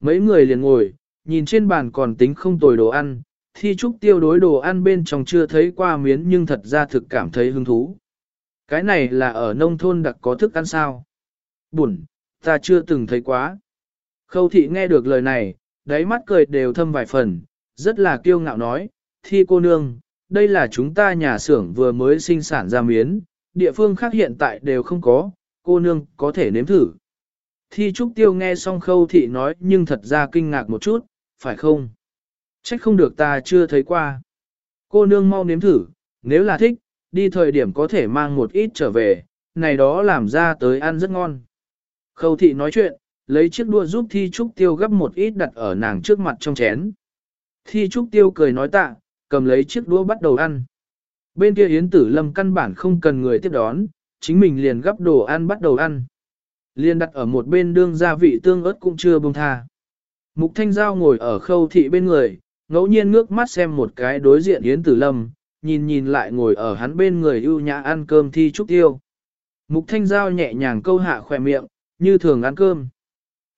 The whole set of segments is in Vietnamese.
Mấy người liền ngồi, nhìn trên bàn còn tính không tồi đồ ăn, thi trúc tiêu đối đồ ăn bên trong chưa thấy qua miến nhưng thật ra thực cảm thấy hứng thú. Cái này là ở nông thôn đặc có thức ăn sao? Buồn, ta chưa từng thấy quá. Khâu thị nghe được lời này, đáy mắt cười đều thâm vài phần, rất là kiêu ngạo nói, thi cô nương, đây là chúng ta nhà xưởng vừa mới sinh sản ra miến, địa phương khác hiện tại đều không có, cô nương có thể nếm thử. Thi trúc tiêu nghe xong khâu thị nói nhưng thật ra kinh ngạc một chút, phải không? Trách không được ta chưa thấy qua. Cô nương mau nếm thử, nếu là thích, đi thời điểm có thể mang một ít trở về, này đó làm ra tới ăn rất ngon. Khâu thị nói chuyện, lấy chiếc đua giúp Thi Trúc Tiêu gấp một ít đặt ở nàng trước mặt trong chén. Thi Trúc Tiêu cười nói tạ, cầm lấy chiếc đũa bắt đầu ăn. Bên kia Yến Tử Lâm căn bản không cần người tiếp đón, chính mình liền gấp đồ ăn bắt đầu ăn. Liên đặt ở một bên đương gia vị tương ớt cũng chưa buông tha. Mục Thanh Giao ngồi ở khâu thị bên người, ngẫu nhiên ngước mắt xem một cái đối diện Yến Tử Lâm, nhìn nhìn lại ngồi ở hắn bên người ưu nhã ăn cơm thi trúc tiêu. Mục Thanh Giao nhẹ nhàng câu hạ khỏe miệng, như thường ăn cơm.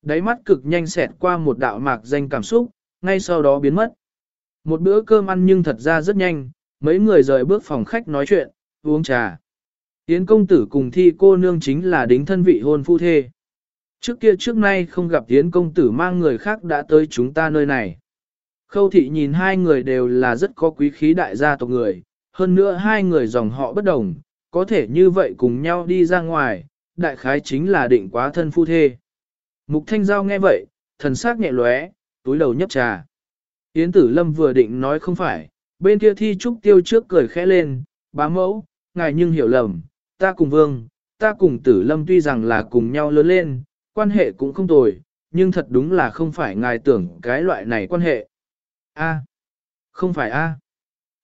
Đáy mắt cực nhanh xẹt qua một đạo mạc danh cảm xúc, ngay sau đó biến mất. Một bữa cơm ăn nhưng thật ra rất nhanh, mấy người rời bước phòng khách nói chuyện, uống trà. Yến công tử cùng thi cô nương chính là đính thân vị hôn phu thê. Trước kia trước nay không gặp Yến công tử mang người khác đã tới chúng ta nơi này. Khâu thị nhìn hai người đều là rất có quý khí đại gia tộc người, hơn nữa hai người dòng họ bất đồng, có thể như vậy cùng nhau đi ra ngoài, đại khái chính là định quá thân phu thê. Mục Thanh Giao nghe vậy, thần sắc nhẹ lóe, túi đầu nhấp trà. Yến Tử Lâm vừa định nói không phải, bên kia thi trúc tiêu trước cười khẽ lên, bá mẫu, ngài nhưng hiểu lầm, ta cùng vương, ta cùng Tử Lâm tuy rằng là cùng nhau lớn lên, quan hệ cũng không tồi, nhưng thật đúng là không phải ngài tưởng cái loại này quan hệ. A, không phải A.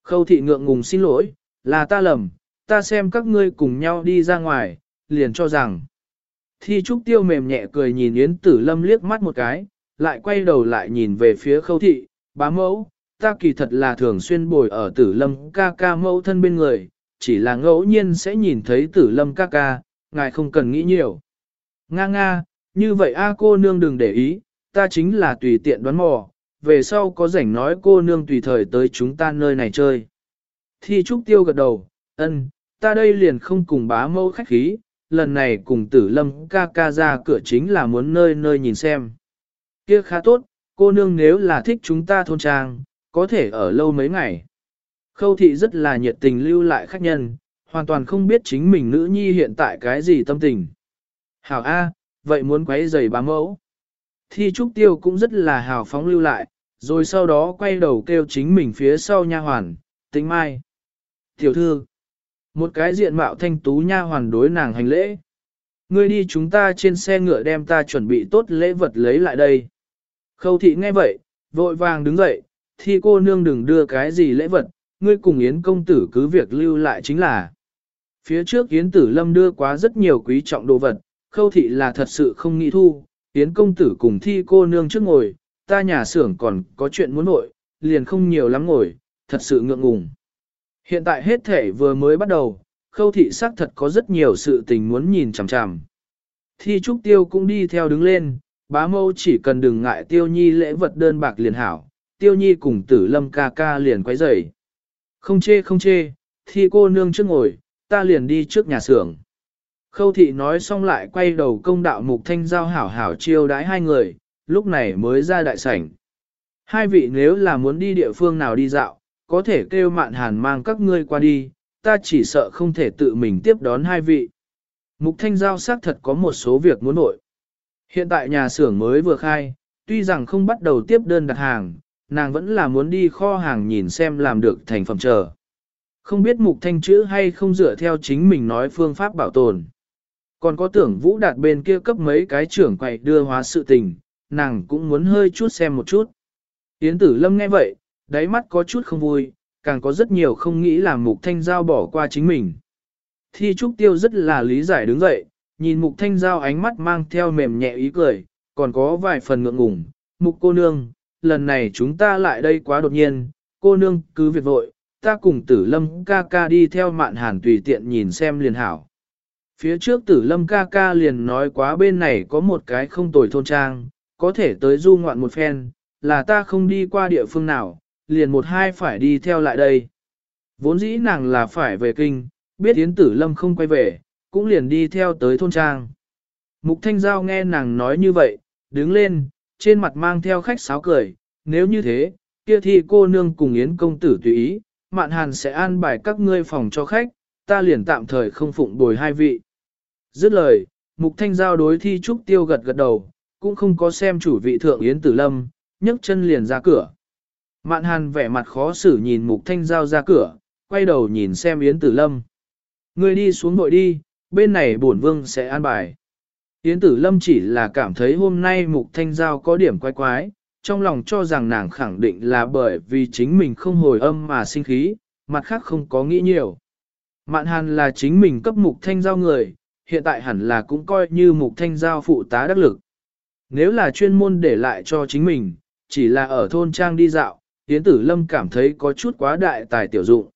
Khâu thị ngượng ngùng xin lỗi, là ta lầm, ta xem các ngươi cùng nhau đi ra ngoài, liền cho rằng. Thi trúc tiêu mềm nhẹ cười nhìn Yến Tử Lâm liếc mắt một cái, lại quay đầu lại nhìn về phía khâu thị, bá mẫu, ta kỳ thật là thường xuyên bồi ở Tử Lâm ca ca mẫu thân bên người, chỉ là ngẫu nhiên sẽ nhìn thấy Tử Lâm ca ca, ngài không cần nghĩ nhiều. Nga nga, như vậy a cô nương đừng để ý, ta chính là tùy tiện đoán mò, về sau có rảnh nói cô nương tùy thời tới chúng ta nơi này chơi. Thi trúc tiêu gật đầu, ân, ta đây liền không cùng bá mẫu khách khí, lần này cùng tử lâm ca ca ra cửa chính là muốn nơi nơi nhìn xem. Kia khá tốt, cô nương nếu là thích chúng ta thôn trang, có thể ở lâu mấy ngày. Khâu thị rất là nhiệt tình lưu lại khách nhân, hoàn toàn không biết chính mình nữ nhi hiện tại cái gì tâm tình. Hảo A, vậy muốn quấy giày bám mẫu. Thi trúc tiêu cũng rất là hào phóng lưu lại, rồi sau đó quay đầu kêu chính mình phía sau nha hoàn, tính mai. Tiểu thư, một cái diện mạo thanh tú nha hoàn đối nàng hành lễ. Ngươi đi chúng ta trên xe ngựa đem ta chuẩn bị tốt lễ vật lấy lại đây. Khâu thị nghe vậy, vội vàng đứng dậy, thi cô nương đừng đưa cái gì lễ vật, ngươi cùng Yến công tử cứ việc lưu lại chính là. Phía trước Yến tử lâm đưa quá rất nhiều quý trọng đồ vật, khâu thị là thật sự không nghĩ thu, Yến công tử cùng thi cô nương trước ngồi, ta nhà xưởng còn có chuyện muốn nội, liền không nhiều lắm ngồi, thật sự ngượng ngùng. Hiện tại hết thể vừa mới bắt đầu, khâu thị xác thật có rất nhiều sự tình muốn nhìn chằm chằm. Thi trúc tiêu cũng đi theo đứng lên, bá mâu chỉ cần đừng ngại tiêu nhi lễ vật đơn bạc liền hảo, tiêu nhi cùng tử lâm ca ca liền quấy rầy. Không chê không chê, thi cô nương trước ngồi, ta liền đi trước nhà xưởng. Khâu thị nói xong lại quay đầu công đạo mục thanh giao hảo hảo chiêu đãi hai người, lúc này mới ra đại sảnh. Hai vị nếu là muốn đi địa phương nào đi dạo, có thể kêu mạn hàn mang các ngươi qua đi, ta chỉ sợ không thể tự mình tiếp đón hai vị. Mục thanh giao xác thật có một số việc muốn nội. Hiện tại nhà xưởng mới vừa khai, tuy rằng không bắt đầu tiếp đơn đặt hàng, nàng vẫn là muốn đi kho hàng nhìn xem làm được thành phẩm chờ. Không biết mục thanh chữ hay không dựa theo chính mình nói phương pháp bảo tồn. Còn có tưởng vũ đạt bên kia cấp mấy cái trưởng quậy đưa hóa sự tình, nàng cũng muốn hơi chút xem một chút. Yến tử lâm nghe vậy, đáy mắt có chút không vui, càng có rất nhiều không nghĩ làm mục thanh giao bỏ qua chính mình. Thi trúc tiêu rất là lý giải đứng dậy, nhìn mục thanh giao ánh mắt mang theo mềm nhẹ ý cười, còn có vài phần ngượng ngùng. Mục cô nương, lần này chúng ta lại đây quá đột nhiên, cô nương cứ việc vội, ta cùng tử lâm ca ca đi theo mạn hàn tùy tiện nhìn xem liền hảo. Phía trước tử lâm ca ca liền nói quá bên này có một cái không tồi thôn trang, có thể tới du ngoạn một phen, là ta không đi qua địa phương nào, liền một hai phải đi theo lại đây. Vốn dĩ nàng là phải về kinh, biết Yến Tử Lâm không quay về, cũng liền đi theo tới thôn trang. Mục Thanh Giao nghe nàng nói như vậy, đứng lên, trên mặt mang theo khách sáo cười, nếu như thế, kia thì cô nương cùng Yến công tử tùy ý, mạn hàn sẽ an bài các ngươi phòng cho khách, ta liền tạm thời không phụng bồi hai vị. Dứt lời, Mục Thanh Giao đối thi trúc tiêu gật gật đầu, cũng không có xem chủ vị thượng Yến Tử Lâm, nhấc chân liền ra cửa. Mạn hàn vẻ mặt khó xử nhìn Mục Thanh Giao ra cửa, quay đầu nhìn xem Yến Tử Lâm. người đi xuống nội đi, bên này bổn vương sẽ an bài. Yến Tử Lâm chỉ là cảm thấy hôm nay Mục Thanh Giao có điểm quái quái, trong lòng cho rằng nàng khẳng định là bởi vì chính mình không hồi âm mà sinh khí, mặt khác không có nghĩ nhiều. Mạn hàn là chính mình cấp Mục Thanh Giao người, hiện tại hẳn là cũng coi như Mục Thanh Giao phụ tá đắc lực. Nếu là chuyên môn để lại cho chính mình, chỉ là ở thôn trang đi dạo, Yến Tử Lâm cảm thấy có chút quá đại tài tiểu dụng.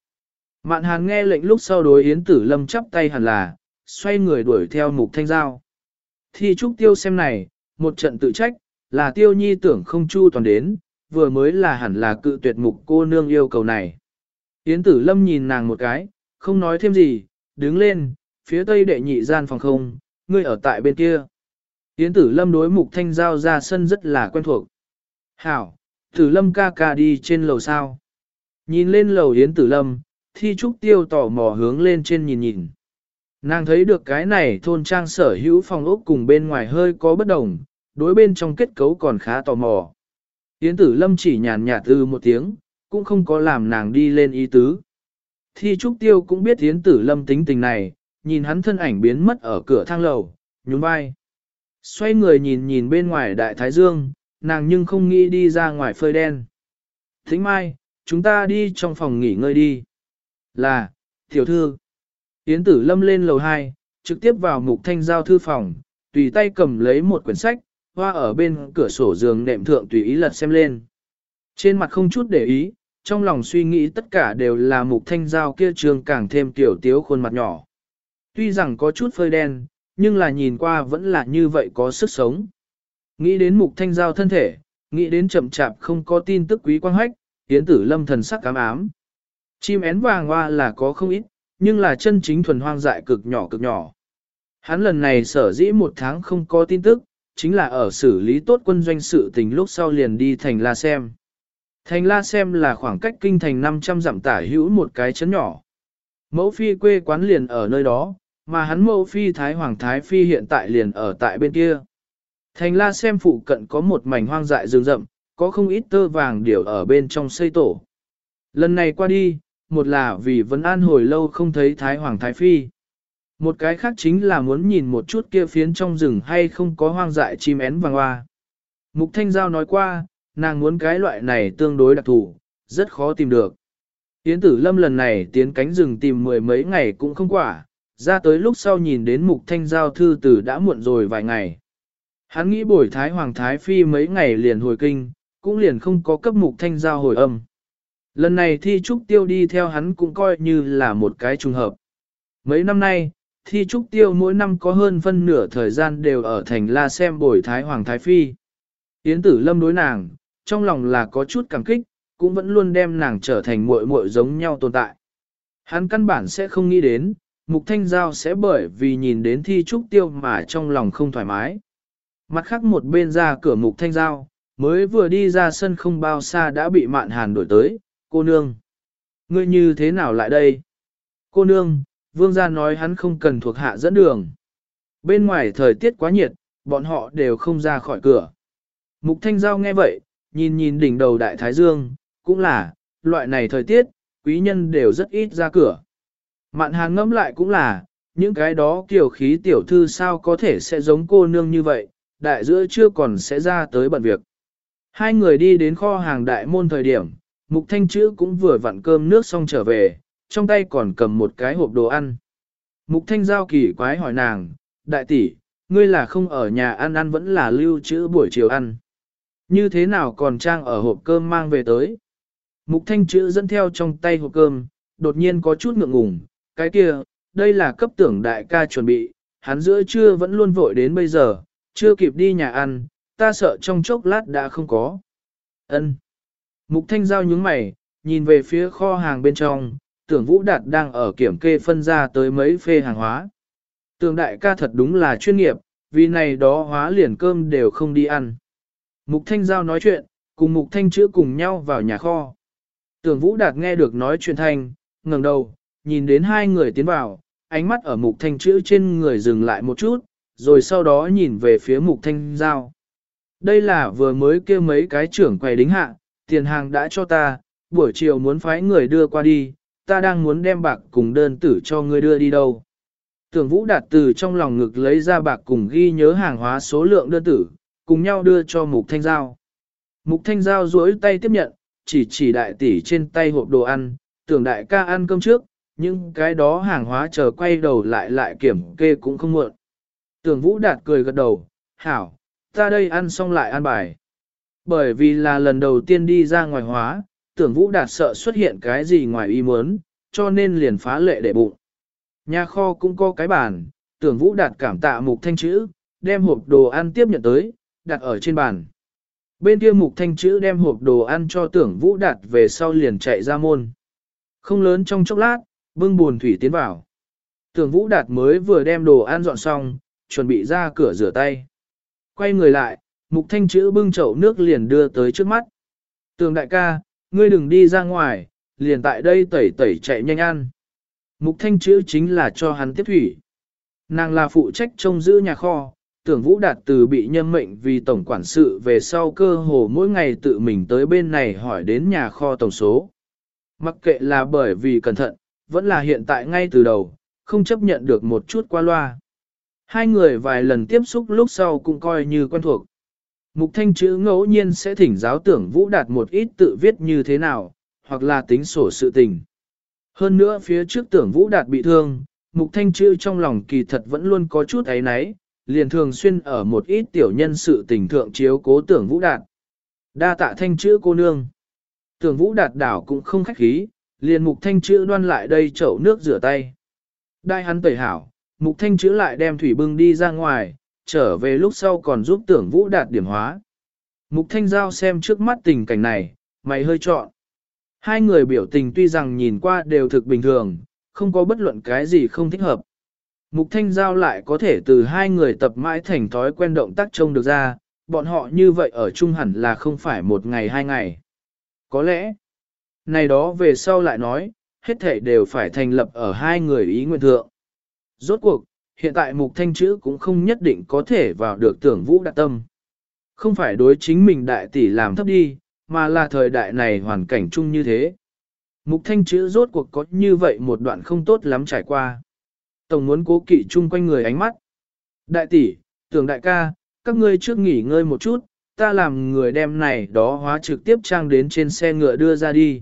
Mạn hàn nghe lệnh lúc sau đối Yến Tử Lâm chắp tay hẳn là, xoay người đuổi theo mục thanh giao. Thi trúc tiêu xem này, một trận tự trách, là tiêu nhi tưởng không chu toàn đến, vừa mới là hẳn là cự tuyệt mục cô nương yêu cầu này. Yến Tử Lâm nhìn nàng một cái, không nói thêm gì, đứng lên, phía tây đệ nhị gian phòng không, ngươi ở tại bên kia. Yến Tử Lâm đối mục thanh giao ra sân rất là quen thuộc. Hảo, Tử Lâm ca ca đi trên lầu sao. Nhìn lên lầu Yến Tử Lâm, thi trúc tiêu tò mò hướng lên trên nhìn nhìn. Nàng thấy được cái này thôn trang sở hữu phòng ốc cùng bên ngoài hơi có bất đồng, đối bên trong kết cấu còn khá tò mò. Yến tử lâm chỉ nhàn nhạt ư một tiếng, cũng không có làm nàng đi lên ý tứ. Thi trúc tiêu cũng biết Yến tử lâm tính tình này, nhìn hắn thân ảnh biến mất ở cửa thang lầu, nhún vai. Xoay người nhìn nhìn bên ngoài đại thái dương, nàng nhưng không nghĩ đi ra ngoài phơi đen. Thính mai, chúng ta đi trong phòng nghỉ ngơi đi. Là, tiểu thư. Yến tử lâm lên lầu 2, trực tiếp vào mục thanh giao thư phòng, tùy tay cầm lấy một quyển sách, hoa ở bên cửa sổ giường nệm thượng tùy ý lật xem lên. Trên mặt không chút để ý, trong lòng suy nghĩ tất cả đều là mục thanh giao kia trường càng thêm tiểu tiếu khuôn mặt nhỏ. Tuy rằng có chút phơi đen, nhưng là nhìn qua vẫn là như vậy có sức sống. Nghĩ đến mục thanh giao thân thể, nghĩ đến chậm chạp không có tin tức quý quang hách, Yến tử lâm thần sắc cám ám. Chim én vàng hoa là có không ít, nhưng là chân chính thuần hoang dại cực nhỏ cực nhỏ. Hắn lần này sở dĩ một tháng không có tin tức, chính là ở xử lý tốt quân doanh sự tình lúc sau liền đi thành La Xem. Thành La Xem là khoảng cách kinh thành 500 dặm tả hữu một cái chấn nhỏ. Mẫu phi quê quán liền ở nơi đó, mà hắn mẫu phi Thái Hoàng Thái Phi hiện tại liền ở tại bên kia. Thành La Xem phụ cận có một mảnh hoang dại rừng rậm, có không ít tơ vàng điểu ở bên trong xây tổ. Lần này qua đi, một là vì vẫn an hồi lâu không thấy Thái Hoàng Thái Phi. Một cái khác chính là muốn nhìn một chút kia phiến trong rừng hay không có hoang dại chim én vàng hoa. Mục Thanh Giao nói qua, nàng muốn cái loại này tương đối đặc thù, rất khó tìm được. Yến tử lâm lần này tiến cánh rừng tìm mười mấy ngày cũng không quả, ra tới lúc sau nhìn đến mục thanh giao thư tử đã muộn rồi vài ngày. Hắn nghĩ bổi thái hoàng thái phi mấy ngày liền hồi kinh, cũng liền không có cấp mục thanh giao hồi âm. Lần này thi trúc tiêu đi theo hắn cũng coi như là một cái trùng hợp. Mấy năm nay, thi trúc tiêu mỗi năm có hơn phân nửa thời gian đều ở thành la xem bồi Thái Hoàng Thái Phi. Yến tử lâm đối nàng, trong lòng là có chút cảm kích, cũng vẫn luôn đem nàng trở thành muội muội giống nhau tồn tại. Hắn căn bản sẽ không nghĩ đến, Mục Thanh Giao sẽ bởi vì nhìn đến thi trúc tiêu mà trong lòng không thoải mái. Mặt khác một bên ra cửa Mục Thanh Giao, mới vừa đi ra sân không bao xa đã bị mạn hàn đổi tới, cô nương. Ngươi như thế nào lại đây? Cô nương, vương gia nói hắn không cần thuộc hạ dẫn đường. Bên ngoài thời tiết quá nhiệt, bọn họ đều không ra khỏi cửa. Mục Thanh Giao nghe vậy, nhìn nhìn đỉnh đầu đại thái dương, cũng là, loại này thời tiết, quý nhân đều rất ít ra cửa. Mạn hàng ngẫm lại cũng là, những cái đó kiểu khí tiểu thư sao có thể sẽ giống cô nương như vậy, đại giữa chưa còn sẽ ra tới bận việc. Hai người đi đến kho hàng đại môn thời điểm, Mục thanh chữ cũng vừa vặn cơm nước xong trở về, trong tay còn cầm một cái hộp đồ ăn. Mục thanh giao kỳ quái hỏi nàng, đại tỷ, ngươi là không ở nhà ăn ăn vẫn là lưu trữ buổi chiều ăn. Như thế nào còn trang ở hộp cơm mang về tới. Mục thanh chữ dẫn theo trong tay hộp cơm, đột nhiên có chút ngượng ngùng, cái kia, đây là cấp tưởng đại ca chuẩn bị, hắn giữa trưa vẫn luôn vội đến bây giờ, chưa kịp đi nhà ăn, ta sợ trong chốc lát đã không có. Ân. Mục Thanh Giao nhướng mày, nhìn về phía kho hàng bên trong, tưởng Vũ Đạt đang ở kiểm kê phân ra tới mấy phê hàng hóa. Tưởng đại ca thật đúng là chuyên nghiệp, vì này đó hóa liền cơm đều không đi ăn. Mục Thanh Giao nói chuyện, cùng Mục Thanh chữa cùng nhau vào nhà kho. Tưởng Vũ Đạt nghe được nói chuyện thanh, ngẩng đầu, nhìn đến hai người tiến vào, ánh mắt ở Mục Thanh chữa trên người dừng lại một chút, rồi sau đó nhìn về phía Mục Thanh Giao. Đây là vừa mới kêu mấy cái trưởng quầy đính hạ, tiền hàng đã cho ta, buổi chiều muốn phái người đưa qua đi, ta đang muốn đem bạc cùng đơn tử cho ngươi đưa đi đâu. Tưởng Vũ Đạt từ trong lòng ngực lấy ra bạc cùng ghi nhớ hàng hóa số lượng đơn tử, cùng nhau đưa cho Mục Thanh Giao. Mục Thanh Giao duỗi tay tiếp nhận, chỉ chỉ đại tỷ trên tay hộp đồ ăn, tưởng đại ca ăn cơm trước, nhưng cái đó hàng hóa chờ quay đầu lại lại kiểm kê cũng không muộn. Tưởng Vũ Đạt cười gật đầu, hảo, ta đây ăn xong lại ăn bài. Bởi vì là lần đầu tiên đi ra ngoài hóa, tưởng Vũ Đạt sợ xuất hiện cái gì ngoài ý muốn, cho nên liền phá lệ để bụng. Nhà kho cũng có cái bàn, tưởng Vũ Đạt cảm tạ mục thanh chữ, đem hộp đồ ăn tiếp nhận tới, đặt ở trên bàn. Bên kia mục thanh chữ đem hộp đồ ăn cho tưởng Vũ Đạt về sau liền chạy ra môn. Không lớn trong chốc lát, bưng buồn thủy tiến vào. Tưởng Vũ Đạt mới vừa đem đồ ăn dọn xong, chuẩn bị ra cửa rửa tay. Quay người lại, mục thanh chữ bưng chậu nước liền đưa tới trước mắt. Tường đại ca, ngươi đừng đi ra ngoài, liền tại đây tẩy tẩy chạy nhanh ăn. Mục thanh chữ chính là cho hắn tiếp thủy. Nàng là phụ trách trông giữ nhà kho, tưởng vũ đạt từ bị nhâm mệnh vì tổng quản sự về sau cơ hồ mỗi ngày tự mình tới bên này hỏi đến nhà kho tổng số. Mặc kệ là bởi vì cẩn thận, vẫn là hiện tại ngay từ đầu, không chấp nhận được một chút qua loa. Hai người vài lần tiếp xúc lúc sau cũng coi như quen thuộc. Mục thanh chữ ngẫu nhiên sẽ thỉnh giáo tưởng vũ đạt một ít tự viết như thế nào, hoặc là tính sổ sự tình. Hơn nữa phía trước tưởng vũ đạt bị thương, mục thanh chữ trong lòng kỳ thật vẫn luôn có chút ấy náy, liền thường xuyên ở một ít tiểu nhân sự tình thượng chiếu cố tưởng vũ đạt. Đa tạ thanh chữ cô nương. Tưởng vũ đạt đảo cũng không khách khí, liền mục thanh chữ đoan lại đây chậu nước rửa tay. Đai hắn tẩy hảo, mục thanh chữ lại đem thủy bưng đi ra ngoài, trở về lúc sau còn giúp tưởng vũ đạt điểm hóa. Mục thanh giao xem trước mắt tình cảnh này, mày hơi trọn. Hai người biểu tình tuy rằng nhìn qua đều thực bình thường, không có bất luận cái gì không thích hợp. Mục thanh giao lại có thể từ hai người tập mãi thành thói quen động tác trông được ra, bọn họ như vậy ở chung hẳn là không phải một ngày hai ngày. Có lẽ, này đó về sau lại nói, hết thể đều phải thành lập ở hai người ý nguyện thượng. Rốt cuộc, hiện tại mục thanh chữ cũng không nhất định có thể vào được tưởng vũ đạt tâm. Không phải đối chính mình đại tỷ làm thấp đi, mà là thời đại này hoàn cảnh chung như thế. Mục thanh chữ rốt cuộc có như vậy một đoạn không tốt lắm trải qua. Tổng muốn cố kỵ chung quanh người ánh mắt. Đại tỷ, tưởng đại ca, các ngươi trước nghỉ ngơi một chút, ta làm người đem này đó hóa trực tiếp trang đến trên xe ngựa đưa ra đi.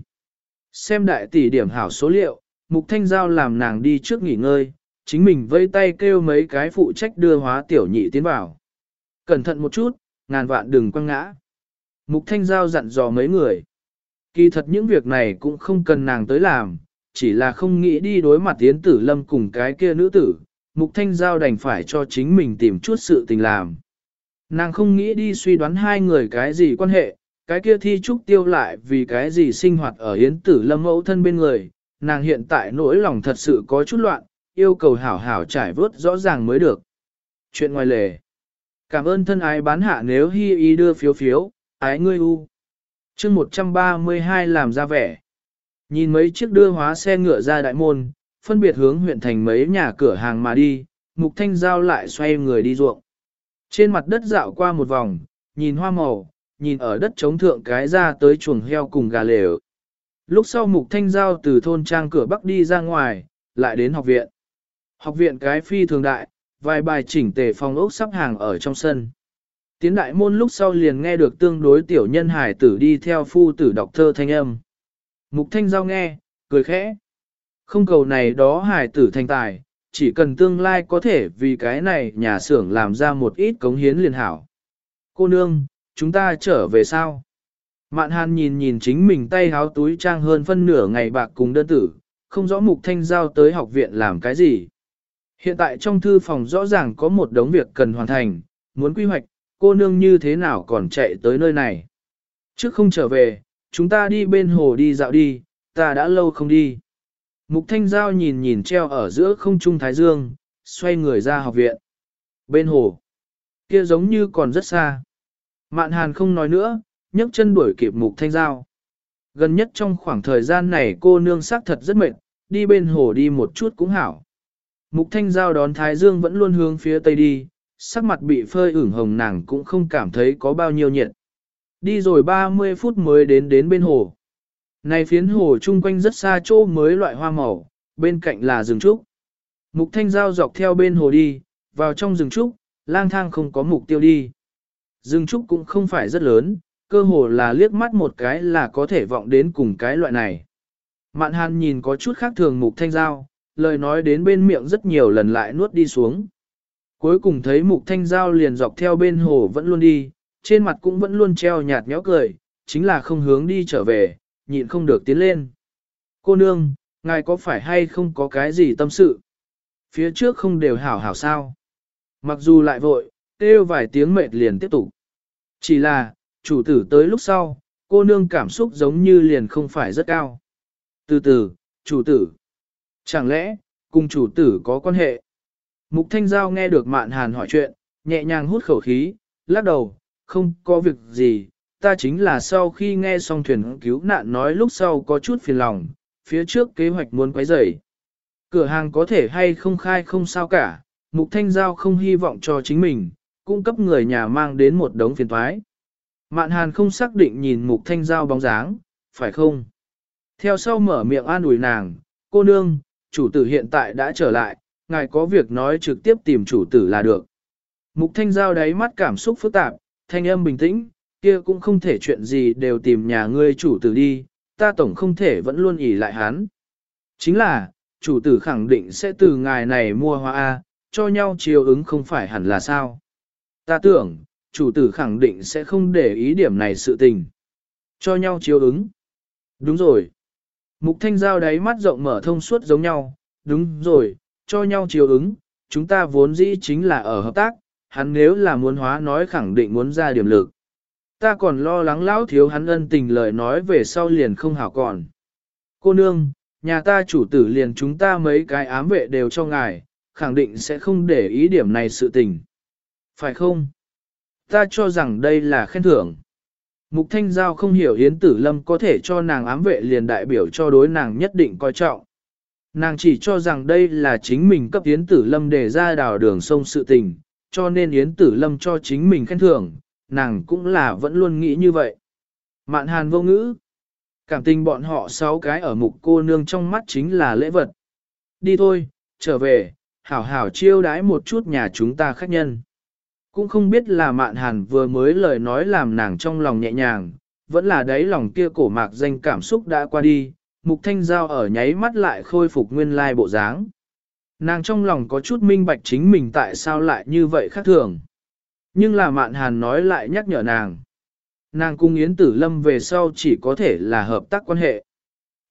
Xem đại tỷ điểm hảo số liệu, mục thanh giao làm nàng đi trước nghỉ ngơi, chính mình vây tay kêu mấy cái phụ trách đưa hóa tiểu nhị tiến vào. Cẩn thận một chút, ngàn vạn đừng quăng ngã. Mục Thanh Giao dặn dò mấy người. Kỳ thật những việc này cũng không cần nàng tới làm, chỉ là không nghĩ đi đối mặt tiến tử lâm cùng cái kia nữ tử. Mục Thanh Giao đành phải cho chính mình tìm chút sự tình làm. Nàng không nghĩ đi suy đoán hai người cái gì quan hệ, cái kia thi trúc tiêu lại vì cái gì sinh hoạt ở hiến tử lâm mẫu thân bên người. Nàng hiện tại nỗi lòng thật sự có chút loạn, yêu cầu hảo hảo trải vớt rõ ràng mới được. Chuyện ngoài lề. Cảm ơn thân ái bán hạ nếu hy ý đưa phiếu phiếu, ái ngươi u. chương 132 làm ra vẻ. Nhìn mấy chiếc đưa hóa xe ngựa ra đại môn, phân biệt hướng huyện thành mấy nhà cửa hàng mà đi, mục thanh giao lại xoay người đi ruộng. Trên mặt đất dạo qua một vòng, nhìn hoa màu, nhìn ở đất chống thượng cái ra tới chuồng heo cùng gà lều. Lúc sau mục thanh giao từ thôn trang cửa bắc đi ra ngoài, lại đến học viện. Học viện cái phi thường đại, vài bài chỉnh tề phòng ốc sắp hàng ở trong sân. Tiến đại môn lúc sau liền nghe được tương đối tiểu nhân hải tử đi theo phu tử đọc thơ thanh âm. Mục thanh giao nghe, cười khẽ. Không cầu này đó hải tử thanh tài, chỉ cần tương lai có thể vì cái này nhà xưởng làm ra một ít cống hiến liền hảo. Cô nương, chúng ta trở về sao? Mạn hàn nhìn nhìn chính mình tay háo túi trang hơn phân nửa ngày bạc cùng đơn tử, không rõ mục thanh giao tới học viện làm cái gì. Hiện tại trong thư phòng rõ ràng có một đống việc cần hoàn thành, muốn quy hoạch, cô nương như thế nào còn chạy tới nơi này. Trước không trở về, chúng ta đi bên hồ đi dạo đi, ta đã lâu không đi. Mục Thanh Giao nhìn nhìn treo ở giữa không trung Thái Dương, xoay người ra học viện. Bên hồ, kia giống như còn rất xa. Mạn Hàn không nói nữa, nhấc chân đuổi kịp Mục Thanh Giao. Gần nhất trong khoảng thời gian này cô nương xác thật rất mệt, đi bên hồ đi một chút cũng hảo. Mục Thanh Giao đón Thái Dương vẫn luôn hướng phía tây đi, sắc mặt bị phơi ửng hồng nàng cũng không cảm thấy có bao nhiêu nhiệt. Đi rồi 30 phút mới đến đến bên hồ. Này phiến hồ chung quanh rất xa chỗ mới loại hoa màu, bên cạnh là rừng trúc. Mục Thanh Giao dọc theo bên hồ đi, vào trong rừng trúc, lang thang không có mục tiêu đi. Rừng trúc cũng không phải rất lớn, cơ hồ là liếc mắt một cái là có thể vọng đến cùng cái loại này. Mạn hàn nhìn có chút khác thường mục thanh giao, lời nói đến bên miệng rất nhiều lần lại nuốt đi xuống. Cuối cùng thấy mục thanh giao liền dọc theo bên hồ vẫn luôn đi, trên mặt cũng vẫn luôn treo nhạt nhẽo cười, chính là không hướng đi trở về, nhịn không được tiến lên. Cô nương, ngài có phải hay không có cái gì tâm sự? Phía trước không đều hảo hảo sao? Mặc dù lại vội, kêu vài tiếng mệt liền tiếp tục. Chỉ là, chủ tử tới lúc sau, cô nương cảm xúc giống như liền không phải rất cao. Từ từ, chủ tử. Chẳng lẽ, cùng chủ tử có quan hệ? Mục Thanh Giao nghe được Mạn Hàn hỏi chuyện, nhẹ nhàng hút khẩu khí, lắc đầu, không có việc gì, ta chính là sau khi nghe xong thuyền cứu nạn nói lúc sau có chút phiền lòng, phía trước kế hoạch muốn quấy rầy. Cửa hàng có thể hay không khai không sao cả, Mục Thanh Giao không hy vọng cho chính mình, cung cấp người nhà mang đến một đống phiền toái. Mạn Hàn không xác định nhìn Mục Thanh Giao bóng dáng, phải không? Theo sau mở miệng an ủi nàng, cô nương, chủ tử hiện tại đã trở lại, ngài có việc nói trực tiếp tìm chủ tử là được. Mục Thanh Giao đáy mắt cảm xúc phức tạp, thanh âm bình tĩnh, kia cũng không thể chuyện gì đều tìm nhà ngươi chủ tử đi, ta tổng không thể vẫn luôn ỉ lại hắn. Chính là, chủ tử khẳng định sẽ từ ngài này mua hoa A, cho nhau chiều ứng không phải hẳn là sao. Ta tưởng, chủ tử khẳng định sẽ không để ý điểm này sự tình. Cho nhau chiếu ứng. Đúng rồi. Mục thanh giao đáy mắt rộng mở thông suốt giống nhau. Đúng rồi, cho nhau chiều ứng. Chúng ta vốn dĩ chính là ở hợp tác. Hắn nếu là muốn hóa nói khẳng định muốn ra điểm lực. Ta còn lo lắng lão thiếu hắn ân tình lời nói về sau liền không hảo còn. Cô nương, nhà ta chủ tử liền chúng ta mấy cái ám vệ đều cho ngài, khẳng định sẽ không để ý điểm này sự tình. Phải không? ta cho rằng đây là khen thưởng. Mục Thanh Giao không hiểu Yến Tử Lâm có thể cho nàng ám vệ liền đại biểu cho đối nàng nhất định coi trọng. Nàng chỉ cho rằng đây là chính mình cấp Yến Tử Lâm để ra đào đường sông sự tình, cho nên Yến Tử Lâm cho chính mình khen thưởng, nàng cũng là vẫn luôn nghĩ như vậy. Mạn hàn vô ngữ. Cảm tình bọn họ sáu cái ở mục cô nương trong mắt chính là lễ vật. Đi thôi, trở về, hảo hảo chiêu đái một chút nhà chúng ta khách nhân. Cũng không biết là mạn hàn vừa mới lời nói làm nàng trong lòng nhẹ nhàng, vẫn là đáy lòng kia cổ mạc danh cảm xúc đã qua đi, mục thanh giao ở nháy mắt lại khôi phục nguyên lai bộ dáng. Nàng trong lòng có chút minh bạch chính mình tại sao lại như vậy khác thường. Nhưng là mạn hàn nói lại nhắc nhở nàng. Nàng cung Yến Tử Lâm về sau chỉ có thể là hợp tác quan hệ.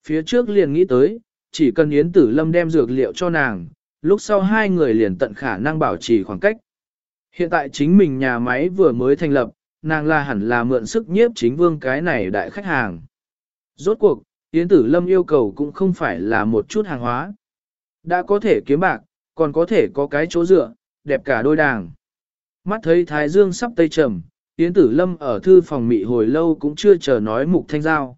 Phía trước liền nghĩ tới, chỉ cần Yến Tử Lâm đem dược liệu cho nàng, lúc sau hai người liền tận khả năng bảo trì khoảng cách. Hiện tại chính mình nhà máy vừa mới thành lập, nàng là hẳn là mượn sức nhiếp chính vương cái này đại khách hàng. Rốt cuộc, Yến Tử Lâm yêu cầu cũng không phải là một chút hàng hóa. Đã có thể kiếm bạc, còn có thể có cái chỗ dựa, đẹp cả đôi đàng. Mắt thấy Thái Dương sắp tây trầm, Yến Tử Lâm ở thư phòng mị hồi lâu cũng chưa chờ nói Mục Thanh Giao.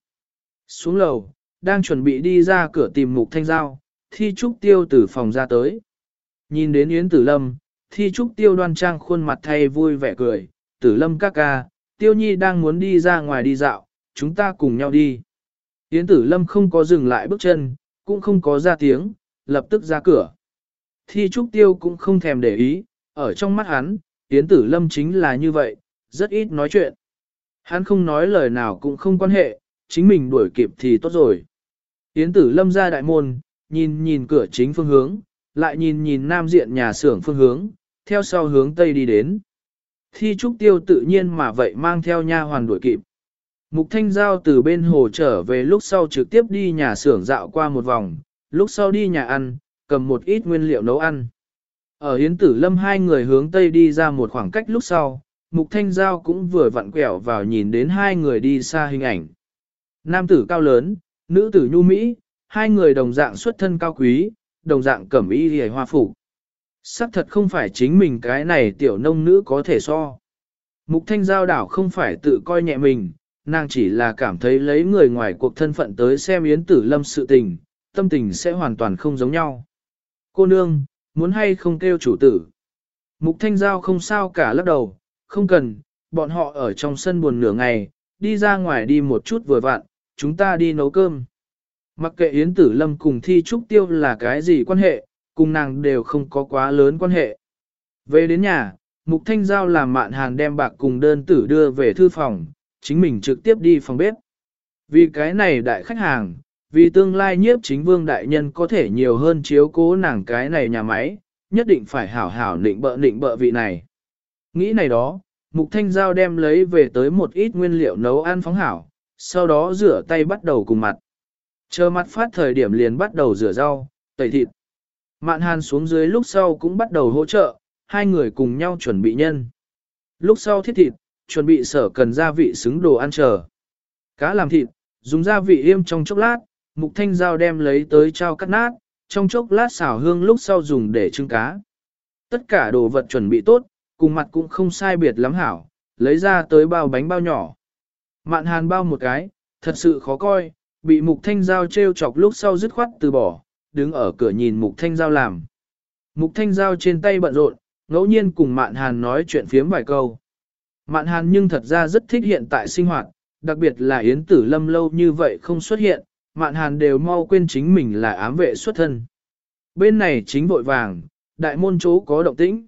Xuống lầu, đang chuẩn bị đi ra cửa tìm Mục Thanh Giao, thi trúc tiêu từ phòng ra tới. Nhìn đến Yến Tử Lâm, thi trúc tiêu đoan trang khuôn mặt thay vui vẻ cười, tử lâm ca ca, tiêu nhi đang muốn đi ra ngoài đi dạo, chúng ta cùng nhau đi. Yến tử lâm không có dừng lại bước chân, cũng không có ra tiếng, lập tức ra cửa. Thi trúc tiêu cũng không thèm để ý, ở trong mắt hắn, Yến tử lâm chính là như vậy, rất ít nói chuyện. Hắn không nói lời nào cũng không quan hệ, chính mình đuổi kịp thì tốt rồi. Yến tử lâm ra đại môn, nhìn nhìn cửa chính phương hướng, lại nhìn nhìn nam diện nhà xưởng phương hướng, theo sau hướng tây đi đến. Thi trúc tiêu tự nhiên mà vậy mang theo nha hoàn đuổi kịp. Mục Thanh Giao từ bên hồ trở về lúc sau trực tiếp đi nhà xưởng dạo qua một vòng, lúc sau đi nhà ăn, cầm một ít nguyên liệu nấu ăn. Ở Hiến Tử Lâm hai người hướng Tây đi ra một khoảng cách lúc sau, Mục Thanh Giao cũng vừa vặn quẹo vào nhìn đến hai người đi xa hình ảnh. Nam tử cao lớn, nữ tử nhu mỹ, hai người đồng dạng xuất thân cao quý, đồng dạng cẩm y hề hoa phục. Sắc thật không phải chính mình cái này tiểu nông nữ có thể so. Mục Thanh Giao đảo không phải tự coi nhẹ mình, nàng chỉ là cảm thấy lấy người ngoài cuộc thân phận tới xem Yến Tử Lâm sự tình, tâm tình sẽ hoàn toàn không giống nhau. Cô nương, muốn hay không kêu chủ tử. Mục Thanh Giao không sao cả lắc đầu, không cần, bọn họ ở trong sân buồn nửa ngày, đi ra ngoài đi một chút vừa vặn, chúng ta đi nấu cơm. Mặc kệ Yến Tử Lâm cùng Thi Trúc Tiêu là cái gì quan hệ, cùng nàng đều không có quá lớn quan hệ. Về đến nhà, Mục Thanh Giao làm mạn hàn đem bạc cùng đơn tử đưa về thư phòng, chính mình trực tiếp đi phòng bếp. Vì cái này đại khách hàng, vì tương lai nhiếp chính vương đại nhân có thể nhiều hơn chiếu cố nàng cái này nhà máy, nhất định phải hảo hảo nịnh bợ nịnh bợ vị này. Nghĩ này đó, Mục Thanh Giao đem lấy về tới một ít nguyên liệu nấu ăn phóng hảo, sau đó rửa tay bắt đầu cùng mặt. Chờ mặt phát thời điểm liền bắt đầu rửa rau, tẩy thịt. Mạn hàn xuống dưới lúc sau cũng bắt đầu hỗ trợ, hai người cùng nhau chuẩn bị nhân. Lúc sau thiết thịt, chuẩn bị sở cần gia vị xứng đồ ăn chờ. Cá làm thịt, dùng gia vị yêm trong chốc lát, mục thanh dao đem lấy tới trao cắt nát, trong chốc lát xào hương lúc sau dùng để trưng cá. Tất cả đồ vật chuẩn bị tốt, cùng mặt cũng không sai biệt lắm hảo, lấy ra tới bao bánh bao nhỏ. Mạn hàn bao một cái, thật sự khó coi, bị mục thanh giao treo chọc lúc sau dứt khoát từ bỏ, đứng ở cửa nhìn mục thanh giao làm. Mục thanh giao trên tay bận rộn, ngẫu nhiên cùng mạn hàn nói chuyện phiếm vài câu. Mạn hàn nhưng thật ra rất thích hiện tại sinh hoạt, đặc biệt là Yến Tử Lâm lâu như vậy không xuất hiện, mạn hàn đều mau quên chính mình là ám vệ xuất thân. Bên này chính vội vàng, đại môn chỗ có động tĩnh.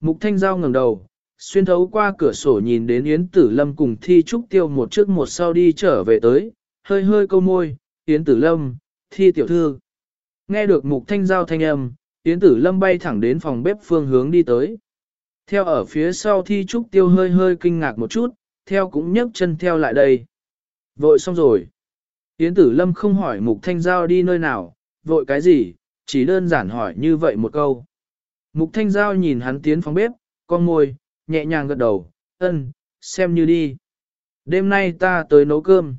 Mục Thanh Giao ngẩng đầu, xuyên thấu qua cửa sổ nhìn đến Yến Tử Lâm cùng Thi Trúc Tiêu một trước một sau đi trở về tới, hơi hơi câu môi, Yến Tử Lâm, Thi Tiểu Thư. Nghe được Mục Thanh Giao thanh âm, Yến Tử Lâm bay thẳng đến phòng bếp phương hướng đi tới. Theo ở phía sau Thi Trúc Tiêu hơi hơi kinh ngạc một chút, theo cũng nhấc chân theo lại đây. Vội xong rồi. Yến Tử Lâm không hỏi Mục Thanh Giao đi nơi nào, vội cái gì, chỉ đơn giản hỏi như vậy một câu. Mục Thanh Giao nhìn hắn tiến phòng bếp, con môi, nhẹ nhàng gật đầu, ân, xem như đi. Đêm nay ta tới nấu cơm.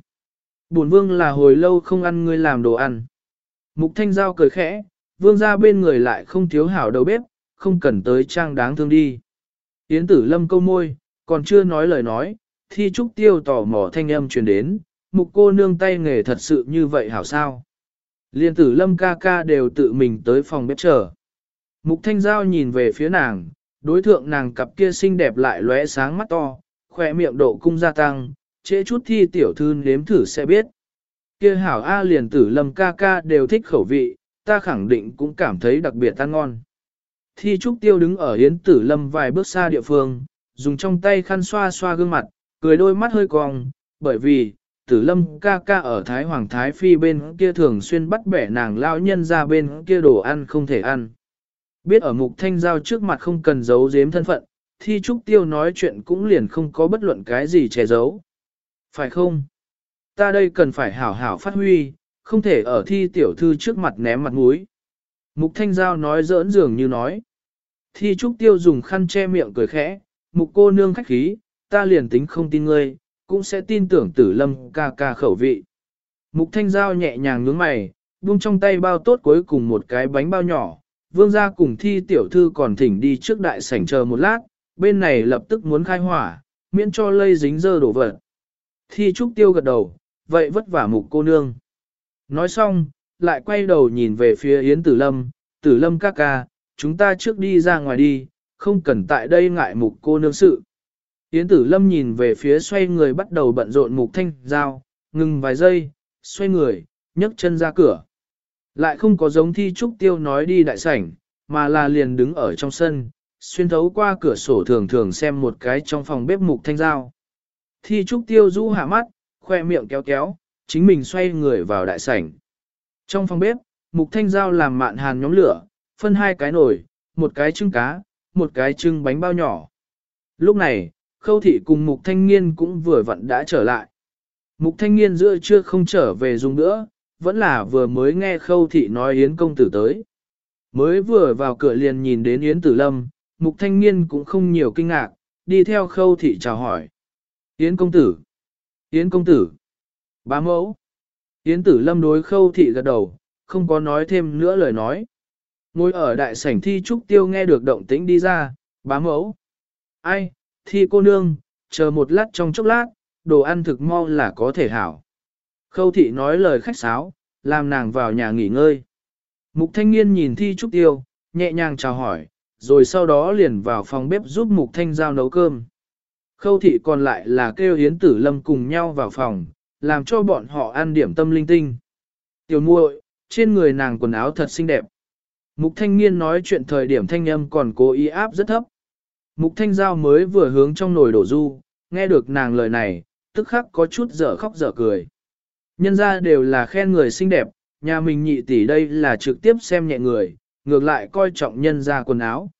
Bổn vương là hồi lâu không ăn ngươi làm đồ ăn. Mục Thanh Giao cười khẽ, vương ra bên người lại không thiếu hảo đầu bếp, không cần tới trang đáng thương đi. Yến tử lâm câu môi, còn chưa nói lời nói, thi trúc tiêu tỏ mỏ thanh âm truyền đến, mục cô nương tay nghề thật sự như vậy hảo sao. Liên tử lâm ca ca đều tự mình tới phòng bếp chờ. Mục thanh giao nhìn về phía nàng, đối thượng nàng cặp kia xinh đẹp lại lóe sáng mắt to, khỏe miệng độ cung gia tăng, trễ chút thi tiểu thư nếm thử sẽ biết. Kia hảo A liền tử lâm ca ca đều thích khẩu vị, ta khẳng định cũng cảm thấy đặc biệt ăn ngon. Thi trúc tiêu đứng ở yến tử lâm vài bước xa địa phương, dùng trong tay khăn xoa xoa gương mặt, cười đôi mắt hơi cong, bởi vì, tử lâm ca ca ở Thái Hoàng Thái Phi bên kia thường xuyên bắt bẻ nàng lao nhân ra bên kia đồ ăn không thể ăn. Biết ở mục thanh giao trước mặt không cần giấu giếm thân phận, thi trúc tiêu nói chuyện cũng liền không có bất luận cái gì che giấu. Phải không? Ta đây cần phải hảo hảo phát huy, không thể ở thi tiểu thư trước mặt ném mặt mũi. Mục thanh giao nói giỡn dường như nói. Thi trúc tiêu dùng khăn che miệng cười khẽ, mục cô nương khách khí, ta liền tính không tin ngươi, cũng sẽ tin tưởng tử lâm ca ca khẩu vị. Mục thanh giao nhẹ nhàng nhướng mày, buông trong tay bao tốt cuối cùng một cái bánh bao nhỏ, vương gia cùng thi tiểu thư còn thỉnh đi trước đại sảnh chờ một lát, bên này lập tức muốn khai hỏa, miễn cho lây dính dơ đổ vật. Thi trúc tiêu gật đầu, vậy vất vả mục cô nương. Nói xong, lại quay đầu nhìn về phía Yến Tử Lâm, Tử Lâm ca ca, chúng ta trước đi ra ngoài đi, không cần tại đây ngại mục cô nương sự. Yến Tử Lâm nhìn về phía xoay người bắt đầu bận rộn mục thanh giao, ngừng vài giây, xoay người, nhấc chân ra cửa. Lại không có giống thi trúc tiêu nói đi đại sảnh, mà là liền đứng ở trong sân, xuyên thấu qua cửa sổ thường thường xem một cái trong phòng bếp mục thanh giao. Thi trúc tiêu rũ hạ mắt, khoe miệng kéo kéo, chính mình xoay người vào đại sảnh. Trong phòng bếp, mục thanh giao làm mạn hàn nhóm lửa, phân hai cái nồi, một cái trưng cá, một cái trưng bánh bao nhỏ. Lúc này, khâu thị cùng mục thanh niên cũng vừa vặn đã trở lại. Mục thanh niên giữa chưa không trở về dùng nữa, vẫn là vừa mới nghe khâu thị nói Yến công tử tới. Mới vừa vào cửa liền nhìn đến Yến tử lâm, mục thanh niên cũng không nhiều kinh ngạc, đi theo khâu thị chào hỏi. Yến công tử! Yến công tử! Bá mẫu! Yến tử lâm đối khâu thị gật đầu, không có nói thêm nữa lời nói. Ngồi ở đại sảnh thi trúc tiêu nghe được động tĩnh đi ra, bá mẫu. Ai, thi cô nương, chờ một lát trong chốc lát, đồ ăn thực mau là có thể hảo. Khâu thị nói lời khách sáo, làm nàng vào nhà nghỉ ngơi. Mục thanh niên nhìn thi trúc tiêu, nhẹ nhàng chào hỏi, rồi sau đó liền vào phòng bếp giúp mục thanh giao nấu cơm. Khâu thị còn lại là kêu hiến tử lâm cùng nhau vào phòng, làm cho bọn họ ăn điểm tâm linh tinh. Tiểu muội, trên người nàng quần áo thật xinh đẹp. Mục thanh niên nói chuyện thời điểm thanh âm còn cố ý áp rất thấp. Mục thanh giao mới vừa hướng trong nồi đổ du, nghe được nàng lời này, tức khắc có chút dở khóc dở cười. Nhân ra đều là khen người xinh đẹp, nhà mình nhị tỷ đây là trực tiếp xem nhẹ người, ngược lại coi trọng nhân ra quần áo.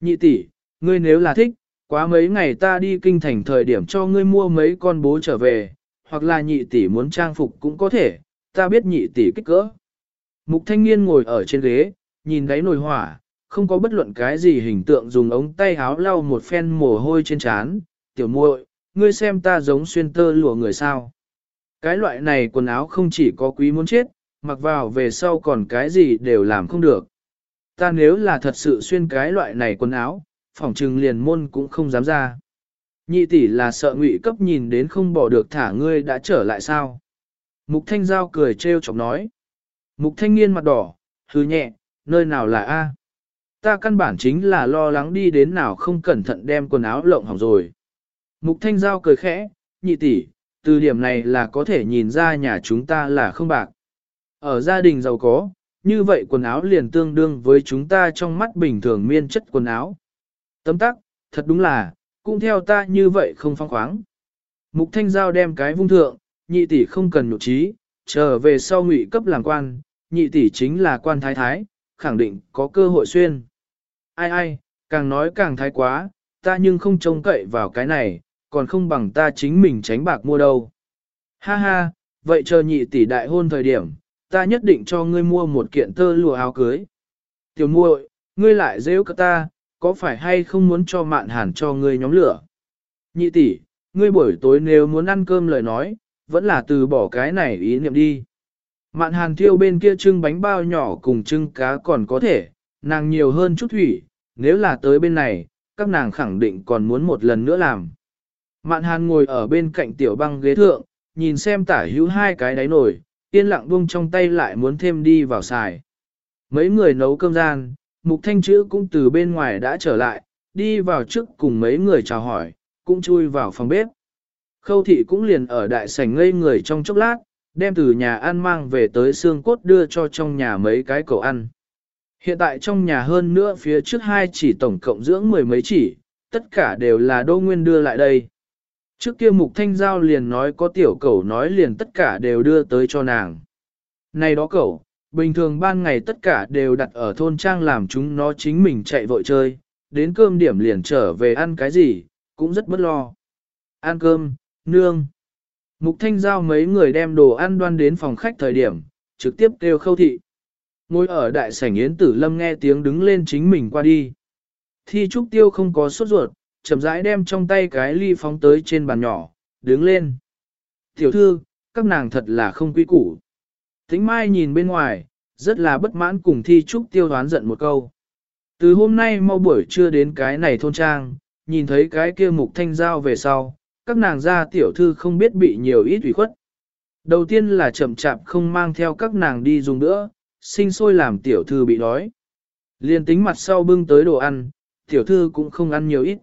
Nhị tỷ, ngươi nếu là thích, quá mấy ngày ta đi kinh thành thời điểm cho ngươi mua mấy con bố trở về, hoặc là nhị tỷ muốn trang phục cũng có thể, ta biết nhị tỷ kích cỡ. Mục thanh niên ngồi ở trên ghế, nhìn đáy nồi hỏa, không có bất luận cái gì hình tượng dùng ống tay háo lau một phen mồ hôi trên trán. Tiểu muội, ngươi xem ta giống xuyên tơ lụa người sao. Cái loại này quần áo không chỉ có quý muốn chết, mặc vào về sau còn cái gì đều làm không được. Ta nếu là thật sự xuyên cái loại này quần áo, phỏng trừng liền môn cũng không dám ra. Nhị tỷ là sợ ngụy cấp nhìn đến không bỏ được thả ngươi đã trở lại sao. Mục thanh giao cười trêu chọc nói. Mục thanh niên mặt đỏ, hứ nhẹ, nơi nào là A. Ta căn bản chính là lo lắng đi đến nào không cẩn thận đem quần áo lộng hỏng rồi. Mục thanh giao cười khẽ, nhị tỷ, từ điểm này là có thể nhìn ra nhà chúng ta là không bạc. Ở gia đình giàu có, như vậy quần áo liền tương đương với chúng ta trong mắt bình thường miên chất quần áo. Tấm tắc, thật đúng là, cũng theo ta như vậy không phong khoáng. Mục thanh giao đem cái vung thượng, nhị tỷ không cần nhục trí, trở về sau ngụy cấp làm quan, nhị tỷ chính là quan thái thái, khẳng định có cơ hội xuyên. Ai ai, càng nói càng thái quá, ta nhưng không trông cậy vào cái này, còn không bằng ta chính mình tránh bạc mua đâu. Ha ha, vậy chờ nhị tỷ đại hôn thời điểm, ta nhất định cho ngươi mua một kiện tơ lụa áo cưới. Tiểu muội, ngươi lại rêu cơ ta, có phải hay không muốn cho mạn hàn cho ngươi nhóm lửa? Nhị tỷ, ngươi buổi tối nếu muốn ăn cơm lời nói, vẫn là từ bỏ cái này ý niệm đi. Mạn hàn thiêu bên kia trưng bánh bao nhỏ cùng trưng cá còn có thể, nàng nhiều hơn chút thủy, nếu là tới bên này, các nàng khẳng định còn muốn một lần nữa làm. Mạn hàn ngồi ở bên cạnh tiểu băng ghế thượng, nhìn xem tả hữu hai cái đáy nổi, yên lặng buông trong tay lại muốn thêm đi vào xài. Mấy người nấu cơm gian, mục thanh chữ cũng từ bên ngoài đã trở lại, đi vào trước cùng mấy người chào hỏi, cũng chui vào phòng bếp. Khâu thị cũng liền ở đại sảnh ngây người trong chốc lát, đem từ nhà ăn mang về tới xương cốt đưa cho trong nhà mấy cái cậu ăn. Hiện tại trong nhà hơn nữa phía trước hai chỉ tổng cộng dưỡng mười mấy chỉ, tất cả đều là đô nguyên đưa lại đây. Trước kia mục thanh giao liền nói có tiểu cẩu nói liền tất cả đều đưa tới cho nàng. Này đó cẩu, bình thường ban ngày tất cả đều đặt ở thôn trang làm chúng nó chính mình chạy vội chơi, đến cơm điểm liền trở về ăn cái gì, cũng rất bất lo. Ăn cơm, nương. Mục thanh giao mấy người đem đồ ăn đoan đến phòng khách thời điểm, trực tiếp kêu khâu thị. Ngồi ở đại sảnh yến tử lâm nghe tiếng đứng lên chính mình qua đi. Thi trúc tiêu không có sốt ruột, chậm rãi đem trong tay cái ly phóng tới trên bàn nhỏ, đứng lên. Tiểu thư, các nàng thật là không quý củ. Thính mai nhìn bên ngoài, rất là bất mãn cùng thi trúc tiêu đoán giận một câu. Từ hôm nay mau buổi trưa đến cái này thôn trang, nhìn thấy cái kia mục thanh giao về sau, các nàng gia tiểu thư không biết bị nhiều ít ủy khuất. Đầu tiên là chậm chạp không mang theo các nàng đi dùng nữa, sinh sôi làm tiểu thư bị đói. Liên tính mặt sau bưng tới đồ ăn, tiểu thư cũng không ăn nhiều ít.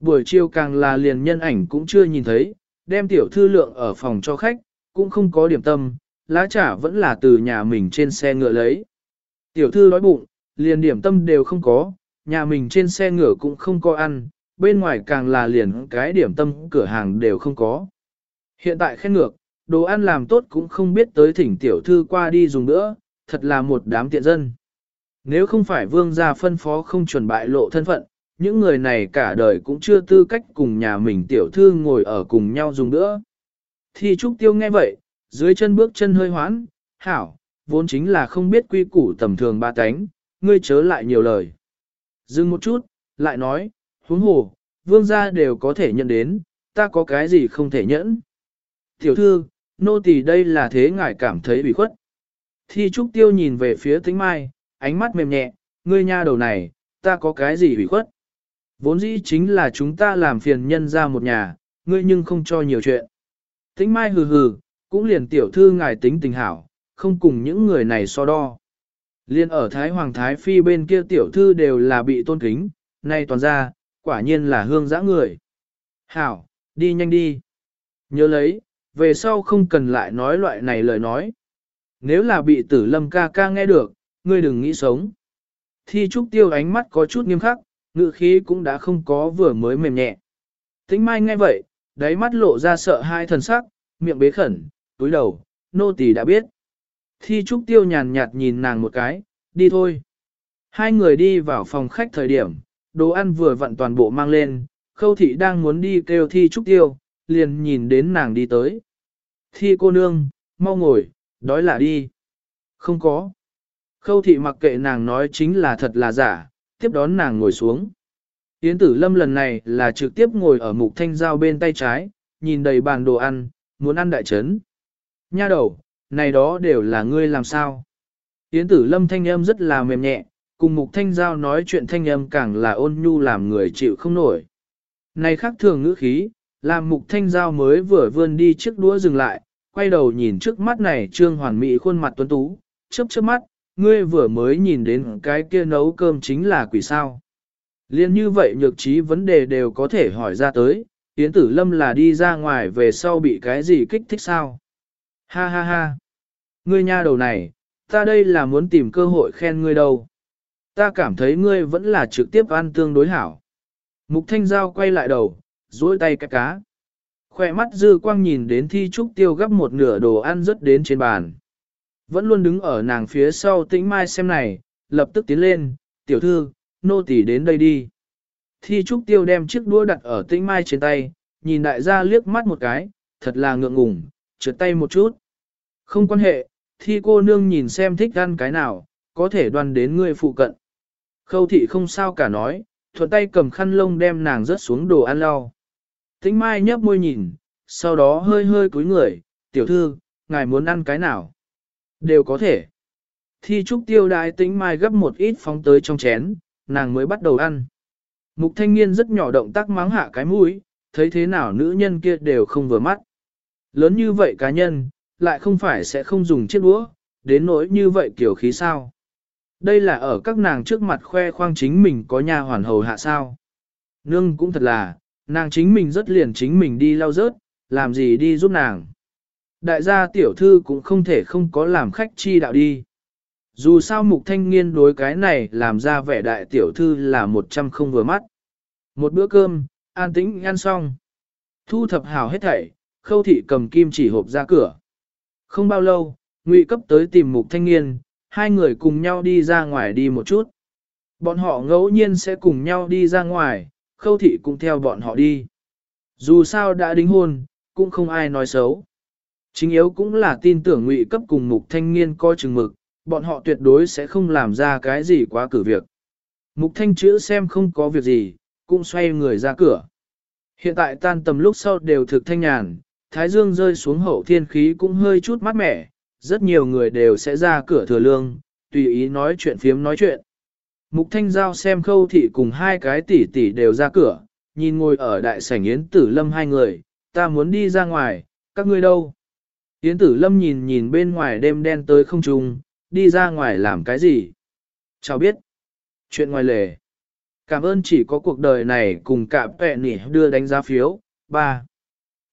Buổi chiều càng là liền nhân ảnh cũng chưa nhìn thấy, đem tiểu thư lượng ở phòng cho khách, cũng không có điểm tâm, lá trà vẫn là từ nhà mình trên xe ngựa lấy. Tiểu thư đói bụng, liền điểm tâm đều không có, nhà mình trên xe ngựa cũng không có ăn, bên ngoài càng là liền cái điểm tâm cửa hàng đều không có. Hiện tại khen ngược, đồ ăn làm tốt cũng không biết tới thỉnh tiểu thư qua đi dùng nữa, thật là một đám tiện dân. Nếu không phải vương gia phân phó không chuẩn bại lộ thân phận, những người này cả đời cũng chưa tư cách cùng nhà mình tiểu thư ngồi ở cùng nhau dùng nữa. Thì Trúc Tiêu nghe vậy, dưới chân bước chân hơi hoán, hảo, vốn chính là không biết quy củ tầm thường ba cánh, ngươi chớ lại nhiều lời. Dừng một chút, lại nói, huống hồ, vương gia đều có thể nhận đến, ta có cái gì không thể nhẫn. Tiểu thư, nô tỳ đây là thế ngài cảm thấy bị khuất. Thi trúc tiêu nhìn về phía tính mai, ánh mắt mềm nhẹ, ngươi nha đầu này, ta có cái gì bị khuất. Vốn dĩ chính là chúng ta làm phiền nhân ra một nhà, ngươi nhưng không cho nhiều chuyện. Tính mai hừ hừ, cũng liền tiểu thư ngài tính tình hảo, không cùng những người này so đo. Liên ở Thái Hoàng Thái Phi bên kia tiểu thư đều là bị tôn kính, nay toàn ra, quả nhiên là hương dã người. Hảo, đi nhanh đi. Nhớ lấy, về sau không cần lại nói loại này lời nói. Nếu là bị tử lâm ca ca nghe được, ngươi đừng nghĩ sống. Thi trúc tiêu ánh mắt có chút nghiêm khắc, ngự khí cũng đã không có vừa mới mềm nhẹ. Tĩnh mai nghe vậy, đáy mắt lộ ra sợ hai thần sắc, miệng bế khẩn, túi đầu, nô tỳ đã biết. Thi trúc tiêu nhàn nhạt nhìn nàng một cái, đi thôi. Hai người đi vào phòng khách thời điểm, đồ ăn vừa vặn toàn bộ mang lên, khâu thị đang muốn đi kêu thi trúc tiêu, liền nhìn đến nàng đi tới. Thi cô nương, mau ngồi, đói là đi. Không có. Khâu thị mặc kệ nàng nói chính là thật là giả, tiếp đón nàng ngồi xuống. Yến tử lâm lần này là trực tiếp ngồi ở mục thanh giao bên tay trái, nhìn đầy bàn đồ ăn, muốn ăn đại trấn. Nha đầu, này đó đều là ngươi làm sao. Yến tử lâm thanh âm rất là mềm nhẹ, cùng mục thanh giao nói chuyện thanh âm càng là ôn nhu làm người chịu không nổi. Này khác thường ngữ khí, làm mục thanh giao mới vừa vươn đi chiếc đũa dừng lại, quay đầu nhìn trước mắt này trương hoàn mỹ khuôn mặt tuấn tú, chớp chớp mắt, ngươi vừa mới nhìn đến cái kia nấu cơm chính là quỷ sao. Liên như vậy nhược trí vấn đề đều có thể hỏi ra tới, Yến Tử Lâm là đi ra ngoài về sau bị cái gì kích thích sao? Ha ha ha! Ngươi nha đầu này, ta đây là muốn tìm cơ hội khen ngươi đâu. Ta cảm thấy ngươi vẫn là trực tiếp ăn tương đối hảo. Mục Thanh Giao quay lại đầu, duỗi tay cái cá. Khoe mắt dư quang nhìn đến thi trúc tiêu gấp một nửa đồ ăn rớt đến trên bàn. Vẫn luôn đứng ở nàng phía sau tĩnh mai xem này, lập tức tiến lên, tiểu thư, nô tỳ đến đây đi. Thi trúc tiêu đem chiếc đũa đặt ở tĩnh mai trên tay, nhìn đại gia liếc mắt một cái, thật là ngượng ngùng, trượt tay một chút. Không quan hệ, thi cô nương nhìn xem thích ăn cái nào, có thể đoan đến người phụ cận. Khâu thị không sao cả nói, thuận tay cầm khăn lông đem nàng rớt xuống đồ ăn lau. Tĩnh mai nhấp môi nhìn, sau đó hơi hơi cúi người, tiểu thư, ngài muốn ăn cái nào? Đều có thể. Thi trúc tiêu đại tĩnh mai gấp một ít phóng tới trong chén, nàng mới bắt đầu ăn. Mục thanh niên rất nhỏ động tác mắng hạ cái mũi, thấy thế nào nữ nhân kia đều không vừa mắt. Lớn như vậy cá nhân, lại không phải sẽ không dùng chiếc đũa, đến nỗi như vậy kiểu khí sao. Đây là ở các nàng trước mặt khoe khoang chính mình có nhà hoàn hầu hạ sao. Nương cũng thật là, nàng chính mình rất liền chính mình đi lau rớt, làm gì đi giúp nàng. Đại gia tiểu thư cũng không thể không có làm khách chi đạo đi. Dù sao mục thanh niên đối cái này làm ra vẻ đại tiểu thư là một trăm không vừa mắt. Một bữa cơm, an tĩnh ăn xong. Thu thập hào hết thảy, khâu thị cầm kim chỉ hộp ra cửa. Không bao lâu, ngụy cấp tới tìm mục thanh niên, hai người cùng nhau đi ra ngoài đi một chút. Bọn họ ngẫu nhiên sẽ cùng nhau đi ra ngoài, khâu thị cũng theo bọn họ đi. Dù sao đã đính hôn, cũng không ai nói xấu. Chính yếu cũng là tin tưởng ngụy cấp cùng mục thanh niên coi chừng mực, bọn họ tuyệt đối sẽ không làm ra cái gì quá cử việc. Mục thanh chữ xem không có việc gì, cũng xoay người ra cửa. Hiện tại tan tầm lúc sau đều thực thanh nhàn, thái dương rơi xuống hậu thiên khí cũng hơi chút mát mẻ, rất nhiều người đều sẽ ra cửa thừa lương, tùy ý nói chuyện phiếm nói chuyện. Mục thanh giao xem khâu thị cùng hai cái tỷ tỷ đều ra cửa, nhìn ngồi ở đại sảnh yến tử lâm hai người, ta muốn đi ra ngoài, các ngươi đâu? Yến tử lâm nhìn nhìn bên ngoài đêm đen tới không trung, đi ra ngoài làm cái gì? Chào biết. Chuyện ngoài lề. Cảm ơn chỉ có cuộc đời này cùng cả vẹ nỉ đưa đánh giá phiếu. 3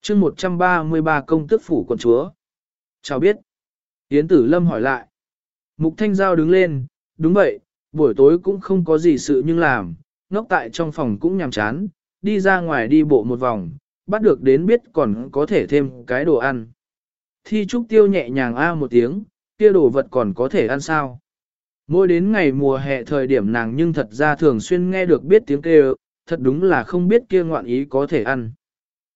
chương 133 công tức phủ quận chúa. Chào biết. Yến tử lâm hỏi lại. Mục thanh giao đứng lên, đúng vậy, buổi tối cũng không có gì sự nhưng làm, ngốc tại trong phòng cũng nhàm chán, đi ra ngoài đi bộ một vòng, bắt được đến biết còn có thể thêm cái đồ ăn. Thi trúc tiêu nhẹ nhàng a một tiếng, kia đồ vật còn có thể ăn sao. Mỗi đến ngày mùa hè thời điểm nàng nhưng thật ra thường xuyên nghe được biết tiếng kêu, thật đúng là không biết kia ngoạn ý có thể ăn.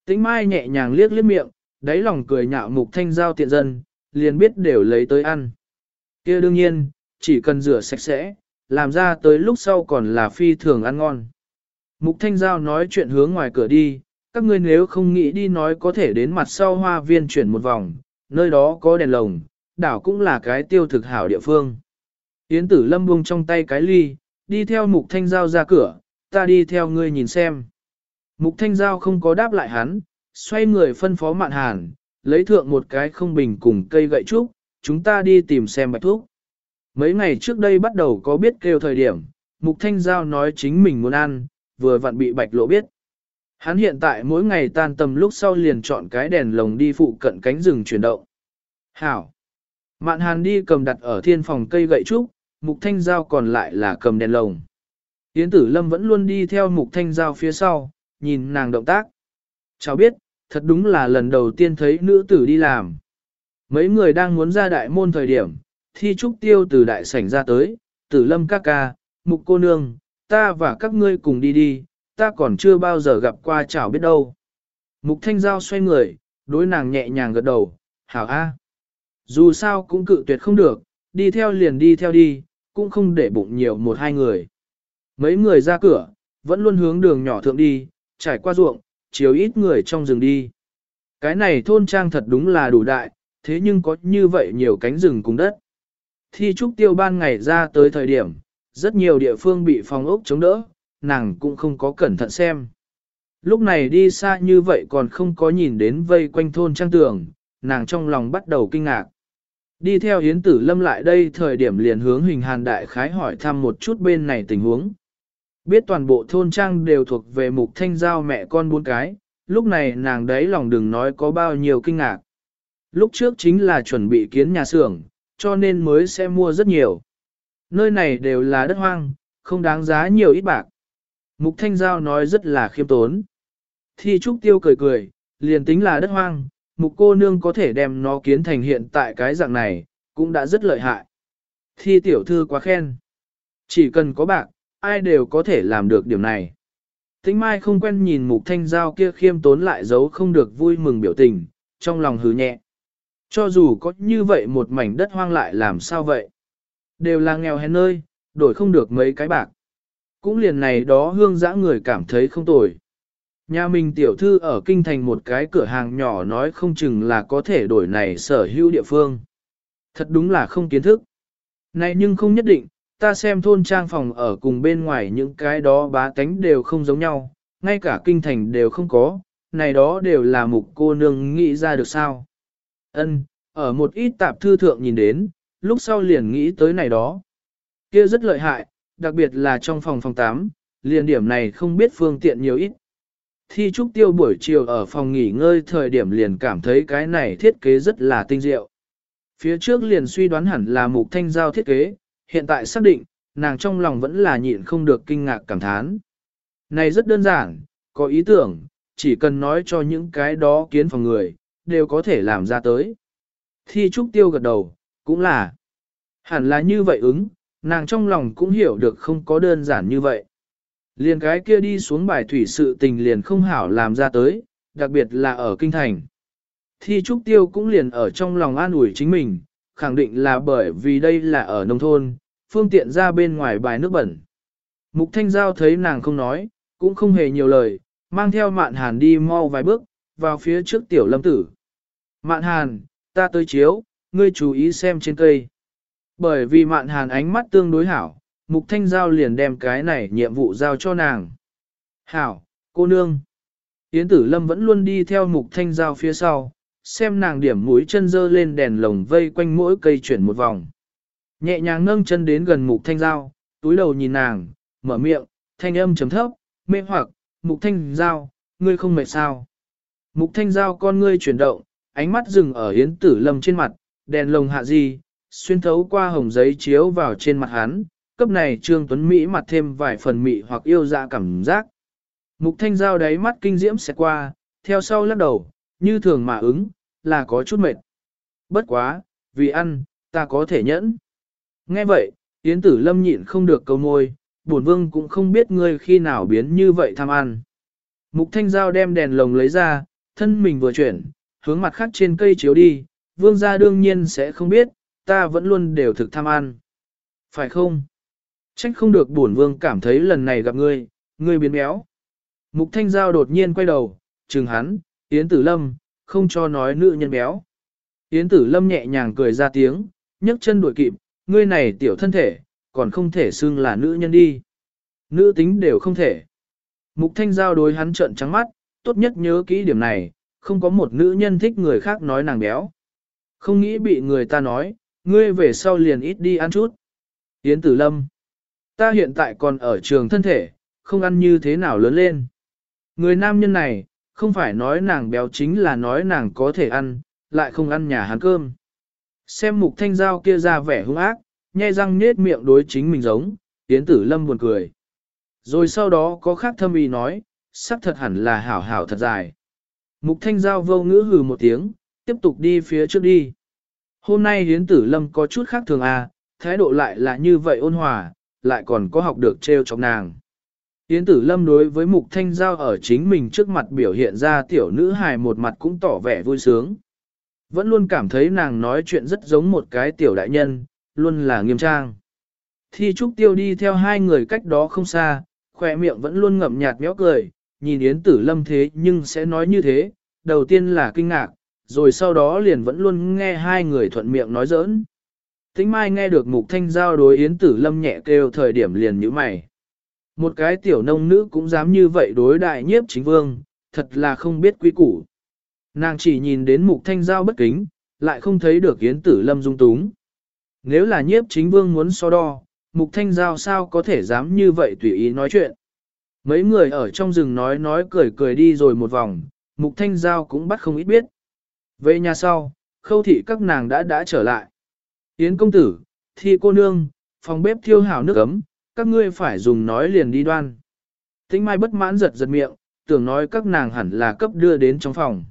Tĩnh mai nhẹ nhàng liếc liếc miệng, đáy lòng cười nhạo mục thanh giao tiện dân, liền biết đều lấy tới ăn. kia đương nhiên, chỉ cần rửa sạch sẽ, làm ra tới lúc sau còn là phi thường ăn ngon. Mục Thanh Giao nói chuyện hướng ngoài cửa đi, các ngươi nếu không nghĩ đi nói có thể đến mặt sau hoa viên chuyển một vòng, nơi đó có đèn lồng, đảo cũng là cái tiêu thực hảo địa phương. Yến tử lâm buông trong tay cái ly, đi theo mục thanh giao ra cửa, ta đi theo ngươi nhìn xem. Mục thanh giao không có đáp lại hắn, xoay người phân phó mạn hàn, lấy thượng một cái không bình cùng cây gậy trúc, chúng ta đi tìm xem bạch thuốc. Mấy ngày trước đây bắt đầu có biết kêu thời điểm, mục thanh giao nói chính mình muốn ăn, vừa vặn bị bạch lộ biết. Hắn hiện tại mỗi ngày tan tầm lúc sau liền chọn cái đèn lồng đi phụ cận cánh rừng chuyển động. Hảo! Mạn hàn đi cầm đặt ở thiên phòng cây gậy trúc, mục thanh giao còn lại là cầm đèn lồng. Yến tử lâm vẫn luôn đi theo mục thanh giao phía sau, nhìn nàng động tác. Cháu biết, thật đúng là lần đầu tiên thấy nữ tử đi làm. Mấy người đang muốn ra đại môn thời điểm, thi trúc tiêu từ đại sảnh ra tới, tử lâm các ca, mục cô nương, ta và các ngươi cùng đi đi, ta còn chưa bao giờ gặp qua chảo biết đâu. Mục thanh giao xoay người, đối nàng nhẹ nhàng gật đầu, hảo a. Dù sao cũng cự tuyệt không được, đi theo liền đi theo đi, cũng không để bụng nhiều một hai người. Mấy người ra cửa, vẫn luôn hướng đường nhỏ thượng đi, trải qua ruộng, chiếu ít người trong rừng đi. Cái này thôn trang thật đúng là đủ đại, thế nhưng có như vậy nhiều cánh rừng cùng đất. Thi trúc tiêu ban ngày ra tới thời điểm, rất nhiều địa phương bị phòng ốc chống đỡ, nàng cũng không có cẩn thận xem. Lúc này đi xa như vậy còn không có nhìn đến vây quanh thôn trang tường, nàng trong lòng bắt đầu kinh ngạc. Đi theo Yến Tử Lâm lại đây thời điểm liền hướng hình hàn đại khái hỏi thăm một chút bên này tình huống. Biết toàn bộ thôn trang đều thuộc về mục thanh giao mẹ con bốn cái, lúc này nàng đấy lòng đừng nói có bao nhiêu kinh ngạc. Lúc trước chính là chuẩn bị kiến nhà xưởng, cho nên mới sẽ mua rất nhiều. Nơi này đều là đất hoang, không đáng giá nhiều ít bạc. Mục Thanh Giao nói rất là khiêm tốn. Thi Trúc Tiêu cười cười, liền tính là đất hoang, mục cô nương có thể đem nó kiến thành hiện tại cái dạng này, cũng đã rất lợi hại. Thi tiểu thư quá khen. Chỉ cần có bạc, ai đều có thể làm được điểm này. Tính mai không quen nhìn mục thanh giao kia khiêm tốn lại giấu không được vui mừng biểu tình, trong lòng hứ nhẹ. Cho dù có như vậy một mảnh đất hoang lại làm sao vậy? Đều là nghèo hèn nơi, đổi không được mấy cái bạc. Cũng liền này đó hương dã người cảm thấy không tồi. Nhà mình tiểu thư ở kinh thành một cái cửa hàng nhỏ nói không chừng là có thể đổi này sở hữu địa phương. Thật đúng là không kiến thức. Này nhưng không nhất định, ta xem thôn trang phòng ở cùng bên ngoài những cái đó bá tánh đều không giống nhau, ngay cả kinh thành đều không có, này đó đều là mục cô nương nghĩ ra được sao. Ân, ở một ít tạp thư thượng nhìn đến, lúc sau liền nghĩ tới này đó. kia rất lợi hại, đặc biệt là trong phòng phòng 8, liền điểm này không biết phương tiện nhiều ít. Thi trúc tiêu buổi chiều ở phòng nghỉ ngơi thời điểm liền cảm thấy cái này thiết kế rất là tinh diệu. Phía trước liền suy đoán hẳn là mục thanh giao thiết kế, hiện tại xác định, nàng trong lòng vẫn là nhịn không được kinh ngạc cảm thán. Này rất đơn giản, có ý tưởng, chỉ cần nói cho những cái đó kiến phòng người, đều có thể làm ra tới. Thi trúc tiêu gật đầu, cũng là. Hẳn là như vậy ứng, nàng trong lòng cũng hiểu được không có đơn giản như vậy. Liền cái kia đi xuống bài thủy sự tình liền không hảo làm ra tới, đặc biệt là ở kinh thành. Thi trúc tiêu cũng liền ở trong lòng an ủi chính mình, khẳng định là bởi vì đây là ở nông thôn, phương tiện ra bên ngoài bài nước bẩn. Mục Thanh Giao thấy nàng không nói, cũng không hề nhiều lời, mang theo mạn hàn đi mau vài bước, vào phía trước tiểu lâm tử. Mạn hàn, ta tới chiếu, ngươi chú ý xem trên cây. Bởi vì mạn hàn ánh mắt tương đối hảo, Mục Thanh Giao liền đem cái này nhiệm vụ giao cho nàng. Hảo, cô nương. Yến tử lâm vẫn luôn đi theo Mục Thanh Giao phía sau, xem nàng điểm mũi chân dơ lên đèn lồng vây quanh mỗi cây chuyển một vòng. Nhẹ nhàng nâng chân đến gần Mục Thanh Giao, túi đầu nhìn nàng, mở miệng, thanh âm chấm thấp, mê hoặc, Mục Thanh Giao, ngươi không mệt sao. Mục Thanh Giao con ngươi chuyển động, ánh mắt dừng ở Yến tử lâm trên mặt, đèn lồng hạ gì, xuyên thấu qua hồng giấy chiếu vào trên mặt hắn, cấp này Trương Tuấn Mỹ mặt thêm vài phần mị hoặc yêu dạ cảm giác. Mục thanh giao đáy mắt kinh diễm sẽ qua, theo sau lắc đầu, như thường mà ứng, là có chút mệt. Bất quá, vì ăn, ta có thể nhẫn. Nghe vậy, Yến tử lâm nhịn không được câu môi, bổn vương cũng không biết ngươi khi nào biến như vậy tham ăn. Mục thanh giao đem đèn lồng lấy ra, thân mình vừa chuyển, hướng mặt khác trên cây chiếu đi, vương gia đương nhiên sẽ không biết, ta vẫn luôn đều thực tham ăn. Phải không? Trách không được bổn vương cảm thấy lần này gặp ngươi, ngươi biến béo. Mục Thanh Giao đột nhiên quay đầu, trừng hắn, Yến Tử Lâm, không cho nói nữ nhân béo. Yến Tử Lâm nhẹ nhàng cười ra tiếng, nhấc chân đuổi kịp, ngươi này tiểu thân thể, còn không thể xưng là nữ nhân đi. Nữ tính đều không thể. Mục Thanh Giao đối hắn trợn trắng mắt, tốt nhất nhớ kỹ điểm này, không có một nữ nhân thích người khác nói nàng béo. Không nghĩ bị người ta nói, ngươi về sau liền ít đi ăn chút. Yến Tử Lâm, ta hiện tại còn ở trường thân thể, không ăn như thế nào lớn lên. Người nam nhân này, không phải nói nàng béo chính là nói nàng có thể ăn, lại không ăn nhà hắn cơm. Xem mục thanh giao kia ra vẻ hung ác, nhai răng nết miệng đối chính mình giống, tiến Tử Lâm buồn cười. Rồi sau đó có khác thâm ý nói, sắc thật hẳn là hảo hảo thật dài. Mục thanh giao vô ngữ hừ một tiếng, tiếp tục đi phía trước đi. Hôm nay hiến tử lâm có chút khác thường à, thái độ lại là như vậy ôn hòa, lại còn có học được treo trong nàng. Yến tử lâm đối với mục thanh giao ở chính mình trước mặt biểu hiện ra tiểu nữ hài một mặt cũng tỏ vẻ vui sướng. Vẫn luôn cảm thấy nàng nói chuyện rất giống một cái tiểu đại nhân, luôn là nghiêm trang. Thi trúc tiêu đi theo hai người cách đó không xa, khỏe miệng vẫn luôn ngậm nhạt méo cười, nhìn Yến Tử Lâm thế nhưng sẽ nói như thế, đầu tiên là kinh ngạc, rồi sau đó liền vẫn luôn nghe hai người thuận miệng nói giỡn. Tính Mai nghe được Mục Thanh Giao đối Yến Tử Lâm nhẹ kêu thời điểm liền như mày. Một cái tiểu nông nữ cũng dám như vậy đối đại nhiếp chính vương, thật là không biết quý củ. Nàng chỉ nhìn đến Mục Thanh Giao bất kính, lại không thấy được Yến Tử Lâm dung túng. Nếu là nhiếp chính vương muốn so đo, Mục Thanh Giao sao có thể dám như vậy tùy ý nói chuyện. Mấy người ở trong rừng nói nói cười cười đi rồi một vòng, Mục Thanh Giao cũng bắt không ít biết. Về nhà sau, khâu thị các nàng đã đã trở lại. Yến công tử, thi cô nương, phòng bếp thiêu hảo nước ấm, các ngươi phải dùng nói liền đi đoan. Tĩnh mai bất mãn giật giật miệng, tưởng nói các nàng hẳn là cấp đưa đến trong phòng.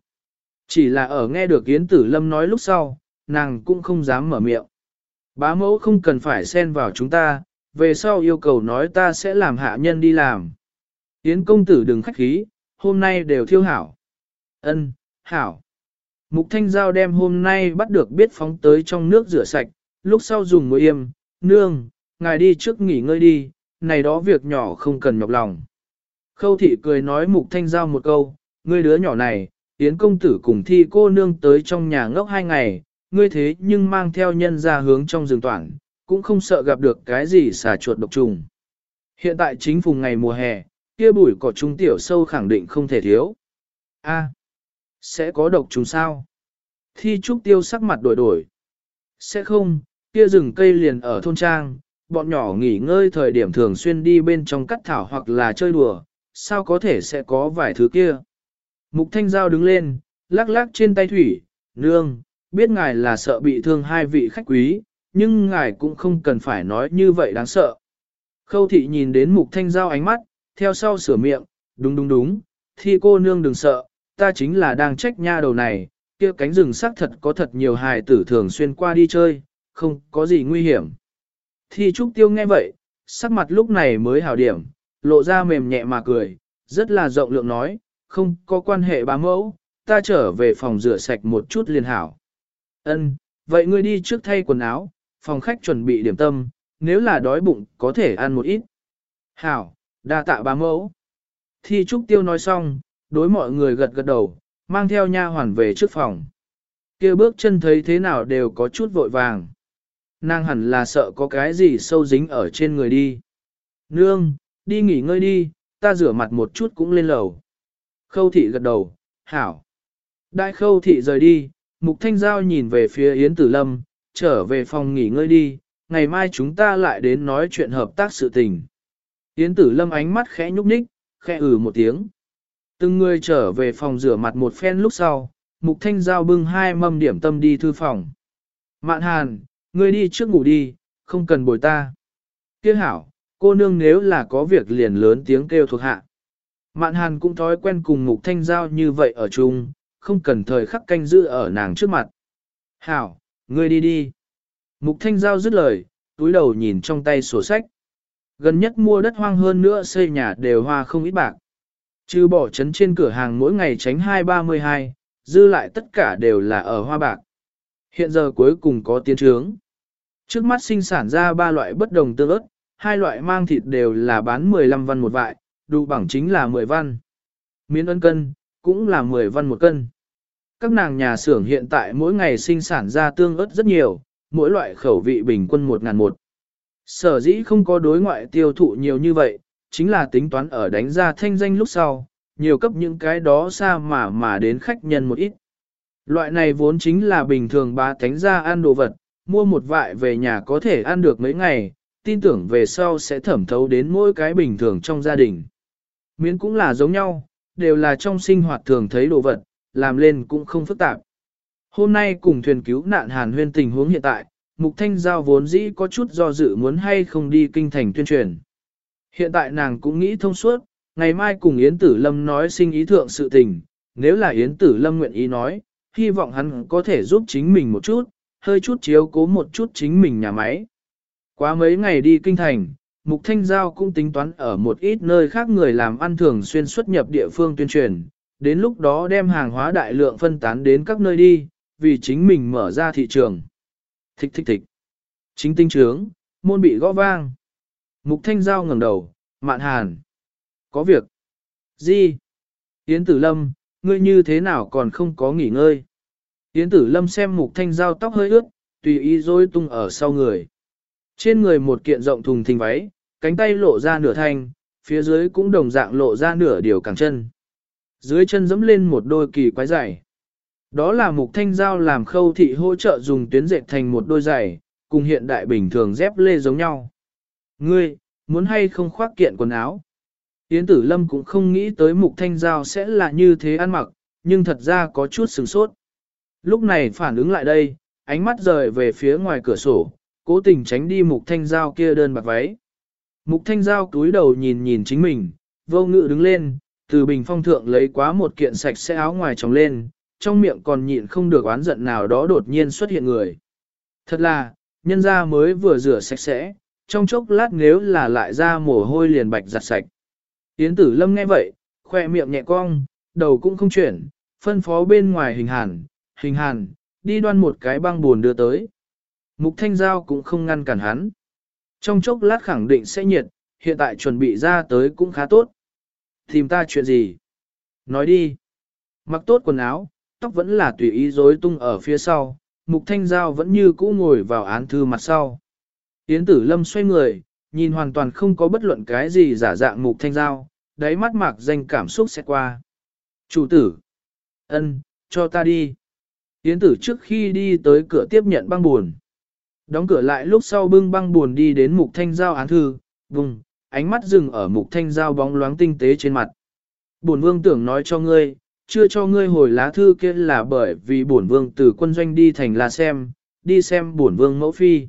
Chỉ là ở nghe được Yến tử lâm nói lúc sau, nàng cũng không dám mở miệng. Bá mẫu không cần phải xen vào chúng ta, về sau yêu cầu nói ta sẽ làm hạ nhân đi làm. Yến công tử đừng khách khí, hôm nay đều thiêu hảo. Ân, hảo. Mục Thanh Giao đem hôm nay bắt được biết phóng tới trong nước rửa sạch, lúc sau dùng muối yêm, nương, ngài đi trước nghỉ ngơi đi, này đó việc nhỏ không cần nhọc lòng. Khâu thị cười nói Mục Thanh Giao một câu, ngươi đứa nhỏ này, Yến công tử cùng thi cô nương tới trong nhà ngốc hai ngày, ngươi thế nhưng mang theo nhân ra hướng trong rừng toàn, cũng không sợ gặp được cái gì xà chuột độc trùng. Hiện tại chính vùng ngày mùa hè, kia bụi cỏ trung tiểu sâu khẳng định không thể thiếu. A, sẽ có độc trùng sao? Thi trúc tiêu sắc mặt đổi đổi. Sẽ không, kia rừng cây liền ở thôn trang, bọn nhỏ nghỉ ngơi thời điểm thường xuyên đi bên trong cắt thảo hoặc là chơi đùa, sao có thể sẽ có vài thứ kia. Mục thanh giao đứng lên, lắc lắc trên tay thủy, nương, biết ngài là sợ bị thương hai vị khách quý, nhưng ngài cũng không cần phải nói như vậy đáng sợ. Khâu thị nhìn đến mục thanh giao ánh mắt, theo sau sửa miệng, đúng đúng đúng, thi cô nương đừng sợ, ta chính là đang trách nha đầu này, kia cánh rừng xác thật có thật nhiều hài tử thường xuyên qua đi chơi, không có gì nguy hiểm. Thi trúc tiêu nghe vậy, sắc mặt lúc này mới hào điểm, lộ ra mềm nhẹ mà cười, rất là rộng lượng nói, không có quan hệ bá mẫu, ta trở về phòng rửa sạch một chút liền hảo. Ân, vậy ngươi đi trước thay quần áo, phòng khách chuẩn bị điểm tâm, nếu là đói bụng có thể ăn một ít. Hảo, đa tạ bá mẫu. Thi trúc tiêu nói xong, đối mọi người gật gật đầu, mang theo nha hoàn về trước phòng. kia bước chân thấy thế nào đều có chút vội vàng. Nàng hẳn là sợ có cái gì sâu dính ở trên người đi. Nương, đi nghỉ ngơi đi, ta rửa mặt một chút cũng lên lầu. Khâu thị gật đầu, hảo. Đại khâu thị rời đi, mục thanh giao nhìn về phía Yến Tử Lâm, trở về phòng nghỉ ngơi đi, ngày mai chúng ta lại đến nói chuyện hợp tác sự tình. Yến Tử Lâm ánh mắt khẽ nhúc nhích, khẽ ử ừ một tiếng. Từng người trở về phòng rửa mặt một phen lúc sau, Mục Thanh Giao bưng hai mâm điểm tâm đi thư phòng. Mạn Hàn, ngươi đi trước ngủ đi, không cần bồi ta. Kia hảo, cô nương nếu là có việc liền lớn tiếng kêu thuộc hạ. Mạn Hàn cũng thói quen cùng Mục Thanh Giao như vậy ở chung, không cần thời khắc canh giữ ở nàng trước mặt. Hảo, ngươi đi đi. Mục Thanh Giao dứt lời, túi đầu nhìn trong tay sổ sách. Gần nhất mua đất hoang hơn nữa xây nhà đều hoa không ít bạc. Trừ bỏ chấn trên cửa hàng mỗi ngày tránh 232, dư lại tất cả đều là ở hoa bạc. Hiện giờ cuối cùng có tiến trướng. Trước mắt sinh sản ra ba loại bất đồng tương ớt, hai loại mang thịt đều là bán 15 văn một vại, đủ bằng chính là 10 văn. Miến ân cân, cũng là 10 văn một cân. Các nàng nhà xưởng hiện tại mỗi ngày sinh sản ra tương ớt rất nhiều, mỗi loại khẩu vị bình quân 1 ngàn một. Sở dĩ không có đối ngoại tiêu thụ nhiều như vậy, chính là tính toán ở đánh ra thanh danh lúc sau, nhiều cấp những cái đó xa mà mà đến khách nhân một ít. Loại này vốn chính là bình thường ba thánh ra ăn đồ vật, mua một vại về nhà có thể ăn được mấy ngày, tin tưởng về sau sẽ thẩm thấu đến mỗi cái bình thường trong gia đình. Miễn cũng là giống nhau, đều là trong sinh hoạt thường thấy đồ vật, làm lên cũng không phức tạp. Hôm nay cùng thuyền cứu nạn hàn huyên tình huống hiện tại, Mục Thanh Giao vốn dĩ có chút do dự muốn hay không đi kinh thành tuyên truyền. Hiện tại nàng cũng nghĩ thông suốt, ngày mai cùng Yến Tử Lâm nói sinh ý thượng sự tình, nếu là Yến Tử Lâm nguyện ý nói, hy vọng hắn có thể giúp chính mình một chút, hơi chút chiếu cố một chút chính mình nhà máy. Quá mấy ngày đi kinh thành, Mục Thanh Giao cũng tính toán ở một ít nơi khác người làm ăn thường xuyên xuất nhập địa phương tuyên truyền, đến lúc đó đem hàng hóa đại lượng phân tán đến các nơi đi, vì chính mình mở ra thị trường. Thích thích thích. Chính tinh trướng, môn bị gõ vang. Mục Thanh Giao ngẩng đầu, mạn hàn. Có việc. Gì? Yến Tử Lâm, ngươi như thế nào còn không có nghỉ ngơi? Yến Tử Lâm xem Mục Thanh Giao tóc hơi ướt, tùy ý rối tung ở sau người. Trên người một kiện rộng thùng thình váy, cánh tay lộ ra nửa thanh, phía dưới cũng đồng dạng lộ ra nửa điều cẳng chân. Dưới chân dẫm lên một đôi kỳ quái giày. Đó là mục thanh giao làm khâu thị hỗ trợ dùng tuyến dệt thành một đôi giày, cùng hiện đại bình thường dép lê giống nhau. Ngươi, muốn hay không khoác kiện quần áo? Yến tử lâm cũng không nghĩ tới mục thanh giao sẽ là như thế ăn mặc, nhưng thật ra có chút sừng sốt. Lúc này phản ứng lại đây, ánh mắt rời về phía ngoài cửa sổ, cố tình tránh đi mục thanh giao kia đơn bạc váy. Mục thanh giao túi đầu nhìn nhìn chính mình, vô ngự đứng lên, từ bình phong thượng lấy quá một kiện sạch sẽ áo ngoài tròng lên, trong miệng còn nhịn không được oán giận nào đó đột nhiên xuất hiện người. Thật là, nhân ra mới vừa rửa sạch sẽ, trong chốc lát nếu là lại ra mồ hôi liền bạch giặt sạch. Yến tử lâm nghe vậy, khoe miệng nhẹ cong, đầu cũng không chuyển, phân phó bên ngoài hình hàn, hình hàn, đi đoan một cái băng buồn đưa tới. Mục thanh giao cũng không ngăn cản hắn. Trong chốc lát khẳng định sẽ nhiệt, hiện tại chuẩn bị ra tới cũng khá tốt. Tìm ta chuyện gì? Nói đi. Mặc tốt quần áo, tóc vẫn là tùy ý rối tung ở phía sau, mục thanh giao vẫn như cũ ngồi vào án thư mặt sau. Yến tử lâm xoay người, nhìn hoàn toàn không có bất luận cái gì giả dạng mục thanh giao, đáy mắt mạc danh cảm xúc sẽ qua. Chủ tử, ân, cho ta đi. Yến tử trước khi đi tới cửa tiếp nhận băng buồn. Đóng cửa lại lúc sau bưng băng buồn đi đến mục thanh giao án thư, vùng, ánh mắt dừng ở mục thanh giao bóng loáng tinh tế trên mặt. Bổn vương tưởng nói cho ngươi, chưa cho ngươi hồi lá thư kia là bởi vì bổn vương từ quân doanh đi thành là xem, đi xem bổn vương mẫu phi.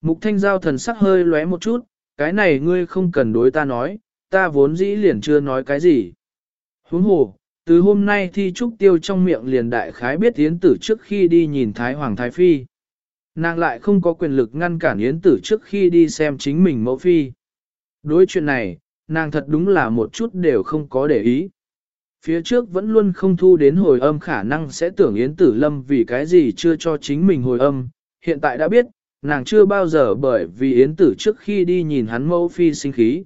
Mục thanh giao thần sắc hơi lóe một chút, cái này ngươi không cần đối ta nói, ta vốn dĩ liền chưa nói cái gì. Huống hồ, từ hôm nay thi trúc tiêu trong miệng liền đại khái biết Yến tử trước khi đi nhìn Thái Hoàng Thái Phi. Nàng lại không có quyền lực ngăn cản Yến tử trước khi đi xem chính mình mẫu phi. Đối chuyện này, nàng thật đúng là một chút đều không có để ý. Phía trước vẫn luôn không thu đến hồi âm khả năng sẽ tưởng Yến Tử Lâm vì cái gì chưa cho chính mình hồi âm, hiện tại đã biết, nàng chưa bao giờ bởi vì Yến Tử trước khi đi nhìn hắn mẫu phi sinh khí.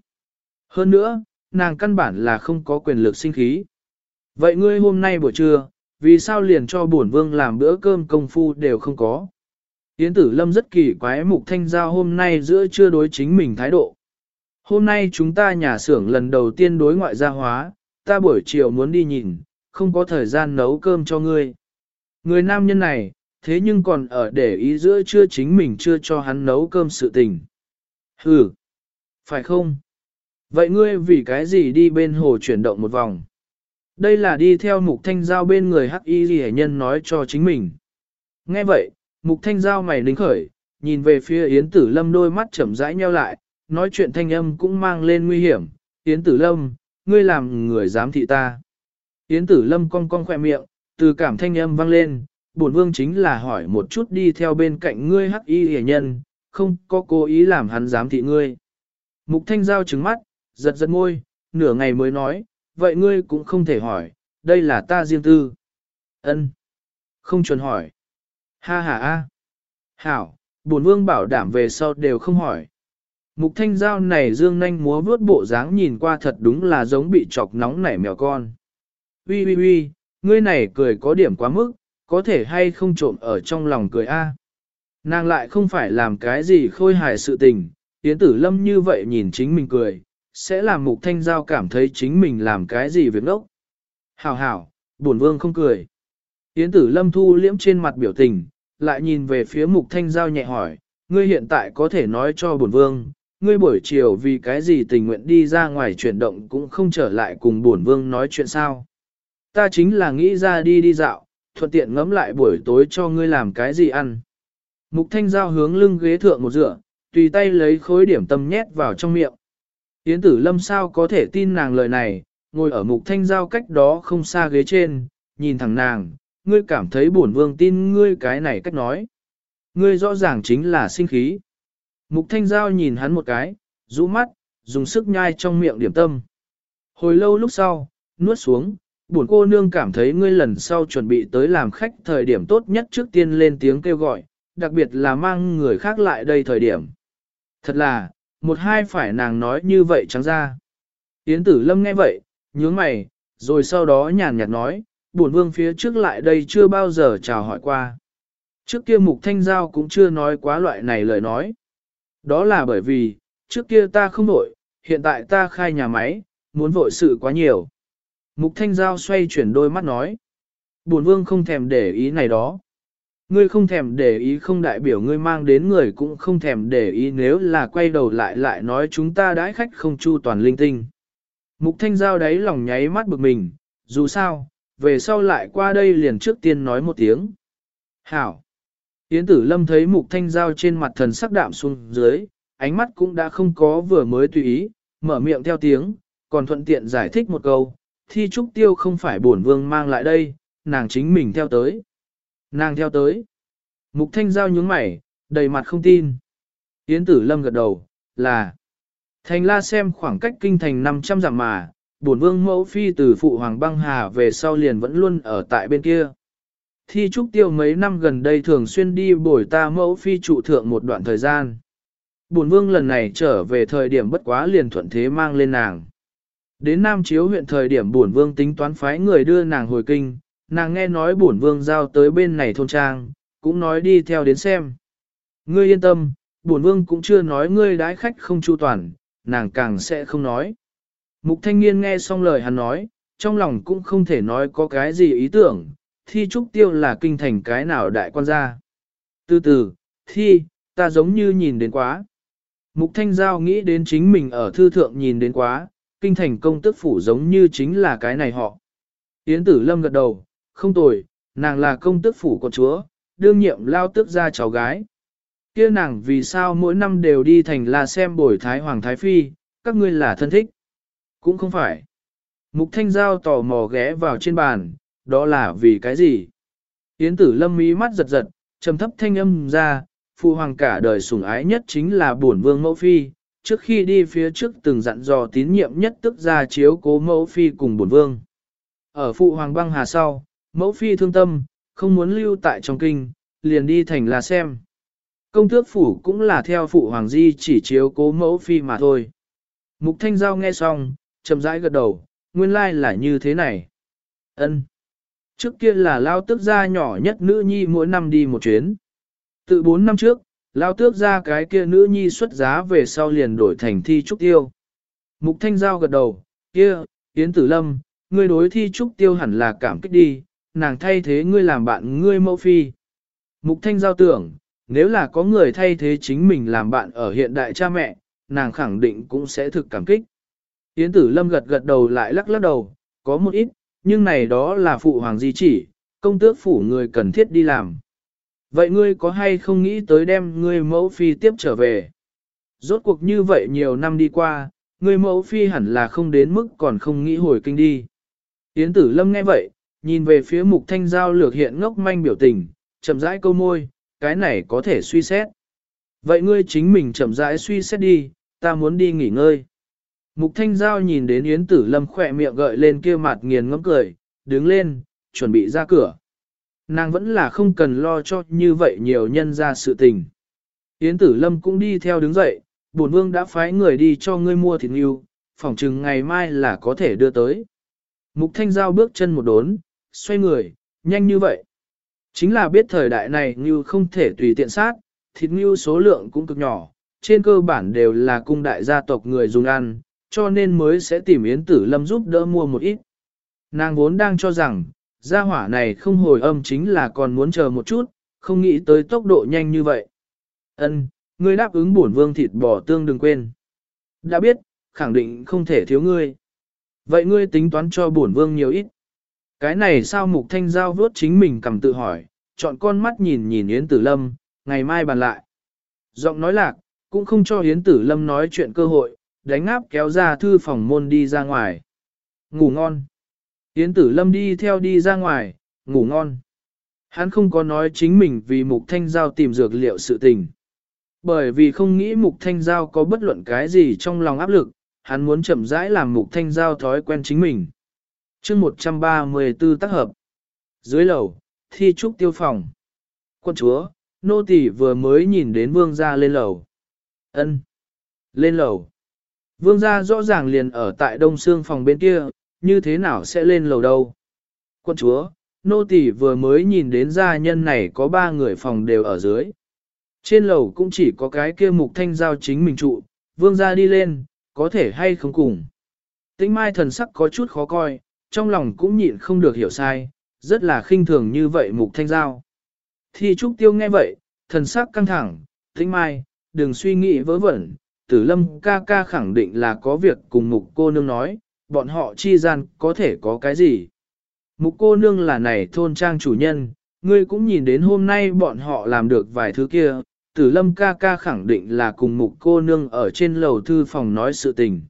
Hơn nữa, nàng căn bản là không có quyền lực sinh khí. Vậy ngươi hôm nay buổi trưa, vì sao liền cho bổn vương làm bữa cơm công phu đều không có? Yến Tử Lâm rất kỳ quái mục thanh giao hôm nay giữa trưa đối chính mình thái độ. Hôm nay chúng ta nhà xưởng lần đầu tiên đối ngoại gia hóa, ta buổi chiều muốn đi nhìn, không có thời gian nấu cơm cho ngươi. Người nam nhân này, thế nhưng còn ở để ý giữa trưa chính mình chưa cho hắn nấu cơm sự tình. Ừ, phải không? Vậy ngươi vì cái gì đi bên hồ chuyển động một vòng? Đây là đi theo mục thanh giao bên người hắc y ghi nhân nói cho chính mình. Nghe vậy, mục thanh giao mày lính khởi, nhìn về phía Yến Tử Lâm đôi mắt chậm rãi nheo lại, nói chuyện thanh âm cũng mang lên nguy hiểm. Yến Tử Lâm, ngươi làm người dám thị ta. Yến tử lâm cong cong khỏe miệng, từ cảm thanh âm vang lên, bổn vương chính là hỏi một chút đi theo bên cạnh ngươi hắc y hề nhân, không có cố ý làm hắn dám thị ngươi. Mục thanh giao trứng mắt, giật giật môi, nửa ngày mới nói, vậy ngươi cũng không thể hỏi, đây là ta riêng tư. Ân, Không chuẩn hỏi. Ha ha a. Hảo, bổn vương bảo đảm về sau đều không hỏi. Mục thanh giao này dương nanh múa vướt bộ dáng nhìn qua thật đúng là giống bị chọc nóng nảy mèo con. Ui ui ui, ngươi này cười có điểm quá mức, có thể hay không trộm ở trong lòng cười a. Nàng lại không phải làm cái gì khôi hài sự tình, Yến Tử Lâm như vậy nhìn chính mình cười, sẽ làm Mục Thanh Giao cảm thấy chính mình làm cái gì việc ngốc. Hảo hảo, buồn vương không cười. Yến Tử Lâm thu liễm trên mặt biểu tình, lại nhìn về phía Mục Thanh Giao nhẹ hỏi, ngươi hiện tại có thể nói cho buồn vương, ngươi buổi chiều vì cái gì tình nguyện đi ra ngoài chuyển động cũng không trở lại cùng buồn vương nói chuyện sao. Ta chính là nghĩ ra đi đi dạo, thuận tiện ngẫm lại buổi tối cho ngươi làm cái gì ăn. Mục Thanh Giao hướng lưng ghế thượng một dựa, tùy tay lấy khối điểm tâm nhét vào trong miệng. Yến tử lâm sao có thể tin nàng lời này, ngồi ở mục thanh giao cách đó không xa ghế trên, nhìn thẳng nàng, ngươi cảm thấy bổn vương tin ngươi cái này cách nói. Ngươi rõ ràng chính là sinh khí. Mục thanh giao nhìn hắn một cái, rũ mắt, dùng sức nhai trong miệng điểm tâm. Hồi lâu lúc sau, nuốt xuống, bổn cô nương cảm thấy ngươi lần sau chuẩn bị tới làm khách thời điểm tốt nhất trước tiên lên tiếng kêu gọi, đặc biệt là mang người khác lại đây thời điểm. Thật là, một hai phải nàng nói như vậy trắng ra. Yến tử lâm nghe vậy, nhướng mày, rồi sau đó nhàn nhạt nói, bổn vương phía trước lại đây chưa bao giờ chào hỏi qua. Trước kia mục thanh giao cũng chưa nói quá loại này lời nói. Đó là bởi vì, trước kia ta không vội, hiện tại ta khai nhà máy, muốn vội sự quá nhiều. Mục thanh giao xoay chuyển đôi mắt nói. Bổn vương không thèm để ý này đó. Ngươi không thèm để ý không đại biểu ngươi mang đến người cũng không thèm để ý nếu là quay đầu lại lại nói chúng ta đãi khách không chu toàn linh tinh. Mục thanh giao đáy lòng nháy mắt bực mình, dù sao, về sau lại qua đây liền trước tiên nói một tiếng. Hảo! Yến tử lâm thấy mục thanh giao trên mặt thần sắc đạm xuống dưới, ánh mắt cũng đã không có vừa mới tùy ý, mở miệng theo tiếng, còn thuận tiện giải thích một câu, thi trúc tiêu không phải bổn vương mang lại đây, nàng chính mình theo tới. Nàng theo tới. Mục thanh giao nhướng mày, đầy mặt không tin. Yến tử lâm gật đầu, là. Thành la xem khoảng cách kinh thành 500 dặm mà, bổn vương mẫu phi từ phụ hoàng băng hà về sau liền vẫn luôn ở tại bên kia. Thi trúc tiêu mấy năm gần đây thường xuyên đi bồi ta mẫu phi trụ thượng một đoạn thời gian. Bổn vương lần này trở về thời điểm bất quá liền thuận thế mang lên nàng. Đến Nam Chiếu huyện thời điểm bổn vương tính toán phái người đưa nàng hồi kinh, nàng nghe nói bổn vương giao tới bên này thôn trang, cũng nói đi theo đến xem. Ngươi yên tâm, bổn vương cũng chưa nói ngươi đái khách không chu toàn, nàng càng sẽ không nói. Mục thanh niên nghe xong lời hắn nói, trong lòng cũng không thể nói có cái gì ý tưởng, thi trúc tiêu là kinh thành cái nào đại quan gia. Từ từ, thi, ta giống như nhìn đến quá. Mục thanh giao nghĩ đến chính mình ở thư thượng nhìn đến quá, kinh thành công tức phủ giống như chính là cái này họ. Yến tử lâm gật đầu, không tồi, nàng là công tước phủ con chúa, đương nhiệm lao tước ra cháu gái. kia nàng vì sao mỗi năm đều đi thành là xem bồi thái hoàng thái phi, các ngươi là thân thích. Cũng không phải. Mục thanh giao tò mò ghé vào trên bàn, đó là vì cái gì? Yến tử lâm mí mắt giật giật, trầm thấp thanh âm ra, phụ hoàng cả đời sủng ái nhất chính là bổn vương mẫu phi, trước khi đi phía trước từng dặn dò tín nhiệm nhất tức ra chiếu cố mẫu phi cùng bổn vương. Ở phụ hoàng băng hà sau, Mẫu phi thương tâm, không muốn lưu tại trong kinh, liền đi thành là xem. Công tước phủ cũng là theo phụ hoàng di chỉ chiếu cố mẫu phi mà thôi. Mục thanh giao nghe xong, chậm rãi gật đầu, nguyên lai là như thế này. Ân. Trước kia là lao tước gia nhỏ nhất nữ nhi mỗi năm đi một chuyến. Từ 4 năm trước, lao tước gia cái kia nữ nhi xuất giá về sau liền đổi thành thi trúc tiêu. Mục thanh giao gật đầu, kia, Yến Tử Lâm, ngươi đối thi trúc tiêu hẳn là cảm kích đi, nàng thay thế ngươi làm bạn ngươi mẫu phi. Mục thanh giao tưởng, nếu là có người thay thế chính mình làm bạn ở hiện đại cha mẹ, nàng khẳng định cũng sẽ thực cảm kích. Yến tử lâm gật gật đầu lại lắc lắc đầu, có một ít, nhưng này đó là phụ hoàng di chỉ, công tước phủ người cần thiết đi làm. Vậy ngươi có hay không nghĩ tới đem ngươi mẫu phi tiếp trở về? Rốt cuộc như vậy nhiều năm đi qua, ngươi mẫu phi hẳn là không đến mức còn không nghĩ hồi kinh đi. Yến tử lâm nghe vậy, nhìn về phía mục thanh giao lược hiện ngốc manh biểu tình, chậm rãi câu môi, cái này có thể suy xét. Vậy ngươi chính mình chậm rãi suy xét đi, ta muốn đi nghỉ ngơi. Mục thanh giao nhìn đến Yến Tử Lâm khỏe miệng gợi lên kia mặt nghiền ngẫm cười, đứng lên, chuẩn bị ra cửa. Nàng vẫn là không cần lo cho như vậy nhiều nhân ra sự tình. Yến Tử Lâm cũng đi theo đứng dậy, bổn vương đã phái người đi cho ngươi mua thịt yêu phỏng chừng ngày mai là có thể đưa tới. Mục Thanh Giao bước chân một đốn, xoay người, nhanh như vậy. Chính là biết thời đại này như không thể tùy tiện sát, thịt như số lượng cũng cực nhỏ, trên cơ bản đều là cung đại gia tộc người dùng ăn, cho nên mới sẽ tìm Yến Tử Lâm giúp đỡ mua một ít. Nàng vốn đang cho rằng, gia hỏa này không hồi âm chính là còn muốn chờ một chút, không nghĩ tới tốc độ nhanh như vậy. Ân, ngươi đáp ứng bổn vương thịt bò tương đừng quên. Đã biết, khẳng định không thể thiếu ngươi. Vậy ngươi tính toán cho bổn vương nhiều ít. Cái này sao mục thanh giao vớt chính mình cầm tự hỏi, chọn con mắt nhìn nhìn Yến Tử Lâm, ngày mai bàn lại. Giọng nói lạc, cũng không cho Yến Tử Lâm nói chuyện cơ hội, đánh áp kéo ra thư phòng môn đi ra ngoài. Ngủ ngon. Yến Tử Lâm đi theo đi ra ngoài, ngủ ngon. Hắn không có nói chính mình vì Mục Thanh Giao tìm dược liệu sự tình. Bởi vì không nghĩ Mục Thanh Giao có bất luận cái gì trong lòng áp lực, hắn muốn chậm rãi làm Mục Thanh Giao thói quen chính mình chương 134 tác hợp. Dưới lầu, thi trúc tiêu phòng. Quân chúa, nô tỳ vừa mới nhìn đến vương gia lên lầu. ân Lên lầu. Vương gia rõ ràng liền ở tại đông xương phòng bên kia, như thế nào sẽ lên lầu đâu. Quân chúa, nô tỳ vừa mới nhìn đến gia nhân này có ba người phòng đều ở dưới. Trên lầu cũng chỉ có cái kia mục thanh giao chính mình trụ, vương gia đi lên, có thể hay không cùng. Tĩnh mai thần sắc có chút khó coi, trong lòng cũng nhịn không được hiểu sai, rất là khinh thường như vậy mục thanh giao. Thi trúc tiêu nghe vậy, thần sắc căng thẳng, tĩnh mai, đừng suy nghĩ vớ vẩn, tử lâm ca ca khẳng định là có việc cùng mục cô nương nói, bọn họ chi gian có thể có cái gì. Mục cô nương là này thôn trang chủ nhân, ngươi cũng nhìn đến hôm nay bọn họ làm được vài thứ kia, tử lâm ca ca khẳng định là cùng mục cô nương ở trên lầu thư phòng nói sự tình.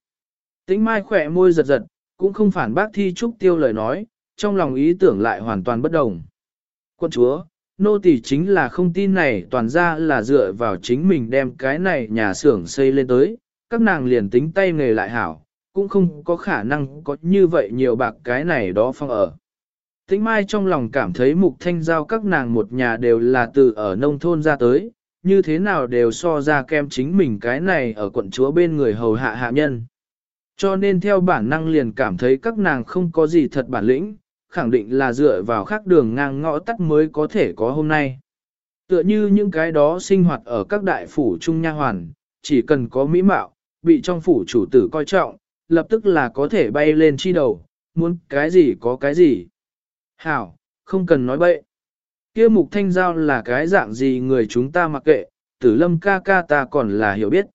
Tĩnh mai khỏe môi giật giật, cũng không phản bác thi trúc tiêu lời nói, trong lòng ý tưởng lại hoàn toàn bất đồng. Quân chúa, nô tỳ chính là không tin này toàn ra là dựa vào chính mình đem cái này nhà xưởng xây lên tới, các nàng liền tính tay nghề lại hảo, cũng không có khả năng có như vậy nhiều bạc cái này đó phong ở. Tĩnh Mai trong lòng cảm thấy mục thanh giao các nàng một nhà đều là từ ở nông thôn ra tới, như thế nào đều so ra kem chính mình cái này ở quận chúa bên người hầu hạ hạ nhân. Cho nên theo bản năng liền cảm thấy các nàng không có gì thật bản lĩnh, khẳng định là dựa vào khác đường ngang ngõ tắt mới có thể có hôm nay. Tựa như những cái đó sinh hoạt ở các đại phủ trung nha hoàn, chỉ cần có mỹ mạo, bị trong phủ chủ tử coi trọng, lập tức là có thể bay lên chi đầu, muốn cái gì có cái gì. Hảo, không cần nói bậy. Kia mục thanh giao là cái dạng gì người chúng ta mặc kệ, tử lâm ca ca ta còn là hiểu biết.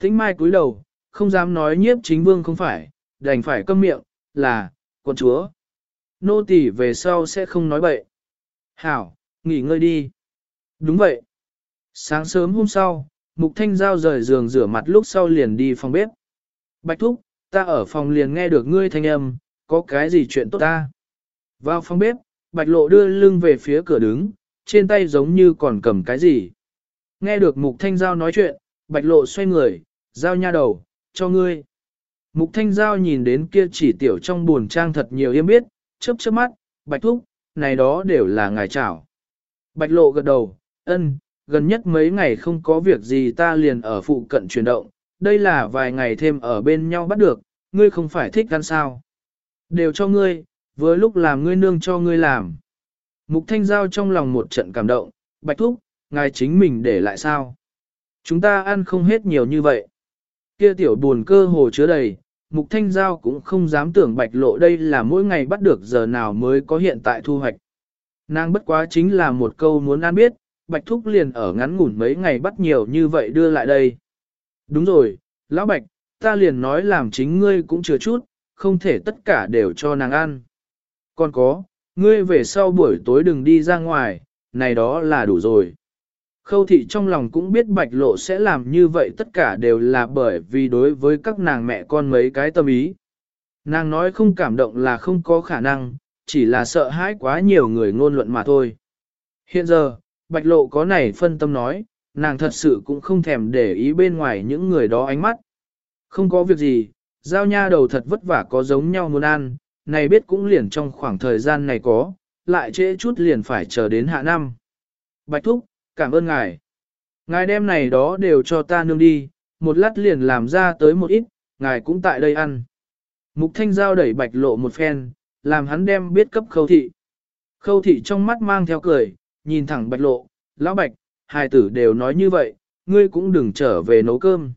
Tính mai cúi đầu, không dám nói nhiếp chính vương không phải, đành phải câm miệng, là, quân chúa. Nô tỳ về sau sẽ không nói bậy. Hảo, nghỉ ngơi đi. Đúng vậy. Sáng sớm hôm sau, Mục Thanh Giao rời giường rửa mặt lúc sau liền đi phòng bếp. Bạch Thúc, ta ở phòng liền nghe được ngươi thanh âm, có cái gì chuyện tốt ta? Vào phòng bếp, Bạch Lộ đưa lưng về phía cửa đứng, trên tay giống như còn cầm cái gì. Nghe được Mục Thanh Giao nói chuyện, Bạch Lộ xoay người, giao nha đầu, cho ngươi. Mục Thanh Giao nhìn đến kia chỉ tiểu trong buồn trang thật nhiều yêm biết, chớp chớp mắt, Bạch Thúc, này đó đều là ngài chảo. Bạch Lộ gật đầu, ân, gần nhất mấy ngày không có việc gì ta liền ở phụ cận chuyển động, đây là vài ngày thêm ở bên nhau bắt được, ngươi không phải thích ăn sao. Đều cho ngươi, vừa lúc làm ngươi nương cho ngươi làm. Mục Thanh Giao trong lòng một trận cảm động, Bạch Thúc, ngài chính mình để lại sao? Chúng ta ăn không hết nhiều như vậy. Kia tiểu buồn cơ hồ chứa đầy, Mục Thanh Giao cũng không dám tưởng bạch lộ đây là mỗi ngày bắt được giờ nào mới có hiện tại thu hoạch. Nàng bất quá chính là một câu muốn ăn biết, bạch thúc liền ở ngắn ngủn mấy ngày bắt nhiều như vậy đưa lại đây. Đúng rồi, lão bạch, ta liền nói làm chính ngươi cũng chưa chút, không thể tất cả đều cho nàng ăn. Còn có, ngươi về sau buổi tối đừng đi ra ngoài, này đó là đủ rồi. Khâu thị trong lòng cũng biết bạch lộ sẽ làm như vậy tất cả đều là bởi vì đối với các nàng mẹ con mấy cái tâm ý. Nàng nói không cảm động là không có khả năng, chỉ là sợ hãi quá nhiều người ngôn luận mà thôi. Hiện giờ, bạch lộ có này phân tâm nói, nàng thật sự cũng không thèm để ý bên ngoài những người đó ánh mắt. Không có việc gì, giao nha đầu thật vất vả có giống nhau muốn ăn, này biết cũng liền trong khoảng thời gian này có, lại trễ chút liền phải chờ đến hạ năm. Bạch thúc, cảm ơn ngài. Ngài đem này đó đều cho ta nương đi, một lát liền làm ra tới một ít, ngài cũng tại đây ăn. Mục thanh giao đẩy bạch lộ một phen, làm hắn đem biết cấp khâu thị. Khâu thị trong mắt mang theo cười, nhìn thẳng bạch lộ, lão bạch, hai tử đều nói như vậy, ngươi cũng đừng trở về nấu cơm.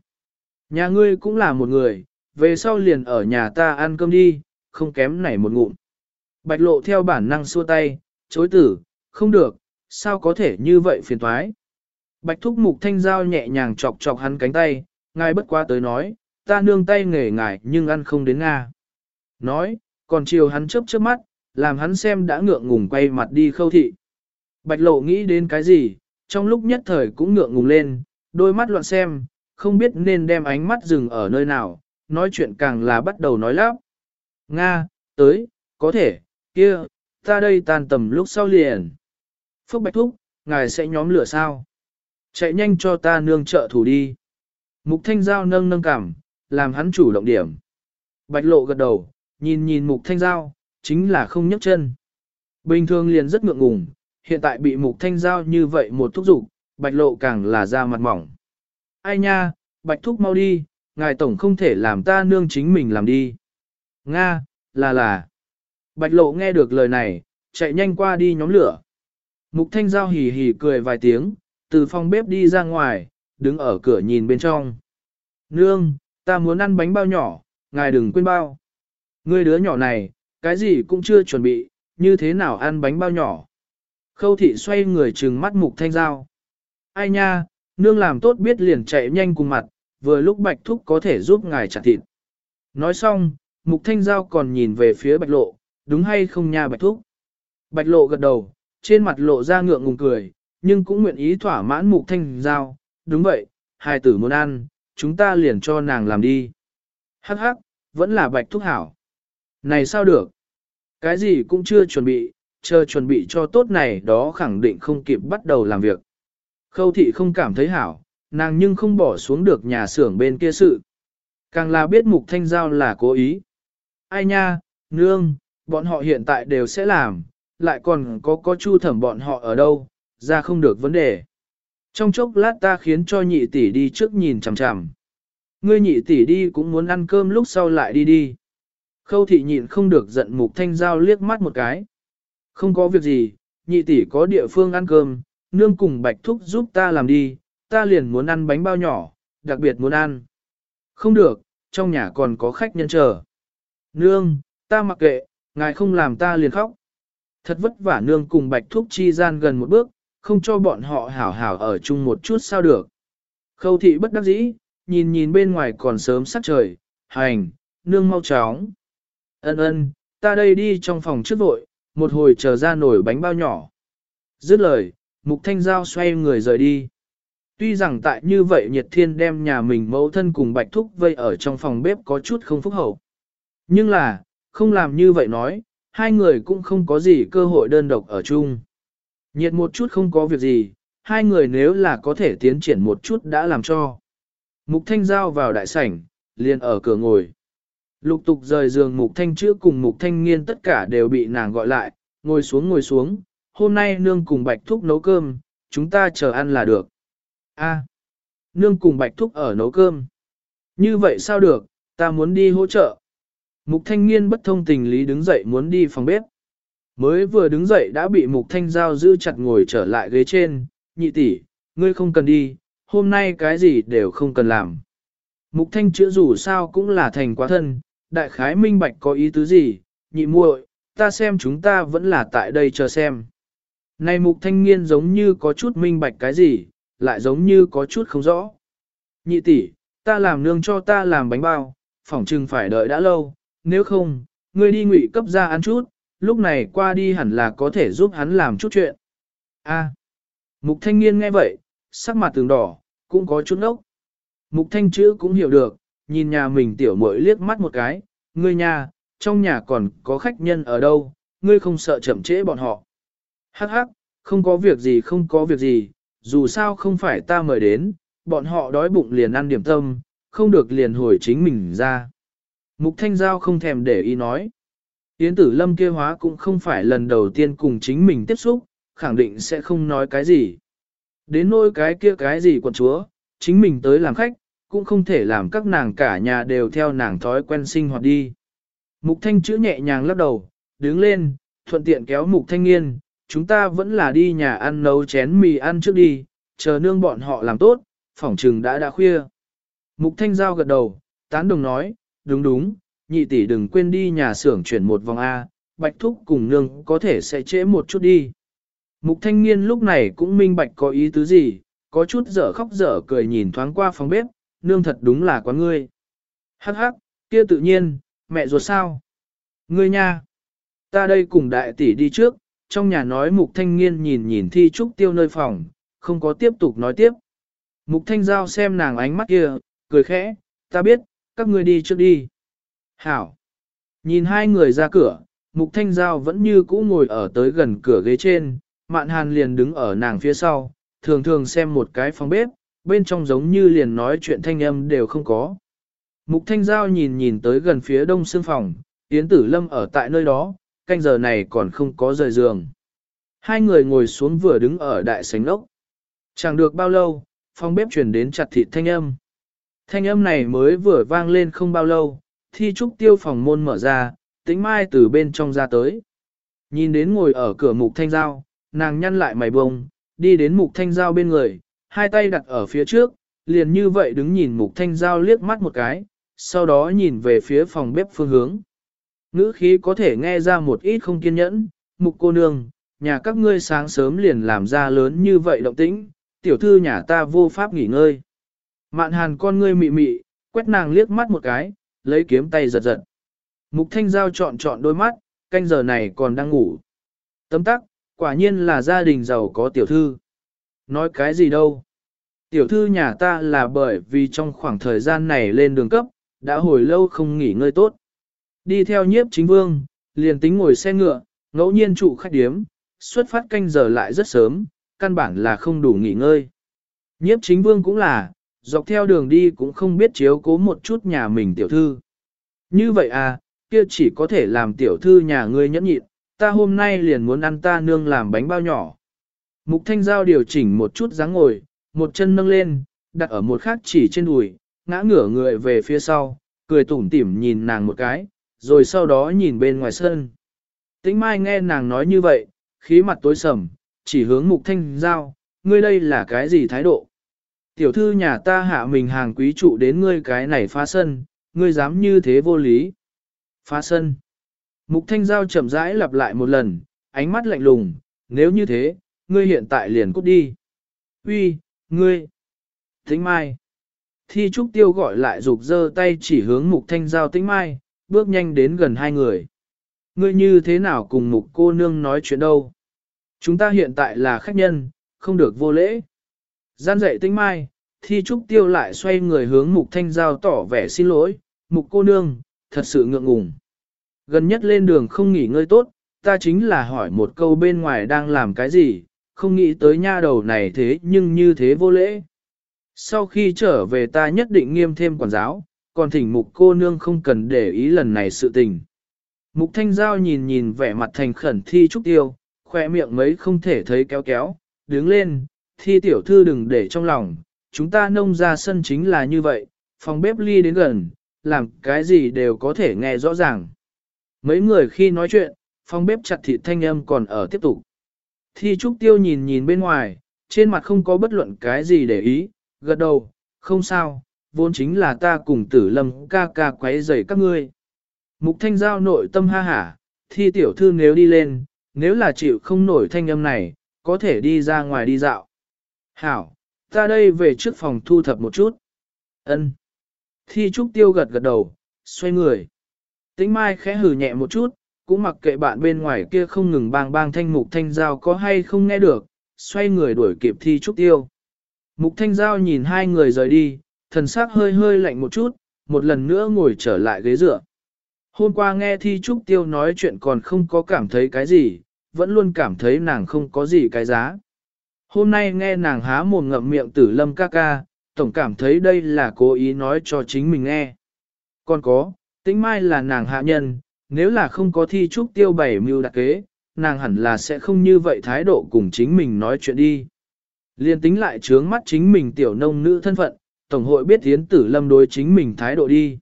Nhà ngươi cũng là một người, về sau liền ở nhà ta ăn cơm đi, không kém này một ngụm. Bạch lộ theo bản năng xua tay, chối tử, không được, sao có thể như vậy phiền toái. Bạch thúc mục thanh giao nhẹ nhàng chọc chọc hắn cánh tay, ngài bất qua tới nói, ta nương tay nghề ngài nhưng ăn không đến Nga. Nói, còn chiều hắn chớp chớp mắt, làm hắn xem đã ngượng ngùng quay mặt đi khâu thị. Bạch lộ nghĩ đến cái gì, trong lúc nhất thời cũng ngượng ngùng lên, đôi mắt loạn xem, không biết nên đem ánh mắt dừng ở nơi nào, nói chuyện càng là bắt đầu nói lắp. Nga, tới, có thể, kia, ta đây tan tầm lúc sau liền. Phúc Bạch Thúc, ngài sẽ nhóm lửa sao? Chạy nhanh cho ta nương trợ thủ đi. Mục Thanh Giao nâng nâng cảm, làm hắn chủ động điểm. Bạch Lộ gật đầu, nhìn nhìn Mục Thanh Giao, chính là không nhấc chân. Bình thường liền rất ngượng ngùng, hiện tại bị Mục Thanh Giao như vậy một thúc dục Bạch Lộ càng là ra mặt mỏng. Ai nha, Bạch Thúc mau đi, ngài tổng không thể làm ta nương chính mình làm đi. Nga, là là. Bạch Lộ nghe được lời này, chạy nhanh qua đi nhóm lửa. Mục Thanh Giao hì hì cười vài tiếng, từ phòng bếp đi ra ngoài, đứng ở cửa nhìn bên trong. Nương, ta muốn ăn bánh bao nhỏ, ngài đừng quên bao. Ngươi đứa nhỏ này, cái gì cũng chưa chuẩn bị, như thế nào ăn bánh bao nhỏ. Khâu thị xoay người trừng mắt mục thanh giao. Ai nha, nương làm tốt biết liền chạy nhanh cùng mặt, vừa lúc bạch thúc có thể giúp ngài chặt thịt. Nói xong, mục thanh giao còn nhìn về phía bạch lộ, đúng hay không nha bạch thúc. Bạch lộ gật đầu, trên mặt lộ ra ngượng ngùng cười, nhưng cũng nguyện ý thỏa mãn mục thanh giao, đúng vậy, hai tử muốn ăn, chúng ta liền cho nàng làm đi. Hắc hắc, vẫn là bạch thúc hảo. Này sao được? Cái gì cũng chưa chuẩn bị, chờ chuẩn bị cho tốt này đó khẳng định không kịp bắt đầu làm việc. Khâu thị không cảm thấy hảo, nàng nhưng không bỏ xuống được nhà xưởng bên kia sự. Càng là biết mục thanh giao là cố ý. Ai nha, nương, bọn họ hiện tại đều sẽ làm, lại còn có có chu thẩm bọn họ ở đâu, ra không được vấn đề. Trong chốc lát ta khiến cho nhị tỷ đi trước nhìn chằm chằm. Ngươi nhị tỷ đi cũng muốn ăn cơm lúc sau lại đi đi. Khâu thị nhịn không được giận mục thanh giao liếc mắt một cái. Không có việc gì, nhị tỷ có địa phương ăn cơm, nương cùng bạch thúc giúp ta làm đi, ta liền muốn ăn bánh bao nhỏ, đặc biệt muốn ăn. Không được, trong nhà còn có khách nhân chờ. Nương, ta mặc kệ, ngài không làm ta liền khóc. Thật vất vả nương cùng bạch thúc chi gian gần một bước, không cho bọn họ hảo hảo ở chung một chút sao được. Khâu thị bất đắc dĩ, nhìn nhìn bên ngoài còn sớm sắc trời, hành, nương mau chóng. Ân ân, ta đây đi trong phòng trước vội, một hồi chờ ra nổi bánh bao nhỏ. Dứt lời, Mục Thanh Giao xoay người rời đi. Tuy rằng tại như vậy nhiệt thiên đem nhà mình mẫu thân cùng bạch thúc vây ở trong phòng bếp có chút không phúc hậu. Nhưng là, không làm như vậy nói, hai người cũng không có gì cơ hội đơn độc ở chung. Nhiệt một chút không có việc gì, hai người nếu là có thể tiến triển một chút đã làm cho. Mục Thanh Giao vào đại sảnh, liền ở cửa ngồi. Lục tục rời giường Mục Thanh chữa cùng Mục Thanh nghiên tất cả đều bị nàng gọi lại, ngồi xuống ngồi xuống, hôm nay nương cùng Bạch Thúc nấu cơm, chúng ta chờ ăn là được. A, nương cùng Bạch Thúc ở nấu cơm. Như vậy sao được, ta muốn đi hỗ trợ. Mục Thanh nghiên bất thông tình lý đứng dậy muốn đi phòng bếp. Mới vừa đứng dậy đã bị Mục Thanh Giao giữ chặt ngồi trở lại ghế trên, nhị tỷ, ngươi không cần đi, hôm nay cái gì đều không cần làm. Mục Thanh chữa dù sao cũng là thành quá thân, đại khái minh bạch có ý tứ gì, nhị muội, ta xem chúng ta vẫn là tại đây chờ xem. Này mục thanh niên giống như có chút minh bạch cái gì, lại giống như có chút không rõ. Nhị tỷ, ta làm nương cho ta làm bánh bao, phỏng chừng phải đợi đã lâu, nếu không, ngươi đi ngụy cấp ra ăn chút, lúc này qua đi hẳn là có thể giúp hắn làm chút chuyện. A. mục thanh niên nghe vậy, sắc mặt tường đỏ, cũng có chút nốc. Mục thanh chữ cũng hiểu được, nhìn nhà mình tiểu muội liếc mắt một cái, ngươi nhà, trong nhà còn có khách nhân ở đâu, ngươi không sợ chậm trễ bọn họ. Hắc hắc, không có việc gì không có việc gì, dù sao không phải ta mời đến, bọn họ đói bụng liền ăn điểm tâm, không được liền hồi chính mình ra. Mục Thanh Giao không thèm để ý nói. Yến tử lâm kia hóa cũng không phải lần đầu tiên cùng chính mình tiếp xúc, khẳng định sẽ không nói cái gì. Đến nỗi cái kia cái gì quận chúa, chính mình tới làm khách, cũng không thể làm các nàng cả nhà đều theo nàng thói quen sinh hoạt đi. Mục thanh chữ nhẹ nhàng lắc đầu, đứng lên, thuận tiện kéo mục thanh Nghiên, chúng ta vẫn là đi nhà ăn nấu chén mì ăn trước đi, chờ nương bọn họ làm tốt, phỏng trừng đã đã khuya. Mục thanh giao gật đầu, tán đồng nói, đúng đúng, nhị tỷ đừng quên đi nhà xưởng chuyển một vòng A, bạch thúc cùng nương có thể sẽ trễ một chút đi. Mục thanh niên lúc này cũng minh bạch có ý tứ gì, có chút dở khóc dở cười nhìn thoáng qua phòng bếp, nương thật đúng là quá ngươi. Hắc hắc, kia tự nhiên, mẹ ruột sao? Ngươi nha! Ta đây cùng đại tỷ đi trước, trong nhà nói mục thanh niên nhìn nhìn thi trúc tiêu nơi phòng, không có tiếp tục nói tiếp. Mục thanh giao xem nàng ánh mắt kia, cười khẽ, ta biết, các ngươi đi trước đi. Hảo! Nhìn hai người ra cửa, mục thanh giao vẫn như cũ ngồi ở tới gần cửa ghế trên, mạn hàn liền đứng ở nàng phía sau, thường thường xem một cái phòng bếp, bên trong giống như liền nói chuyện thanh âm đều không có. Mục thanh giao nhìn nhìn tới gần phía đông sương phòng, Yến Tử Lâm ở tại nơi đó, canh giờ này còn không có rời giường. Hai người ngồi xuống vừa đứng ở đại sảnh ốc. Chẳng được bao lâu, phòng bếp chuyển đến chặt thịt thanh âm. Thanh âm này mới vừa vang lên không bao lâu, thi trúc tiêu phòng môn mở ra, tĩnh mai từ bên trong ra tới. Nhìn đến ngồi ở cửa mục thanh giao, nàng nhăn lại mày bông, đi đến mục thanh giao bên người, hai tay đặt ở phía trước, liền như vậy đứng nhìn mục thanh giao liếc mắt một cái, sau đó nhìn về phía phòng bếp phương hướng. Ngữ khí có thể nghe ra một ít không kiên nhẫn, mục cô nương, nhà các ngươi sáng sớm liền làm ra lớn như vậy động tĩnh, tiểu thư nhà ta vô pháp nghỉ ngơi. Mạn hàn con ngươi mị mị, quét nàng liếc mắt một cái, lấy kiếm tay giật giật. Mục thanh giao chọn chọn đôi mắt, canh giờ này còn đang ngủ. Tấm tắc, quả nhiên là gia đình giàu có tiểu thư. Nói cái gì đâu? Tiểu thư nhà ta là bởi vì trong khoảng thời gian này lên đường cấp, đã hồi lâu không nghỉ ngơi tốt. Đi theo nhiếp chính vương, liền tính ngồi xe ngựa, ngẫu nhiên trụ khách điếm, xuất phát canh giờ lại rất sớm, căn bản là không đủ nghỉ ngơi. Nhiếp chính vương cũng là, dọc theo đường đi cũng không biết chiếu cố một chút nhà mình tiểu thư. Như vậy à, kia chỉ có thể làm tiểu thư nhà ngươi nhẫn nhịn, ta hôm nay liền muốn ăn ta nương làm bánh bao nhỏ. Mục thanh giao điều chỉnh một chút dáng ngồi, một chân nâng lên, đặt ở một khác chỉ trên đùi, ngã ngửa người về phía sau, cười tủm tỉm nhìn nàng một cái, rồi sau đó nhìn bên ngoài sân. Tĩnh Mai nghe nàng nói như vậy, khí mặt tối sầm, chỉ hướng mục thanh giao, ngươi đây là cái gì thái độ? Tiểu thư nhà ta hạ mình hàng quý trụ đến ngươi cái này phá sân, ngươi dám như thế vô lý. Phá sân. Mục thanh giao chậm rãi lặp lại một lần, ánh mắt lạnh lùng, nếu như thế, ngươi hiện tại liền cút đi. Uy, ngươi. Thính Mai. Thi Trúc Tiêu gọi lại rục dơ tay chỉ hướng mục thanh giao Tĩnh Mai, bước nhanh đến gần hai người. Ngươi như thế nào cùng mục cô nương nói chuyện đâu? Chúng ta hiện tại là khách nhân, không được vô lễ. Gian dậy tinh Mai, Thi Trúc Tiêu lại xoay người hướng mục thanh giao tỏ vẻ xin lỗi, mục cô nương, thật sự ngượng ngùng. Gần nhất lên đường không nghỉ ngơi tốt, ta chính là hỏi một câu bên ngoài đang làm cái gì, không nghĩ tới nha đầu này thế nhưng như thế vô lễ. Sau khi trở về ta nhất định nghiêm thêm quản giáo, còn thỉnh mục cô nương không cần để ý lần này sự tình. Mục thanh giao nhìn nhìn vẻ mặt thành khẩn thi trúc tiêu, khoe miệng mấy không thể thấy kéo kéo, đứng lên, thi tiểu thư đừng để trong lòng, chúng ta nông ra sân chính là như vậy, phòng bếp ly đến gần, làm cái gì đều có thể nghe rõ ràng. Mấy người khi nói chuyện, phòng bếp chặt thịt thanh âm còn ở tiếp tục. Thi Trúc Tiêu nhìn nhìn bên ngoài, trên mặt không có bất luận cái gì để ý, gật đầu, không sao, vốn chính là ta cùng tử lâm ca ca quấy rầy các ngươi. Mục thanh giao nội tâm ha hả, thi tiểu thư nếu đi lên, nếu là chịu không nổi thanh âm này, có thể đi ra ngoài đi dạo. Hảo, ta đây về trước phòng thu thập một chút. Ân. Thi Trúc Tiêu gật gật đầu, xoay người. Tĩnh Mai khẽ hừ nhẹ một chút, cũng mặc kệ bạn bên ngoài kia không ngừng bang bang thanh mục thanh giao có hay không nghe được, xoay người đuổi kịp thi trúc tiêu. Mục thanh giao nhìn hai người rời đi, thần sắc hơi hơi lạnh một chút, một lần nữa ngồi trở lại ghế dựa. Hôm qua nghe thi trúc tiêu nói chuyện còn không có cảm thấy cái gì, vẫn luôn cảm thấy nàng không có gì cái giá. Hôm nay nghe nàng há mồm ngậm miệng tử lâm ca ca, tổng cảm thấy đây là cố ý nói cho chính mình nghe. Còn có, tĩnh mai là nàng hạ nhân, nếu là không có thi trúc tiêu bảy mưu đặc kế, nàng hẳn là sẽ không như vậy thái độ cùng chính mình nói chuyện đi. Liên tính lại trướng mắt chính mình tiểu nông nữ thân phận, Tổng hội biết Yến Tử Lâm đối chính mình thái độ đi.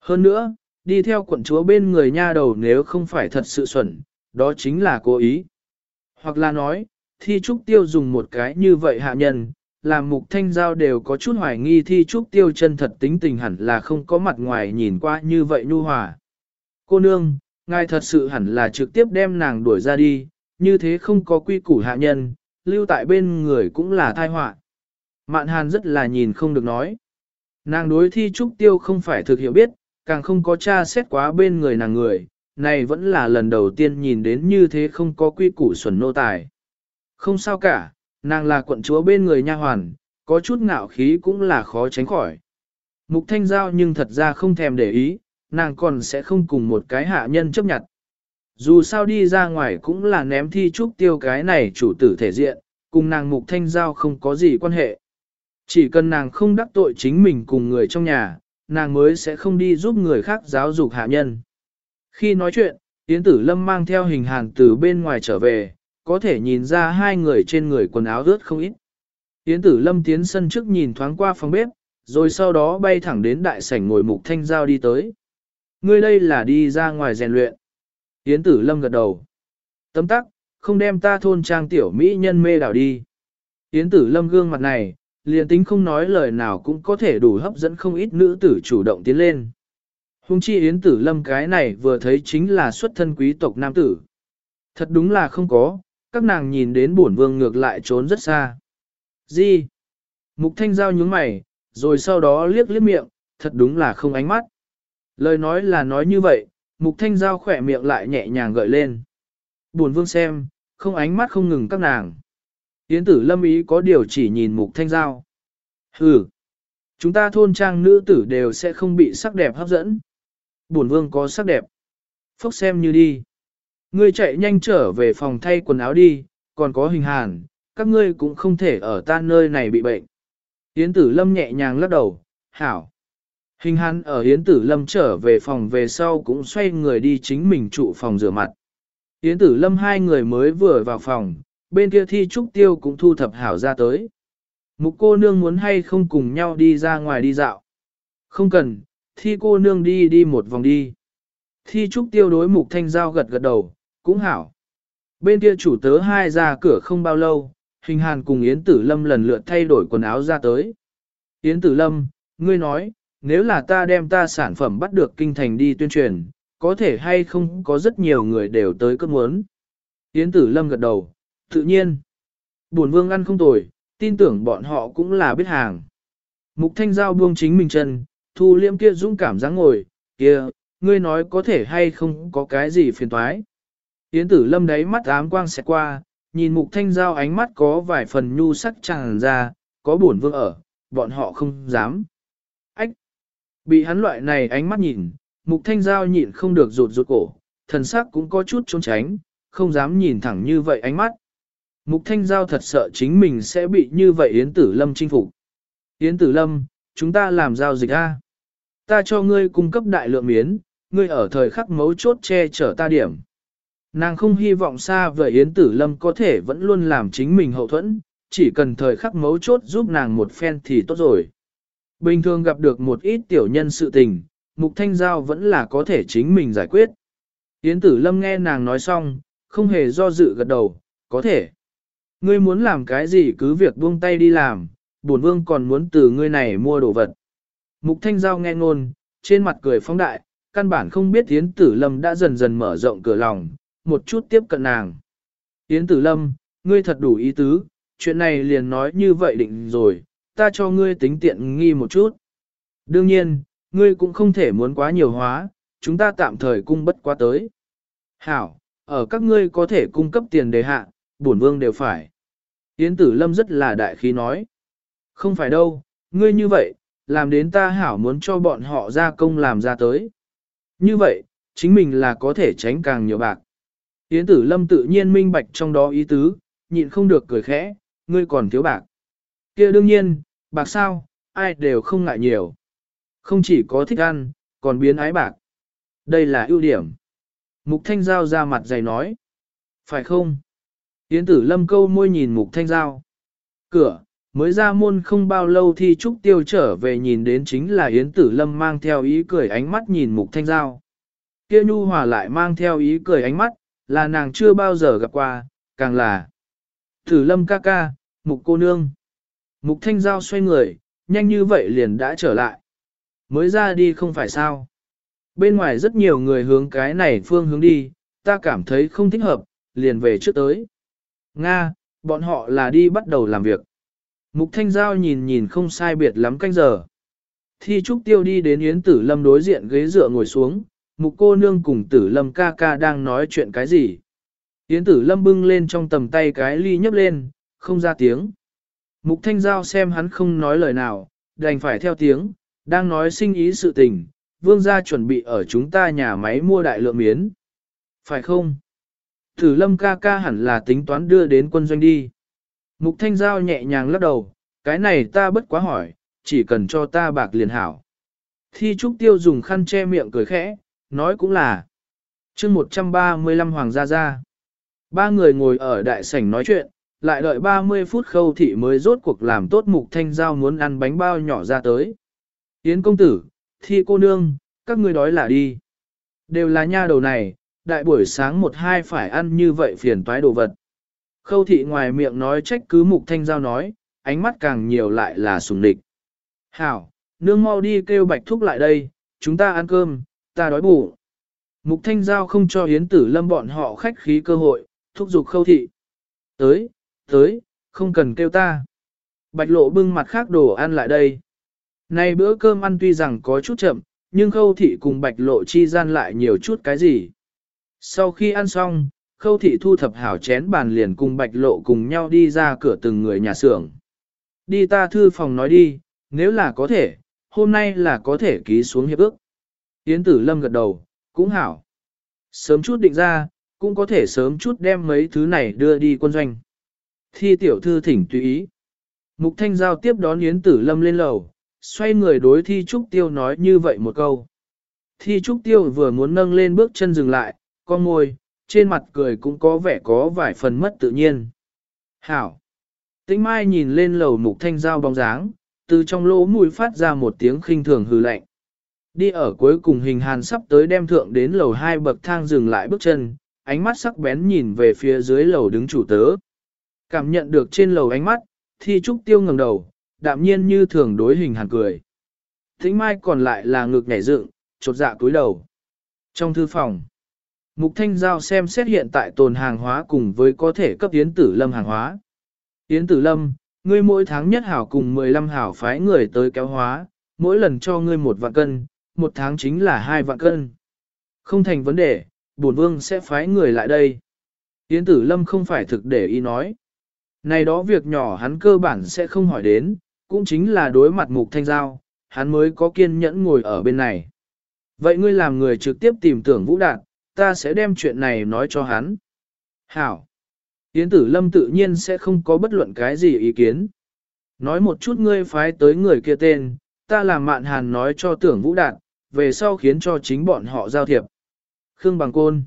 Hơn nữa, đi theo quận chúa bên người nha đầu nếu không phải thật sự xuẩn, đó chính là cố ý. Hoặc là nói, thi trúc tiêu dùng một cái như vậy hạ nhân, làm mục thanh giao đều có chút hoài nghi thi trúc tiêu chân thật tính tình hẳn là không có mặt ngoài nhìn qua như vậy nhu hòa. Cô nương, ngài thật sự hẳn là trực tiếp đem nàng đuổi ra đi, như thế không có quy củ hạ nhân, lưu tại bên người cũng là tai họa. Mạn hàn rất là nhìn không được nói. Nàng đối thi trúc tiêu không phải thực hiểu biết, càng không có tra xét quá bên người nàng người, này vẫn là lần đầu tiên nhìn đến như thế không có quy củ xuẩn nô tài. Không sao cả, nàng là quận chúa bên người nha hoàn, có chút ngạo khí cũng là khó tránh khỏi. Mục thanh giao nhưng thật ra không thèm để ý, nàng còn sẽ không cùng một cái hạ nhân chấp nhận. Dù sao đi ra ngoài cũng là ném thi trúc tiêu cái này chủ tử thể diện, cùng nàng mục thanh giao không có gì quan hệ. Chỉ cần nàng không đắc tội chính mình cùng người trong nhà, nàng mới sẽ không đi giúp người khác giáo dục hạ nhân. Khi nói chuyện, Yến Tử Lâm mang theo hình hàn từ bên ngoài trở về, có thể nhìn ra hai người trên người quần áo ướt không ít. Yến Tử Lâm tiến sân trước nhìn thoáng qua phòng bếp, rồi sau đó bay thẳng đến đại sảnh ngồi mục thanh giao đi tới. Ngươi đây là đi ra ngoài rèn luyện. Yến Tử Lâm gật đầu. Tấm tắc, không đem ta thôn trang tiểu mỹ nhân mê đảo đi. Yến Tử Lâm gương mặt này, liền tính không nói lời nào cũng có thể đủ hấp dẫn không ít nữ tử chủ động tiến lên. Hùng chi Yến Tử Lâm cái này vừa thấy chính là xuất thân quý tộc nam tử. Thật đúng là không có, các nàng nhìn đến bổn vương ngược lại trốn rất xa. Gì? Mục Thanh Giao nhướng mày, rồi sau đó liếc liếc miệng, thật đúng là không ánh mắt. Lời nói là nói như vậy, Mục Thanh Giao khỏe miệng lại nhẹ nhàng gợi lên. Bổn vương xem, không ánh mắt không ngừng các nàng. Yến tử lâm ý có điều chỉ nhìn Mục Thanh Giao. Hừ, chúng ta thôn trang nữ tử đều sẽ không bị sắc đẹp hấp dẫn. Bổn vương có sắc đẹp. Phốc xem như đi. Ngươi chạy nhanh trở về phòng thay quần áo đi, còn có hình hàn, các ngươi cũng không thể ở ta nơi này bị bệnh. Yến tử lâm nhẹ nhàng lắc đầu, hảo. Hình hàn ở Yến tử lâm trở về phòng về sau cũng xoay người đi chính mình trụ phòng rửa mặt. Yến tử lâm hai người mới vừa vào phòng, bên kia thi trúc tiêu cũng thu thập hảo ra tới. Mục cô nương muốn hay không cùng nhau đi ra ngoài đi dạo. Không cần, thi cô nương đi đi một vòng đi. Thi trúc tiêu đối mục thanh giao gật gật đầu, cũng hảo. Bên kia chủ tớ hai ra cửa không bao lâu, hình hàn cùng Yến Tử Lâm lần lượt thay đổi quần áo ra tới. Yến Tử Lâm, ngươi nói, nếu là ta đem ta sản phẩm bắt được kinh thành đi tuyên truyền, có thể hay không có rất nhiều người đều tới cơn muốn. Yến Tử Lâm gật đầu, tự nhiên. Buồn vương ăn không tồi, tin tưởng bọn họ cũng là biết hàng. Mục Thanh Giao buông chính mình chân, thu liêm kia dũng cảm dáng ngồi, kia, ngươi nói có thể hay không có cái gì phiền toái. Yến tử lâm đáy mắt ám quang xẹt qua, nhìn mục thanh giao ánh mắt có vài phần nhu sắc tràn ra, có buồn vương ở, bọn họ không dám. Ách! Bị hắn loại này ánh mắt nhìn, mục thanh giao nhịn không được rụt rụt cổ, thần sắc cũng có chút trốn tránh, không dám nhìn thẳng như vậy ánh mắt. Mục thanh giao thật sợ chính mình sẽ bị như vậy Yến tử lâm chinh phục. Yến tử lâm, chúng ta làm giao dịch A. Ta cho ngươi cung cấp đại lượng miến, ngươi ở thời khắc mấu chốt che chở ta điểm. Nàng không hy vọng xa vời Yến Tử Lâm có thể vẫn luôn làm chính mình hậu thuẫn, chỉ cần thời khắc mấu chốt giúp nàng một phen thì tốt rồi. Bình thường gặp được một ít tiểu nhân sự tình, Mục Thanh Giao vẫn là có thể chính mình giải quyết. Yến Tử Lâm nghe nàng nói xong, không hề do dự gật đầu, có thể. Ngươi muốn làm cái gì cứ việc buông tay đi làm, bổn vương còn muốn từ ngươi này mua đồ vật. Mục Thanh Giao nghe ngôn, trên mặt cười phóng đại, căn bản không biết Yến Tử Lâm đã dần dần mở rộng cửa lòng, một chút tiếp cận nàng. Yến Tử Lâm, ngươi thật đủ ý tứ, chuyện này liền nói như vậy định rồi, ta cho ngươi tính tiện nghi một chút. Đương nhiên, ngươi cũng không thể muốn quá nhiều hóa, chúng ta tạm thời cung bất quá tới. Hảo, ở các ngươi có thể cung cấp tiền đề hạ, bổn vương đều phải. Yến Tử Lâm rất là đại khí nói. Không phải đâu, ngươi như vậy, làm đến ta hảo muốn cho bọn họ ra công làm ra tới. Như vậy, chính mình là có thể tránh càng nhiều bạc. Yến tử lâm tự nhiên minh bạch trong đó ý tứ, nhịn không được cười khẽ, ngươi còn thiếu bạc. kia đương nhiên, bạc sao, ai đều không ngại nhiều. Không chỉ có thích ăn, còn biến ái bạc. Đây là ưu điểm. Mục Thanh Giao ra mặt dày nói. Phải không? Yến tử lâm câu môi nhìn Mục Thanh Giao. Cửa, mới ra môn không bao lâu thì trúc tiêu trở về nhìn đến chính là Yến Tử Lâm mang theo ý cười ánh mắt nhìn Mục Thanh Giao. Kia nhu hòa lại mang theo ý cười ánh mắt, là nàng chưa bao giờ gặp qua, càng là Tử Lâm ca ca, Mục cô nương. Mục Thanh Giao xoay người, nhanh như vậy liền đã trở lại. Mới ra đi không phải sao. Bên ngoài rất nhiều người hướng cái này phương hướng đi, ta cảm thấy không thích hợp, liền về trước tới. Nga, bọn họ là đi bắt đầu làm việc. Mục Thanh Giao nhìn nhìn không sai biệt lắm canh giờ. Thi Trúc Tiêu đi đến Yến Tử Lâm đối diện ghế dựa ngồi xuống, mục cô nương cùng Tử Lâm ca ca đang nói chuyện cái gì. Yến Tử Lâm bưng lên trong tầm tay cái ly nhấp lên, không ra tiếng. Mục Thanh Giao xem hắn không nói lời nào, đành phải theo tiếng, đang nói sinh ý sự tình, vương gia chuẩn bị ở chúng ta nhà máy mua đại lượng miến. Phải không? Tử Lâm ca ca hẳn là tính toán đưa đến quân doanh đi. Mục Thanh Giao nhẹ nhàng lắc đầu, cái này ta bất quá hỏi, chỉ cần cho ta bạc liền hảo. Thi Trúc Tiêu dùng khăn che miệng cười khẽ, nói cũng là. chương 135 Hoàng gia gia. Ba người ngồi ở đại sảnh nói chuyện, lại đợi 30 phút khâu thị mới rốt cuộc làm tốt Mục Thanh Giao muốn ăn bánh bao nhỏ ra tới. Yến công tử, thi cô nương, các ngươi đói là đi. Đều là nha đầu này, đại buổi sáng một hai phải ăn như vậy phiền toái đồ vật. Khâu thị ngoài miệng nói trách cứ mục thanh giao nói, ánh mắt càng nhiều lại là sùng địch. Hảo, nương mau đi kêu bạch thúc lại đây, chúng ta ăn cơm, ta đói bụng. Mục thanh giao không cho hiến tử lâm bọn họ khách khí cơ hội, thúc giục khâu thị. Tới, tới, không cần kêu ta. Bạch lộ bưng mặt khác đồ ăn lại đây. nay bữa cơm ăn tuy rằng có chút chậm, nhưng khâu thị cùng bạch lộ chi gian lại nhiều chút cái gì. Sau khi ăn xong, khâu thị thu thập hảo chén bàn liền cùng bạch lộ cùng nhau đi ra cửa từng người nhà xưởng. Đi ta thư phòng nói đi, nếu là có thể, hôm nay là có thể ký xuống hiệp ước. Yến tử lâm gật đầu, cũng hảo. Sớm chút định ra, cũng có thể sớm chút đem mấy thứ này đưa đi quân doanh. Thi tiểu thư thỉnh tùy ý. Mục thanh giao tiếp đón Yến tử lâm lên lầu, xoay người đối thi trúc tiêu nói như vậy một câu. Thi trúc tiêu vừa muốn nâng lên bước chân dừng lại, con môi, trên mặt cười cũng có vẻ có vài phần mất tự nhiên. Hảo! Tĩnh Mai nhìn lên lầu mục thanh giao bóng dáng, từ trong lỗ mũi phát ra một tiếng khinh thường hư lạnh. Đi ở cuối cùng hình hàn sắp tới đem thượng đến lầu hai bậc thang dừng lại bước chân, ánh mắt sắc bén nhìn về phía dưới lầu đứng chủ tớ. Cảm nhận được trên lầu ánh mắt, thi trúc tiêu ngẩng đầu, đạm nhiên như thường đối hình hàn cười. Thính Mai còn lại là ngực nhảy dựng, chột dạ cúi đầu. Trong thư phòng, Mục Thanh Giao xem xét hiện tại tồn hàng hóa cùng với có thể cấp Yến Tử Lâm hàng hóa. Yến Tử Lâm, ngươi mỗi tháng nhất hảo cùng 15 hảo phái người tới kéo hóa, mỗi lần cho ngươi một vạn cân, một tháng chính là hai vạn cân. Không thành vấn đề, bổn vương sẽ phái người lại đây. Yến Tử Lâm không phải thực để ý nói. Này đó việc nhỏ hắn cơ bản sẽ không hỏi đến, cũng chính là đối mặt Mục Thanh Giao, hắn mới có kiên nhẫn ngồi ở bên này. Vậy ngươi làm người trực tiếp tìm tưởng Vũ Đạt, ta sẽ đem chuyện này nói cho hắn. Hảo. Yến tử lâm tự nhiên sẽ không có bất luận cái gì ý kiến. Nói một chút ngươi phái tới người kia tên, ta làm mạn hàn nói cho tưởng vũ đạt, về sau khiến cho chính bọn họ giao thiệp. Khương Bằng Côn.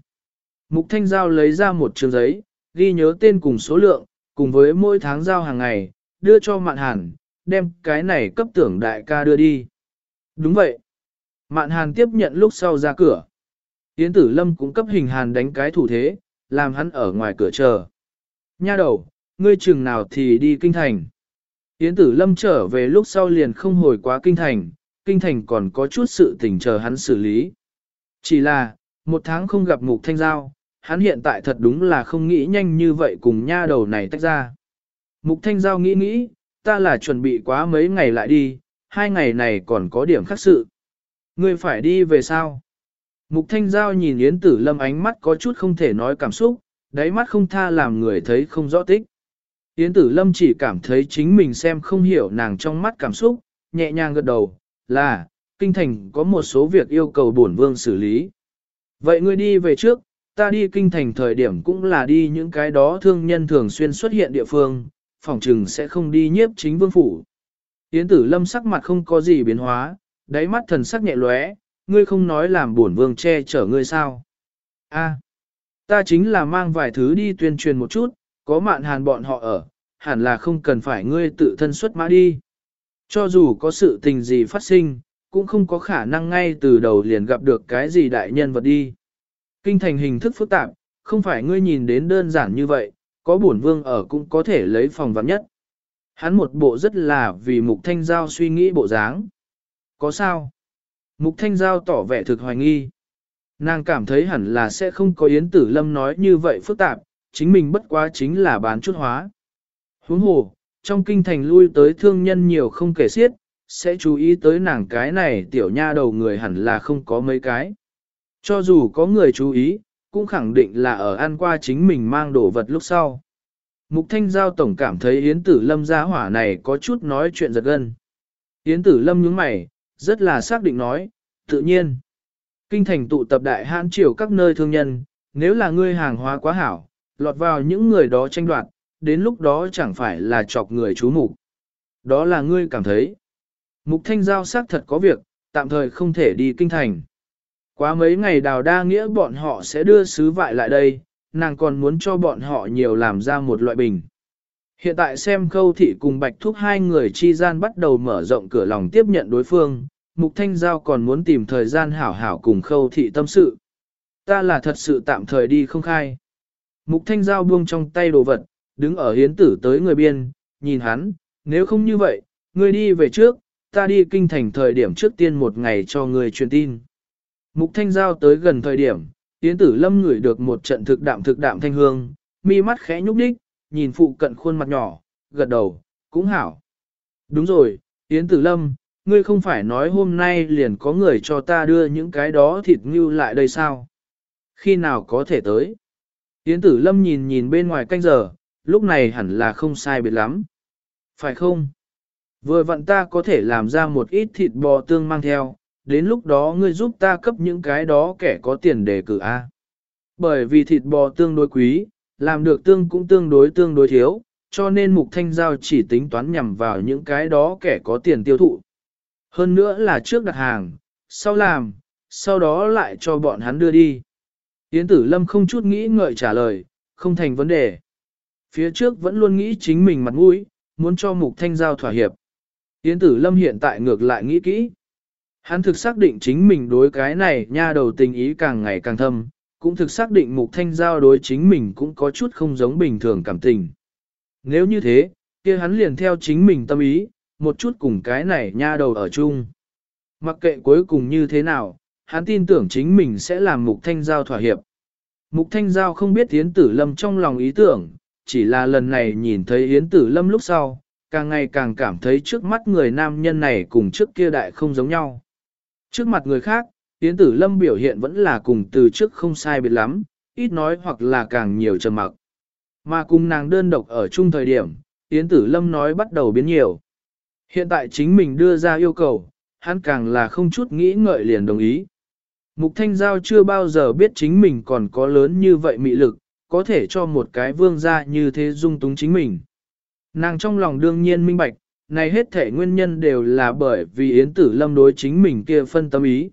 Mục Thanh Giao lấy ra một trường giấy, ghi nhớ tên cùng số lượng, cùng với mỗi tháng giao hàng ngày, đưa cho mạn hàn, đem cái này cấp tưởng đại ca đưa đi. Đúng vậy. Mạn hàn tiếp nhận lúc sau ra cửa. Yến tử lâm cũng cấp hình hàn đánh cái thủ thế, làm hắn ở ngoài cửa chờ. Nha đầu, ngươi chừng nào thì đi kinh thành. Yến tử lâm trở về lúc sau liền không hồi quá kinh thành, kinh thành còn có chút sự tình chờ hắn xử lý. Chỉ là, một tháng không gặp mục thanh giao, hắn hiện tại thật đúng là không nghĩ nhanh như vậy cùng nha đầu này tách ra. Mục thanh giao nghĩ nghĩ, ta là chuẩn bị quá mấy ngày lại đi, hai ngày này còn có điểm khác sự. Ngươi phải đi về sao? Mục Thanh Giao nhìn Yến Tử Lâm ánh mắt có chút không thể nói cảm xúc, đáy mắt không tha làm người thấy không rõ tích. Yến Tử Lâm chỉ cảm thấy chính mình xem không hiểu nàng trong mắt cảm xúc, nhẹ nhàng gật đầu, là, kinh thành có một số việc yêu cầu bổn vương xử lý. Vậy ngươi đi về trước, ta đi kinh thành thời điểm cũng là đi những cái đó thương nhân thường xuyên xuất hiện địa phương, phòng trừng sẽ không đi nhiếp chính vương phủ. Yến Tử Lâm sắc mặt không có gì biến hóa, đáy mắt thần sắc nhẹ lóe, ngươi không nói làm bổn vương che chở ngươi sao? A, ta chính là mang vài thứ đi tuyên truyền một chút, có mạn hàn bọn họ ở, hẳn là không cần phải ngươi tự thân xuất mã đi. Cho dù có sự tình gì phát sinh, cũng không có khả năng ngay từ đầu liền gặp được cái gì đại nhân vật đi. Kinh thành hình thức phức tạp, không phải ngươi nhìn đến đơn giản như vậy, có bổn vương ở cũng có thể lấy phòng vắng nhất. Hắn một bộ rất là vì Mục Thanh Giao suy nghĩ bộ dáng. Có sao? Mục Thanh Giao tỏ vẻ thực hoài nghi. Nàng cảm thấy hẳn là sẽ không có Yến Tử Lâm nói như vậy phức tạp, chính mình bất quá chính là bán chút hóa. Huống hồ, trong kinh thành lui tới thương nhân nhiều không kể xiết, sẽ chú ý tới nàng cái này tiểu nha đầu người hẳn là không có mấy cái. Cho dù có người chú ý, cũng khẳng định là ở ăn qua chính mình mang đồ vật lúc sau. Mục Thanh Giao tổng cảm thấy Yến Tử Lâm gia hỏa này có chút nói chuyện giật gân. Yến Tử Lâm nhướng mày, rất là xác định nói, tự nhiên. Kinh thành tụ tập đại hãn triều các nơi thương nhân, nếu là ngươi hàng hóa quá hảo, lọt vào những người đó tranh đoạt, đến lúc đó chẳng phải là chọc người chú mục. Đó là ngươi cảm thấy. Mục Thanh Giao xác thật có việc, tạm thời không thể đi kinh thành. Quá mấy ngày đào đa nghĩa bọn họ sẽ đưa sứ vại lại đây, nàng còn muốn cho bọn họ nhiều làm ra một loại bình. Hiện tại xem khâu thị cùng bạch thúc hai người chi gian bắt đầu mở rộng cửa lòng tiếp nhận đối phương, Mục Thanh Giao còn muốn tìm thời gian hảo hảo cùng khâu thị tâm sự. Ta là thật sự tạm thời đi không khai. Mục Thanh Giao buông trong tay đồ vật, đứng ở hiến tử tới người biên, nhìn hắn, nếu không như vậy, ngươi đi về trước, ta đi kinh thành thời điểm trước tiên một ngày cho ngươi truyền tin. Mục Thanh Giao tới gần thời điểm, hiến Tử Lâm ngửi được một trận thực đạm thực đạm thanh hương, mi mắt khẽ nhúc đích, nhìn phụ cận khuôn mặt nhỏ, gật đầu, cũng hảo. Đúng rồi, Yến Tử Lâm, ngươi không phải nói hôm nay liền có người cho ta đưa những cái đó thịt ngưu lại đây sao? Khi nào có thể tới? Yến Tử Lâm nhìn nhìn bên ngoài canh giờ, lúc này hẳn là không sai biệt lắm. Phải không? Vừa vặn ta có thể làm ra một ít thịt bò tương mang theo, đến lúc đó ngươi giúp ta cấp những cái đó kẻ có tiền để cử A. Bởi vì thịt bò tương đối quý, làm được tương cũng tương đối tương đối thiếu, cho nên mục thanh giao chỉ tính toán nhằm vào những cái đó kẻ có tiền tiêu thụ. Hơn nữa là trước đặt hàng, sau làm, sau đó lại cho bọn hắn đưa đi. Yến tử lâm không chút nghĩ ngợi trả lời, không thành vấn đề. Phía trước vẫn luôn nghĩ chính mình mặt mũi, muốn cho mục thanh giao thỏa hiệp. Yến tử lâm hiện tại ngược lại nghĩ kỹ. Hắn thực xác định chính mình đối cái này nha đầu tình ý càng ngày càng thâm, cũng thực xác định mục thanh giao đối chính mình cũng có chút không giống bình thường cảm tình. Nếu như thế, kia hắn liền theo chính mình tâm ý, một chút cùng cái này nha đầu ở chung. Mặc kệ cuối cùng như thế nào, hắn tin tưởng chính mình sẽ làm mục thanh giao thỏa hiệp. Mục thanh giao không biết tiến Tử Lâm trong lòng ý tưởng, chỉ là lần này nhìn thấy Yến Tử Lâm lúc sau, càng ngày càng cảm thấy trước mắt người nam nhân này cùng trước kia đại không giống nhau. Trước mặt người khác, Yến Tử Lâm biểu hiện vẫn là cùng từ trước không sai biệt lắm, ít nói hoặc là càng nhiều trầm mặc. Mà cùng nàng đơn độc ở chung thời điểm, Yến Tử Lâm nói bắt đầu biến nhiều. Hiện tại chính mình đưa ra yêu cầu, hắn càng là không chút nghĩ ngợi liền đồng ý. Mục Thanh Giao chưa bao giờ biết chính mình còn có lớn như vậy mị lực, có thể cho một cái vương gia như thế dung túng chính mình. Nàng trong lòng đương nhiên minh bạch, này hết thể nguyên nhân đều là bởi vì Yến Tử Lâm đối chính mình kia phân tâm ý.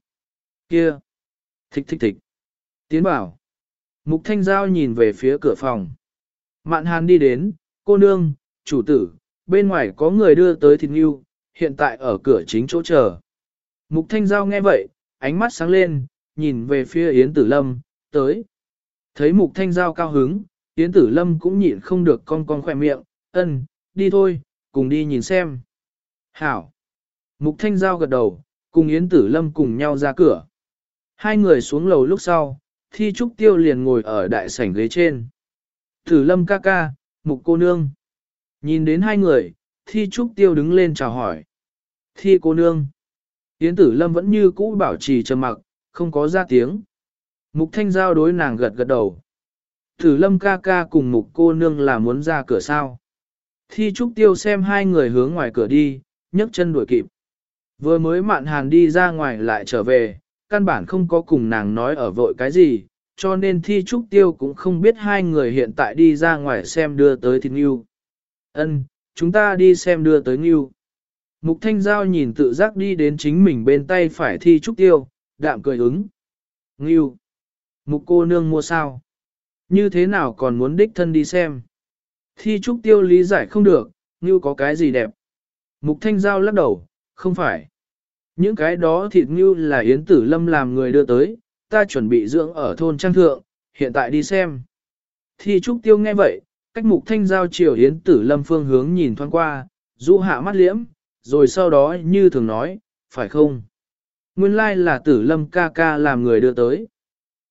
Kia! Thích thích thích! Tiến bảo! Mục Thanh Giao nhìn về phía cửa phòng. Mạn Hàn đi đến, cô nương, chủ tử, bên ngoài có người đưa tới thịt nghiêu, hiện tại ở cửa chính chỗ chờ. Mục Thanh Giao nghe vậy, ánh mắt sáng lên, nhìn về phía Yến Tử Lâm, tới. Thấy Mục Thanh Giao cao hứng, Yến Tử Lâm cũng nhịn không được con con khỏe miệng, ân, đi thôi, cùng đi nhìn xem. Hảo. Mục Thanh Giao gật đầu, cùng Yến Tử Lâm cùng nhau ra cửa. Hai người xuống lầu lúc sau, Thi Trúc Tiêu liền ngồi ở đại sảnh ghế trên. Tử Lâm ca ca, Mục cô nương. Nhìn đến hai người, Thi Trúc Tiêu đứng lên chào hỏi. Thi cô nương. Yến Tử Lâm vẫn như cũ bảo trì trầm mặc, không có ra tiếng. Mục Thanh Giao đối nàng gật gật đầu. Thử Lâm ca ca cùng Mục cô nương là muốn ra cửa sao. Thi Trúc Tiêu xem hai người hướng ngoài cửa đi, nhấc chân đuổi kịp. Vừa mới mạn hàn đi ra ngoài lại trở về, căn bản không có cùng nàng nói ở vội cái gì, cho nên Thi Trúc Tiêu cũng không biết hai người hiện tại đi ra ngoài xem đưa tới thịt nghiêu. Ân, chúng ta đi xem đưa tới nghiêu. Mục Thanh Giao nhìn tự giác đi đến chính mình bên tay phải Thi Trúc Tiêu, đạm cười ứng. Nghiêu. Mục cô nương mua sao? Như thế nào còn muốn đích thân đi xem? Thi trúc tiêu lý giải không được, như có cái gì đẹp. Mục thanh giao lắc đầu, không phải. Những cái đó thịt như là Yến Tử Lâm làm người đưa tới, ta chuẩn bị dưỡng ở thôn Trang Thượng, hiện tại đi xem. Thi Trúc Tiêu nghe vậy, cách mục thanh giao chiều Yến Tử Lâm phương hướng nhìn thoáng qua, rũ hạ mắt liễm, rồi sau đó như thường nói, phải không? Nguyên lai là Tử Lâm ca ca làm người đưa tới.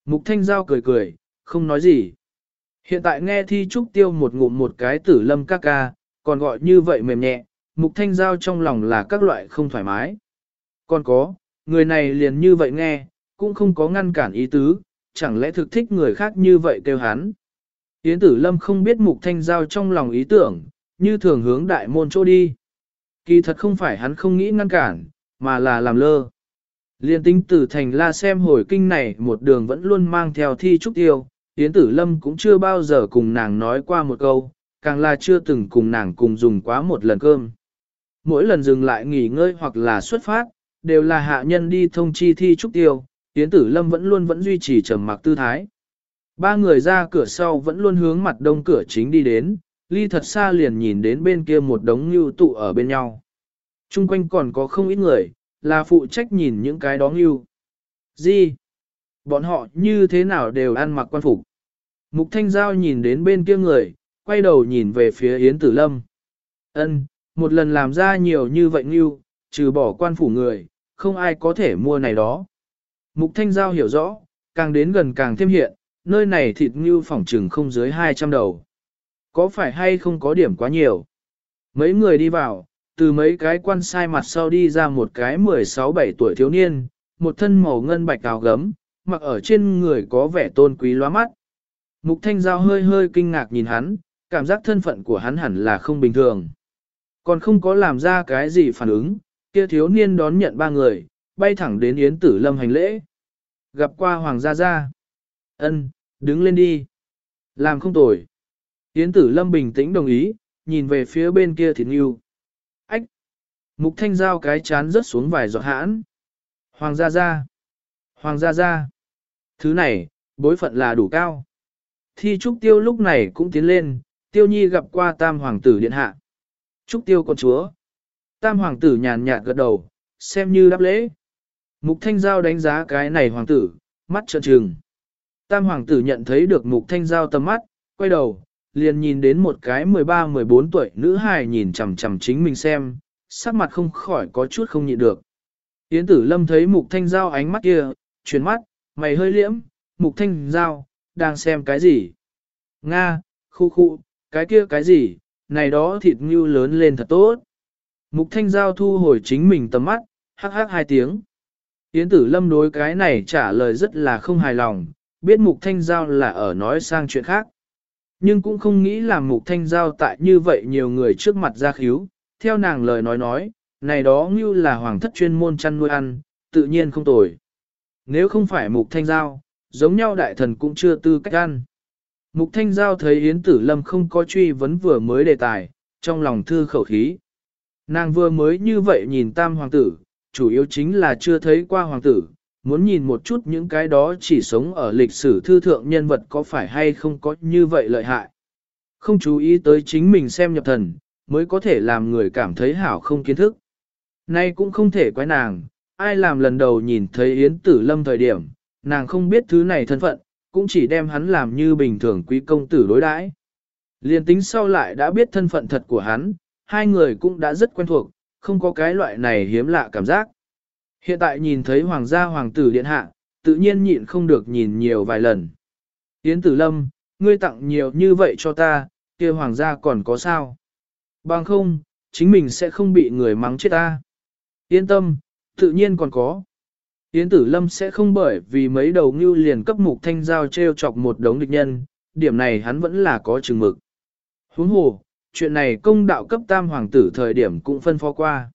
Mục thanh giao cười cười, không nói gì. Hiện tại nghe Thi Trúc Tiêu một ngụm một cái Tử Lâm ca ca, còn gọi như vậy mềm nhẹ, mục thanh giao trong lòng là các loại không thoải mái. Còn có, người này liền như vậy nghe, cũng không có ngăn cản ý tứ, chẳng lẽ thực thích người khác như vậy kêu hắn. Yến tử lâm không biết mục thanh giao trong lòng ý tưởng, như thường hướng đại môn chỗ đi. Kỳ thật không phải hắn không nghĩ ngăn cản, mà là làm lơ. Liên tính tử thành la xem hồi kinh này một đường vẫn luôn mang theo thi trúc tiêu, Yến tử lâm cũng chưa bao giờ cùng nàng nói qua một câu, càng là chưa từng cùng nàng cùng dùng quá một lần cơm. Mỗi lần dừng lại nghỉ ngơi hoặc là xuất phát, đều là hạ nhân đi thông chi thi trúc tiêu, Yến Tử Lâm vẫn luôn vẫn duy trì trầm mặc tư thái. Ba người ra cửa sau vẫn luôn hướng mặt đông cửa chính đi đến, ly thật xa liền nhìn đến bên kia một đống lưu tụ ở bên nhau. Trung quanh còn có không ít người, là phụ trách nhìn những cái đó ngưu. Gì? Bọn họ như thế nào đều ăn mặc quan phục. Mục Thanh Giao nhìn đến bên kia người, quay đầu nhìn về phía Yến Tử Lâm. Ân, một lần làm ra nhiều như vậy ngưu, trừ bỏ quan phủ người, không ai có thể mua này đó. Mục Thanh Giao hiểu rõ, càng đến gần càng thêm hiện, nơi này thịt ngưu phỏng trừng không dưới 200 đầu. Có phải hay không có điểm quá nhiều? Mấy người đi vào, từ mấy cái quan sai mặt sau đi ra một cái 16-17 tuổi thiếu niên, một thân màu ngân bạch áo gấm, mặc ở trên người có vẻ tôn quý loa mắt. Mục Thanh Giao hơi hơi kinh ngạc nhìn hắn, cảm giác thân phận của hắn hẳn là không bình thường. Còn không có làm ra cái gì phản ứng, kia thiếu niên đón nhận ba người, bay thẳng đến Yến Tử Lâm hành lễ. Gặp qua Hoàng gia gia. Ân, đứng lên đi. Làm không tồi. Yến Tử Lâm bình tĩnh đồng ý, nhìn về phía bên kia thịt nghiêu. Mục thanh giao cái chán rớt xuống vài giọt hãn. Hoàng gia gia. Hoàng gia gia. Thứ này, bối phận là đủ cao. Thi Trúc Tiêu lúc này cũng tiến lên, Tiêu Nhi gặp qua Tam Hoàng tử Điện Hạ. Trúc Tiêu con chúa. Tam Hoàng tử nhàn nhạt gật đầu, xem như đáp lễ. Mục Thanh Giao đánh giá cái này hoàng tử, mắt trợn trừng. Tam hoàng tử nhận thấy được Mục Thanh Giao tầm mắt, quay đầu, liền nhìn đến một cái 13-14 tuổi nữ hài nhìn chằm chằm chính mình xem, sắc mặt không khỏi có chút không nhịn được. Yến tử lâm thấy Mục Thanh Giao ánh mắt kia, chuyển mắt, mày hơi liễm, Mục Thanh Giao, đang xem cái gì? Nga, khu khu, cái kia cái gì, này đó thịt ngưu lớn lên thật tốt. Mục Thanh Giao thu hồi chính mình tầm mắt, hắc hắc hai tiếng. Yến tử lâm đối cái này trả lời rất là không hài lòng, biết mục thanh giao là ở nói sang chuyện khác. Nhưng cũng không nghĩ là mục thanh giao tại như vậy nhiều người trước mặt ra khíu, theo nàng lời nói nói, này đó như là hoàng thất chuyên môn chăn nuôi ăn, tự nhiên không tồi. Nếu không phải mục thanh giao, giống nhau đại thần cũng chưa tư cách ăn. Mục thanh giao thấy Yến tử lâm không có truy vấn vừa mới đề tài, trong lòng thư khẩu khí. Nàng vừa mới như vậy nhìn tam hoàng tử, chủ yếu chính là chưa thấy qua hoàng tử, muốn nhìn một chút những cái đó chỉ sống ở lịch sử thư thượng nhân vật có phải hay không có như vậy lợi hại. Không chú ý tới chính mình xem nhập thần, mới có thể làm người cảm thấy hảo không kiến thức. Nay cũng không thể quái nàng, ai làm lần đầu nhìn thấy Yến Tử Lâm thời điểm, nàng không biết thứ này thân phận, cũng chỉ đem hắn làm như bình thường quý công tử đối đãi. Liên tính sau lại đã biết thân phận thật của hắn, hai người cũng đã rất quen thuộc, không có cái loại này hiếm lạ cảm giác. Hiện tại nhìn thấy hoàng gia hoàng tử điện hạ, tự nhiên nhịn không được nhìn nhiều vài lần. Yến tử lâm, ngươi tặng nhiều như vậy cho ta, kia hoàng gia còn có sao? Bằng không, chính mình sẽ không bị người mắng chết ta. Yên tâm, tự nhiên còn có. Yến tử lâm sẽ không bởi vì mấy đầu ngưu liền cấp mục thanh giao treo chọc một đống địch nhân, điểm này hắn vẫn là có chừng mực. Huống hồ, chuyện này công đạo cấp tam hoàng tử thời điểm cũng phân phó qua.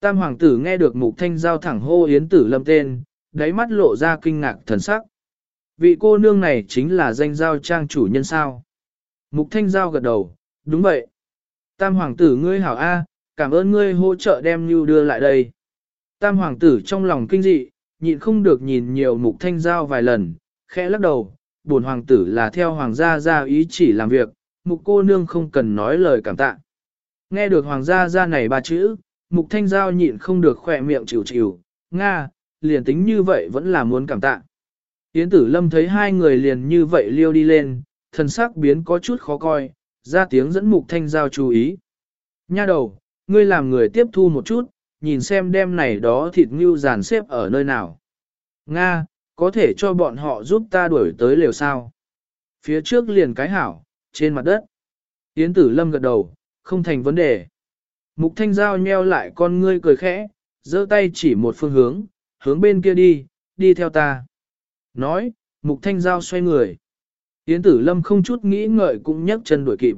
Tam hoàng tử nghe được mục thanh giao thẳng hô yến tử lâm tên, đáy mắt lộ ra kinh ngạc thần sắc. Vị cô nương này chính là danh giao trang chủ nhân sao. Mục thanh giao gật đầu, đúng vậy. Tam hoàng tử ngươi hảo A, cảm ơn ngươi hỗ trợ đem Nhu đưa lại đây. Tam hoàng tử trong lòng kinh dị, nhịn không được nhìn nhiều mục thanh giao vài lần, khẽ lắc đầu, buồn hoàng tử là theo hoàng gia ra ý chỉ làm việc, mục cô nương không cần nói lời cảm tạ. Nghe được hoàng gia ra này ba chữ, mục thanh giao nhịn không được khỏe miệng chịu chịu, Nga, liền tính như vậy vẫn là muốn cảm tạ. Yến tử lâm thấy hai người liền như vậy liêu đi lên, thần sắc biến có chút khó coi, ra tiếng dẫn mục thanh giao chú ý. Nha đầu, ngươi làm người tiếp thu một chút, nhìn xem đem này đó thịt ngưu dàn xếp ở nơi nào. Nga, có thể cho bọn họ giúp ta đuổi tới lều sao. Phía trước liền cái hảo, trên mặt đất. Yến tử lâm gật đầu, không thành vấn đề. Mục thanh giao nheo lại con ngươi cười khẽ, giơ tay chỉ một phương hướng, hướng bên kia đi, đi theo ta. Nói, mục thanh giao xoay người. Yến tử lâm không chút nghĩ ngợi cũng nhấc chân đuổi kịp.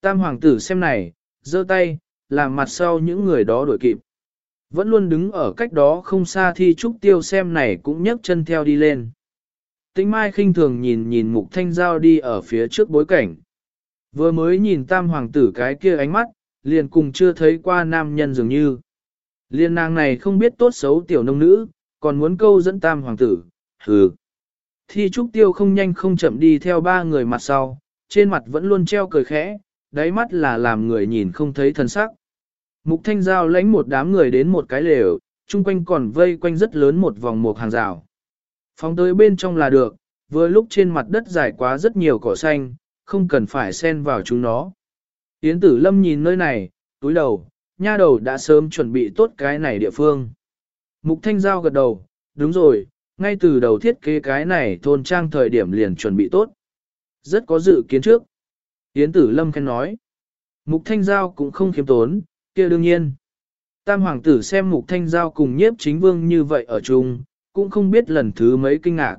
Tam hoàng tử xem này, giơ tay, làm mặt sau những người đó đuổi kịp. Vẫn luôn đứng ở cách đó không xa thi trúc tiêu xem này cũng nhấc chân theo đi lên. Tĩnh Mai khinh thường nhìn nhìn mục thanh giao đi ở phía trước bối cảnh. Vừa mới nhìn tam hoàng tử cái kia ánh mắt, liền cùng chưa thấy qua nam nhân dường như. Liên nàng này không biết tốt xấu tiểu nông nữ, còn muốn câu dẫn tam hoàng tử, hừ. Thi trúc tiêu không nhanh không chậm đi theo ba người mặt sau, trên mặt vẫn luôn treo cười khẽ, đáy mắt là làm người nhìn không thấy thân sắc. Mục thanh giao lãnh một đám người đến một cái lều, chung quanh còn vây quanh rất lớn một vòng một hàng rào. Phóng tới bên trong là được, vừa lúc trên mặt đất dài quá rất nhiều cỏ xanh, không cần phải xen vào chúng nó. Yến tử lâm nhìn nơi này, túi đầu, nha đầu đã sớm chuẩn bị tốt cái này địa phương. Mục thanh giao gật đầu, đúng rồi, ngay từ đầu thiết kế cái này thôn trang thời điểm liền chuẩn bị tốt. Rất có dự kiến trước. Yến tử lâm khen nói. Mục thanh giao cũng không khiếm tốn, kia đương nhiên. Tam hoàng tử xem mục thanh giao cùng nhiếp chính vương như vậy ở chung, cũng không biết lần thứ mấy kinh ngạc.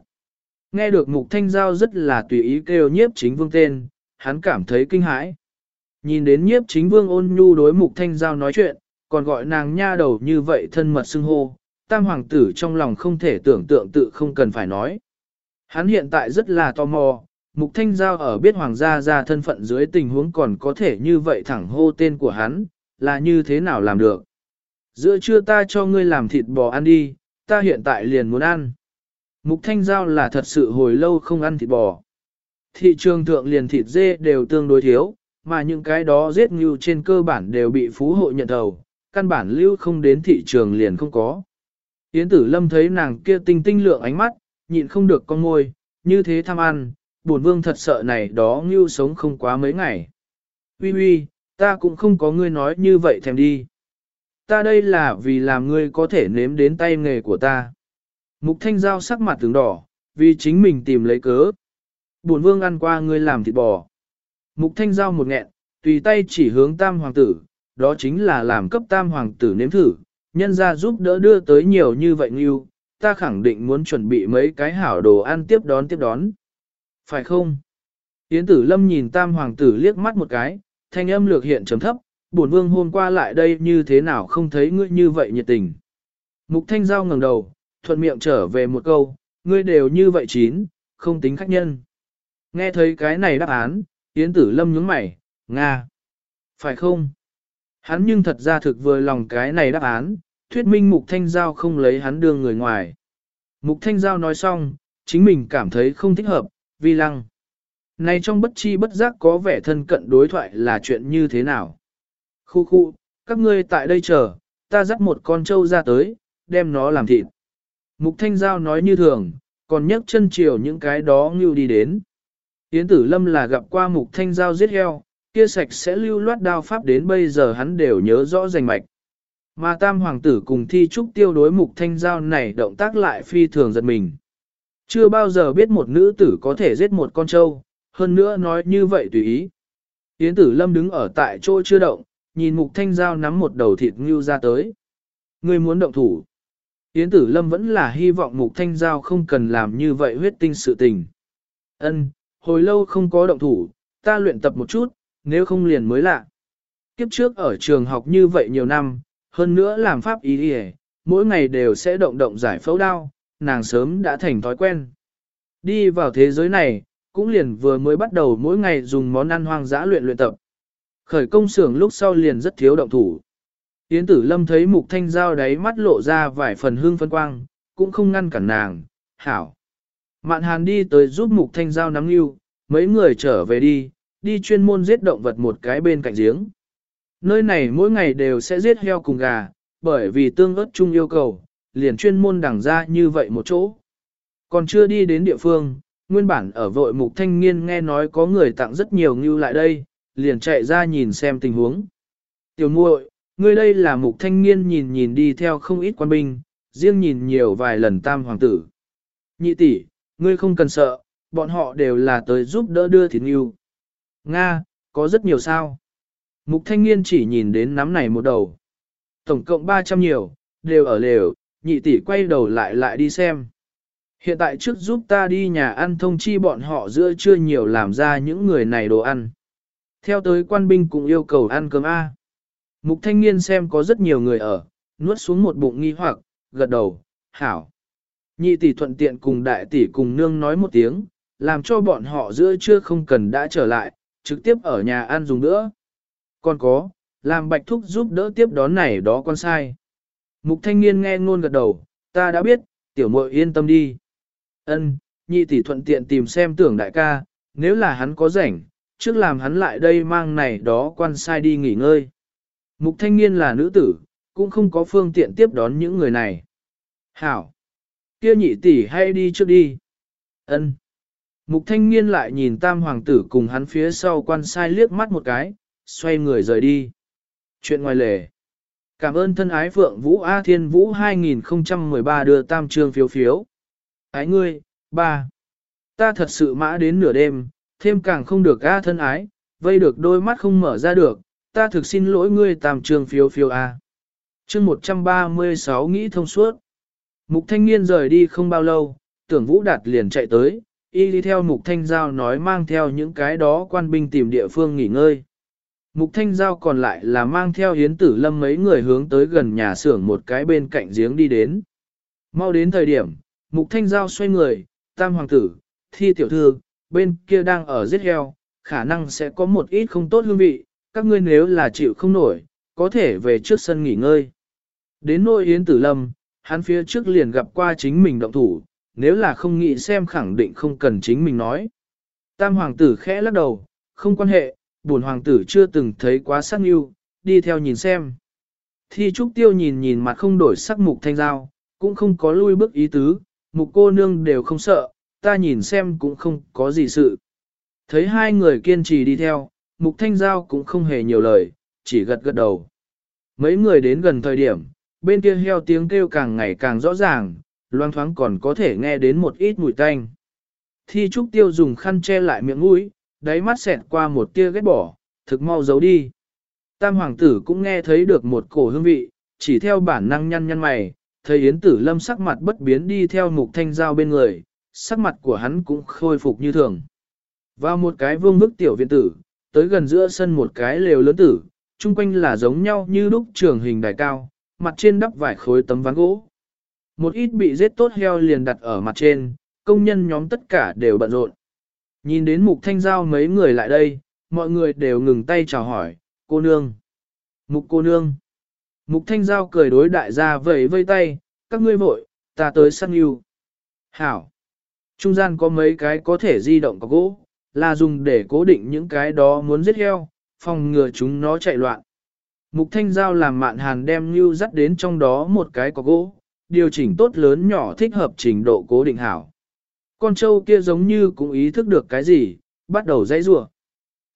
Nghe được mục thanh giao rất là tùy ý kêu nhiếp chính vương tên, hắn cảm thấy kinh hãi. Nhìn đến nhiếp chính vương ôn nhu đối mục thanh giao nói chuyện, còn gọi nàng nha đầu như vậy thân mật xưng hô, tam hoàng tử trong lòng không thể tưởng tượng tự không cần phải nói. Hắn hiện tại rất là tò mò, mục thanh giao ở biết hoàng gia ra thân phận dưới tình huống còn có thể như vậy thẳng hô tên của hắn, là như thế nào làm được. Giữa trưa ta cho ngươi làm thịt bò ăn đi, ta hiện tại liền muốn ăn. Mục thanh giao là thật sự hồi lâu không ăn thịt bò. Thị trường thượng liền thịt dê đều tương đối thiếu, mà những cái đó giết như trên cơ bản đều bị phú hộ nhận thầu, căn bản lưu không đến thị trường liền không có. Yến tử lâm thấy nàng kia tinh tinh lượng ánh mắt, nhịn không được con môi, như thế tham ăn, buồn vương thật sợ này đó ngưu sống không quá mấy ngày. Ui ui, ta cũng không có ngươi nói như vậy thèm đi. Ta đây là vì làm ngươi có thể nếm đến tay nghề của ta. Mục thanh giao sắc mặt tướng đỏ, vì chính mình tìm lấy cớ. Bổn vương ăn qua ngươi làm thịt bò. Mục thanh giao một nghẹn, tùy tay chỉ hướng tam hoàng tử, đó chính là làm cấp tam hoàng tử nếm thử, nhân ra giúp đỡ đưa tới nhiều như vậy nghiêu, ta khẳng định muốn chuẩn bị mấy cái hảo đồ ăn tiếp đón tiếp đón. Phải không? Yến tử lâm nhìn tam hoàng tử liếc mắt một cái, thanh âm lược hiện chấm thấp, bổn vương hôm qua lại đây như thế nào không thấy ngươi như vậy nhiệt tình. Mục thanh giao ngẩng đầu, thuận miệng trở về một câu, ngươi đều như vậy chín, không tính khách nhân. Nghe thấy cái này đáp án, Yến tử lâm nhướng mày, Nga. Phải không? Hắn nhưng thật ra thực vừa lòng cái này đáp án, thuyết minh Mục Thanh Giao không lấy hắn đưa người ngoài. Mục Thanh Giao nói xong, chính mình cảm thấy không thích hợp, vi lăng. Này trong bất chi bất giác có vẻ thân cận đối thoại là chuyện như thế nào? Khu khu, các ngươi tại đây chờ, ta dắt một con trâu ra tới, đem nó làm thịt. Mục Thanh Giao nói như thường, còn nhấc chân chiều những cái đó ngưu đi đến. Yến Tử Lâm là gặp qua Mục Thanh Giao giết heo, kia sạch sẽ lưu loát đao pháp đến bây giờ hắn đều nhớ rõ rành mạch. Mà tam hoàng tử cùng thi trúc tiêu đối Mục Thanh Giao này động tác lại phi thường giật mình. Chưa bao giờ biết một nữ tử có thể giết một con trâu, hơn nữa nói như vậy tùy ý. Yến Tử Lâm đứng ở tại chỗ chưa động, nhìn Mục Thanh Giao nắm một đầu thịt ngưu ra tới. Người muốn động thủ. Yến Tử Lâm vẫn là hy vọng Mục Thanh Giao không cần làm như vậy huyết tinh sự tình. Ân, hồi lâu không có động thủ, ta luyện tập một chút, nếu không liền mới lạ. Kiếp trước ở trường học như vậy nhiều năm, hơn nữa làm pháp ý đi mỗi ngày đều sẽ động động giải phẫu đao, nàng sớm đã thành thói quen. Đi vào thế giới này, cũng liền vừa mới bắt đầu mỗi ngày dùng món ăn hoang dã luyện luyện tập. Khởi công xưởng lúc sau liền rất thiếu động thủ. Yến tử lâm thấy mục thanh giao đáy mắt lộ ra vài phần hương phân quang, cũng không ngăn cản nàng, hảo. Mạn hàn đi tới giúp mục thanh giao nắm yêu, mấy người trở về đi, đi chuyên môn giết động vật một cái bên cạnh giếng. Nơi này mỗi ngày đều sẽ giết heo cùng gà, bởi vì tương ớt chung yêu cầu, liền chuyên môn đẳng ra như vậy một chỗ. Còn chưa đi đến địa phương, nguyên bản ở vội mục thanh niên nghe nói có người tặng rất nhiều ngưu lại đây, liền chạy ra nhìn xem tình huống. Tiểu muội, ngươi đây là mục thanh niên nhìn nhìn đi theo không ít quan binh, riêng nhìn nhiều vài lần tam hoàng tử. Nhị tỷ, ngươi không cần sợ, bọn họ đều là tới giúp đỡ đưa thịt ngưu. Nga, có rất nhiều sao. Mục thanh niên chỉ nhìn đến nắm này một đầu. Tổng cộng 300 nhiều, đều ở lều, nhị tỷ quay đầu lại lại đi xem. Hiện tại trước giúp ta đi nhà ăn thông chi bọn họ giữa chưa nhiều làm ra những người này đồ ăn. Theo tới quan binh cũng yêu cầu ăn cơm A. Mục thanh niên xem có rất nhiều người ở, nuốt xuống một bụng nghi hoặc, gật đầu, hảo. Nhị tỷ thuận tiện cùng đại tỷ cùng nương nói một tiếng, làm cho bọn họ giữa chưa không cần đã trở lại, trực tiếp ở nhà ăn dùng nữa. Còn có, làm bạch thúc giúp đỡ tiếp đón này đó con sai. Mục thanh niên nghe ngôn gật đầu, ta đã biết, tiểu muội yên tâm đi. Ân, nhị tỷ thuận tiện tìm xem tưởng đại ca, nếu là hắn có rảnh, trước làm hắn lại đây mang này đó quan sai đi nghỉ ngơi. Mục thanh niên là nữ tử, cũng không có phương tiện tiếp đón những người này. Hảo! Kia nhị tỷ hay đi trước đi. Ân. Mục thanh niên lại nhìn tam hoàng tử cùng hắn phía sau quan sai liếc mắt một cái, xoay người rời đi. Chuyện ngoài lề. Cảm ơn thân ái Phượng Vũ A Thiên Vũ 2013 đưa tam trương phiếu phiếu. Ái ngươi, ba. Ta thật sự mã đến nửa đêm, thêm càng không được A thân ái, vây được đôi mắt không mở ra được, ta thực xin lỗi ngươi tam trương phiếu phiếu A. Chương 136 nghĩ thông suốt. Mục thanh niên rời đi không bao lâu, tưởng Vũ Đạt liền chạy tới, y đi theo Mục Thanh Giao nói mang theo những cái đó quan binh tìm địa phương nghỉ ngơi. Mục Thanh Giao còn lại là mang theo Hiến Tử Lâm mấy người hướng tới gần nhà xưởng một cái bên cạnh giếng đi đến. Mau đến thời điểm, Mục Thanh Giao xoay người, Tam Hoàng tử, Thi Tiểu Thư, bên kia đang ở giết heo, khả năng sẽ có một ít không tốt hương vị, các ngươi nếu là chịu không nổi, có thể về trước sân nghỉ ngơi. Đến nỗi Yến Tử Lâm, hắn phía trước liền gặp qua chính mình động thủ, nếu là không nghĩ xem khẳng định không cần chính mình nói. Tam hoàng tử khẽ lắc đầu, không quan hệ, buồn hoàng tử chưa từng thấy quá sắc yêu, đi theo nhìn xem. Thi trúc tiêu nhìn nhìn mặt không đổi sắc mục thanh giao, cũng không có lui bước ý tứ, mục cô nương đều không sợ, ta nhìn xem cũng không có gì sự. Thấy hai người kiên trì đi theo, mục thanh giao cũng không hề nhiều lời, chỉ gật gật đầu. Mấy người đến gần thời điểm, bên kia heo tiếng kêu càng ngày càng rõ ràng, loang thoáng còn có thể nghe đến một ít mùi tanh. Thi trúc tiêu dùng khăn che lại miệng mũi, đáy mắt xẹt qua một tia ghét bỏ, thực mau giấu đi. Tam hoàng tử cũng nghe thấy được một cổ hương vị, chỉ theo bản năng nhăn nhăn mày, thấy Yến Tử Lâm sắc mặt bất biến đi theo mục thanh giao bên người, sắc mặt của hắn cũng khôi phục như thường. Vào một cái vương bức tiểu viện tử, tới gần giữa sân một cái lều lớn tử, chung quanh là giống nhau như đúc trường hình đài cao, mặt trên đắp vải khối tấm ván gỗ. Một ít bị giết tốt heo liền đặt ở mặt trên, công nhân nhóm tất cả đều bận rộn. Nhìn đến mục thanh giao mấy người lại đây, mọi người đều ngừng tay chào hỏi, cô nương. Mục cô nương. Mục thanh giao cười đối đại gia vẫy vây tay, các ngươi vội, ta tới săn yêu. Hảo. Trung gian có mấy cái có thể di động có gỗ, là dùng để cố định những cái đó muốn giết heo, phòng ngừa chúng nó chạy loạn. Mục thanh giao làm mạn hàn đem như dắt đến trong đó một cái có gỗ, điều chỉnh tốt lớn nhỏ thích hợp trình độ cố định hảo. Con trâu kia giống như cũng ý thức được cái gì, bắt đầu dãy rủa.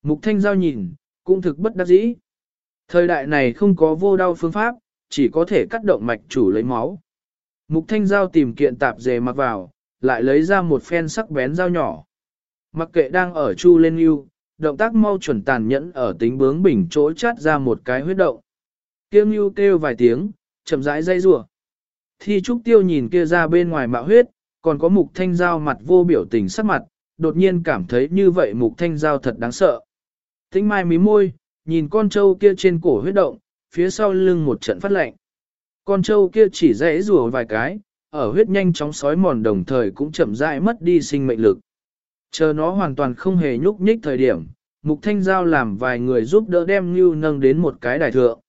Mục thanh giao nhìn, cũng thực bất đắc dĩ. Thời đại này không có vô đau phương pháp, chỉ có thể cắt động mạch chủ lấy máu. Mục thanh giao tìm kiện tạp dề mặc vào, lại lấy ra một phen sắc bén dao nhỏ. Mặc kệ đang ở chu lên yêu, động tác mau chuẩn tàn nhẫn ở tính bướng bình chỗ chát ra một cái huyết động. Kiêm yêu kêu vài tiếng, chậm rãi dây rủa. Thi trúc tiêu nhìn kia ra bên ngoài mạo huyết, còn có mục thanh giao mặt vô biểu tình sắc mặt, đột nhiên cảm thấy như vậy mục thanh giao thật đáng sợ. Tinh mai mí môi, nhìn con trâu kia trên cổ huyết động, phía sau lưng một trận phát lạnh. Con trâu kia chỉ rẽ rùa vài cái, ở huyết nhanh chóng sói mòn đồng thời cũng chậm rãi mất đi sinh mệnh lực. Chờ nó hoàn toàn không hề nhúc nhích thời điểm, Mục Thanh Giao làm vài người giúp đỡ đem Ngưu nâng đến một cái đài thượng.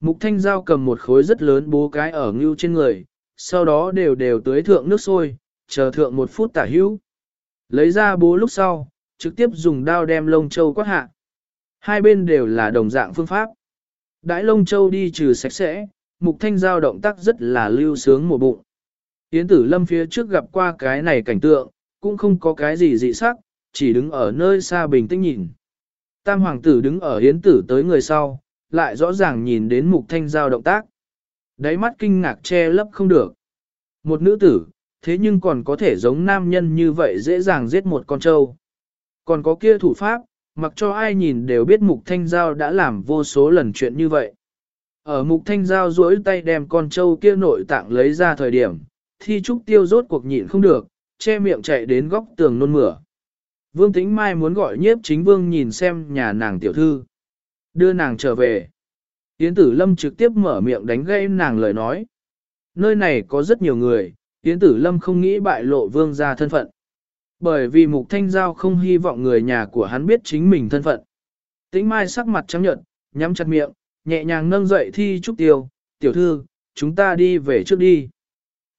Mục Thanh Giao cầm một khối rất lớn bố cái ở Ngưu trên người, sau đó đều đều tưới thượng nước sôi, chờ thượng một phút tả hữu. Lấy ra bố lúc sau, trực tiếp dùng đao đem lông châu quát hạ. Hai bên đều là đồng dạng phương pháp. Đãi lông châu đi trừ sạch sẽ, mục thanh giao động tác rất là lưu sướng một bụng. Yến tử lâm phía trước gặp qua cái này cảnh tượng, cũng không có cái gì dị sắc, chỉ đứng ở nơi xa bình tĩnh nhìn. Tam hoàng tử đứng ở yến tử tới người sau, lại rõ ràng nhìn đến mục thanh giao động tác. Đáy mắt kinh ngạc che lấp không được. Một nữ tử, thế nhưng còn có thể giống nam nhân như vậy dễ dàng giết một con trâu. Còn có kia thủ pháp, mặc cho ai nhìn đều biết mục thanh giao đã làm vô số lần chuyện như vậy. Ở mục thanh giao duỗi tay đem con trâu kia nội tạng lấy ra thời điểm, thi trúc tiêu rốt cuộc nhịn không được, che miệng chạy đến góc tường nôn mửa. Vương Tĩnh Mai muốn gọi nhiếp chính vương nhìn xem nhà nàng tiểu thư. Đưa nàng trở về. Yến Tử Lâm trực tiếp mở miệng đánh gây nàng lời nói. Nơi này có rất nhiều người, Yến Tử Lâm không nghĩ bại lộ vương gia thân phận. Bởi vì Mục Thanh Giao không hy vọng người nhà của hắn biết chính mình thân phận. Tĩnh Mai sắc mặt trắng nhợt, nhắm chặt miệng, nhẹ nhàng nâng dậy Thi Trúc Tiêu, tiểu thư, chúng ta đi về trước đi.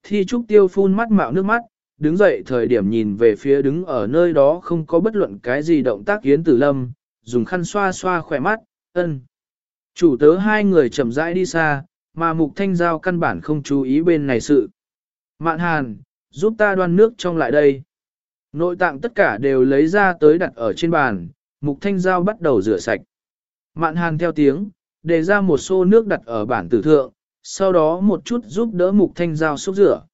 Thi Trúc Tiêu phun mắt mạo nước mắt, đứng dậy thời điểm nhìn về phía đứng ở nơi đó không có bất luận cái gì động tác Yến Tử Lâm, dùng khăn xoa xoa khỏe mắt, ân. Chủ tớ hai người chậm rãi đi xa, mà Mục Thanh Giao căn bản không chú ý bên này sự. Mạn Hàn, giúp ta đoan nước trong lại đây. Nội tạng tất cả đều lấy ra tới đặt ở trên bàn, Mục Thanh Giao bắt đầu rửa sạch. Mạn Hàn theo tiếng, để ra một xô nước đặt ở bản tử thượng, sau đó một chút giúp đỡ Mục Thanh Giao xúc rửa.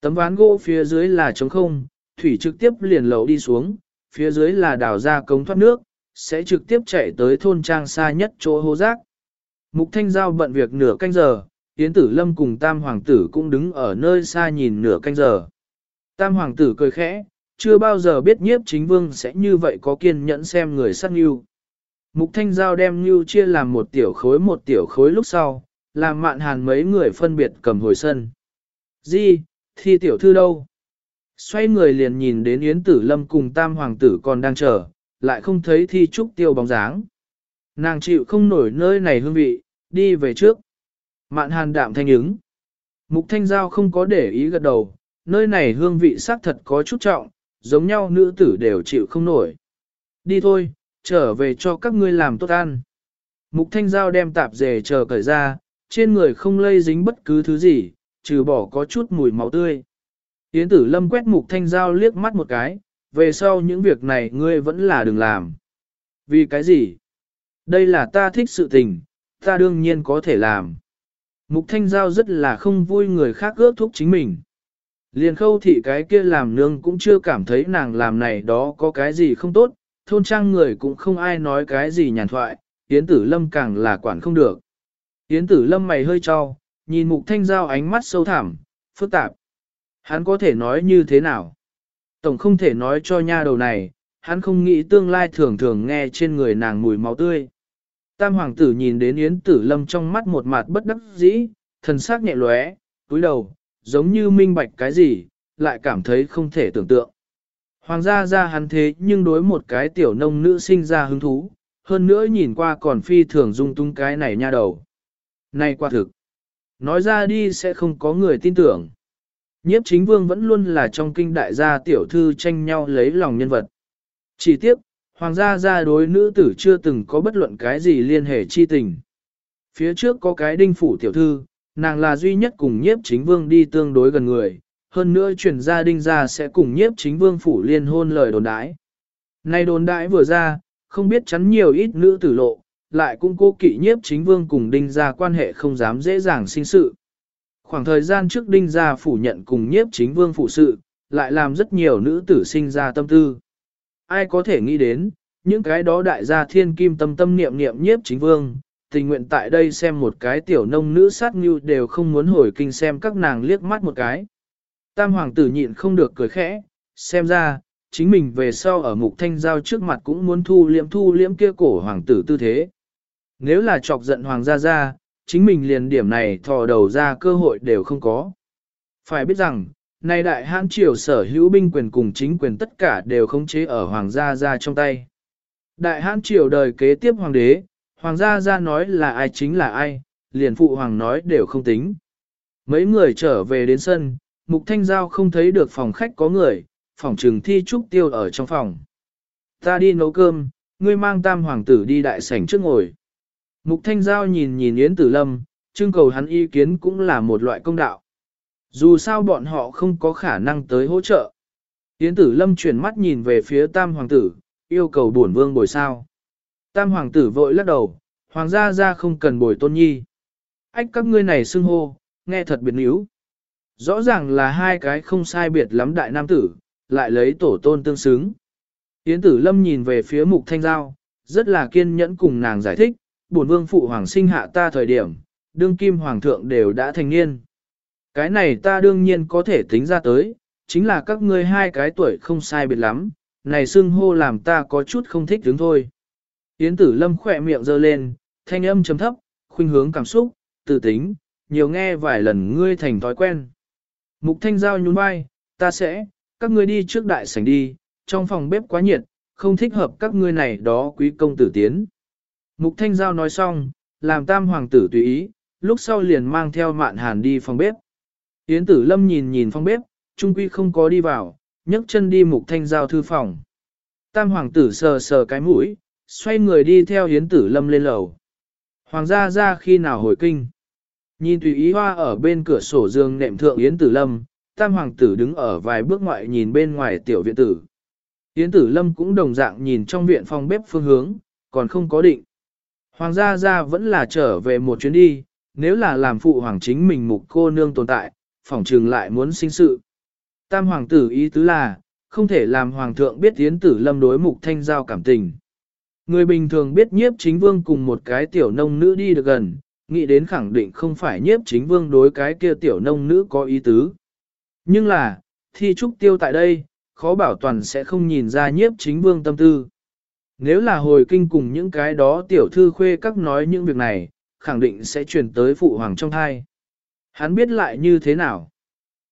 Tấm ván gỗ phía dưới là trống không, thủy trực tiếp liền lầu đi xuống, phía dưới là đào ra cống thoát nước, sẽ trực tiếp chạy tới thôn trang xa nhất chỗ hô rác. Mục Thanh Giao bận việc nửa canh giờ, Yến Tử Lâm cùng Tam Hoàng tử cũng đứng ở nơi xa nhìn nửa canh giờ. Tam Hoàng tử cười khẽ, chưa bao giờ biết nhiếp chính vương sẽ như vậy có kiên nhẫn xem người sát nghiêu. Mục Thanh Giao đem nghiêu chia làm một tiểu khối một tiểu khối lúc sau, làm mạn hàn mấy người phân biệt cầm hồi sân. Di, thi tiểu thư đâu? Xoay người liền nhìn đến Yến Tử Lâm cùng Tam Hoàng tử còn đang chờ, lại không thấy thi trúc tiêu bóng dáng. Nàng chịu không nổi nơi này hương vị, đi về trước. Mạn hàn đạm thanh ứng. Mục thanh giao không có để ý gật đầu, nơi này hương vị xác thật có chút trọng, giống nhau nữ tử đều chịu không nổi. Đi thôi, trở về cho các ngươi làm tốt ăn. Mục thanh giao đem tạp dề chờ cởi ra, trên người không lây dính bất cứ thứ gì, trừ bỏ có chút mùi máu tươi. Yến tử lâm quét mục thanh giao liếc mắt một cái, về sau những việc này ngươi vẫn là đừng làm. Vì cái gì? Đây là ta thích sự tình, ta đương nhiên có thể làm. Mục Thanh Giao rất là không vui người khác ước thúc chính mình. Liền khâu thị cái kia làm nương cũng chưa cảm thấy nàng làm này đó có cái gì không tốt, thôn trang người cũng không ai nói cái gì nhàn thoại, Yến Tử Lâm càng là quản không được. Yến Tử Lâm mày hơi cho, nhìn Mục Thanh Giao ánh mắt sâu thẳm, phức tạp. Hắn có thể nói như thế nào? Tổng không thể nói cho nha đầu này, hắn không nghĩ tương lai thường thường nghe trên người nàng mùi máu tươi. Tam hoàng tử nhìn đến Yến Tử Lâm trong mắt một mặt bất đắc dĩ, thần sắc nhẹ lóe, túi đầu, giống như minh bạch cái gì, lại cảm thấy không thể tưởng tượng. Hoàng gia ra hắn thế nhưng đối một cái tiểu nông nữ sinh ra hứng thú, hơn nữa nhìn qua còn phi thường dung tung cái này nha đầu. Này qua thực, nói ra đi sẽ không có người tin tưởng. Nhiếp chính vương vẫn luôn là trong kinh đại gia tiểu thư tranh nhau lấy lòng nhân vật. Chỉ tiếc, Hoàng gia gia đối nữ tử chưa từng có bất luận cái gì liên hệ chi tình. Phía trước có cái đinh phủ tiểu thư, nàng là duy nhất cùng nhiếp chính vương đi tương đối gần người, hơn nữa chuyển gia đinh gia sẽ cùng nhiếp chính vương phủ liên hôn lời đồn đãi. Nay đồn đãi vừa ra, không biết chắn nhiều ít nữ tử lộ, lại cũng cố kỵ nhiếp chính vương cùng đinh gia quan hệ không dám dễ dàng sinh sự. Khoảng thời gian trước đinh gia phủ nhận cùng nhiếp chính vương phụ sự, lại làm rất nhiều nữ tử sinh ra tâm tư ai có thể nghĩ đến, những cái đó đại gia thiên kim tâm tâm niệm niệm nhiếp chính vương, tình nguyện tại đây xem một cái tiểu nông nữ sát như đều không muốn hồi kinh xem các nàng liếc mắt một cái. Tam hoàng tử nhịn không được cười khẽ, xem ra, chính mình về sau ở mục thanh giao trước mặt cũng muốn thu liễm thu liễm kia cổ hoàng tử tư thế. Nếu là chọc giận hoàng gia gia, chính mình liền điểm này thò đầu ra cơ hội đều không có. Phải biết rằng, nay đại hãn triều sở hữu binh quyền cùng chính quyền tất cả đều khống chế ở hoàng gia gia trong tay. Đại hãn triều đời kế tiếp hoàng đế, hoàng gia gia nói là ai chính là ai, liền phụ hoàng nói đều không tính. Mấy người trở về đến sân, mục thanh giao không thấy được phòng khách có người, phòng trừng thi trúc tiêu ở trong phòng. Ta đi nấu cơm, ngươi mang tam hoàng tử đi đại sảnh trước ngồi. Mục Thanh Giao nhìn nhìn Yến Tử Lâm, trưng cầu hắn ý kiến cũng là một loại công đạo. Dù sao bọn họ không có khả năng tới hỗ trợ. Yến Tử Lâm chuyển mắt nhìn về phía tam hoàng tử, yêu cầu bổn vương bồi sao. Tam hoàng tử vội lắc đầu, hoàng gia ra không cần bồi tôn nhi. Ách các ngươi này xưng hô, nghe thật biệt níu. Rõ ràng là hai cái không sai biệt lắm đại nam tử, lại lấy tổ tôn tương xứng. Yến tử lâm nhìn về phía mục thanh giao, rất là kiên nhẫn cùng nàng giải thích, bổn vương phụ hoàng sinh hạ ta thời điểm, đương kim hoàng thượng đều đã thành niên. Cái này ta đương nhiên có thể tính ra tới, chính là các ngươi hai cái tuổi không sai biệt lắm, này xưng hô làm ta có chút không thích đứng thôi. Yến tử lâm khỏe miệng giơ lên, thanh âm chấm thấp, khuynh hướng cảm xúc, tự tính, nhiều nghe vài lần ngươi thành thói quen. Mục thanh giao nhún vai, ta sẽ, các ngươi đi trước đại sảnh đi, trong phòng bếp quá nhiệt, không thích hợp các ngươi này đó quý công tử tiến. Mục thanh giao nói xong, làm tam hoàng tử tùy ý, lúc sau liền mang theo mạn hàn đi phòng bếp. Yến tử lâm nhìn nhìn phòng bếp, trung quy không có đi vào, nhấc chân đi mục thanh giao thư phòng. Tam hoàng tử sờ sờ cái mũi, xoay người đi theo Yến tử lâm lên lầu. Hoàng gia ra khi nào hồi kinh. Nhìn tùy ý hoa ở bên cửa sổ giường nệm thượng Yến Tử Lâm, tam hoàng tử đứng ở vài bước ngoại nhìn bên ngoài tiểu viện tử. Yến Tử Lâm cũng đồng dạng nhìn trong viện phòng bếp phương hướng, còn không có định. Hoàng gia gia vẫn là trở về một chuyến đi, nếu là làm phụ hoàng chính mình mục cô nương tồn tại, phỏng trừng lại muốn sinh sự. Tam hoàng tử ý tứ là, không thể làm hoàng thượng biết tiến Tử Lâm đối mục thanh giao cảm tình. Người bình thường biết nhiếp chính vương cùng một cái tiểu nông nữ đi được gần, nghĩ đến khẳng định không phải nhiếp chính vương đối cái kia tiểu nông nữ có ý tứ. Nhưng là, thi trúc tiêu tại đây, khó bảo toàn sẽ không nhìn ra nhiếp chính vương tâm tư. Nếu là hồi kinh cùng những cái đó tiểu thư khuê các nói những việc này, khẳng định sẽ truyền tới phụ hoàng trong thai. Hắn biết lại như thế nào?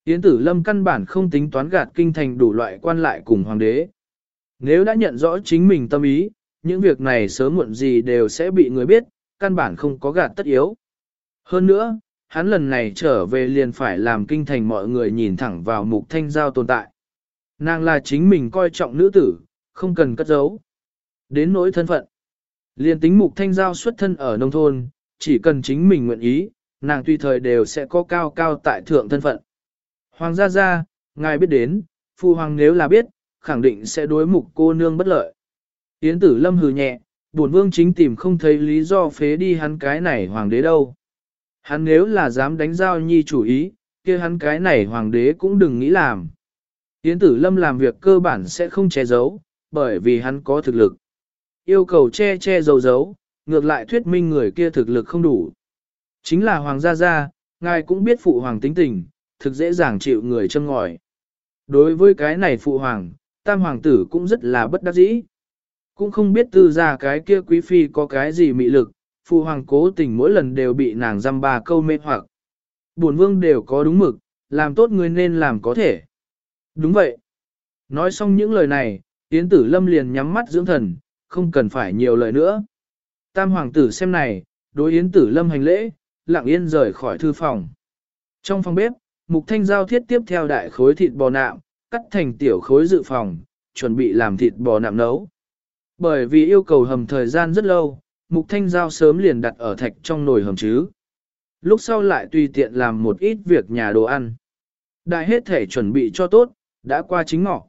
Yến tử lâm căn bản không tính toán gạt kinh thành đủ loại quan lại cùng hoàng đế. Nếu đã nhận rõ chính mình tâm ý, những việc này sớm muộn gì đều sẽ bị người biết, căn bản không có gạt tất yếu. Hơn nữa, hắn lần này trở về liền phải làm kinh thành mọi người nhìn thẳng vào mục thanh giao tồn tại. Nàng là chính mình coi trọng nữ tử, không cần cất giấu. Đến nỗi thân phận. Liền tính mục thanh giao xuất thân ở nông thôn, chỉ cần chính mình nguyện ý, nàng tùy thời đều sẽ có cao cao tại thượng thân phận. Hoàng gia gia, ngài biết đến, phu hoàng nếu là biết, khẳng định sẽ đối mục cô nương bất lợi. Yến tử lâm hừ nhẹ, buồn vương chính tìm không thấy lý do phế đi hắn cái này hoàng đế đâu. Hắn nếu là dám đánh giao nhi chủ ý, kia hắn cái này hoàng đế cũng đừng nghĩ làm. Yến tử lâm làm việc cơ bản sẽ không che giấu, bởi vì hắn có thực lực. Yêu cầu che che giấu giấu, ngược lại thuyết minh người kia thực lực không đủ. Chính là hoàng gia gia, ngài cũng biết phụ hoàng tính tình, thực dễ dàng chịu người châm ngòi. Đối với cái này phụ hoàng, tam hoàng tử cũng rất là bất đắc dĩ. Cũng không biết tư gia cái kia quý phi có cái gì mị lực, phụ hoàng cố tình mỗi lần đều bị nàng dăm ba câu mê hoặc. Bổn vương đều có đúng mực, làm tốt người nên làm có thể. Đúng vậy. Nói xong những lời này, Yến tử lâm liền nhắm mắt dưỡng thần, không cần phải nhiều lời nữa. Tam hoàng tử xem này, đối Yến tử lâm hành lễ, lặng yên rời khỏi thư phòng. Trong phòng bếp, mục thanh giao thiết tiếp theo đại khối thịt bò nạm, cắt thành tiểu khối dự phòng, chuẩn bị làm thịt bò nạm nấu. Bởi vì yêu cầu hầm thời gian rất lâu, mục thanh giao sớm liền đặt ở thạch trong nồi hầm chứ. Lúc sau lại tùy tiện làm một ít việc nhà đồ ăn. Đại hết thể chuẩn bị cho tốt, đã qua chính ngọ.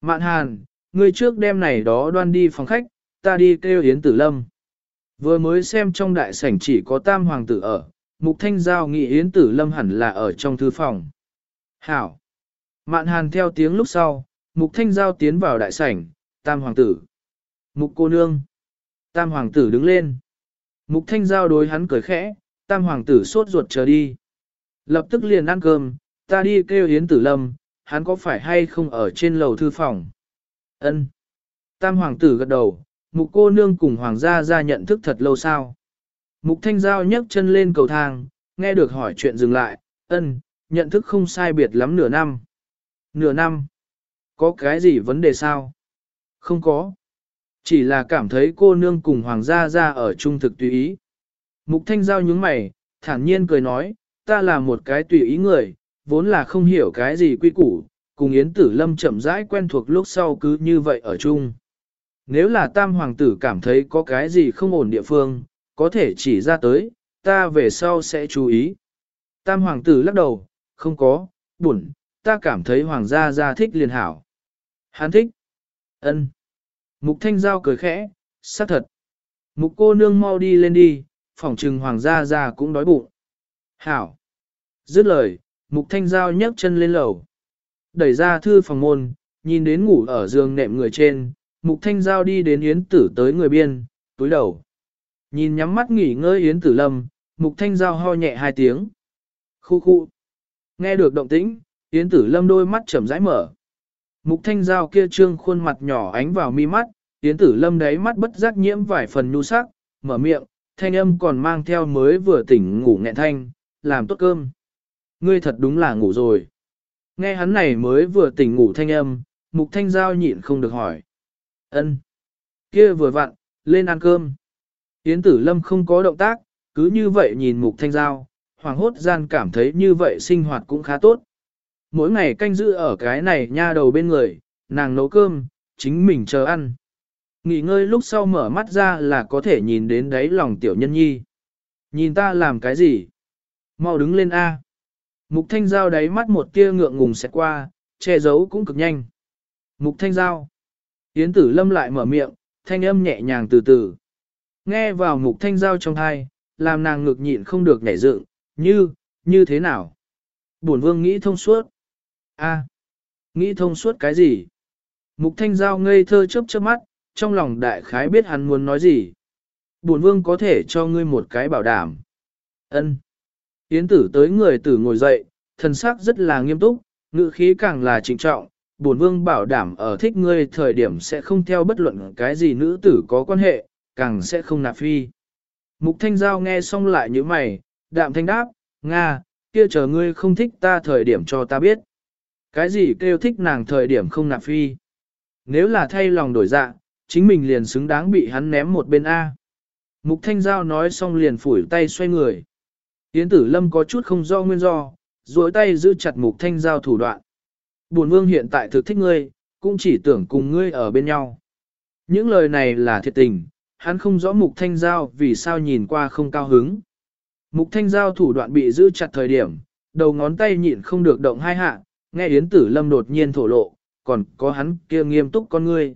Mạn hàn, người trước đêm này đó đoan đi phòng khách, ta đi kêu Yến Tử Lâm. Vừa mới xem trong đại sảnh chỉ có tam hoàng tử ở, mục thanh giao nghĩ Yến Tử Lâm hẳn là ở trong thư phòng. Hảo! Mạn hàn theo tiếng lúc sau, mục thanh giao tiến vào đại sảnh, tam hoàng tử. Mục cô nương. Tam hoàng tử đứng lên. Mục thanh giao đối hắn cười khẽ, tam hoàng tử sốt ruột chờ đi. Lập tức liền ăn cơm, ta đi kêu Yến Tử Lâm, hắn có phải hay không ở trên lầu thư phòng? Ân. Tam hoàng tử gật đầu, mục cô nương cùng hoàng gia ra nhận thức thật lâu sao? Mục thanh giao nhấc chân lên cầu thang, nghe được hỏi chuyện dừng lại, ân, nhận thức không sai biệt lắm nửa năm. Nửa năm? Có cái gì vấn đề sao? Không có. Chỉ là cảm thấy cô nương cùng hoàng gia ra ở trung thực tùy ý. Mục thanh giao nhướng mày, thản nhiên cười nói, ta là một cái tùy ý người, vốn là không hiểu cái gì quy củ, cùng Yến Tử Lâm chậm rãi quen thuộc lúc sau cứ như vậy ở chung. Nếu là tam hoàng tử cảm thấy có cái gì không ổn địa phương, có thể chỉ ra tới, ta về sau sẽ chú ý. Tam hoàng tử lắc đầu, không có, buồn, ta cảm thấy hoàng gia gia thích liền hảo. Hắn thích. ân. Mục thanh giao cười khẽ, xác thật. Mục cô nương mau đi lên đi, phỏng trừng hoàng gia gia cũng đói bụng. Hảo. Dứt lời, mục thanh giao nhấc chân lên lầu. Đẩy ra thư phòng môn, nhìn đến ngủ ở giường nệm người trên, mục thanh giao đi đến yến tử tới người biên, túi đầu. Nhìn nhắm mắt nghỉ ngơi yến tử lâm, mục thanh giao ho nhẹ hai tiếng. Khu khu. Nghe được động tĩnh, yến tử lâm đôi mắt chậm rãi mở. Mục thanh giao kia trương khuôn mặt nhỏ ánh vào mi mắt, yến tử lâm đáy mắt bất giác nhiễm vài phần nhu sắc, mở miệng, thanh âm còn mang theo mới vừa tỉnh ngủ nghẹn thanh, làm tốt cơm. Ngươi thật đúng là ngủ rồi. Nghe hắn này mới vừa tỉnh ngủ thanh âm, mục thanh giao nhịn không được hỏi ân kia vừa vặn, lên ăn cơm. Yến tử lâm không có động tác, cứ như vậy nhìn mục thanh giao, hoàng hốt gian cảm thấy như vậy sinh hoạt cũng khá tốt. Mỗi ngày canh giữ ở cái này nha đầu bên người, nàng nấu cơm, chính mình chờ ăn. Nghỉ ngơi lúc sau mở mắt ra là có thể nhìn đến đáy lòng tiểu nhân nhi. Nhìn ta làm cái gì? Mau đứng lên A. Mục thanh giao đáy mắt một tia ngượng ngùng xẹt qua, che giấu cũng cực nhanh. Mục thanh giao. Yến tử lâm lại mở miệng, thanh âm nhẹ nhàng từ từ. Nghe vào mục thanh giao trong thai, làm nàng ngực nhịn không được nhảy dựng, như, như thế nào? Bổn vương nghĩ thông suốt. A, nghĩ thông suốt cái gì? Mục thanh giao ngây thơ chớp chớp mắt, trong lòng đại khái biết hắn muốn nói gì. Bổn vương có thể cho ngươi một cái bảo đảm. Ân. Yến tử tới người tử ngồi dậy, thần sắc rất là nghiêm túc, ngữ khí càng là trịnh trọng. Bổn vương bảo đảm ở thích ngươi thời điểm sẽ không theo bất luận cái gì nữ tử có quan hệ, càng sẽ không nạp phi. Mục thanh giao nghe xong lại như mày, đạm thanh đáp, Nga, kia chờ ngươi không thích ta thời điểm cho ta biết. Cái gì kêu thích nàng thời điểm không nạp phi? Nếu là thay lòng đổi dạ, chính mình liền xứng đáng bị hắn ném một bên A. Mục Thanh Giao nói xong liền phủi tay xoay người. Yến tử lâm có chút không do nguyên do, duỗi tay giữ chặt Mục Thanh Giao thủ đoạn buồn vương hiện tại thực thích ngươi, cũng chỉ tưởng cùng ngươi ở bên nhau. Những lời này là thiệt tình, hắn không rõ Mục Thanh Giao vì sao nhìn qua không cao hứng. Mục Thanh Giao thủ đoạn bị giữ chặt thời điểm, đầu ngón tay nhịn không được động hai hạ, nghe Yến Tử Lâm đột nhiên thổ lộ, còn có hắn kia nghiêm túc con ngươi.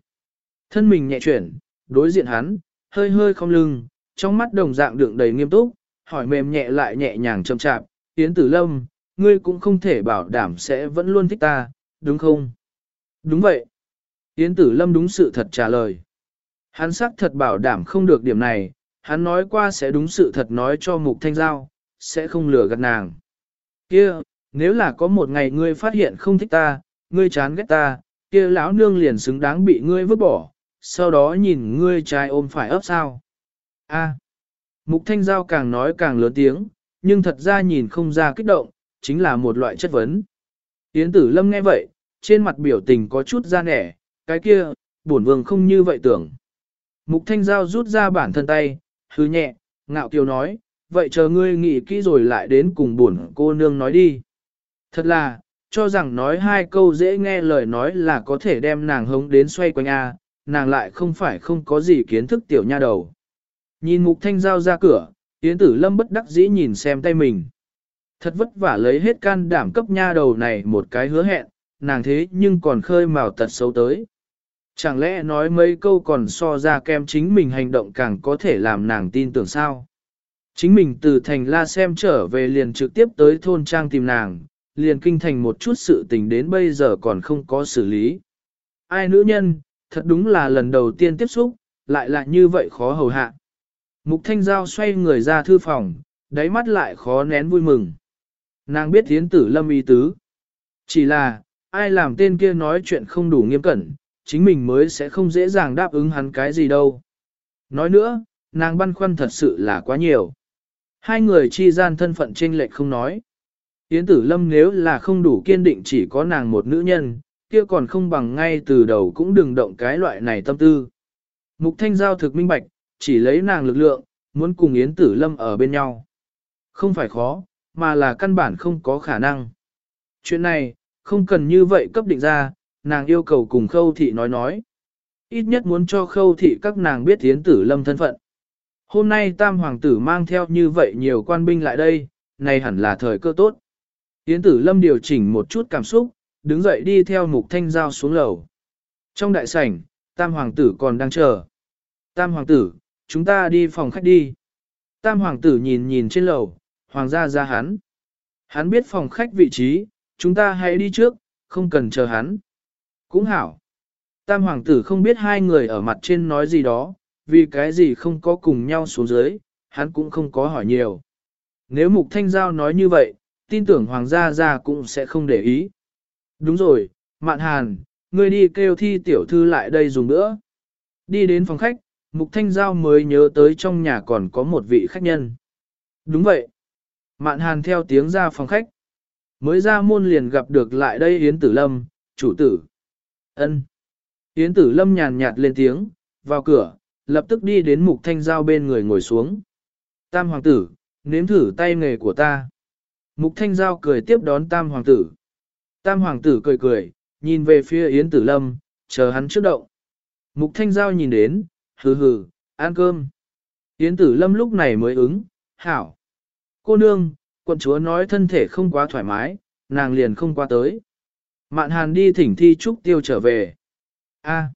Thân mình nhẹ chuyển, đối diện hắn, hơi hơi không lưng, trong mắt đồng dạng đựng đầy nghiêm túc, hỏi mềm nhẹ lại nhẹ nhàng chậm chạp, Yến Tử Lâm, ngươi cũng không thể bảo đảm sẽ vẫn luôn thích ta, đúng không? Đúng vậy. Yến Tử Lâm đúng sự thật trả lời. Hắn xác thật bảo đảm không được điểm này, hắn nói qua sẽ đúng sự thật nói cho Mục Thanh Giao, sẽ không lừa gạt nàng. Kia, nếu là có một ngày ngươi phát hiện không thích ta, ngươi chán ghét ta, kia lão nương liền xứng đáng bị ngươi vứt bỏ, sau đó nhìn ngươi trai ôm phải ấp sao. A. Mục Thanh Giao càng nói càng lớn tiếng, nhưng thật ra nhìn không ra kích động, chính là một loại chất vấn. Yến Tử Lâm nghe vậy, trên mặt biểu tình có chút ra nẻ, cái kia, bổn vương không như vậy tưởng. Mục Thanh Giao rút ra bản thân tay, hứ nhẹ, ngạo kiều nói, vậy chờ ngươi nghĩ kỹ rồi lại đến cùng bổn cô nương nói đi. Thật là, cho rằng nói hai câu dễ nghe lời nói là có thể đem nàng hống đến xoay quanh A, nàng lại không phải không có gì kiến thức tiểu nha đầu. Nhìn mục thanh giao ra cửa, Yến tử lâm bất đắc dĩ nhìn xem tay mình. Thật vất vả lấy hết can đảm cấp nha đầu này một cái hứa hẹn, nàng thế nhưng còn khơi mào tật xấu tới. Chẳng lẽ nói mấy câu còn so ra kem chính mình hành động càng có thể làm nàng tin tưởng sao? Chính mình từ thành la xem trở về liền trực tiếp tới thôn trang tìm nàng, liền kinh thành một chút sự tình đến bây giờ còn không có xử lý. Ai nữ nhân, thật đúng là lần đầu tiên tiếp xúc, lại là như vậy khó hầu hạ. Mục Thanh Giao xoay người ra thư phòng, đáy mắt lại khó nén vui mừng. Nàng biết tiến tử lâm ý tứ. Chỉ là, ai làm tên kia nói chuyện không đủ nghiêm cẩn, chính mình mới sẽ không dễ dàng đáp ứng hắn cái gì đâu. Nói nữa, nàng băn khoăn thật sự là quá nhiều. Hai người chi gian thân phận chênh lệch không nói. Yến tử lâm nếu là không đủ kiên định chỉ có nàng một nữ nhân, kia còn không bằng ngay từ đầu cũng đừng động cái loại này tâm tư. Mục thanh giao thực minh bạch, chỉ lấy nàng lực lượng, muốn cùng Yến tử lâm ở bên nhau. Không phải khó, mà là căn bản không có khả năng. Chuyện này, không cần như vậy cấp định ra, nàng yêu cầu cùng khâu thị nói nói. Ít nhất muốn cho khâu thị các nàng biết Yến Tử Lâm thân phận. Hôm nay tam hoàng tử mang theo như vậy nhiều quan binh lại đây, này hẳn là thời cơ tốt. Yến Tử Lâm điều chỉnh một chút cảm xúc, đứng dậy đi theo mục thanh giao xuống lầu. Trong đại sảnh, tam hoàng tử còn đang chờ. Tam hoàng tử, chúng ta đi phòng khách đi. Tam hoàng tử nhìn nhìn trên lầu, hoàng gia ra hắn. Hắn biết phòng khách vị trí, chúng ta hãy đi trước, không cần chờ hắn. Cũng hảo. Tam hoàng tử không biết hai người ở mặt trên nói gì đó, vì cái gì không có cùng nhau xuống dưới, hắn cũng không có hỏi nhiều. Nếu mục thanh giao nói như vậy, tin tưởng hoàng gia gia cũng sẽ không để ý. Đúng rồi, mạn hàn, ngươi đi kêu thi tiểu thư lại đây dùng nữa. Đi đến phòng khách, mục thanh giao mới nhớ tới trong nhà còn có một vị khách nhân. Đúng vậy. Mạn hàn theo tiếng ra phòng khách. Mới ra môn liền gặp được lại đây Yến Tử Lâm, chủ tử. ân Yến Tử Lâm nhàn nhạt lên tiếng, vào cửa, lập tức đi đến mục thanh giao bên người ngồi xuống. Tam hoàng tử, nếm thử tay nghề của ta. Mục thanh giao cười tiếp đón tam hoàng tử. Tam hoàng tử cười cười, nhìn về phía Yến Tử Lâm, chờ hắn trước động. Mục thanh giao nhìn đến, hừ hừ, ăn cơm. Yến Tử Lâm lúc này mới ứng, hảo. Cô nương, quận chúa nói thân thể không quá thoải mái, nàng liền không qua tới. Mạn hàn đi thỉnh thi trúc tiêu trở về. A,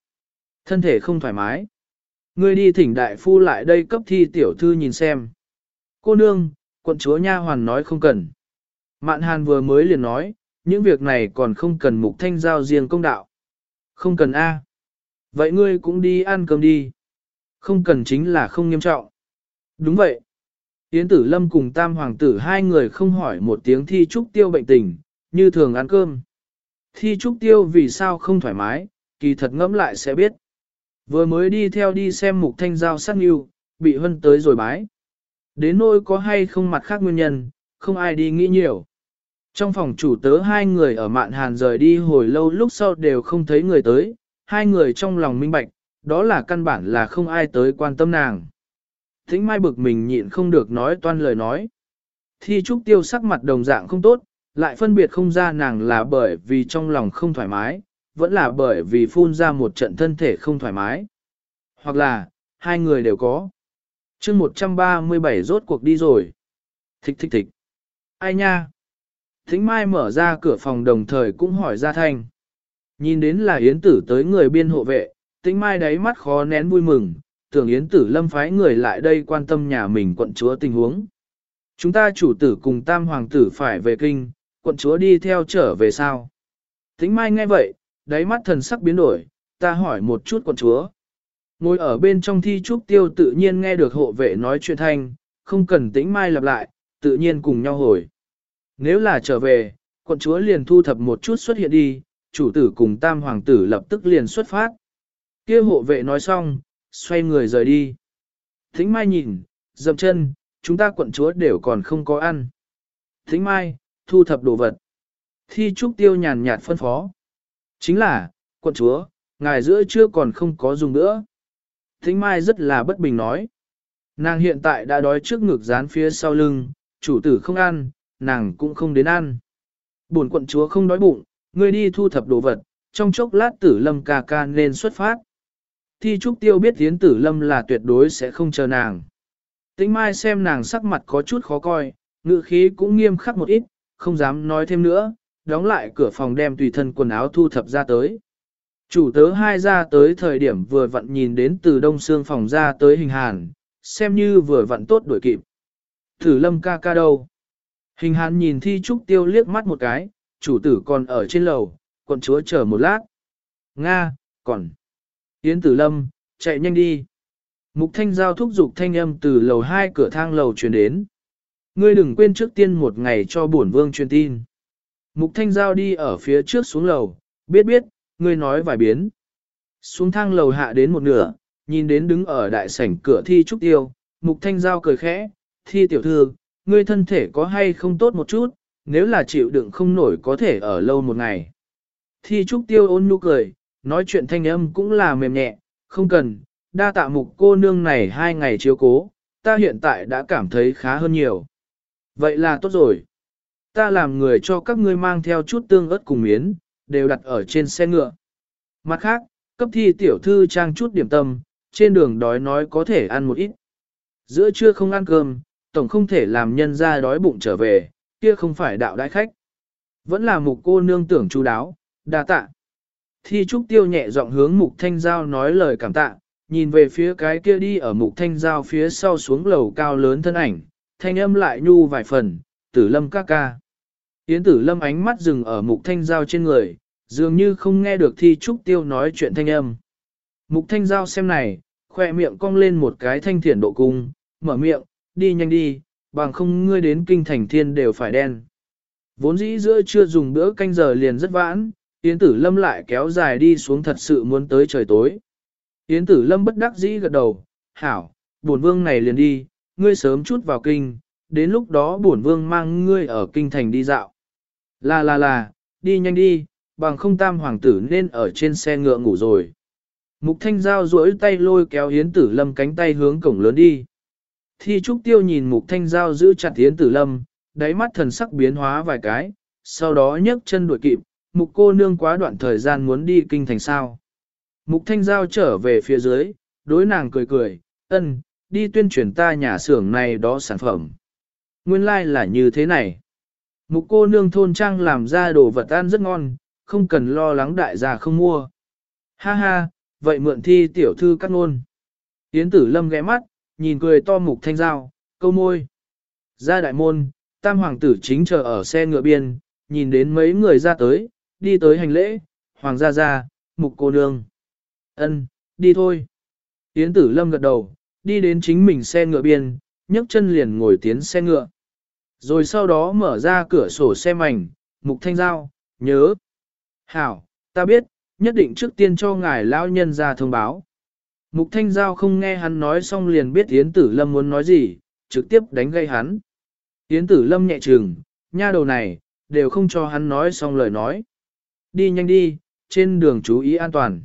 thân thể không thoải mái. Ngươi đi thỉnh đại phu lại đây cấp thi tiểu thư nhìn xem. Cô nương, quận chúa nha hoàn nói không cần. Mạn hàn vừa mới liền nói, những việc này còn không cần mục thanh giao riêng công đạo. Không cần A. Vậy ngươi cũng đi ăn cơm đi. Không cần chính là không nghiêm trọng. Đúng vậy. Yến tử lâm cùng tam hoàng tử hai người không hỏi một tiếng thi trúc tiêu bệnh tình, như thường ăn cơm. Thi trúc tiêu vì sao không thoải mái, kỳ thật ngẫm lại sẽ biết. Vừa mới đi theo đi xem mục thanh giao sát nghiêu, bị hân tới rồi bái. Đến nỗi có hay không mặt khác nguyên nhân, không ai đi nghĩ nhiều. Trong phòng chủ tớ hai người ở mạn hàn rời đi hồi lâu lúc sau đều không thấy người tới, hai người trong lòng minh bạch, đó là căn bản là không ai tới quan tâm nàng. Thính mai bực mình nhịn không được nói toan lời nói. Thi trúc tiêu sắc mặt đồng dạng không tốt, lại phân biệt không ra nàng là bởi vì trong lòng không thoải mái, vẫn là bởi vì phun ra một trận thân thể không thoải mái. Hoặc là, hai người đều có. chương 137 rốt cuộc đi rồi. Thích thích thích. Ai nha? Thính Mai mở ra cửa phòng đồng thời cũng hỏi ra thanh. Nhìn đến là Yến Tử tới người biên hộ vệ, Thính Mai đáy mắt khó nén vui mừng, tưởng Yến Tử lâm phái người lại đây quan tâm nhà mình quận chúa tình huống. Chúng ta chủ tử cùng tam hoàng tử phải về kinh, quận chúa đi theo trở về sao? Tính Mai nghe vậy, đáy mắt thần sắc biến đổi, ta hỏi một chút quận chúa. Ngồi ở bên trong thi trúc tiêu tự nhiên nghe được hộ vệ nói chuyện thanh, không cần tĩnh mai lặp lại, tự nhiên cùng nhau hồi. Nếu là trở về, quận chúa liền thu thập một chút xuất hiện đi, chủ tử cùng tam hoàng tử lập tức liền xuất phát. kia hộ vệ nói xong, xoay người rời đi. Thính mai nhìn, dậm chân, chúng ta quận chúa đều còn không có ăn. Thính mai, thu thập đồ vật. Thi trúc tiêu nhàn nhạt phân phó. Chính là, quận chúa, ngài giữa chưa còn không có dùng nữa. Thính mai rất là bất bình nói. Nàng hiện tại đã đói trước ngực dán phía sau lưng, chủ tử không ăn, nàng cũng không đến ăn. Bổn quận chúa không đói bụng, ngươi đi thu thập đồ vật, trong chốc lát tử lâm ca ca nên xuất phát. Thi trúc tiêu biết tiến tử lâm là tuyệt đối sẽ không chờ nàng. Tĩnh mai xem nàng sắc mặt có chút khó coi, ngự khí cũng nghiêm khắc một ít, không dám nói thêm nữa, đóng lại cửa phòng đem tùy thân quần áo thu thập ra tới. Chủ tớ hai ra tới thời điểm vừa vặn nhìn đến từ đông xương phòng ra tới hình hàn, xem như vừa vặn tốt đuổi kịp. tử lâm ca ca đâu? Hình hàn nhìn thi trúc tiêu liếc mắt một cái, chủ tử còn ở trên lầu, quận chúa chờ một lát. Nga, còn. Yến tử lâm, chạy nhanh đi. Mục thanh giao thúc giục thanh âm từ lầu hai cửa thang lầu truyền đến. Ngươi đừng quên trước tiên một ngày cho bổn vương truyền tin. Mục thanh giao đi ở phía trước xuống lầu, biết biết, ngươi nói vài biến. Xuống thang lầu hạ đến một nửa, nhìn đến đứng ở đại sảnh cửa thi trúc tiêu, mục thanh giao cười khẽ, thi tiểu thư, ngươi thân thể có hay không tốt một chút, nếu là chịu đựng không nổi có thể ở lâu một ngày. Thi trúc tiêu ôn nhu cười, nói chuyện thanh âm cũng là mềm nhẹ, không cần, đa tạ mục cô nương này hai ngày chiếu cố, ta hiện tại đã cảm thấy khá hơn nhiều. Vậy là tốt rồi. Ta làm người cho các ngươi mang theo chút tương ớt cùng miến, đều đặt ở trên xe ngựa. Mặt khác, cấp thi tiểu thư trang chút điểm tâm, trên đường đói nói có thể ăn một ít. Giữa trưa không ăn cơm, tổng không thể làm nhân ra đói bụng trở về, kia không phải đạo đại khách. Vẫn là mục cô nương tưởng chú đáo, đa tạ. Thi trúc tiêu nhẹ giọng hướng mục thanh giao nói lời cảm tạ, nhìn về phía cái kia đi ở mục thanh giao phía sau xuống lầu cao lớn thân ảnh, thanh âm lại nhu vài phần, tử lâm ca ca. Yến tử lâm ánh mắt dừng ở mục thanh giao trên người, dường như không nghe được thi trúc tiêu nói chuyện thanh âm. Mục thanh giao xem này, khoe miệng cong lên một cái thanh thiển độ cung, mở miệng, đi nhanh đi, bằng không ngươi đến kinh thành thiên đều phải đen. Vốn dĩ giữa chưa dùng bữa canh giờ liền rất vãn, Yến tử lâm lại kéo dài đi xuống thật sự muốn tới trời tối. Yến tử lâm bất đắc dĩ gật đầu, hảo, bổn vương này liền đi, ngươi sớm chút vào kinh, đến lúc đó bổn vương mang ngươi ở kinh thành đi dạo. Là là là, đi nhanh đi, bằng không tam hoàng tử nên ở trên xe ngựa ngủ rồi. Mục thanh giao duỗi tay lôi kéo Yến tử lâm cánh tay hướng cổng lớn đi. Thi trúc tiêu nhìn mục thanh giao giữ chặt Yến tử lâm, đáy mắt thần sắc biến hóa vài cái, sau đó nhấc chân đuổi kịp, mục cô nương quá đoạn thời gian muốn đi kinh thành sao. Mục thanh giao trở về phía dưới, đối nàng cười cười, ân, đi tuyên truyền ta nhà xưởng này đó sản phẩm. Nguyên lai like là như thế này. Mục cô nương thôn trang làm ra đồ vật ăn rất ngon, không cần lo lắng đại gia không mua. Ha ha, vậy mượn thi tiểu thư cắt ngôn. Yến tử lâm ghé mắt, nhìn cười to mục thanh giao, câu môi. Ra đại môn, tam hoàng tử chính chờ ở xe ngựa biên, nhìn đến mấy người ra tới, đi tới hành lễ, hoàng gia gia, mục cô nương. ân, đi thôi. Yến tử lâm gật đầu, đi đến chính mình xe ngựa biên, nhấc chân liền ngồi tiến xe ngựa. Rồi sau đó mở ra cửa sổ xe mảnh, mục thanh giao, nhớ. Hảo, ta biết, nhất định trước tiên cho ngài lão nhân ra thông báo. Mục thanh giao không nghe hắn nói xong liền biết Yến tử lâm muốn nói gì, trực tiếp đánh gây hắn. Yến tử lâm nhẹ trừng, nha đầu này, đều không cho hắn nói xong lời nói. Đi nhanh đi, trên đường chú ý an toàn.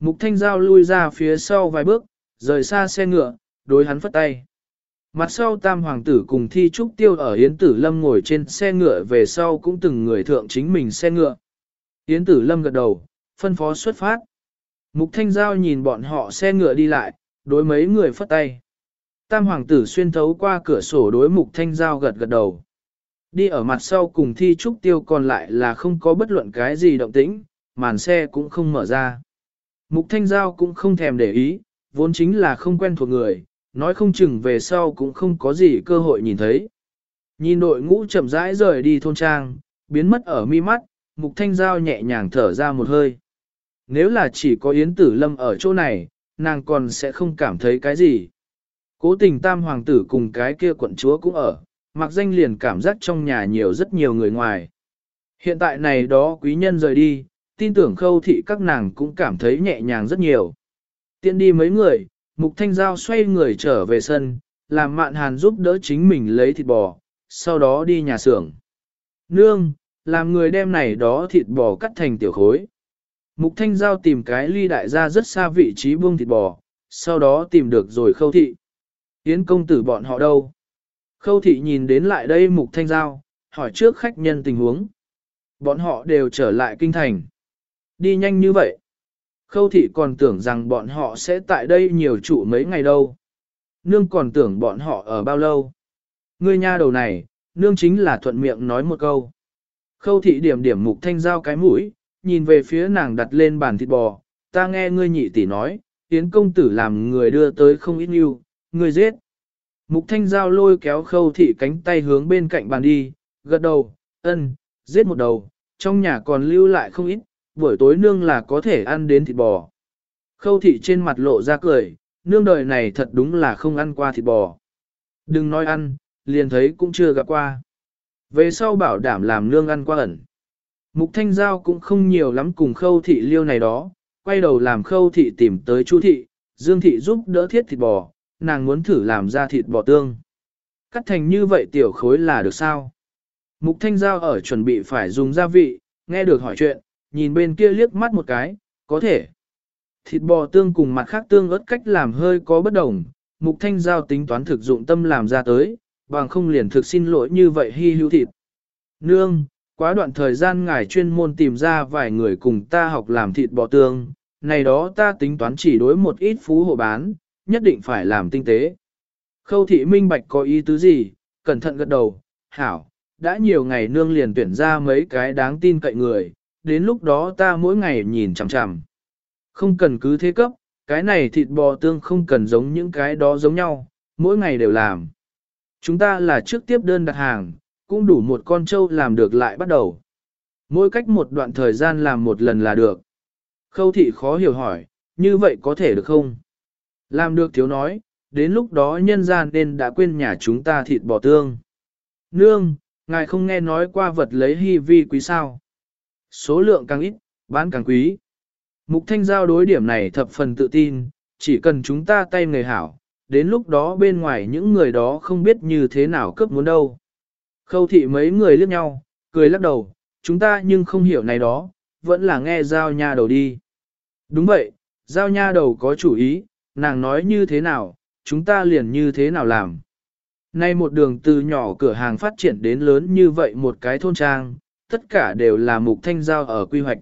Mục thanh giao lui ra phía sau vài bước, rời xa xe ngựa, đối hắn phất tay. Mặt sau tam hoàng tử cùng thi trúc tiêu ở Yến Tử Lâm ngồi trên xe ngựa về sau cũng từng người thượng chính mình xe ngựa. Yến Tử Lâm gật đầu, phân phó xuất phát. Mục Thanh Giao nhìn bọn họ xe ngựa đi lại, đối mấy người phất tay. Tam hoàng tử xuyên thấu qua cửa sổ đối Mục Thanh Giao gật gật đầu. Đi ở mặt sau cùng thi trúc tiêu còn lại là không có bất luận cái gì động tĩnh, màn xe cũng không mở ra. Mục Thanh Giao cũng không thèm để ý, vốn chính là không quen thuộc người, nói không chừng về sau cũng không có gì cơ hội nhìn thấy. Nhìn đội ngũ chậm rãi rời đi thôn trang, biến mất ở mi mắt, Mục Thanh Giao nhẹ nhàng thở ra một hơi. Nếu là chỉ có Yến Tử Lâm ở chỗ này, nàng còn sẽ không cảm thấy cái gì. Cố tình tam hoàng tử cùng cái kia quận chúa cũng ở, mặc danh liền cảm giác trong nhà nhiều rất nhiều người ngoài. Hiện tại này đó quý nhân rời đi, tin tưởng khâu thị các nàng cũng cảm thấy nhẹ nhàng rất nhiều. Tiện đi mấy người, Mục Thanh Giao xoay người trở về sân, làm mạn hàn giúp đỡ chính mình lấy thịt bò, sau đó đi nhà xưởng. Nương, làm người đem này đó thịt bò cắt thành tiểu khối. Mục Thanh Giao tìm cái ly đại gia rất xa vị trí buông thịt bò, sau đó tìm được rồi khâu thị. Yến công tử bọn họ đâu? Khâu thị nhìn đến lại đây Mục Thanh Giao, hỏi trước khách nhân tình huống. Bọn họ đều trở lại kinh thành. Đi nhanh như vậy. Khâu thị còn tưởng rằng bọn họ sẽ tại đây nhiều trụ mấy ngày đâu. Nương còn tưởng bọn họ ở bao lâu. Ngươi nha đầu này, nương chính là thuận miệng nói một câu. Khâu thị điểm điểm mục thanh giao cái mũi, nhìn về phía nàng đặt lên bàn thịt bò, ta nghe ngươi nhị tỷ nói, tiến công tử làm người đưa tới không ít yêu, ngươi giết. Mục thanh giao lôi kéo khâu thị cánh tay hướng bên cạnh bàn đi, gật đầu, ân, giết một đầu, trong nhà còn lưu lại không ít, buổi tối nương là có thể ăn đến thịt bò. Khâu thị trên mặt lộ ra cười, nương đời này thật đúng là không ăn qua thịt bò. Đừng nói ăn, liền thấy cũng chưa gặp qua. Về sau bảo đảm làm nương ăn qua ẩn. Mục Thanh Giao cũng không nhiều lắm cùng khâu thị liêu này đó, quay đầu làm khâu thị tìm tới chu thị, dương thị giúp đỡ thiết thịt bò, nàng muốn thử làm ra thịt bò tương. Cắt thành như vậy tiểu khối là được sao? Mục Thanh Giao ở chuẩn bị phải dùng gia vị, nghe được hỏi chuyện, nhìn bên kia liếc mắt một cái, có thể. Thịt bò tương cùng mặt khác tương ớt cách làm hơi có bất đồng, mục thanh giao tính toán thực dụng tâm làm ra tới, bằng không liền thực xin lỗi như vậy hy hữu thịt. Nương, quá đoạn thời gian ngài chuyên môn tìm ra vài người cùng ta học làm thịt bò tương, này đó ta tính toán chỉ đối một ít phú hộ bán, nhất định phải làm tinh tế. Khâu thị minh bạch có ý tứ gì, cẩn thận gật đầu, hảo, đã nhiều ngày nương liền tuyển ra mấy cái đáng tin cậy người, đến lúc đó ta mỗi ngày nhìn chằm chằm. Không cần cứ thế cấp, cái này thịt bò tương không cần giống những cái đó giống nhau, mỗi ngày đều làm. Chúng ta là trước tiếp đơn đặt hàng, cũng đủ một con trâu làm được lại bắt đầu. Mỗi cách một đoạn thời gian làm một lần là được. Khâu thị khó hiểu hỏi, như vậy có thể được không? Làm được thiếu nói, đến lúc đó nhân gian nên đã quên nhà chúng ta thịt bò tương. Nương, ngài không nghe nói qua vật lấy hy vi quý sao. Số lượng càng ít, bán càng quý. Mục thanh giao đối điểm này thập phần tự tin, chỉ cần chúng ta tay người hảo, đến lúc đó bên ngoài những người đó không biết như thế nào cướp muốn đâu. Khâu thị mấy người liếc nhau, cười lắc đầu, chúng ta nhưng không hiểu này đó, vẫn là nghe giao nha đầu đi. Đúng vậy, giao nha đầu có chủ ý, nàng nói như thế nào, chúng ta liền như thế nào làm. Nay một đường từ nhỏ cửa hàng phát triển đến lớn như vậy một cái thôn trang, tất cả đều là mục thanh giao ở quy hoạch.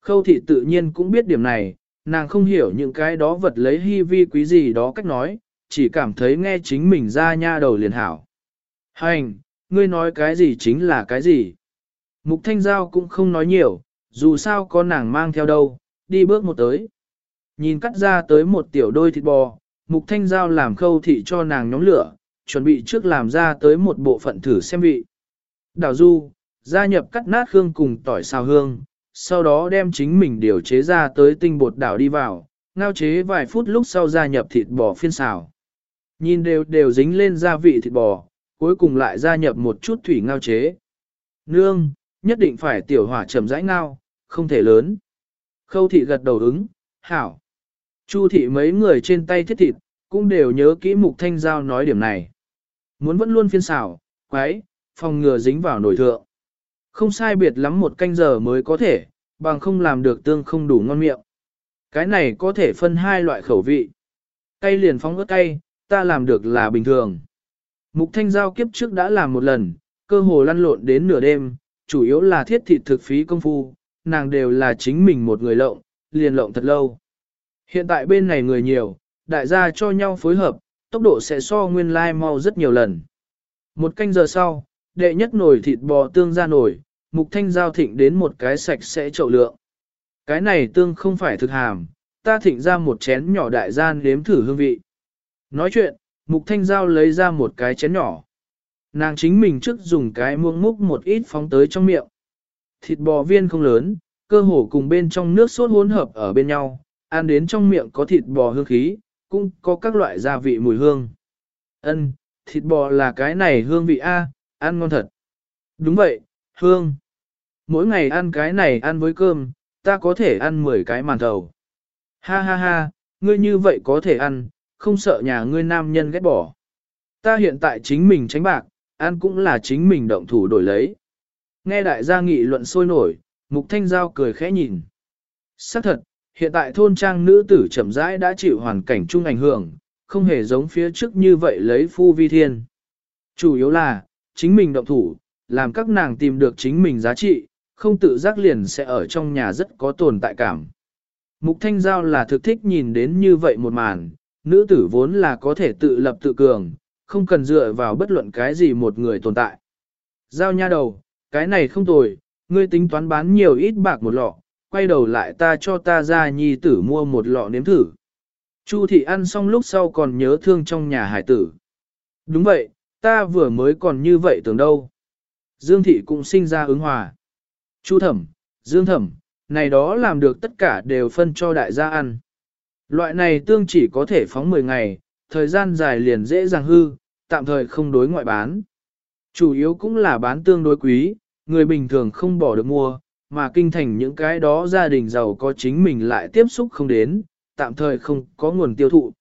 Khâu thị tự nhiên cũng biết điểm này, nàng không hiểu những cái đó vật lấy hy vi quý gì đó cách nói, chỉ cảm thấy nghe chính mình ra nha đầu liền hảo. Hành, ngươi nói cái gì chính là cái gì. Mục thanh giao cũng không nói nhiều, dù sao có nàng mang theo đâu, đi bước một tới. Nhìn cắt ra tới một tiểu đôi thịt bò, mục thanh giao làm khâu thị cho nàng nhóm lửa, chuẩn bị trước làm ra tới một bộ phận thử xem vị. Đào du, gia nhập cắt nát hương cùng tỏi xào hương, sau đó đem chính mình điều chế ra tới tinh bột đảo đi vào, ngao chế vài phút lúc sau gia nhập thịt bò phiên xào. Nhìn đều đều dính lên gia vị thịt bò, cuối cùng lại gia nhập một chút thủy ngao chế. Nương, nhất định phải tiểu hỏa chậm rãi ngao, không thể lớn. Khâu thị gật đầu ứng, hảo. Chu thị mấy người trên tay thiết thịt, cũng đều nhớ kỹ mục thanh giao nói điểm này. Muốn vẫn luôn phiên xảo, quái, phòng ngừa dính vào nồi thượng. Không sai biệt lắm một canh giờ mới có thể, bằng không làm được tương không đủ ngon miệng. Cái này có thể phân hai loại khẩu vị. Cay liền phóng ớt cay, ta làm được là bình thường. Mục thanh giao kiếp trước đã làm một lần, cơ hồ lăn lộn đến nửa đêm, chủ yếu là thiết thịt thực phí công phu, nàng đều là chính mình một người lộng, liền lộng thật lâu. Hiện tại bên này người nhiều, đại gia cho nhau phối hợp, tốc độ sẽ so nguyên lai like mau rất nhiều lần. Một canh giờ sau, đệ nhất nồi thịt bò tương ra nồi, mục thanh giao thịnh đến một cái sạch sẽ trậu lượng. Cái này tương không phải thực hàm, ta thịnh ra một chén nhỏ đại gian đếm thử hương vị. Nói chuyện, mục thanh giao lấy ra một cái chén nhỏ. Nàng chính mình trước dùng cái muông múc một ít phóng tới trong miệng. Thịt bò viên không lớn, cơ hồ cùng bên trong nước sốt hỗn hợp ở bên nhau, ăn đến trong miệng có thịt bò hương khí, cũng có các loại gia vị mùi hương. Ân, thịt bò là cái này hương vị A, ăn ngon thật. Đúng vậy, hương. Mỗi ngày ăn cái này ăn với cơm, ta có thể ăn 10 cái màn thầu. Ha ha ha, ngươi như vậy có thể ăn, không sợ nhà ngươi nam nhân ghét bỏ. Ta hiện tại chính mình tránh bạc, ăn cũng là chính mình động thủ đổi lấy. Nghe đại gia nghị luận sôi nổi, Mục Thanh Giao cười khẽ nhìn. Sắc thật, hiện tại thôn trang nữ tử chậm rãi đã chịu hoàn cảnh chung ảnh hưởng, không hề giống phía trước như vậy lấy phu vi thiên. Chủ yếu là, chính mình động thủ, làm các nàng tìm được chính mình giá trị, không tự giác liền sẽ ở trong nhà rất có tồn tại cảm. Mục Thanh Giao là thực thích nhìn đến như vậy một màn, nữ tử vốn là có thể tự lập tự cường, không cần dựa vào bất luận cái gì một người tồn tại. Giao nha đầu, cái này không tồi, ngươi tính toán bán nhiều ít bạc một lọ, quay đầu lại ta cho ta ra nhi tử mua một lọ nếm thử. Chu thị ăn xong lúc sau còn nhớ thương trong nhà hải tử. Đúng vậy, ta vừa mới còn như vậy tưởng đâu. Dương thị cũng sinh ra ứng hòa. Chu thẩm, Dương thẩm, này đó làm được tất cả đều phân cho đại gia ăn. Loại này tương chỉ có thể phóng 10 ngày, thời gian dài liền dễ dàng hư, tạm thời không đối ngoại bán. Chủ yếu cũng là bán tương đối quý, người bình thường không bỏ được mua, mà kinh thành những cái đó gia đình giàu có chính mình lại tiếp xúc không đến, tạm thời không có nguồn tiêu thụ.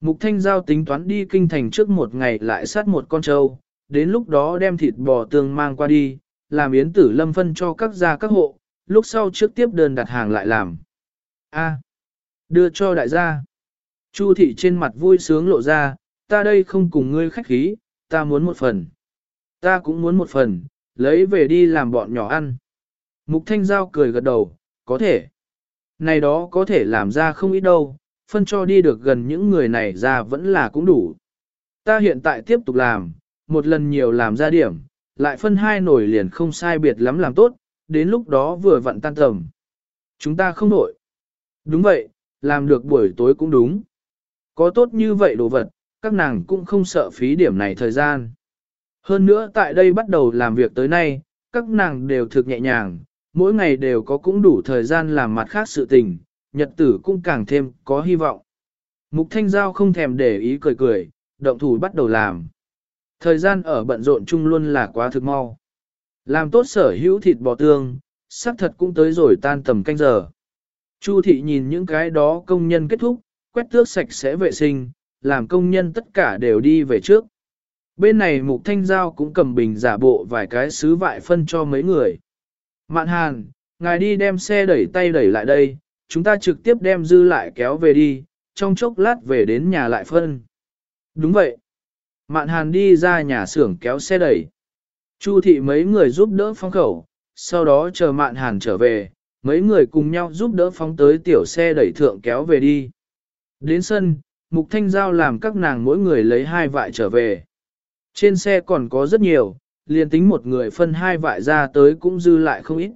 Mục Thanh Giao tính toán đi kinh thành trước một ngày lại sát một con trâu, đến lúc đó đem thịt bò tương mang qua đi, làm yến tử lâm phân cho các gia các hộ, lúc sau trước tiếp đơn đặt hàng lại làm. A. đưa cho đại gia. Chu thị trên mặt vui sướng lộ ra, ta đây không cùng ngươi khách khí, ta muốn một phần. Ta cũng muốn một phần, lấy về đi làm bọn nhỏ ăn. Mục Thanh Giao cười gật đầu, có thể. này đó có thể làm ra không ít đâu, phân cho đi được gần những người này ra vẫn là cũng đủ. Ta hiện tại tiếp tục làm, một lần nhiều làm ra điểm, lại phân hai nổi liền không sai biệt lắm làm tốt, đến lúc đó vừa vặn tan tầm. Chúng ta không nổi. Đúng vậy, làm được buổi tối cũng đúng. Có tốt như vậy đồ vật, các nàng cũng không sợ phí điểm này thời gian. Hơn nữa tại đây bắt đầu làm việc tới nay, các nàng đều thực nhẹ nhàng, mỗi ngày đều có cũng đủ thời gian làm mặt khác sự tình, nhật tử cũng càng thêm có hy vọng. Mục Thanh Giao không thèm để ý cười cười, động thủ bắt đầu làm. Thời gian ở bận rộn chung luôn là quá thực mau. Làm tốt sở hữu thịt bò tương, xác thật cũng tới rồi tan tầm canh giờ. Chu thị nhìn những cái đó công nhân kết thúc, quét tước sạch sẽ vệ sinh, làm công nhân tất cả đều đi về trước. Bên này mục thanh giao cũng cầm bình giả bộ vài cái sứ vại phân cho mấy người. Mạn hàn, ngài đi đem xe đẩy tay đẩy lại đây, chúng ta trực tiếp đem dư lại kéo về đi, trong chốc lát về đến nhà lại phân. Đúng vậy. Mạn hàn đi ra nhà xưởng kéo xe đẩy. Chu thị mấy người giúp đỡ phong khẩu, sau đó chờ mạn hàn trở về, mấy người cùng nhau giúp đỡ phóng tới tiểu xe đẩy thượng kéo về đi. Đến sân, Mục Thanh Giao làm các nàng mỗi người lấy hai vại trở về. Trên xe còn có rất nhiều, liền tính một người phân hai vại ra tới cũng dư lại không ít.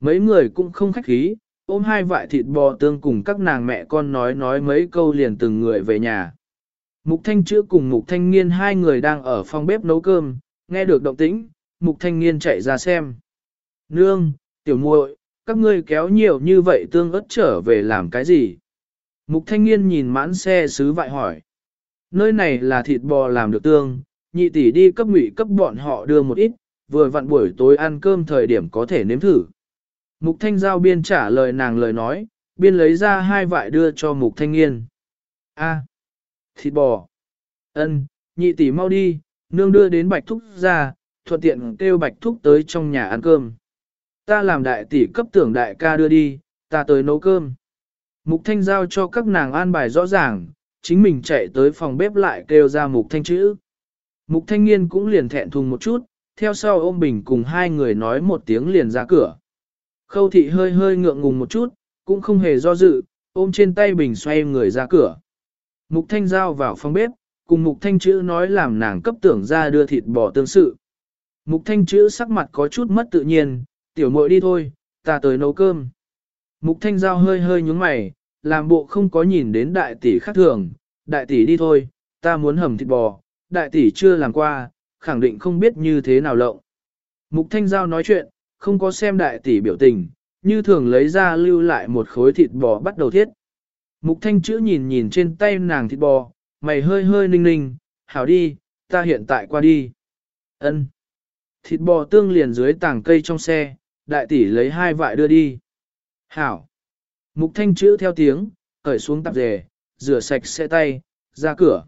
Mấy người cũng không khách khí, ôm hai vại thịt bò tương cùng các nàng mẹ con nói nói mấy câu liền từng người về nhà. Mục Thanh chữa cùng Mục Thanh Nghiên hai người đang ở phòng bếp nấu cơm, nghe được động tĩnh, Mục Thanh Nghiên chạy ra xem. Nương, tiểu muội, các ngươi kéo nhiều như vậy tương ớt trở về làm cái gì? Mục Thanh Nghiên nhìn mãn xe sứ vại hỏi. Nơi này là thịt bò làm được tương, nhị tỷ đi cấp ngụy cấp bọn họ đưa một ít, vừa vặn buổi tối ăn cơm thời điểm có thể nếm thử. Mục Thanh Giao biên trả lời nàng lời nói, biên lấy ra hai vại đưa cho Mục Thanh Nghiên. A, thịt bò. Ân, nhị tỷ mau đi, nương đưa đến Bạch Thúc ra, thuận tiện kêu Bạch Thúc tới trong nhà ăn cơm. Ta làm đại tỷ cấp tưởng đại ca đưa đi, ta tới nấu cơm. Mục Thanh giao cho các nàng an bài rõ ràng, chính mình chạy tới phòng bếp lại kêu ra Mục Thanh chữ. Mục Thanh Niên cũng liền thẹn thùng một chút, theo sau ôm bình cùng hai người nói một tiếng liền ra cửa. Khâu thị hơi hơi ngượng ngùng một chút, cũng không hề do dự, ôm trên tay bình xoay người ra cửa. Mục Thanh giao vào phòng bếp, cùng Mục Thanh chữ nói làm nàng cấp tưởng ra đưa thịt bò tương sự. Mục Thanh chữ sắc mặt có chút mất tự nhiên, tiểu muội đi thôi, ta tới nấu cơm. Mục Thanh giao hơi hơi nhúng mày, làm bộ không có nhìn đến đại tỷ khác thường, đại tỷ đi thôi, ta muốn hầm thịt bò, đại tỷ chưa làm qua, khẳng định không biết như thế nào lộng. Mục Thanh Giao nói chuyện, không có xem đại tỷ biểu tình, như thường lấy ra lưu lại một khối thịt bò bắt đầu thiết. Mục Thanh chữ nhìn nhìn trên tay nàng thịt bò, mày hơi hơi ninh ninh, hảo đi, ta hiện tại qua đi. Ân. Thịt bò tương liền dưới tảng cây trong xe, đại tỷ lấy hai vại đưa đi. Hảo. Mục thanh chữ theo tiếng, cởi xuống tạp dề, rửa sạch xe tay, ra cửa.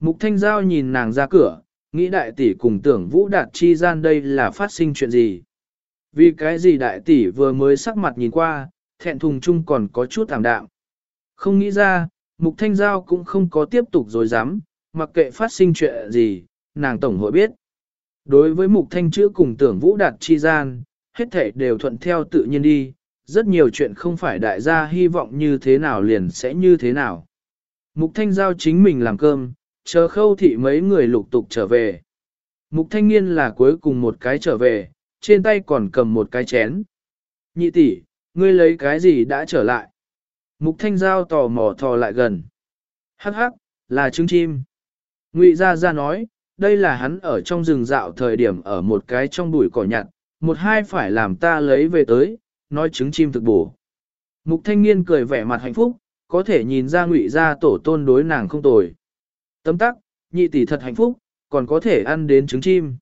Mục thanh giao nhìn nàng ra cửa, nghĩ đại tỷ cùng tưởng vũ đạt chi gian đây là phát sinh chuyện gì. Vì cái gì đại tỷ vừa mới sắc mặt nhìn qua, thẹn thùng chung còn có chút thảm đạm. Không nghĩ ra, mục thanh giao cũng không có tiếp tục dối dám, mặc kệ phát sinh chuyện gì, nàng tổng hội biết. Đối với mục thanh chữ cùng tưởng vũ đạt chi gian, hết thể đều thuận theo tự nhiên đi, rất nhiều chuyện không phải đại gia hy vọng như thế nào liền sẽ như thế nào. Mục Thanh Giao chính mình làm cơm, chờ khâu thị mấy người lục tục trở về. Mục Thanh Niên là cuối cùng một cái trở về, trên tay còn cầm một cái chén. Nhị tỷ, ngươi lấy cái gì đã trở lại? Mục Thanh Giao tò mò thò lại gần. Hắc hắc, là trứng chim. Ngụy Gia Gia nói, đây là hắn ở trong rừng dạo thời điểm ở một cái trong bụi cỏ nhặt, một hai phải làm ta lấy về tới, nói trứng chim thực bổ. Mục thanh niên cười vẻ mặt hạnh phúc, có thể nhìn ra ngụy ra tổ tôn đối nàng không tồi. Tấm tắc, nhị tỷ thật hạnh phúc, còn có thể ăn đến trứng chim.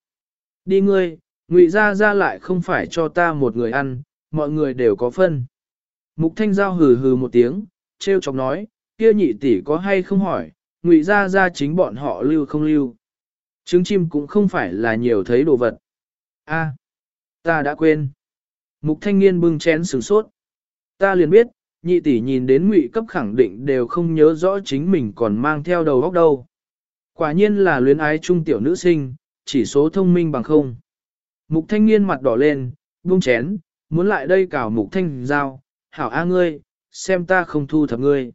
Đi ngươi, ngụy ra ra lại không phải cho ta một người ăn, mọi người đều có phân. Mục thanh giao hừ hừ một tiếng, treo chọc nói, kia nhị tỷ có hay không hỏi, ngụy ra ra chính bọn họ lưu không lưu. Trứng chim cũng không phải là nhiều thấy đồ vật. A, ta đã quên. Mục thanh niên bưng chén sửng sốt. Ta liền biết, nhị tỷ nhìn đến ngụy cấp khẳng định đều không nhớ rõ chính mình còn mang theo đầu góc đâu. Quả nhiên là luyến ái trung tiểu nữ sinh, chỉ số thông minh bằng không. Mục thanh niên mặt đỏ lên, buông chén, muốn lại đây cào mục thanh giao, hảo a ngươi, xem ta không thu thập ngươi.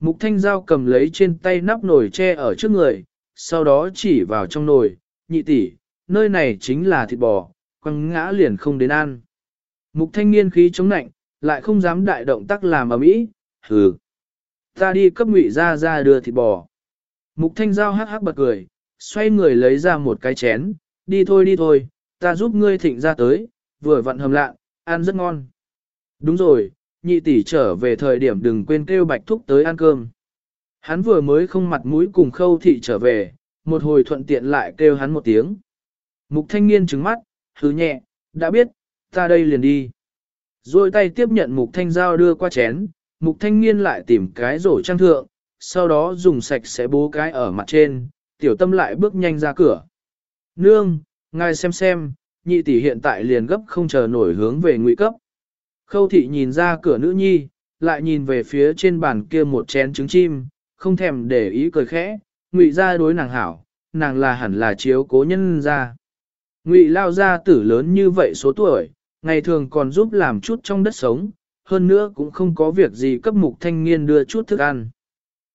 Mục thanh giao cầm lấy trên tay nắp nồi che ở trước người, sau đó chỉ vào trong nồi, nhị tỷ, nơi này chính là thịt bò, quăng ngã liền không đến ăn. Mục thanh niên khí chống nạnh, lại không dám đại động tác làm ở mỹ, hừ. Ta đi cấp ngụy ra ra đưa thịt bò. Mục thanh giao hắc hắc bật cười, xoay người lấy ra một cái chén, đi thôi đi thôi, ta giúp ngươi thịnh ra tới, vừa vặn hầm lạ, ăn rất ngon. Đúng rồi, nhị tỷ trở về thời điểm đừng quên kêu bạch thúc tới ăn cơm. Hắn vừa mới không mặt mũi cùng khâu thị trở về, một hồi thuận tiện lại kêu hắn một tiếng. Mục thanh niên trứng mắt, hứ nhẹ, đã biết, ta đây liền đi. Rồi tay tiếp nhận mục thanh Giao đưa qua chén, mục thanh niên lại tìm cái rổ trang thượng, sau đó dùng sạch sẽ bố cái ở mặt trên, tiểu tâm lại bước nhanh ra cửa. Nương, ngài xem xem, nhị tỷ hiện tại liền gấp không chờ nổi hướng về ngụy cấp. Khâu thị nhìn ra cửa nữ nhi, lại nhìn về phía trên bàn kia một chén trứng chim, không thèm để ý cười khẽ, ngụy ra đối nàng hảo, nàng là hẳn là chiếu cố nhân ra. Ngụy lao ra tử lớn như vậy số tuổi, ngày thường còn giúp làm chút trong đất sống, hơn nữa cũng không có việc gì cấp mục thanh niên đưa chút thức ăn.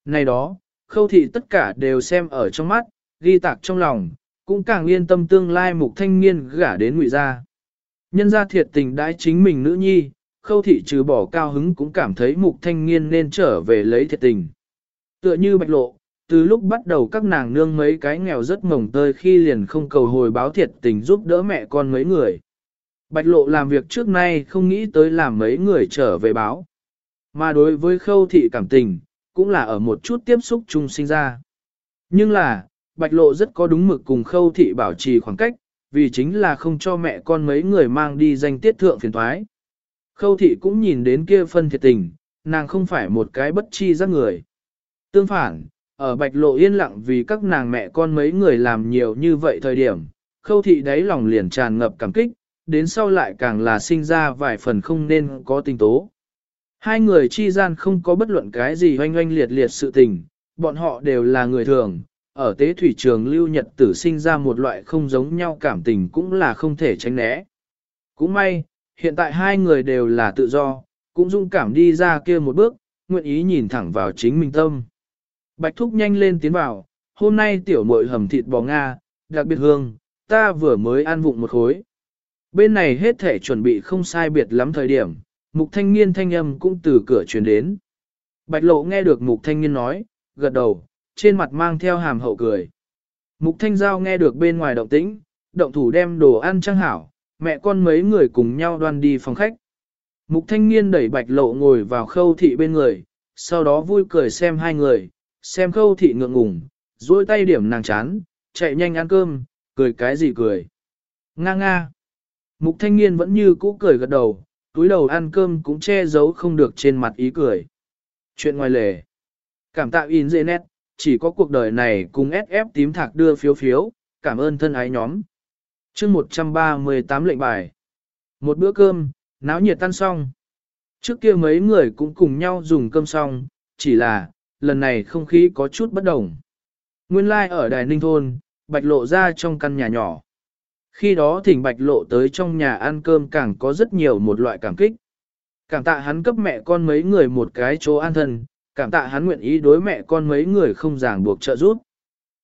Này đó, khâu thị tất cả đều xem ở trong mắt, ghi tạc trong lòng, cũng càng yên tâm tương lai mục thanh niên gả đến ngụy gia. Nhân gia thiệt tình đãi chính mình nữ nhi, khâu thị trừ bỏ cao hứng cũng cảm thấy mục thanh niên nên trở về lấy thiệt tình. Tựa như bạch lộ, từ lúc bắt đầu các nàng nương mấy cái nghèo rất mồng tơi khi liền không cầu hồi báo thiệt tình giúp đỡ mẹ con mấy người. Bạch lộ làm việc trước nay không nghĩ tới làm mấy người trở về báo. Mà đối với khâu thị cảm tình, cũng là ở một chút tiếp xúc chung sinh ra. Nhưng là, bạch lộ rất có đúng mực cùng khâu thị bảo trì khoảng cách, vì chính là không cho mẹ con mấy người mang đi danh tiết thượng phiền thoái. Khâu thị cũng nhìn đến kia phân thiệt tình, nàng không phải một cái bất chi giác người. Tương phản, ở bạch lộ yên lặng vì các nàng mẹ con mấy người làm nhiều như vậy thời điểm, khâu thị đáy lòng liền tràn ngập cảm kích, đến sau lại càng là sinh ra vài phần không nên có tình tố. Hai người chi gian không có bất luận cái gì hoanh hoanh liệt liệt sự tình, bọn họ đều là người thường, ở tế thủy trường lưu nhật tử sinh ra một loại không giống nhau cảm tình cũng là không thể tránh né. Cũng may, hiện tại hai người đều là tự do, cũng dung cảm đi ra kia một bước, nguyện ý nhìn thẳng vào chính mình tâm. Bạch thúc nhanh lên tiến vào, hôm nay tiểu muội hầm thịt bò Nga, đặc biệt hương, ta vừa mới ăn vụng một khối. Bên này hết thể chuẩn bị không sai biệt lắm thời điểm, mục thanh niên thanh âm cũng từ cửa truyền đến. Bạch lộ nghe được mục thanh niên nói, gật đầu, trên mặt mang theo hàm hậu cười. Mục thanh giao nghe được bên ngoài động tĩnh, động thủ đem đồ ăn trang hảo, mẹ con mấy người cùng nhau đoan đi phòng khách. Mục thanh niên đẩy bạch lộ ngồi vào khâu thị bên người, sau đó vui cười xem hai người, xem khâu thị ngượng ngùng, duỗi tay điểm nàng chán, chạy nhanh ăn cơm, cười cái gì cười. Nga nga. Mục thanh niên vẫn như cũ cười gật đầu, túi đầu ăn cơm cũng che giấu không được trên mặt ý cười. Chuyện ngoài lề. Cảm tạ in dễ nét, chỉ có cuộc đời này cùng SF tím thạc đưa phiếu phiếu, cảm ơn thân ái nhóm. chương 138 lệnh bài. Một bữa cơm, náo nhiệt tan xong. Trước kia mấy người cũng cùng nhau dùng cơm xong, chỉ là, lần này không khí có chút bất đồng. Nguyên lai like ở Đài Ninh Thôn, bạch lộ ra trong căn nhà nhỏ. Khi đó thỉnh bạch lộ tới trong nhà ăn cơm càng có rất nhiều một loại cảm kích. Cảm tạ hắn cấp mẹ con mấy người một cái chỗ an thân, cảm tạ hắn nguyện ý đối mẹ con mấy người không ràng buộc trợ giúp.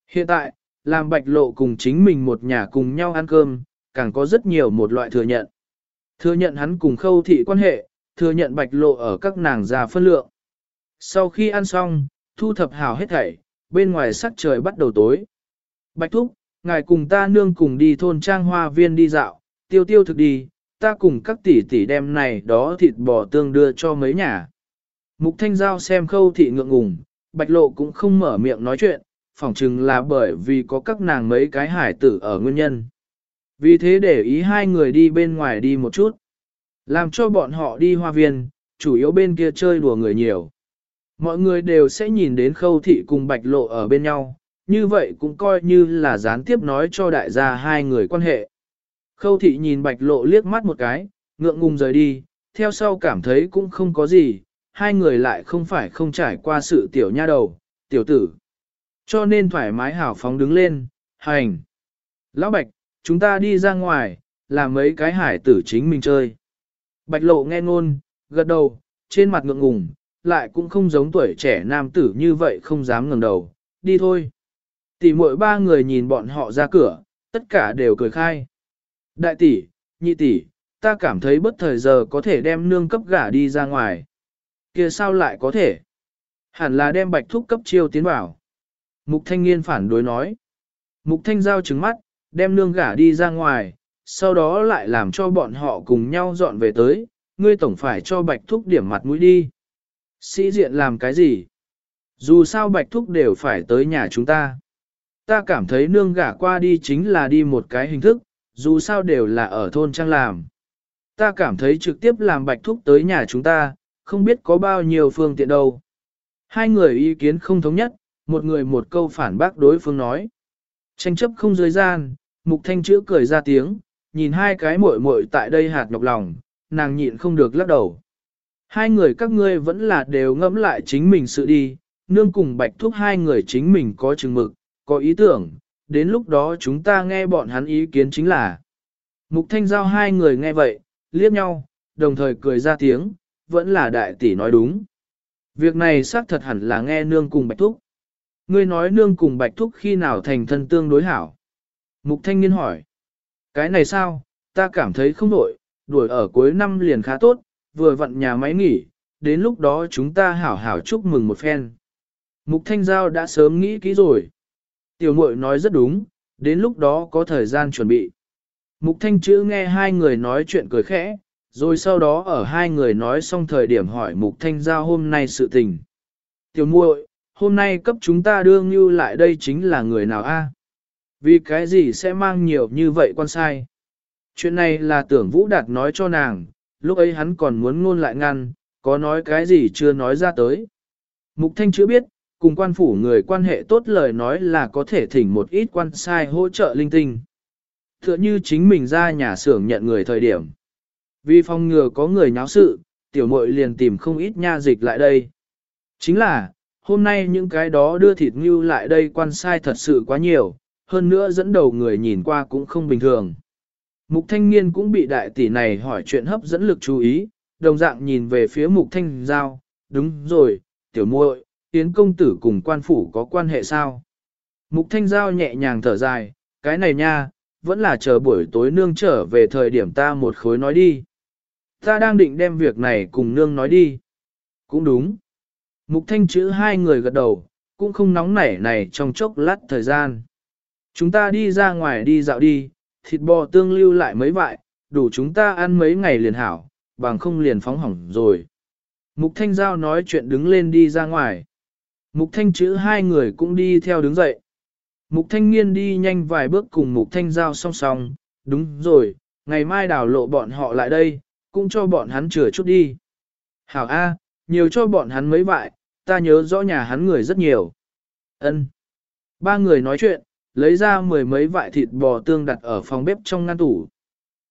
Hiện tại, làm bạch lộ cùng chính mình một nhà cùng nhau ăn cơm, càng có rất nhiều một loại thừa nhận. Thừa nhận hắn cùng khâu thị quan hệ, thừa nhận bạch lộ ở các nàng già phân lượng. Sau khi ăn xong, thu thập hào hết thảy, bên ngoài sắc trời bắt đầu tối. Bạch thúc, ngài cùng ta nương cùng đi thôn trang hoa viên đi dạo, tiêu tiêu thực đi, ta cùng các tỷ tỷ đem này đó thịt bò tương đưa cho mấy nhà. Mục Thanh Giao xem khâu thị ngượng ngùng, bạch lộ cũng không mở miệng nói chuyện, phỏng chừng là bởi vì có các nàng mấy cái hải tử ở nguyên nhân. Vì thế để ý hai người đi bên ngoài đi một chút. Làm cho bọn họ đi hoa viên, chủ yếu bên kia chơi đùa người nhiều. Mọi người đều sẽ nhìn đến khâu thị cùng bạch lộ ở bên nhau, như vậy cũng coi như là gián tiếp nói cho đại gia hai người quan hệ. Khâu thị nhìn bạch lộ liếc mắt một cái, ngượng ngùng rời đi, theo sau cảm thấy cũng không có gì, hai người lại không phải không trải qua sự tiểu nha đầu, tiểu tử. Cho nên thoải mái hảo phóng đứng lên, hành. Lão Bạch, chúng ta đi ra ngoài, làm mấy cái hải tử chính mình chơi. Bạch lộ nghe ngôn, gật đầu, trên mặt ngượng ngùng, lại cũng không giống tuổi trẻ nam tử như vậy không dám ngẩng đầu, đi thôi. Tỷ muội ba người nhìn bọn họ ra cửa, tất cả đều cười khai. Đại tỷ, nhị tỷ, ta cảm thấy bất thời giờ có thể đem nương cấp gả đi ra ngoài. kia sao lại có thể? Hẳn là đem bạch thúc cấp chiêu tiến vào. Mục thanh niên phản đối nói. Mục thanh giao trứng mắt, đem nương gả đi ra ngoài, sau đó lại làm cho bọn họ cùng nhau dọn về tới, ngươi tổng phải cho bạch thúc điểm mặt mũi đi. Sĩ diện làm cái gì? Dù sao bạch thúc đều phải tới nhà chúng ta. Ta cảm thấy nương gả qua đi chính là đi một cái hình thức, dù sao đều là ở thôn trang làm. Ta cảm thấy trực tiếp làm bạch thúc tới nhà chúng ta, không biết có bao nhiêu phương tiện đâu. Hai người ý kiến không thống nhất, một người một câu phản bác đối phương nói. Tranh chấp không dưới gian, mục thanh chữ cười ra tiếng, nhìn hai cái muội muội tại đây hạt nhọc lòng, nàng nhịn không được lắc đầu. Hai người các ngươi vẫn là đều ngẫm lại chính mình sự đi, nương cùng bạch thúc hai người chính mình có chừng mực, có ý tưởng, đến lúc đó chúng ta nghe bọn hắn ý kiến chính là. Mục thanh giao hai người nghe vậy, liếc nhau, đồng thời cười ra tiếng, vẫn là đại tỷ nói đúng. Việc này xác thật hẳn là nghe nương cùng bạch thúc. Ngươi nói nương cùng bạch thúc khi nào thành thân tương đối hảo. Mục thanh niên hỏi. Cái này sao, ta cảm thấy không đổi, đuổi ở cuối năm liền khá tốt, vừa vặn nhà máy nghỉ, đến lúc đó chúng ta hảo hảo chúc mừng một phen. Mục Thanh Giao đã sớm nghĩ kỹ rồi. Tiểu muội nói rất đúng, đến lúc đó có thời gian chuẩn bị. Mục Thanh chữ nghe hai người nói chuyện cười khẽ, rồi sau đó ở hai người nói xong thời điểm hỏi Mục Thanh Giao hôm nay sự tình. Tiểu muội, hôm nay cấp chúng ta đưa như lại đây chính là người nào a? Vì cái gì sẽ mang nhiều như vậy quan sai? Chuyện này là tưởng Vũ Đạt nói cho nàng, lúc ấy hắn còn muốn ngôn lại ngăn, có nói cái gì chưa nói ra tới. Mục Thanh chưa biết, cùng quan phủ người quan hệ tốt lời nói là có thể thỉnh một ít quan sai hỗ trợ linh tinh. Tựa như chính mình ra nhà xưởng nhận người thời điểm. Vì phòng ngừa có người nháo sự, tiểu muội liền tìm không ít nha dịch lại đây. Chính là, hôm nay những cái đó đưa thịt ngưu lại đây quan sai thật sự quá nhiều, hơn nữa dẫn đầu người nhìn qua cũng không bình thường. Mục thanh niên cũng bị đại tỷ này hỏi chuyện hấp dẫn lực chú ý, đồng dạng nhìn về phía mục thanh giao, đúng rồi, tiểu muội, tiến công tử cùng quan phủ có quan hệ sao? Mục thanh giao nhẹ nhàng thở dài, cái này nha, vẫn là chờ buổi tối nương trở về thời điểm ta một khối nói đi. Ta đang định đem việc này cùng nương nói đi. Cũng đúng. Mục thanh chữ hai người gật đầu, cũng không nóng nảy này trong chốc lát thời gian. Chúng ta đi ra ngoài đi dạo đi, thịt bò tương lưu lại mấy vại, đủ chúng ta ăn mấy ngày liền hảo, bằng không liền phóng hỏng rồi. Mục Thanh Giao nói chuyện đứng lên đi ra ngoài. Mục Thanh chữ hai người cũng đi theo đứng dậy. Mục Thanh Nghiên đi nhanh vài bước cùng Mục Thanh Giao song song, đúng rồi, ngày mai đào lộ bọn họ lại đây, cũng cho bọn hắn chừa chút đi. Hảo A, nhiều cho bọn hắn mấy vại, ta nhớ rõ nhà hắn người rất nhiều. Ân. Ba người nói chuyện, lấy ra mười mấy vại thịt bò tương đặt ở phòng bếp trong ngăn tủ.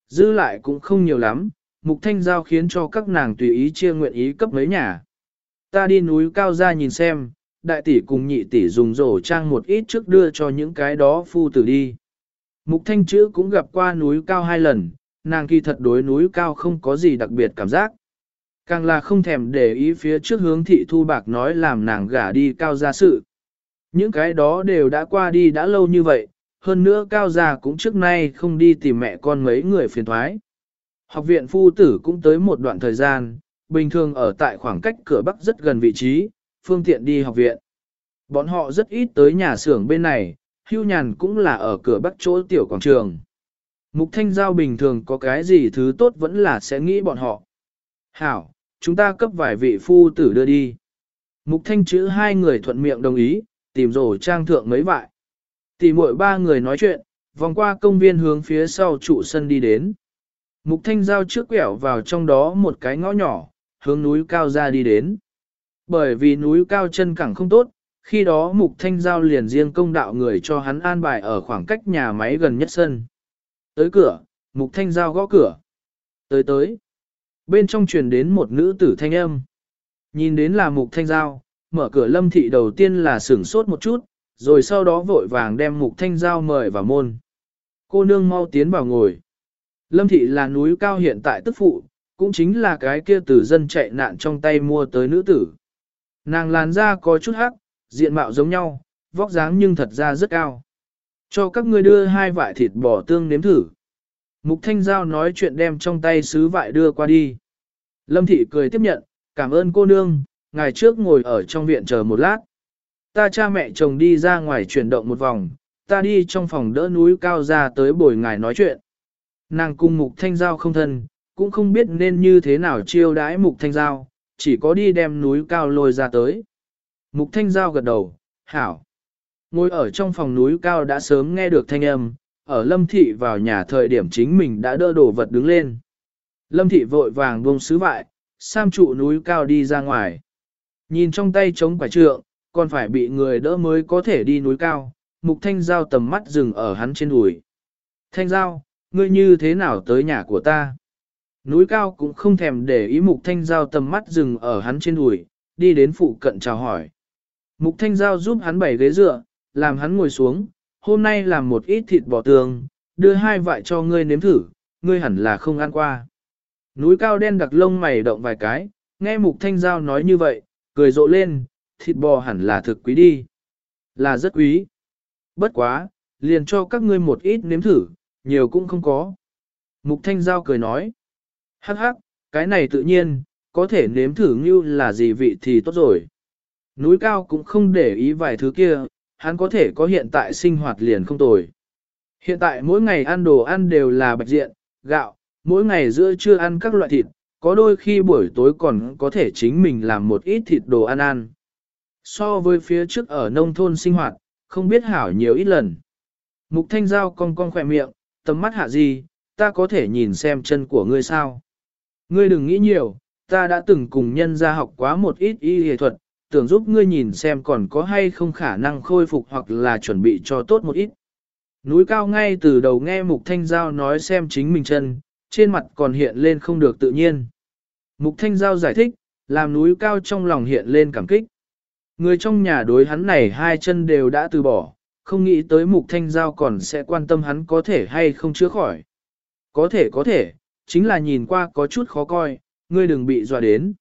Dư lại cũng không nhiều lắm, mục thanh giao khiến cho các nàng tùy ý chia nguyện ý cấp mấy nhà. Ta đi núi cao ra nhìn xem, đại tỷ cùng nhị tỷ dùng rổ trang một ít trước đưa cho những cái đó phu tử đi. Mục thanh chữ cũng gặp qua núi cao hai lần, nàng kỳ thật đối núi cao không có gì đặc biệt cảm giác. Càng là không thèm để ý phía trước hướng thị thu bạc nói làm nàng gả đi cao gia sự. Những cái đó đều đã qua đi đã lâu như vậy, hơn nữa cao gia cũng trước nay không đi tìm mẹ con mấy người phiền thoái. Học viện phu tử cũng tới một đoạn thời gian, bình thường ở tại khoảng cách cửa bắc rất gần vị trí, phương tiện đi học viện. Bọn họ rất ít tới nhà xưởng bên này, hưu nhàn cũng là ở cửa bắc chỗ tiểu quảng trường. Mục thanh giao bình thường có cái gì thứ tốt vẫn là sẽ nghĩ bọn họ. Hảo, chúng ta cấp vài vị phu tử đưa đi. Mục thanh chữ hai người thuận miệng đồng ý, tìm rổ trang thượng mấy vại. Tỷ muội ba người nói chuyện, vòng qua công viên hướng phía sau trụ sân đi đến. Mục thanh giao trước quẹo vào trong đó một cái ngõ nhỏ, hướng núi cao ra đi đến. Bởi vì núi cao chân cẳng không tốt, khi đó mục thanh giao liền riêng công đạo người cho hắn an bài ở khoảng cách nhà máy gần nhất sân. Tới cửa, mục thanh giao gõ cửa. Tới tới. Bên trong truyền đến một nữ tử thanh âm. Nhìn đến là mục thanh giao, mở cửa lâm thị đầu tiên là sửng sốt một chút, rồi sau đó vội vàng đem mục thanh giao mời vào môn. Cô nương mau tiến vào ngồi. Lâm thị là núi cao hiện tại tức phụ, cũng chính là cái kia tử dân chạy nạn trong tay mua tới nữ tử. Nàng làn da có chút hắc, diện mạo giống nhau, vóc dáng nhưng thật ra rất cao. Cho các ngươi đưa hai vại thịt bò tương nếm thử. Mục Thanh Giao nói chuyện đem trong tay sứ vại đưa qua đi. Lâm Thị cười tiếp nhận, cảm ơn cô nương, ngày trước ngồi ở trong viện chờ một lát. Ta cha mẹ chồng đi ra ngoài chuyển động một vòng, ta đi trong phòng đỡ núi cao ra tới bồi ngài nói chuyện. Nàng cung Mục Thanh Giao không thân, cũng không biết nên như thế nào chiêu đãi Mục Thanh Giao, chỉ có đi đem núi cao lôi ra tới. Mục Thanh Giao gật đầu, hảo. Ngồi ở trong phòng núi cao đã sớm nghe được thanh âm, ở Lâm Thị vào nhà thời điểm chính mình đã đỡ đồ vật đứng lên. Lâm Thị vội vàng buông sứ vại, sam trụ núi cao đi ra ngoài. Nhìn trong tay chống quả trượng, còn phải bị người đỡ mới có thể đi núi cao, Mục Thanh Giao tầm mắt dừng ở hắn trên đùi. Thanh Giao, ngươi như thế nào tới nhà của ta? Núi cao cũng không thèm để ý Mục Thanh Giao tầm mắt dừng ở hắn trên đùi, đi đến phụ cận chào hỏi. Mục Thanh Giao giúp hắn bày ghế dựa, làm hắn ngồi xuống, hôm nay làm một ít thịt bò tường, đưa hai vại cho ngươi nếm thử, ngươi hẳn là không ăn qua. Núi cao đen đặc lông mày động vài cái, nghe Mục Thanh Giao nói như vậy, cười rộ lên, thịt bò hẳn là thực quý đi. Là rất quý. Bất quá, liền cho các ngươi một ít nếm thử, nhiều cũng không có. Mục Thanh Giao cười nói. Hắc hắc, cái này tự nhiên, có thể nếm thử như là gì vị thì tốt rồi. Núi cao cũng không để ý vài thứ kia, hắn có thể có hiện tại sinh hoạt liền không tồi. Hiện tại mỗi ngày ăn đồ ăn đều là bạch diện, gạo, mỗi ngày giữa trưa ăn các loại thịt, có đôi khi buổi tối còn có thể chính mình làm một ít thịt đồ ăn ăn. So với phía trước ở nông thôn sinh hoạt, không biết hảo nhiều ít lần. Mục thanh giao cong cong khỏe miệng, tầm mắt hạ gì, ta có thể nhìn xem chân của ngươi sao. Ngươi đừng nghĩ nhiều, ta đã từng cùng nhân gia học quá một ít y y thuật, tưởng giúp ngươi nhìn xem còn có hay không khả năng khôi phục hoặc là chuẩn bị cho tốt một ít. Núi cao ngay từ đầu nghe Mục Thanh Giao nói xem chính mình chân, trên mặt còn hiện lên không được tự nhiên. Mục Thanh Giao giải thích, làm núi cao trong lòng hiện lên cảm kích. Người trong nhà đối hắn này hai chân đều đã từ bỏ, không nghĩ tới Mục Thanh Giao còn sẽ quan tâm hắn có thể hay không chữa khỏi. Có thể có thể, chính là nhìn qua có chút khó coi, ngươi đừng bị dọa đến.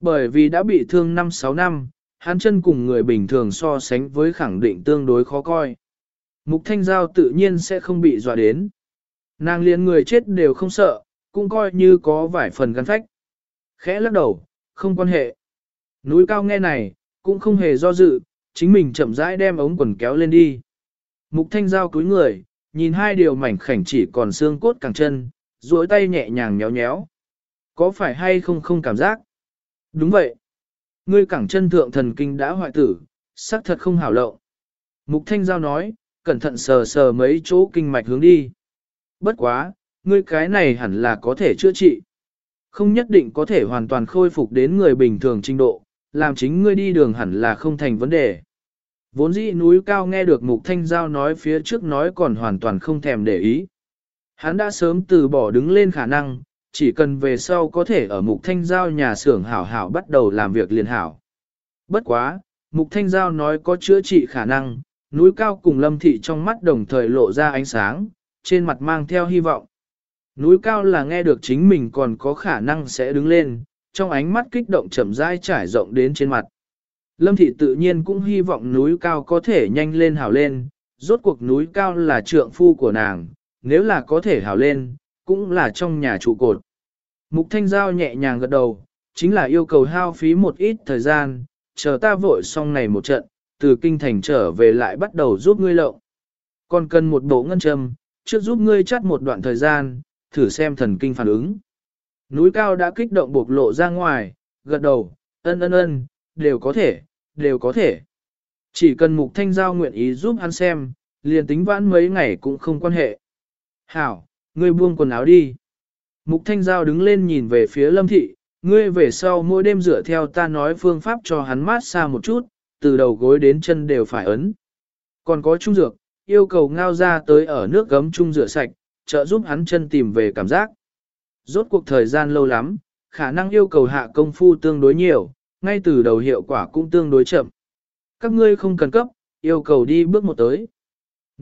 Bởi vì đã bị thương 5-6 năm, hắn chân cùng người bình thường so sánh với khẳng định tương đối khó coi. Mục Thanh Giao tự nhiên sẽ không bị dọa đến. Nàng liền người chết đều không sợ, cũng coi như có vài phần gắn phách. Khẽ lắc đầu, không quan hệ. Núi cao nghe này, cũng không hề do dự, chính mình chậm rãi đem ống quần kéo lên đi. Mục Thanh Giao cúi người, nhìn hai điều mảnh khảnh chỉ còn xương cốt càng chân, duỗi tay nhẹ nhàng nhéo nhéo. Có phải hay không không cảm giác? Đúng vậy. Ngươi cẳng chân thượng thần kinh đã hoại tử, xác thật không hảo lậu. Mục Thanh Giao nói, cẩn thận sờ sờ mấy chỗ kinh mạch hướng đi. Bất quá, ngươi cái này hẳn là có thể chữa trị. Không nhất định có thể hoàn toàn khôi phục đến người bình thường trình độ, làm chính ngươi đi đường hẳn là không thành vấn đề. Vốn dĩ núi cao nghe được Mục Thanh Giao nói phía trước nói còn hoàn toàn không thèm để ý. Hắn đã sớm từ bỏ đứng lên khả năng, chỉ cần về sau có thể ở Mục Thanh Giao nhà xưởng hảo hảo bắt đầu làm việc liền hảo. Bất quá, Mục Thanh Giao nói có chữa trị khả năng, núi cao cùng lâm thị trong mắt đồng thời lộ ra ánh sáng, trên mặt mang theo hy vọng. Núi cao là nghe được chính mình còn có khả năng sẽ đứng lên, trong ánh mắt kích động chậm rãi trải rộng đến trên mặt. Lâm thị tự nhiên cũng hy vọng núi cao có thể nhanh lên hảo lên, rốt cuộc núi cao là trượng phu của nàng, nếu là có thể hảo lên, cũng là trong nhà trụ cột. Mục Thanh Giao nhẹ nhàng gật đầu, chính là yêu cầu hao phí một ít thời gian, chờ ta vội xong này một trận, từ kinh thành trở về lại bắt đầu giúp ngươi lộng. Còn cần một bộ ngân châm, trước giúp ngươi chắt một đoạn thời gian, thử xem thần kinh phản ứng. Núi cao đã kích động bộc lộ ra ngoài, gật đầu, ân ân ân, đều có thể, đều có thể. Chỉ cần mục thanh giao nguyện ý giúp hắn xem, liền tính vãn mấy ngày cũng không quan hệ. Hảo, ngươi buông quần áo đi. Mục thanh giao đứng lên nhìn về phía lâm thị, ngươi về sau mỗi đêm dựa theo ta nói phương pháp cho hắn mát xa một chút, từ đầu gối đến chân đều phải ấn. Còn có trung dược, yêu cầu ngao ra tới ở nước gấm trung rửa sạch, trợ giúp hắn chân tìm về cảm giác. Rốt cuộc thời gian lâu lắm, khả năng yêu cầu hạ công phu tương đối nhiều, ngay từ đầu hiệu quả cũng tương đối chậm. Các ngươi không cần cấp, yêu cầu đi bước một tới.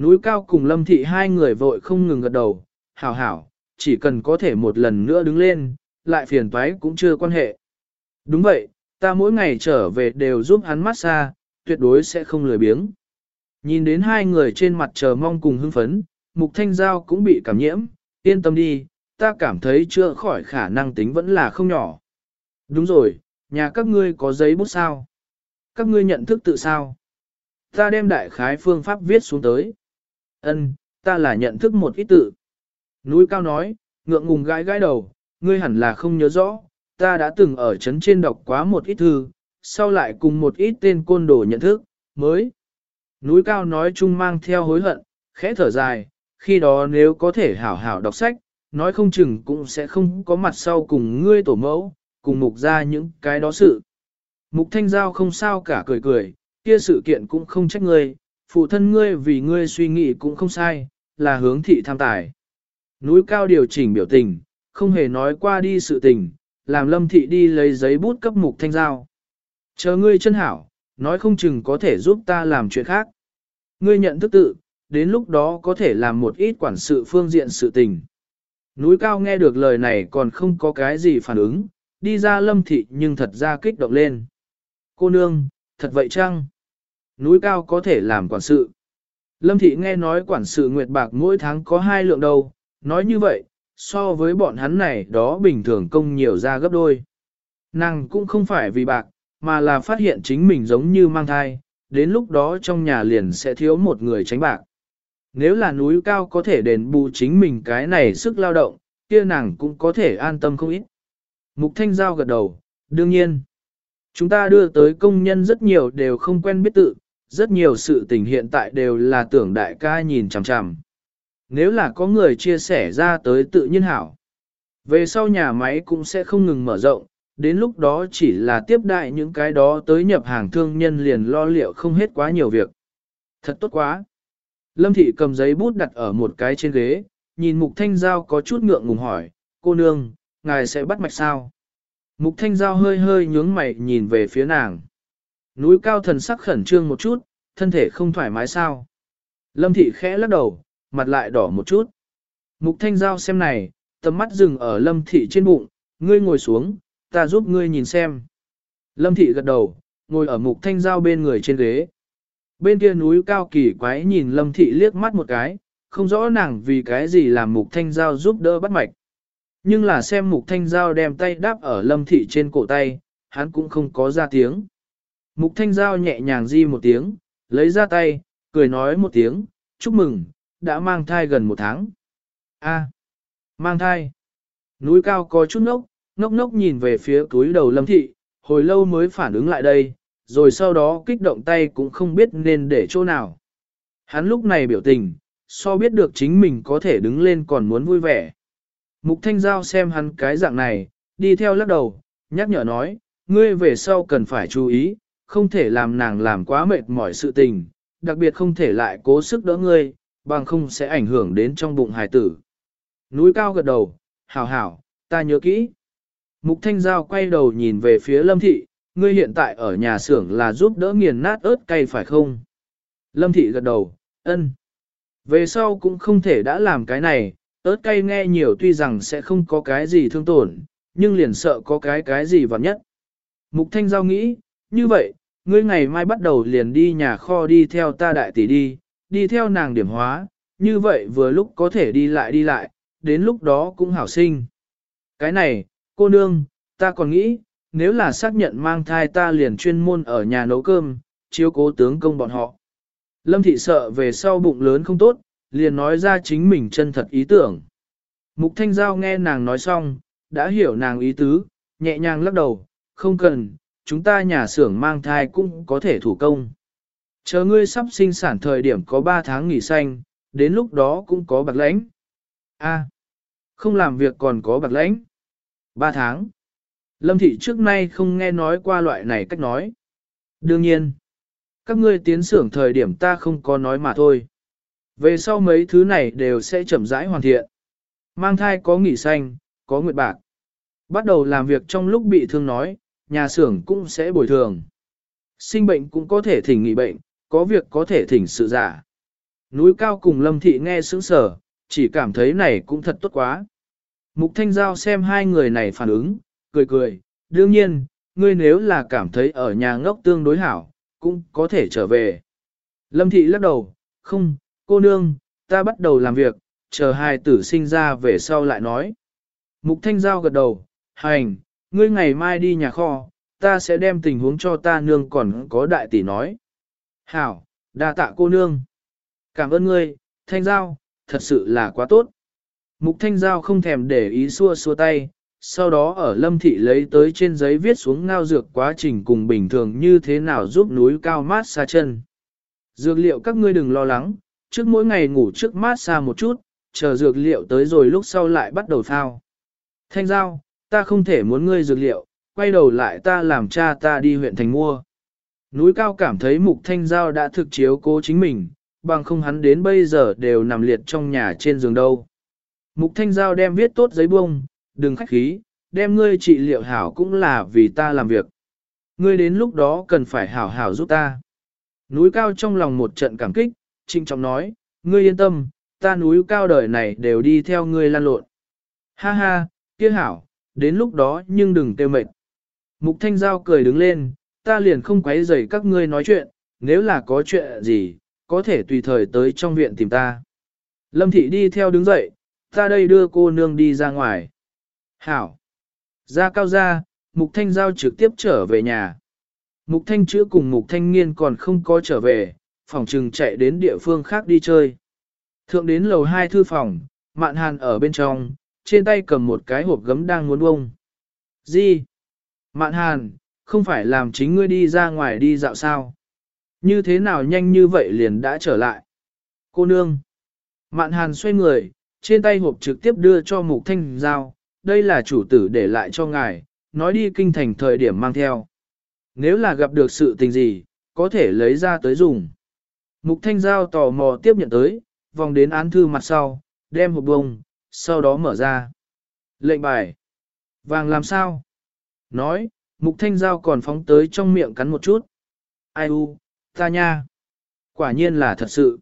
Núi cao cùng lâm thị hai người vội không ngừng gật đầu, hảo hảo, chỉ cần có thể một lần nữa đứng lên, lại phiền toái cũng chưa quan hệ. Đúng vậy, ta mỗi ngày trở về đều giúp hắn massage, tuyệt đối sẽ không lười biếng. Nhìn đến hai người trên mặt chờ mong cùng hưng phấn, Mục Thanh Giao cũng bị cảm nhiễm, yên tâm đi, ta cảm thấy chưa khỏi khả năng tính vẫn là không nhỏ. Đúng rồi, nhà các ngươi có giấy bút sao? Các ngươi nhận thức tự sao? Ta đem đại khái phương pháp viết xuống tới. Ân, ta là nhận thức một ít tự. Núi cao nói, ngượng ngùng gãi gãi đầu, ngươi hẳn là không nhớ rõ, ta đã từng ở trấn trên đọc quá một ít thư, sau lại cùng một ít tên côn đồ nhận thức, mới. Núi cao nói chung mang theo hối hận, khẽ thở dài, khi đó nếu có thể hảo hảo đọc sách, nói không chừng cũng sẽ không có mặt sau cùng ngươi tổ mẫu, cùng mục ra những cái đó sự. Mục thanh giao không sao cả cười cười, kia sự kiện cũng không trách ngươi, phụ thân ngươi vì ngươi suy nghĩ cũng không sai, là hướng thị tham tài. Núi cao điều chỉnh biểu tình, không hề nói qua đi sự tình, làm lâm thị đi lấy giấy bút cấp mục thanh giao. Chờ ngươi chân hảo, nói không chừng có thể giúp ta làm chuyện khác. Ngươi nhận thức tự, đến lúc đó có thể làm một ít quản sự phương diện sự tình. Núi cao nghe được lời này còn không có cái gì phản ứng, đi ra lâm thị nhưng thật ra kích động lên. Cô nương, thật vậy chăng? Núi cao có thể làm quản sự. Lâm thị nghe nói quản sự nguyệt bạc mỗi tháng có hai lượng đầu, nói như vậy, so với bọn hắn này đó bình thường công nhiều ra gấp đôi. Nàng cũng không phải vì bạc, mà là phát hiện chính mình giống như mang thai, đến lúc đó trong nhà liền sẽ thiếu một người tránh bạc. Nếu là núi cao có thể đền bù chính mình cái này sức lao động, kia nàng cũng có thể an tâm không ít. Mục Thanh Giao gật đầu, đương nhiên. Chúng ta đưa tới công nhân rất nhiều đều không quen biết tự, rất nhiều sự tình hiện tại đều là tưởng đại ca nhìn chằm chằm. Nếu là có người chia sẻ ra tới tự nhiên hảo. Về sau nhà máy cũng sẽ không ngừng mở rộng, đến lúc đó chỉ là tiếp đại những cái đó tới nhập hàng thương nhân liền lo liệu không hết quá nhiều việc. Thật tốt quá. Lâm thị cầm giấy bút đặt ở một cái trên ghế, nhìn Mục Thanh Giao có chút ngượng ngùng hỏi, cô nương, ngài sẽ bắt mạch sao? Mục Thanh Giao hơi hơi nhướng mày nhìn về phía nàng. Núi cao thần sắc khẩn trương một chút, thân thể không thoải mái sao? Lâm thị khẽ lắc đầu, mặt lại đỏ một chút. Mục Thanh Giao xem này, tầm mắt dừng ở Lâm thị trên bụng, ngươi ngồi xuống, ta giúp ngươi nhìn xem. Lâm thị gật đầu, ngồi ở Mục Thanh Giao bên người trên ghế. Bên kia núi cao kỳ quái nhìn Lâm thị liếc mắt một cái, không rõ nàng vì cái gì làm Mục Thanh Giao giúp đỡ bắt mạch. Nhưng là xem Mục Thanh Giao đem tay đáp ở Lâm thị trên cổ tay, hắn cũng không có ra tiếng. Mục Thanh Giao nhẹ nhàng di một tiếng, lấy ra tay, cười nói một tiếng, chúc mừng, đã mang thai gần một tháng. A, mang thai. Núi cao có chút nốc, ngốc ngốc nhìn về phía túi đầu lâm thị, hồi lâu mới phản ứng lại đây, rồi sau đó kích động tay cũng không biết nên để chỗ nào. Hắn lúc này biểu tình, so biết được chính mình có thể đứng lên còn muốn vui vẻ. Mục Thanh Giao xem hắn cái dạng này, đi theo lắc đầu, nhắc nhở nói, ngươi về sau cần phải chú ý, không thể làm nàng làm quá mệt mỏi sự tình, đặc biệt không thể lại cố sức đỡ ngươi, bằng không sẽ ảnh hưởng đến trong bụng hài tử. Núi cao gật đầu, hảo hảo, ta nhớ kỹ. Mục Thanh Giao quay đầu nhìn về phía Lâm Thị, ngươi hiện tại ở nhà xưởng là giúp đỡ nghiền nát ớt cay phải không? Lâm Thị gật đầu, ân. Về sau cũng không thể đã làm cái này, ớt cay nghe nhiều tuy rằng sẽ không có cái gì thương tổn, nhưng liền sợ có cái cái gì vào nhất. Mục Thanh Giao nghĩ, như vậy, ngươi ngày mai bắt đầu liền đi nhà kho đi theo ta đại tỷ đi, đi theo nàng điểm hóa, như vậy vừa lúc có thể đi lại đi lại, đến lúc đó cũng hảo sinh. Cái này, cô nương, ta còn nghĩ, nếu là xác nhận mang thai ta liền chuyên môn ở nhà nấu cơm, chiếu cố tướng công bọn họ. Lâm thị sợ về sau bụng lớn không tốt, liền nói ra chính mình chân thật ý tưởng. Mục Thanh Giao nghe nàng nói xong, đã hiểu nàng ý tứ, nhẹ nhàng lắc đầu, không cần, chúng ta nhà xưởng mang thai cũng có thể thủ công. Chờ ngươi sắp sinh sản thời điểm có 3 tháng nghỉ xanh, đến lúc đó cũng có bạc lãnh. A, không làm việc còn có bạc lãnh. 3 tháng. Lâm thị trước nay không nghe nói qua loại này cách nói. Đương nhiên, các ngươi tiến xưởng thời điểm ta không có nói mà thôi. Về sau mấy thứ này đều sẽ chậm rãi hoàn thiện. Mang thai có nghỉ xanh, có nguyệt bạc. Bắt đầu làm việc trong lúc bị thương nói, nhà xưởng cũng sẽ bồi thường. Sinh bệnh cũng có thể thỉnh nghỉ bệnh, có việc có thể thỉnh sự giả. Núi cao cùng lâm thị nghe sướng sở, chỉ cảm thấy này cũng thật tốt quá. Mục Thanh Giao xem hai người này phản ứng, cười cười, đương nhiên, ngươi nếu là cảm thấy ở nhà ngốc tương đối hảo, cũng có thể trở về. Lâm Thị lắc đầu, không, cô nương, ta bắt đầu làm việc, chờ hai tử sinh ra về sau lại nói. Mục Thanh Giao gật đầu, hành, ngươi ngày mai đi nhà kho, ta sẽ đem tình huống cho ta nương còn có đại tỷ nói. Hảo, đa tạ cô nương. Cảm ơn ngươi, Thanh Giao, thật sự là quá tốt. Mục Thanh Giao không thèm để ý xua xua tay, sau đó ở lâm thị lấy tới trên giấy viết xuống ngao dược quá trình cùng bình thường như thế nào giúp núi cao mát xa chân. Dược liệu các ngươi đừng lo lắng, trước mỗi ngày ngủ trước mát xa một chút, chờ dược liệu tới rồi lúc sau lại bắt đầu thao. Thanh Giao, ta không thể muốn ngươi dược liệu, quay đầu lại ta làm cha ta đi huyện thành mua. Núi cao cảm thấy mục thanh giao đã thực chiếu cố chính mình, bằng không hắn đến bây giờ đều nằm liệt trong nhà trên giường đâu. Mục thanh giao đem viết tốt giấy bông, đừng khách khí, đem ngươi trị liệu hảo cũng là vì ta làm việc. Ngươi đến lúc đó cần phải hảo hảo giúp ta. Núi cao trong lòng một trận cảm kích, trinh trọng nói, ngươi yên tâm, ta núi cao đời này đều đi theo ngươi lan lộn. Ha ha, kia hảo, đến lúc đó nhưng đừng tiêu mệt. Mục Thanh Giao cười đứng lên, ta liền không quấy rầy các ngươi nói chuyện, nếu là có chuyện gì, có thể tùy thời tới trong viện tìm ta. Lâm Thị đi theo đứng dậy, ta đây đưa cô nương đi ra ngoài. Hảo. Ra cao ra, Mục Thanh Giao trực tiếp trở về nhà. Mục Thanh chữa cùng Mục Thanh Nghiên còn không có trở về, phòng trừng chạy đến địa phương khác đi chơi. Thượng đến lầu hai thư phòng, Mạn Hàn ở bên trong, trên tay cầm một cái hộp gấm đang muốn bông. Gì? Mạn Hàn, không phải làm chính ngươi đi ra ngoài đi dạo sao? Như thế nào nhanh như vậy liền đã trở lại? Cô nương. Mạn Hàn xoay người, trên tay hộp trực tiếp đưa cho Mục Thanh Giao, đây là chủ tử để lại cho ngài, nói đi kinh thành thời điểm mang theo. Nếu là gặp được sự tình gì, có thể lấy ra tới dùng. Mục Thanh Giao tò mò tiếp nhận tới, vòng đến án thư mặt sau, đem hộp bông, sau đó mở ra. Lệnh bài. Vàng làm sao? Nói, Mục Thanh Giao còn phóng tới trong miệng cắn một chút. Ai u, ta nha. Quả nhiên là thật sự.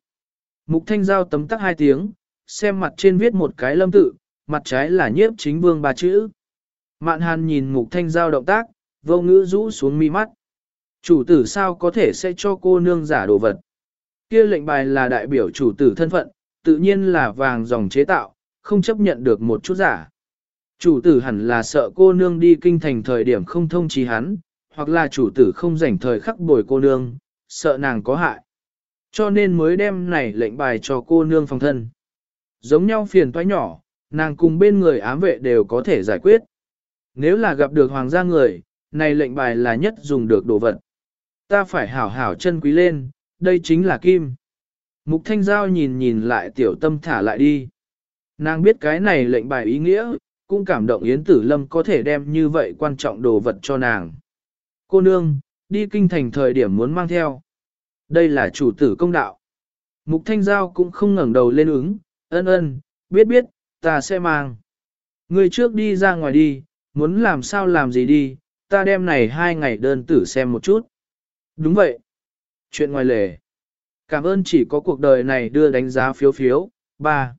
Mục Thanh Giao tấm tắc hai tiếng, xem mặt trên viết một cái lâm tự, mặt trái là nhiếp chính vương ba chữ. Mạn hàn nhìn Mục Thanh Giao động tác, vô ngữ rũ xuống mi mắt. Chủ tử sao có thể sẽ cho cô nương giả đồ vật. Kia lệnh bài là đại biểu chủ tử thân phận, tự nhiên là vàng dòng chế tạo, không chấp nhận được một chút giả. Chủ tử hẳn là sợ cô nương đi kinh thành thời điểm không thông trí hắn, hoặc là chủ tử không rảnh thời khắc bồi cô nương, sợ nàng có hại. Cho nên mới đem này lệnh bài cho cô nương phòng thân. Giống nhau phiền toái nhỏ, nàng cùng bên người ám vệ đều có thể giải quyết. Nếu là gặp được hoàng gia người, này lệnh bài là nhất dùng được đồ vật. Ta phải hảo hảo chân quý lên, đây chính là kim. Mục Thanh Giao nhìn nhìn lại tiểu tâm thả lại đi. Nàng biết cái này lệnh bài ý nghĩa, cũng cảm động Yến Tử Lâm có thể đem như vậy quan trọng đồ vật cho nàng. Cô nương, đi kinh thành thời điểm muốn mang theo. Đây là chủ tử công đạo. Mục Thanh Giao cũng không ngẩng đầu lên ứng, ân ân, biết biết, ta sẽ mang. Người trước đi ra ngoài đi, muốn làm sao làm gì đi, ta đem này hai ngày đơn tử xem một chút. Đúng vậy. Chuyện ngoài lề. Cảm ơn chỉ có cuộc đời này đưa đánh giá phiếu phiếu. 3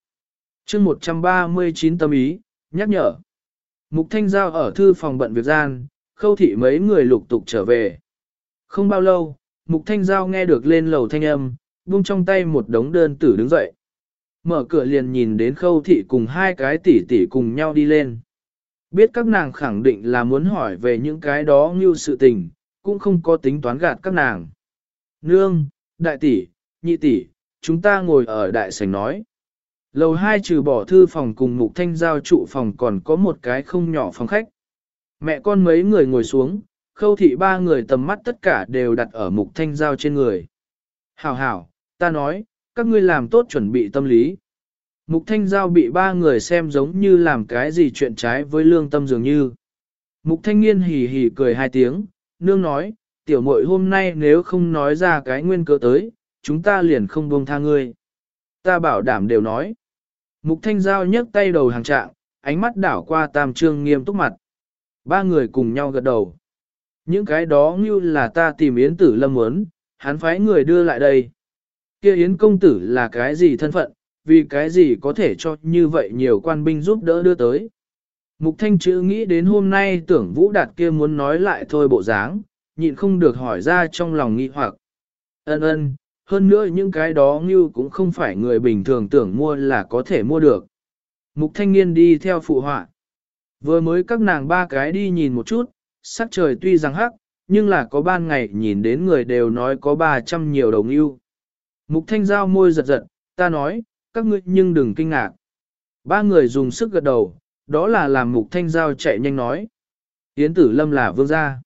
chương 139 tâm ý, nhắc nhở. Mục Thanh Giao ở thư phòng bận việc gian, khâu thị mấy người lục tục trở về. Không bao lâu, Mục Thanh Giao nghe được lên lầu thanh âm, buông trong tay một đống đơn tử đứng dậy. Mở cửa liền nhìn đến khâu thị cùng hai cái tỷ tỷ cùng nhau đi lên. Biết các nàng khẳng định là muốn hỏi về những cái đó như sự tình, cũng không có tính toán gạt các nàng. Nương, đại tỷ, nhị tỷ, chúng ta ngồi ở đại sảnh nói. Lầu hai trừ bỏ thư phòng cùng mục thanh giao trụ phòng còn có một cái không nhỏ phòng khách. Mẹ con mấy người ngồi xuống, khâu thị ba người tầm mắt tất cả đều đặt ở mục thanh giao trên người. Hảo hảo, ta nói, các ngươi làm tốt chuẩn bị tâm lý. Mục thanh giao bị ba người xem giống như làm cái gì chuyện trái với lương tâm dường như. Mục thanh niên hì hì cười hai tiếng, nương nói, tiểu muội hôm nay nếu không nói ra cái nguyên cớ tới, chúng ta liền không buông tha ngươi. Ta bảo đảm đều nói. Mục thanh giao nhấc tay đầu hàng trạng, ánh mắt đảo qua tam trương nghiêm túc mặt. Ba người cùng nhau gật đầu. Những cái đó như là ta tìm yến tử lâm muốn, hắn phái người đưa lại đây. kia yến công tử là cái gì thân phận, vì cái gì có thể cho như vậy nhiều quan binh giúp đỡ đưa tới. Mục thanh chữ nghĩ đến hôm nay tưởng vũ đạt kia muốn nói lại thôi bộ dáng, nhịn không được hỏi ra trong lòng nghi hoặc. Ân ân, hơn nữa những cái đó như cũng không phải người bình thường tưởng mua là có thể mua được. Mục thanh niên đi theo phụ họa. Vừa mới các nàng ba cái đi nhìn một chút, sắc trời tuy rằng hắc, nhưng là có ban ngày nhìn đến người đều nói có 300 nhiều đồng yêu. Mục thanh giao môi giật giật, ta nói, các ngươi nhưng đừng kinh ngạc. Ba người dùng sức gật đầu, đó là làm mục thanh giao chạy nhanh nói. Yến tử lâm là vương gia.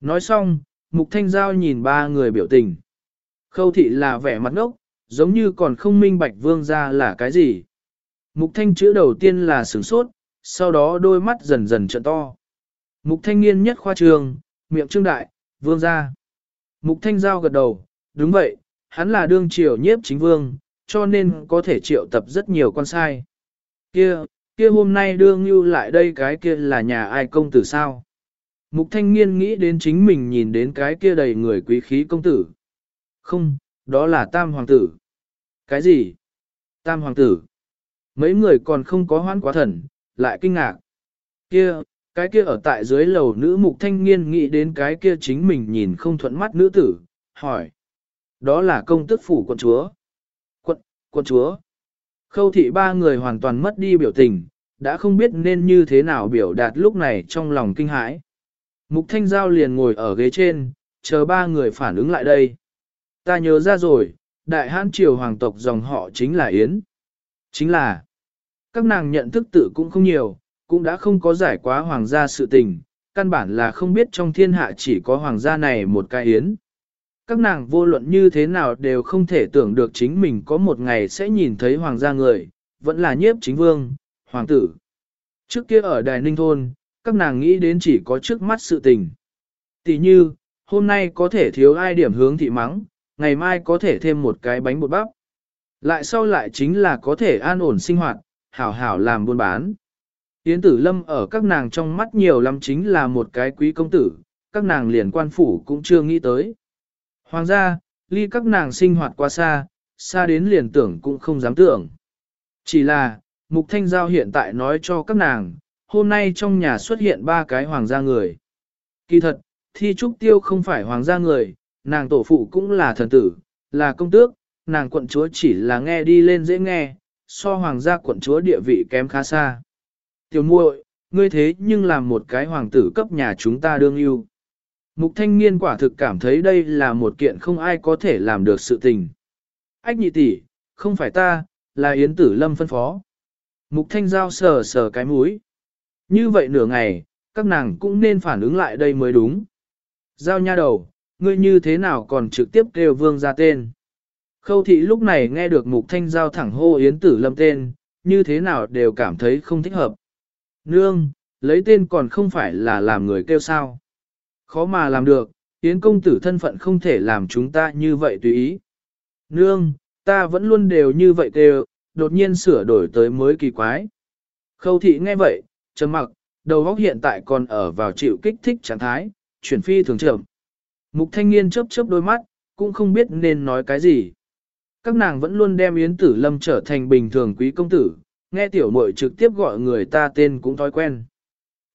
Nói xong, mục thanh giao nhìn ba người biểu tình. Khâu thị là vẻ mặt ngốc, giống như còn không minh bạch vương gia là cái gì. Mục thanh chữ đầu tiên là sửng sốt, sau đó đôi mắt dần dần trợn to. Mục thanh niên nhất khoa trường, miệng trương đại, vương gia. Mục thanh giao gật đầu, đúng vậy, hắn là đương triều nhiếp chính vương, cho nên có thể triệu tập rất nhiều con sai. Kia, kia hôm nay đương như lại đây cái kia là nhà ai công tử sao? Mục thanh niên nghĩ đến chính mình nhìn đến cái kia đầy người quý khí công tử. Không, đó là tam hoàng tử. Cái gì? Tam hoàng tử. Mấy người còn không có hoãn quá thần, lại kinh ngạc. Kia, cái kia ở tại dưới lầu nữ mục thanh niên nghĩ đến cái kia chính mình nhìn không thuận mắt nữ tử, hỏi. Đó là công tức phủ quận chúa. Quận, quận chúa. Khâu thị ba người hoàn toàn mất đi biểu tình, đã không biết nên như thế nào biểu đạt lúc này trong lòng kinh hãi. Mục thanh giao liền ngồi ở ghế trên, chờ ba người phản ứng lại đây. Ta nhớ ra rồi, đại hãn triều hoàng tộc dòng họ chính là Yến. Chính là, các nàng nhận thức tự cũng không nhiều, cũng đã không có giải quá hoàng gia sự tình, căn bản là không biết trong thiên hạ chỉ có hoàng gia này một cái Yến. Các nàng vô luận như thế nào đều không thể tưởng được chính mình có một ngày sẽ nhìn thấy hoàng gia người, vẫn là nhiếp chính vương, hoàng tử. Trước kia ở Đài Ninh Thôn, các nàng nghĩ đến chỉ có trước mắt sự tình. Tỷ như, hôm nay có thể thiếu ai điểm hướng thị mắng, ngày mai có thể thêm một cái bánh bột bắp. Lại sau lại chính là có thể an ổn sinh hoạt, hảo hảo làm buôn bán. Yến tử lâm ở các nàng trong mắt nhiều lắm chính là một cái quý công tử, các nàng liền quan phủ cũng chưa nghĩ tới. Hoàng gia, ly các nàng sinh hoạt quá xa, xa đến liền tưởng cũng không dám tưởng. Chỉ là, Mục Thanh Giao hiện tại nói cho các nàng, hôm nay trong nhà xuất hiện ba cái hoàng gia người. Kỳ thật, thi trúc tiêu không phải hoàng gia người, nàng tổ phụ cũng là thần tử, là công tước, nàng quận chúa chỉ là nghe đi lên dễ nghe, so hoàng gia quận chúa địa vị kém khá xa. Tiểu muội, ngươi thế nhưng làm một cái hoàng tử cấp nhà chúng ta đương yêu. Mục thanh niên quả thực cảm thấy đây là một kiện không ai có thể làm được sự tình. Ách nhị tỷ, không phải ta, là Yến Tử Lâm phân phó. Mục thanh giao sờ sờ cái mũi. Như vậy nửa ngày, các nàng cũng nên phản ứng lại đây mới đúng. Giao nha đầu, ngươi như thế nào còn trực tiếp kêu vương ra tên. Khâu thị lúc này nghe được mục thanh giao thẳng hô Yến Tử Lâm tên, như thế nào đều cảm thấy không thích hợp. Nương, lấy tên còn không phải là làm người kêu sao. Khó mà làm được, Yến công tử thân phận không thể làm chúng ta như vậy tùy ý. Nương, ta vẫn luôn đều như vậy kêu, đột nhiên sửa đổi tới mới kỳ quái. Khâu thị nghe vậy, trầm mặc, đầu óc hiện tại còn ở vào chịu kích thích trạng thái, chuyển phi thường trưởng. Mục thanh niên chớp chớp đôi mắt, cũng không biết nên nói cái gì. Các nàng vẫn luôn đem Yến Tử Lâm trở thành bình thường quý công tử, nghe tiểu muội trực tiếp gọi người ta tên cũng thói quen.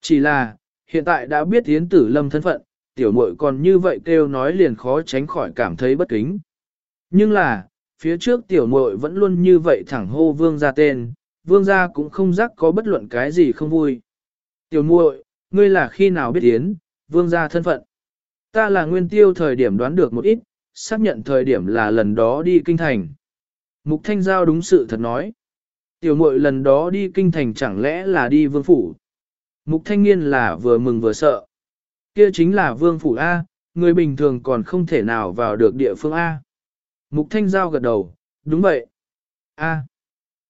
Chỉ là, hiện tại đã biết Yến Tử Lâm thân phận, tiểu muội còn như vậy kêu nói liền khó tránh khỏi cảm thấy bất kính. Nhưng là, phía trước tiểu muội vẫn luôn như vậy thẳng hô vương ra tên, vương gia cũng không rắc có bất luận cái gì không vui. Tiểu muội, ngươi là khi nào biết Yến, vương gia thân phận? Ta là nguyên tiêu thời điểm đoán được một ít, xác nhận thời điểm là lần đó đi kinh thành. Mục Thanh Giao đúng sự thật nói. Tiểu muội lần đó đi kinh thành chẳng lẽ là đi vương phủ. Mục Thanh Nghiên là vừa mừng vừa sợ. Kia chính là vương phủ A, người bình thường còn không thể nào vào được địa phương A. Mục Thanh Giao gật đầu, đúng vậy. A.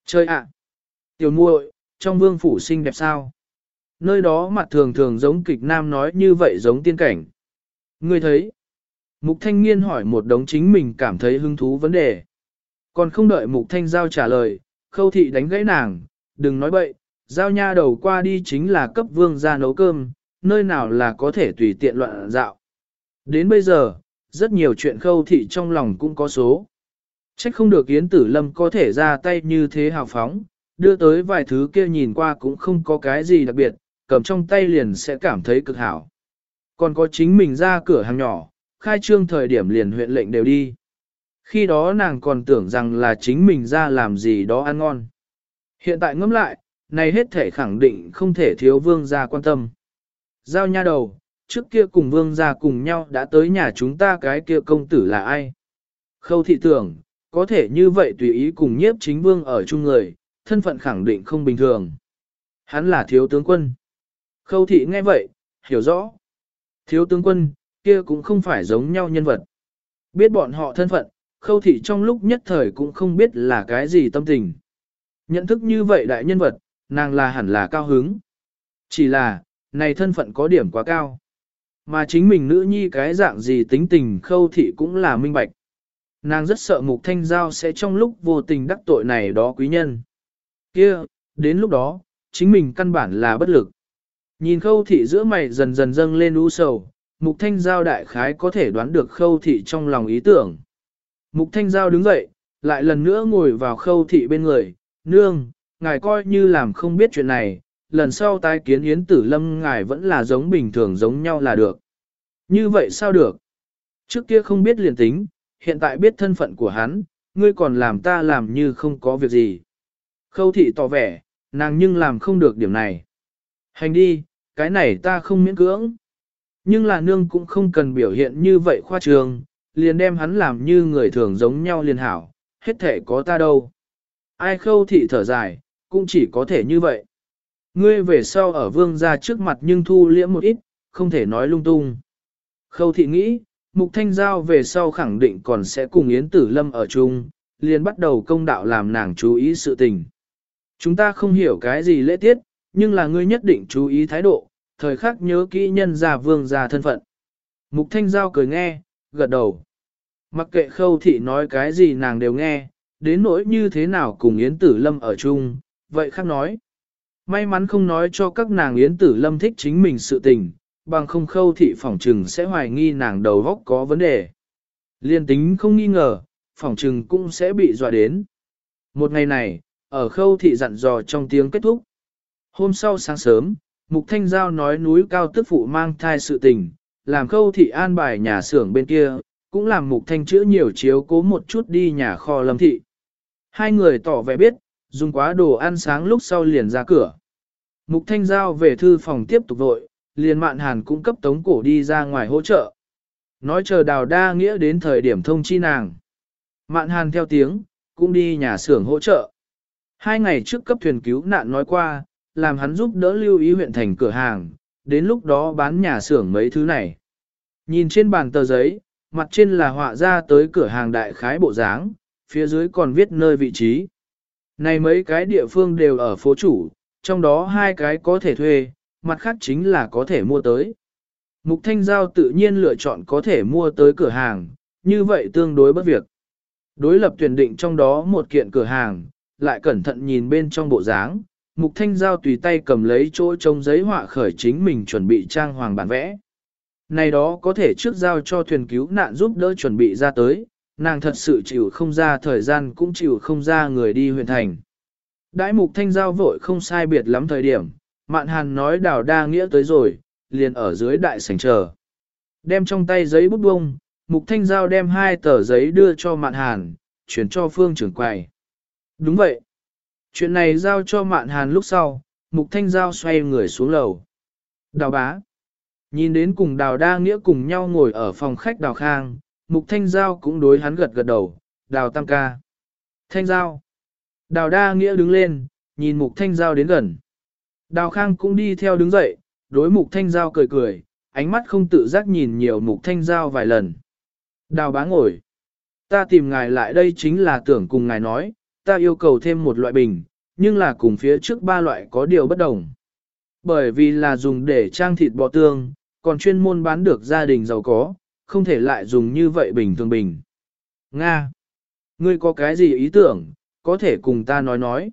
Chơi ạ. Tiểu muội, trong vương phủ xinh đẹp sao? Nơi đó mặt thường thường giống kịch nam nói như vậy giống tiên cảnh. Ngươi thấy? Mục thanh Nghiên hỏi một đống chính mình cảm thấy hứng thú vấn đề. Còn không đợi mục thanh giao trả lời, khâu thị đánh gãy nàng, đừng nói bậy, giao nha đầu qua đi chính là cấp vương ra nấu cơm, nơi nào là có thể tùy tiện loạn dạo. Đến bây giờ, rất nhiều chuyện khâu thị trong lòng cũng có số. Trách không được Yến Tử Lâm có thể ra tay như thế hào phóng, đưa tới vài thứ kia nhìn qua cũng không có cái gì đặc biệt, cầm trong tay liền sẽ cảm thấy cực hảo. Còn có chính mình ra cửa hàng nhỏ, khai trương thời điểm liền huyện lệnh đều đi. Khi đó nàng còn tưởng rằng là chính mình ra làm gì đó ăn ngon. Hiện tại ngẫm lại, này hết thể khẳng định không thể thiếu vương gia quan tâm. Giao nha đầu, trước kia cùng vương gia cùng nhau đã tới nhà chúng ta cái kia công tử là ai? Khâu thị tưởng, có thể như vậy tùy ý cùng nhiếp chính vương ở chung người, thân phận khẳng định không bình thường. Hắn là thiếu tướng quân. Khâu thị nghe vậy, hiểu rõ. Thiếu tướng quân, kia cũng không phải giống nhau nhân vật. Biết bọn họ thân phận, khâu thị trong lúc nhất thời cũng không biết là cái gì tâm tình. Nhận thức như vậy đại nhân vật, nàng là hẳn là cao hứng. Chỉ là, này thân phận có điểm quá cao. Mà chính mình nữ nhi cái dạng gì tính tình khâu thị cũng là minh bạch. Nàng rất sợ mục thanh giao sẽ trong lúc vô tình đắc tội này đó quý nhân. kia đến lúc đó, chính mình căn bản là bất lực. Nhìn khâu thị giữa mày dần dần dâng lên u sầu, mục thanh giao đại khái có thể đoán được khâu thị trong lòng ý tưởng. Mục thanh giao đứng dậy, lại lần nữa ngồi vào khâu thị bên người, nương, ngài coi như làm không biết chuyện này, lần sau tái kiến Yến Tử Lâm ngài vẫn là giống bình thường giống nhau là được. Như vậy sao được? Trước kia không biết liền tính, hiện tại biết thân phận của hắn, ngươi còn làm ta làm như không có việc gì. Khâu thị tỏ vẻ, nàng nhưng làm không được điểm này. Hành đi, cái này ta không miễn cưỡng. Nhưng là nương cũng không cần biểu hiện như vậy khoa trường, liền đem hắn làm như người thường giống nhau liền hảo, hết thể có ta đâu. Ai khâu thị thở dài, cũng chỉ có thể như vậy. Ngươi về sau ở vương gia trước mặt nhưng thu liễm một ít, không thể nói lung tung. Khâu thị nghĩ, Mục Thanh Giao về sau khẳng định còn sẽ cùng Yến Tử Lâm ở chung, liền bắt đầu công đạo làm nàng chú ý sự tình. Chúng ta không hiểu cái gì lễ tiết, nhưng là ngươi nhất định chú ý thái độ, thời khắc nhớ kỹ nhân gia vương gia thân phận. Mục Thanh Giao cười nghe, gật đầu. Mặc kệ khâu thị nói cái gì nàng đều nghe, đến nỗi như thế nào cùng Yến Tử Lâm ở chung, vậy khác nói. May mắn không nói cho các nàng Yến Tử Lâm thích chính mình sự tình, bằng không khâu thị phỏng trừng sẽ hoài nghi nàng đầu góc có vấn đề. Liên tính không nghi ngờ, phỏng trừng cũng sẽ bị dọa đến. Một ngày này, ở khâu thị dặn dò trong tiếng kết thúc. Hôm sau sáng sớm, Mục Thanh Giao nói núi cao tức phụ mang thai sự tình, làm khâu thị an bài nhà xưởng bên kia, cũng làm Mục Thanh chữa nhiều chiếu cố một chút đi nhà kho lâm thị. Hai người tỏ vẻ biết, dùng quá đồ ăn sáng lúc sau liền ra cửa. Mục Thanh Giao về thư phòng tiếp tục vội, liền mạn hàn cũng cấp tống cổ đi ra ngoài hỗ trợ. Nói chờ đào đa nghĩa đến thời điểm thông chi nàng. Mạn hàn theo tiếng, cũng đi nhà xưởng hỗ trợ. Hai ngày trước cấp thuyền cứu nạn nói qua, làm hắn giúp đỡ lưu ý huyện thành cửa hàng, đến lúc đó bán nhà xưởng mấy thứ này. Nhìn trên bàn tờ giấy, mặt trên là họa ra tới cửa hàng đại khái bộ dáng, phía dưới còn viết nơi vị trí. Này mấy cái địa phương đều ở phố chủ, trong đó hai cái có thể thuê, mặt khác chính là có thể mua tới. Mục Thanh Giao tự nhiên lựa chọn có thể mua tới cửa hàng, như vậy tương đối bất việc. Đối lập tuyển định trong đó một kiện cửa hàng, lại cẩn thận nhìn bên trong bộ dáng, Mục Thanh Giao tùy tay cầm lấy chỗ trông giấy họa khởi chính mình chuẩn bị trang hoàng bản vẽ. Này đó có thể trước giao cho thuyền cứu nạn giúp đỡ chuẩn bị ra tới, nàng thật sự chịu không ra thời gian cũng chịu không ra người đi huyện thành. Đãi Mục Thanh Giao vội không sai biệt lắm thời điểm, Mạn Hàn nói đào đa nghĩa tới rồi, liền ở dưới đại sảnh chờ. Đem trong tay giấy bút bông, Mục Thanh Giao đem hai tờ giấy đưa cho Mạn Hàn, chuyển cho phương trưởng quầy. Đúng vậy. Chuyện này giao cho Mạn Hàn lúc sau, Mục Thanh Giao xoay người xuống lầu. Đào bá. Nhìn đến cùng đào đa nghĩa cùng nhau ngồi ở phòng khách đào khang, Mục Thanh Giao cũng đối hắn gật gật đầu, đào tam ca. Thanh Giao. Đào đa nghĩa đứng lên, nhìn Mục Thanh Giao đến gần. Đào Khang cũng đi theo đứng dậy, đối Mục Thanh Giao cười cười, ánh mắt không tự giác nhìn nhiều Mục Thanh Giao vài lần. Đào bá ngồi. Ta tìm ngài lại đây chính là tưởng cùng ngài nói, ta yêu cầu thêm một loại bình, nhưng là cùng phía trước ba loại có điều bất đồng. Bởi vì là dùng để trang thịt bò tương, còn chuyên môn bán được gia đình giàu có, không thể lại dùng như vậy bình thường bình. Nga! Ngươi có cái gì ý tưởng, có thể cùng ta nói nói.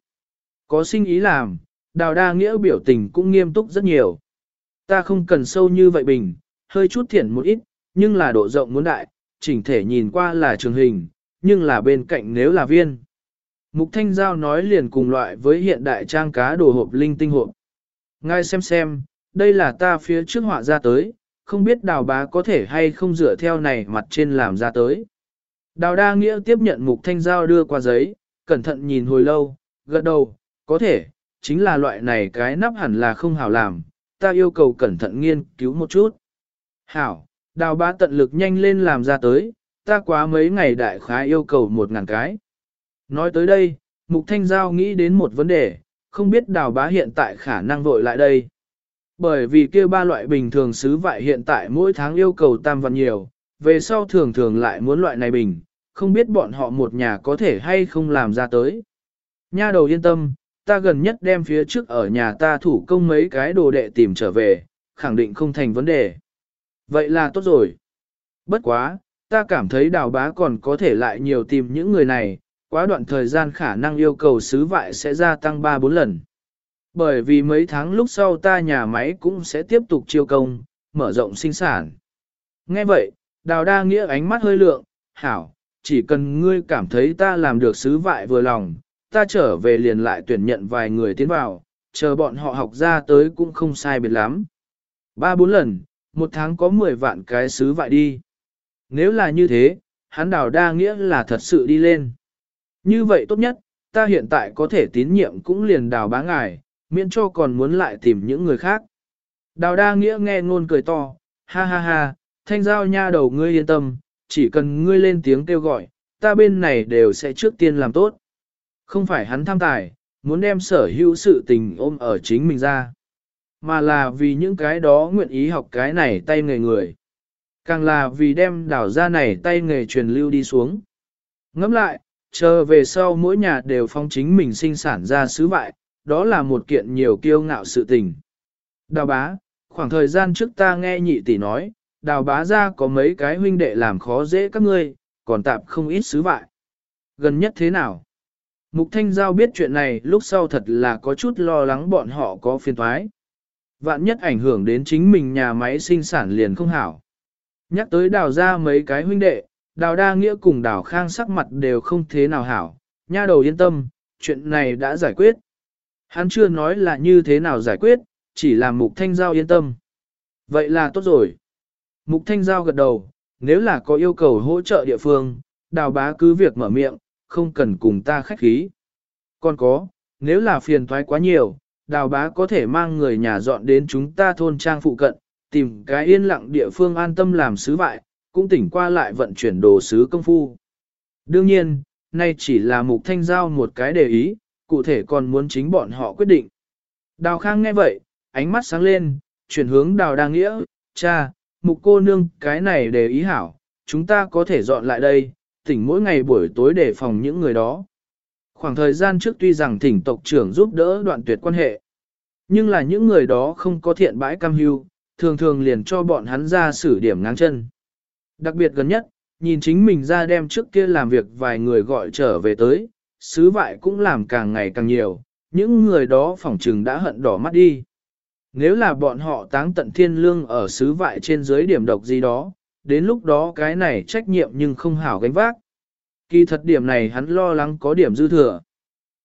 Có sinh ý làm, đào đa nghĩa biểu tình cũng nghiêm túc rất nhiều. Ta không cần sâu như vậy bình, hơi chút thiện một ít, nhưng là độ rộng muốn đại, chỉnh thể nhìn qua là trường hình, nhưng là bên cạnh nếu là viên. Mục Thanh Giao nói liền cùng loại với hiện đại trang cá đồ hộp linh tinh hộp. Ngay xem xem, đây là ta phía trước họa ra tới, không biết đào bá có thể hay không dựa theo này mặt trên làm ra tới. Đào đa nghĩa tiếp nhận mục thanh giao đưa qua giấy, cẩn thận nhìn hồi lâu, gật đầu, có thể, chính là loại này cái nắp hẳn là không hảo làm, ta yêu cầu cẩn thận nghiên cứu một chút. Hảo, đào bá tận lực nhanh lên làm ra tới, ta quá mấy ngày đại khái yêu cầu một ngàn cái. Nói tới đây, mục thanh giao nghĩ đến một vấn đề, không biết đào bá hiện tại khả năng vội lại đây. Bởi vì kia ba loại bình thường sứ vại hiện tại mỗi tháng yêu cầu tam vật nhiều, về sau thường thường lại muốn loại này bình, không biết bọn họ một nhà có thể hay không làm ra tới. Nha đầu yên tâm, ta gần nhất đem phía trước ở nhà ta thủ công mấy cái đồ đệ tìm trở về, khẳng định không thành vấn đề. Vậy là tốt rồi. Bất quá, ta cảm thấy đào bá còn có thể lại nhiều tìm những người này, quá đoạn thời gian khả năng yêu cầu sứ vại sẽ gia tăng 3-4 lần. Bởi vì mấy tháng lúc sau ta nhà máy cũng sẽ tiếp tục chiêu công, mở rộng sinh sản. Nghe vậy, đào đa nghĩa ánh mắt hơi lượng, hảo, chỉ cần ngươi cảm thấy ta làm được sứ vại vừa lòng, ta trở về liền lại tuyển nhận vài người tiến vào, chờ bọn họ học ra tới cũng không sai biệt lắm. Ba bốn lần, một tháng có 10 vạn cái sứ vại đi. Nếu là như thế, hắn đào đa nghĩa là thật sự đi lên. Như vậy tốt nhất, ta hiện tại có thể tín nhiệm cũng liền đào bá ngài, miễn cho còn muốn lại tìm những người khác. Đào đa nghĩa nghe ngôn cười to, ha ha ha, thanh giao nha đầu ngươi yên tâm, chỉ cần ngươi lên tiếng kêu gọi, ta bên này đều sẽ trước tiên làm tốt. Không phải hắn tham tài, muốn đem sở hữu sự tình ôm ở chính mình ra, mà là vì những cái đó nguyện ý học cái này tay nghề người. Càng là vì đem đảo ra này tay nghề truyền lưu đi xuống. Ngẫm lại, chờ về sau mỗi nhà đều phong chính mình sinh sản ra sứ vại, đó là một kiện nhiều kiêu ngạo sự tình. Đào bá, khoảng thời gian trước ta nghe nhị tỷ nói, đào bá ra có mấy cái huynh đệ làm khó dễ các ngươi, còn tạp không ít sứ vại. Gần nhất thế nào? Mục Thanh Giao biết chuyện này lúc sau thật là có chút lo lắng bọn họ có phiền thoái. Vạn nhất ảnh hưởng đến chính mình nhà máy sinh sản liền không hảo. Nhắc tới đào ra mấy cái huynh đệ, đào đa nghĩa cùng đào khang sắc mặt đều không thế nào hảo. Nha đầu yên tâm, chuyện này đã giải quyết. Hắn chưa nói là như thế nào giải quyết, chỉ là mục thanh giao yên tâm. Vậy là tốt rồi. Mục thanh giao gật đầu, nếu là có yêu cầu hỗ trợ địa phương, đào bá cứ việc mở miệng, không cần cùng ta khách khí. Còn có, nếu là phiền toái quá nhiều, đào bá có thể mang người nhà dọn đến chúng ta thôn trang phụ cận, tìm cái yên lặng địa phương an tâm làm sứ vại, cũng tỉnh qua lại vận chuyển đồ sứ công phu. Đương nhiên, nay chỉ là mục thanh giao một cái đề ý, cụ thể còn muốn chính bọn họ quyết định. Đào Khang nghe vậy, ánh mắt sáng lên, chuyển hướng đào đa nghĩa, cha, mục cô nương cái này để ý hảo, chúng ta có thể dọn lại đây, tỉnh mỗi ngày buổi tối để phòng những người đó. Khoảng thời gian trước tuy rằng thỉnh tộc trưởng giúp đỡ đoạn tuyệt quan hệ, nhưng là những người đó không có thiện bãi cam hưu, thường thường liền cho bọn hắn ra xử điểm ngang chân. Đặc biệt gần nhất, nhìn chính mình ra đem trước kia làm việc vài người gọi trở về tới, sứ vại cũng làm càng ngày càng nhiều, những người đó phỏng trừng đã hận đỏ mắt đi. Nếu là bọn họ táng tận thiên lương ở sứ vại trên dưới điểm độc gì đó, đến lúc đó cái này trách nhiệm nhưng không hảo gánh vác. Kỳ thật điểm này hắn lo lắng có điểm dư thừa.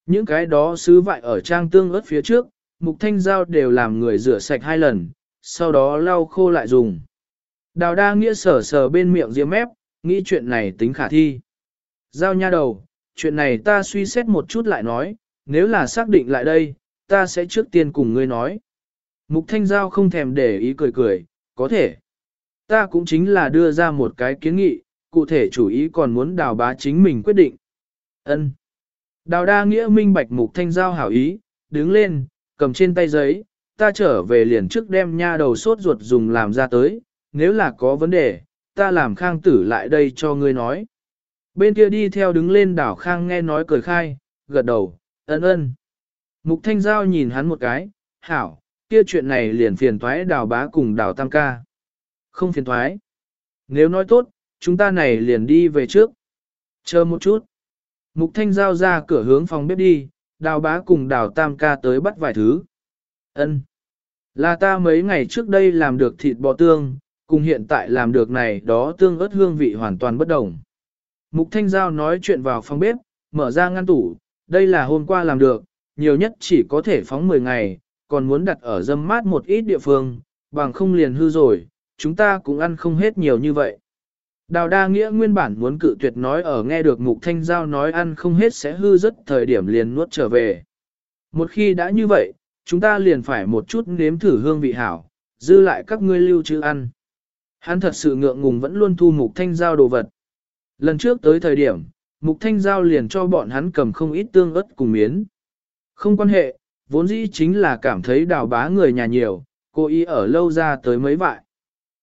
Những cái đó sứ vại ở trang tương ớt phía trước, mục thanh giao đều làm người rửa sạch hai lần, sau đó lau khô lại dùng. Đào đa nghĩa sở sờ bên miệng riêng mép, nghĩ chuyện này tính khả thi. Giao nha đầu, chuyện này ta suy xét một chút lại nói, nếu là xác định lại đây, ta sẽ trước tiên cùng ngươi nói. Mục Thanh Giao không thèm để ý cười cười, có thể. Ta cũng chính là đưa ra một cái kiến nghị, cụ thể chủ ý còn muốn đào bá chính mình quyết định. Ân. Đào đa nghĩa minh bạch Mục Thanh Giao hảo ý, đứng lên, cầm trên tay giấy, ta trở về liền trước đem nha đầu sốt ruột dùng làm ra tới, nếu là có vấn đề, ta làm khang tử lại đây cho ngươi nói. Bên kia đi theo đứng lên đảo khang nghe nói cười khai, gật đầu, ân ân. Mục thanh giao nhìn hắn một cái, hảo, kia chuyện này liền phiền thoái đào bá cùng đào tam ca. Không phiền thoái. Nếu nói tốt, chúng ta này liền đi về trước. Chờ một chút. Mục thanh giao ra cửa hướng phòng bếp đi, đào bá cùng đào tam ca tới bắt vài thứ. ân Là ta mấy ngày trước đây làm được thịt bò tương, cùng hiện tại làm được này đó tương ớt hương vị hoàn toàn bất đồng. Mục Thanh Giao nói chuyện vào phòng bếp, mở ra ngăn tủ, đây là hôm qua làm được, nhiều nhất chỉ có thể phóng 10 ngày, còn muốn đặt ở dâm mát một ít địa phương, bằng không liền hư rồi, chúng ta cũng ăn không hết nhiều như vậy. Đào đa nghĩa nguyên bản muốn cự tuyệt nói ở nghe được mục thanh giao nói ăn không hết sẽ hư rất thời điểm liền nuốt trở về. Một khi đã như vậy, chúng ta liền phải một chút nếm thử hương vị hảo, dư lại các ngươi lưu trữ ăn. Hắn thật sự ngượng ngùng vẫn luôn thu mục thanh giao đồ vật. Lần trước tới thời điểm, mục thanh giao liền cho bọn hắn cầm không ít tương ớt cùng miến. Không quan hệ, vốn dĩ chính là cảm thấy đào bá người nhà nhiều, cô ý ở lâu ra tới mấy vại.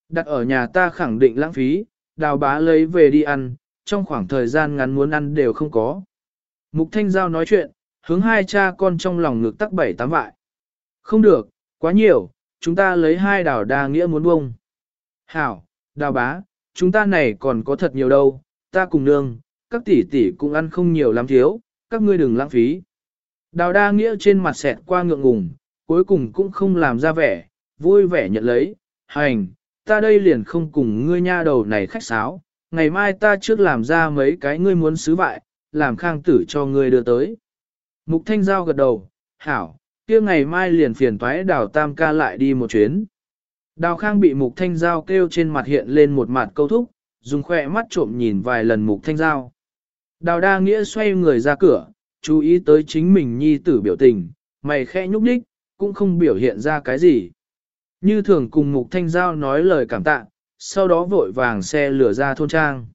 Đặt ở nhà ta khẳng định lãng phí, đào bá lấy về đi ăn, trong khoảng thời gian ngắn muốn ăn đều không có. Mục Thanh Giao nói chuyện, hướng hai cha con trong lòng ngực tắc bảy tám vại. Không được, quá nhiều, chúng ta lấy hai đào đa nghĩa muốn bông. Hảo, đào bá, chúng ta này còn có thật nhiều đâu, ta cùng nương, các tỷ tỷ cũng ăn không nhiều lắm thiếu, các ngươi đừng lãng phí. Đào đa nghĩa trên mặt xẹt qua ngượng ngùng, cuối cùng cũng không làm ra vẻ, vui vẻ nhận lấy, hành, ta đây liền không cùng ngươi nha đầu này khách sáo, ngày mai ta trước làm ra mấy cái ngươi muốn xứ bại, làm khang tử cho ngươi đưa tới. Mục Thanh Giao gật đầu, hảo, kia ngày mai liền phiền toái đào tam ca lại đi một chuyến. Đào khang bị mục thanh giao kêu trên mặt hiện lên một mặt câu thúc, dùng khỏe mắt trộm nhìn vài lần mục thanh giao. Đào đa nghĩa xoay người ra cửa, chú ý tới chính mình nhi tử biểu tình, mày khẽ nhúc nhích, cũng không biểu hiện ra cái gì. Như thường cùng mục thanh giao nói lời cảm tạ, sau đó vội vàng xe lửa ra thôn trang.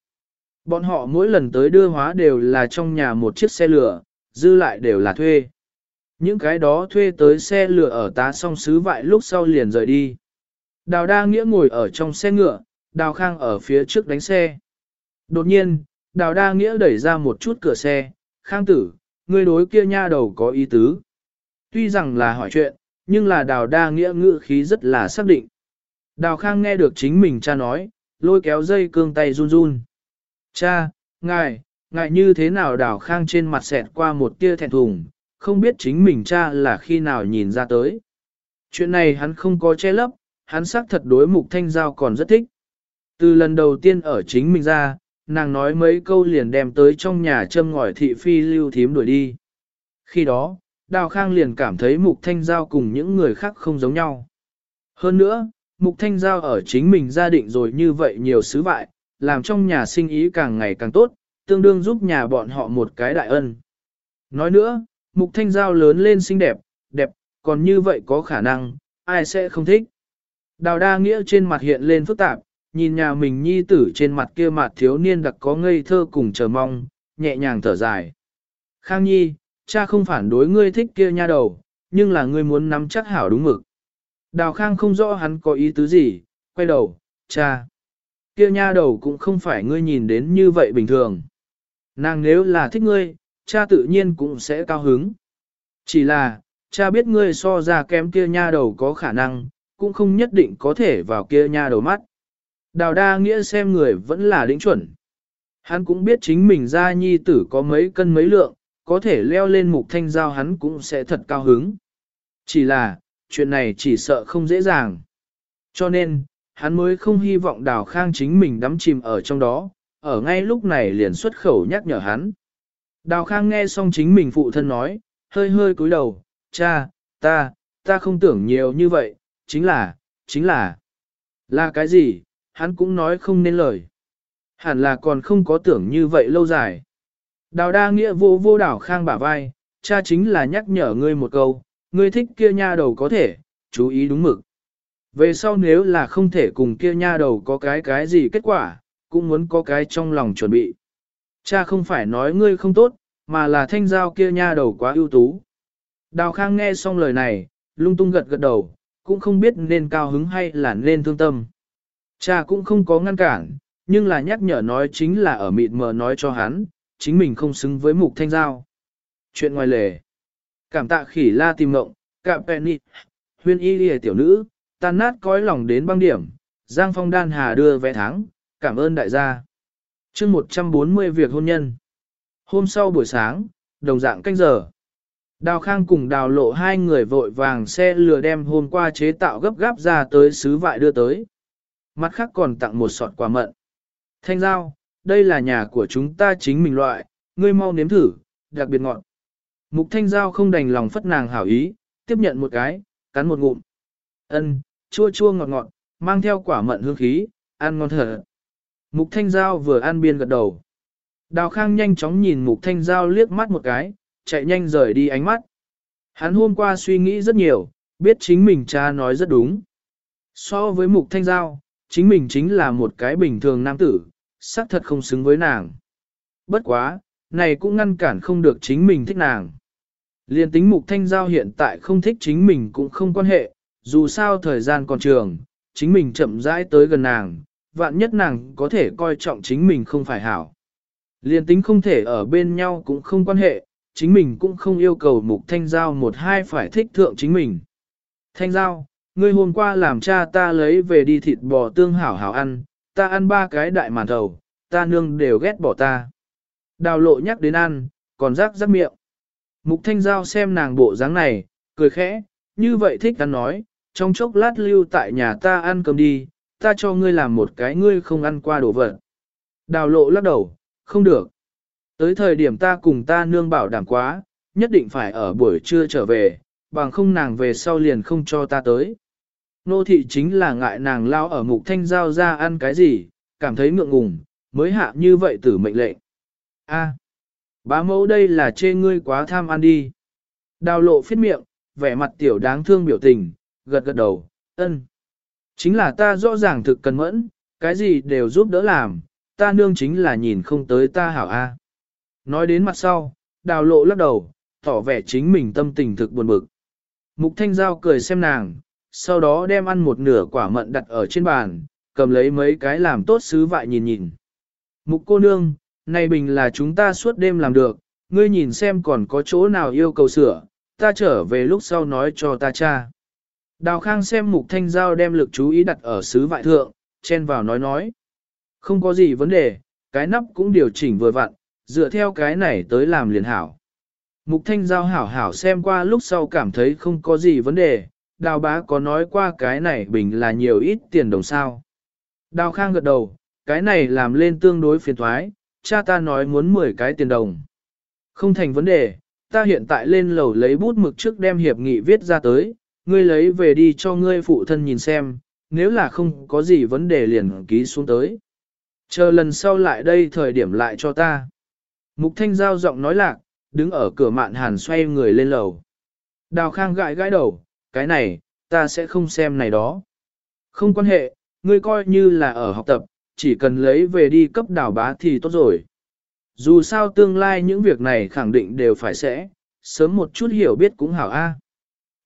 Bọn họ mỗi lần tới đưa hóa đều là trong nhà một chiếc xe lửa, dư lại đều là thuê. Những cái đó thuê tới xe lửa ở tá song sứ vại lúc sau liền rời đi. Đào đa nghĩa ngồi ở trong xe ngựa, đào khang ở phía trước đánh xe. Đột nhiên, đào đa nghĩa đẩy ra một chút cửa xe, khang tử, người đối kia nha đầu có ý tứ. Tuy rằng là hỏi chuyện, nhưng là đào đa nghĩa ngữ khí rất là xác định. Đào khang nghe được chính mình cha nói, lôi kéo dây cương tay run run. Cha, ngài, ngài như thế nào đào khang trên mặt xẹt qua một tia thẹn thùng, không biết chính mình cha là khi nào nhìn ra tới. Chuyện này hắn không có che lấp, hắn xác thật đối mục thanh giao còn rất thích. Từ lần đầu tiên ở chính mình ra, nàng nói mấy câu liền đem tới trong nhà châm ngòi thị phi lưu thím đuổi đi. Khi đó, Đào Khang liền cảm thấy Mục Thanh Giao cùng những người khác không giống nhau. Hơn nữa, Mục Thanh Giao ở chính mình gia định rồi như vậy nhiều sứ vại, làm trong nhà sinh ý càng ngày càng tốt, tương đương giúp nhà bọn họ một cái đại ân. Nói nữa, Mục Thanh Giao lớn lên xinh đẹp, đẹp, còn như vậy có khả năng, ai sẽ không thích. Đào đa nghĩa trên mặt hiện lên phức tạp, nhìn nhà mình nhi tử trên mặt kia mặt thiếu niên đặc có ngây thơ cùng chờ mong, nhẹ nhàng thở dài. Khang nhi, cha không phản đối ngươi thích kia nha đầu, nhưng là ngươi muốn nắm chắc hảo đúng mực. Đào khang không rõ hắn có ý tứ gì, quay đầu, cha. Kia nha đầu cũng không phải ngươi nhìn đến như vậy bình thường. Nàng nếu là thích ngươi, cha tự nhiên cũng sẽ cao hứng. Chỉ là, cha biết ngươi so ra kém kia nha đầu có khả năng, cũng không nhất định có thể vào kia nha đầu mắt. Đào đa nghĩa xem người vẫn là đỉnh chuẩn. Hắn cũng biết chính mình ra nhi tử có mấy cân mấy lượng, có thể leo lên mục thanh giao hắn cũng sẽ thật cao hứng. Chỉ là, chuyện này chỉ sợ không dễ dàng. Cho nên, hắn mới không hy vọng đào khang chính mình đắm chìm ở trong đó, ở ngay lúc này liền xuất khẩu nhắc nhở hắn. Đào khang nghe xong chính mình phụ thân nói, hơi hơi cúi đầu, cha, ta, ta không tưởng nhiều như vậy, chính là, chính là, là cái gì, hắn cũng nói không nên lời. Hẳn là còn không có tưởng như vậy lâu dài. Đào đa nghĩa vô vô đảo khang bả vai, cha chính là nhắc nhở ngươi một câu, ngươi thích kia nha đầu có thể, chú ý đúng mực. Về sau nếu là không thể cùng kia nha đầu có cái cái gì kết quả, cũng muốn có cái trong lòng chuẩn bị. Cha không phải nói ngươi không tốt, mà là thanh giao kia nha đầu quá ưu tú. Đào Khang nghe xong lời này, lung tung gật gật đầu, cũng không biết nên cao hứng hay là nên thương tâm. Cha cũng không có ngăn cản, nhưng là nhắc nhở nói chính là ở mịt mờ nói cho hắn, chính mình không xứng với mục thanh giao. Chuyện ngoài lề. Cảm tạ khỉ la tìm ngộng, cạm penny, huyên y lìa tiểu nữ, tan nát cõi lòng đến băng điểm, Giang Phong Đan Hà đưa vé tháng. cảm ơn đại gia. chương 140 việc hôn nhân. Hôm sau buổi sáng, đồng dạng canh giờ. Đào Khang cùng đào lộ hai người vội vàng xe lừa đem hôm qua chế tạo gấp gáp ra tới sứ vại đưa tới. Mặt khác còn tặng một sọt quà mận. Thanh giao, đây là nhà của chúng ta chính mình loại, ngươi mau nếm thử, đặc biệt ngọt. Mục thanh giao không đành lòng phất nàng hảo ý, tiếp nhận một cái, cắn một ngụm. Ân, chua chua ngọt ngọt, mang theo quả mận hương khí, ăn ngon thở. Mục thanh giao vừa ăn biên gật đầu. Đào Khang nhanh chóng nhìn Mục Thanh Giao liếc mắt một cái, chạy nhanh rời đi ánh mắt. Hắn hôm qua suy nghĩ rất nhiều, biết chính mình cha nói rất đúng. So với Mục Thanh Giao, chính mình chính là một cái bình thường nam tử, xác thật không xứng với nàng. Bất quá, này cũng ngăn cản không được chính mình thích nàng. Liên tính Mục Thanh Giao hiện tại không thích chính mình cũng không quan hệ, dù sao thời gian còn trường, chính mình chậm rãi tới gần nàng, vạn nhất nàng có thể coi trọng chính mình không phải hảo. Liên tính không thể ở bên nhau cũng không quan hệ, chính mình cũng không yêu cầu mục thanh giao một hai phải thích thượng chính mình. Thanh giao, ngươi hôm qua làm cha ta lấy về đi thịt bò tương hảo hảo ăn, ta ăn ba cái đại màn thầu, ta nương đều ghét bỏ ta. Đào lộ nhắc đến ăn, còn rác rắc miệng. Mục thanh giao xem nàng bộ dáng này, cười khẽ, như vậy thích ăn nói, trong chốc lát lưu tại nhà ta ăn cơm đi, ta cho ngươi làm một cái ngươi không ăn qua đồ vật. Đào lộ lắc đầu, không được. Tới thời điểm ta cùng ta nương bảo đảm quá, nhất định phải ở buổi trưa trở về, bằng không nàng về sau liền không cho ta tới. Nô thị chính là ngại nàng lao ở mục thanh giao ra ăn cái gì, cảm thấy ngượng ngùng, mới hạ như vậy tử mệnh lệnh. A, bá mẫu đây là chê ngươi quá tham ăn đi. Đào lộ phiết miệng, vẻ mặt tiểu đáng thương biểu tình, gật gật đầu, ân. Chính là ta rõ ràng thực cần mẫn, cái gì đều giúp đỡ làm, ta nương chính là nhìn không tới ta hảo a. Nói đến mặt sau, đào lộ lắc đầu, tỏ vẻ chính mình tâm tình thực buồn bực. Mục thanh giao cười xem nàng, sau đó đem ăn một nửa quả mận đặt ở trên bàn, cầm lấy mấy cái làm tốt sứ vại nhìn nhìn. Mục cô nương, này bình là chúng ta suốt đêm làm được, ngươi nhìn xem còn có chỗ nào yêu cầu sửa, ta trở về lúc sau nói cho ta cha. Đào Khang xem mục thanh giao đem lực chú ý đặt ở sứ vại thượng, chen vào nói nói. Không có gì vấn đề, cái nắp cũng điều chỉnh vừa vặn, dựa theo cái này tới làm liền hảo. Mục thanh giao hảo hảo xem qua lúc sau cảm thấy không có gì vấn đề, đào bá có nói qua cái này bình là nhiều ít tiền đồng sao. Đào khang gật đầu, cái này làm lên tương đối phiền thoái, cha ta nói muốn 10 cái tiền đồng. Không thành vấn đề, ta hiện tại lên lầu lấy bút mực trước đem hiệp nghị viết ra tới, ngươi lấy về đi cho ngươi phụ thân nhìn xem, nếu là không có gì vấn đề liền ký xuống tới. Chờ lần sau lại đây thời điểm lại cho ta. Mục thanh giao giọng nói lạc, đứng ở cửa mạn hàn xoay người lên lầu. Đào khang gãi gãi đầu, cái này, ta sẽ không xem này đó. Không quan hệ, ngươi coi như là ở học tập, chỉ cần lấy về đi cấp đào bá thì tốt rồi. Dù sao tương lai những việc này khẳng định đều phải sẽ, sớm một chút hiểu biết cũng hảo a.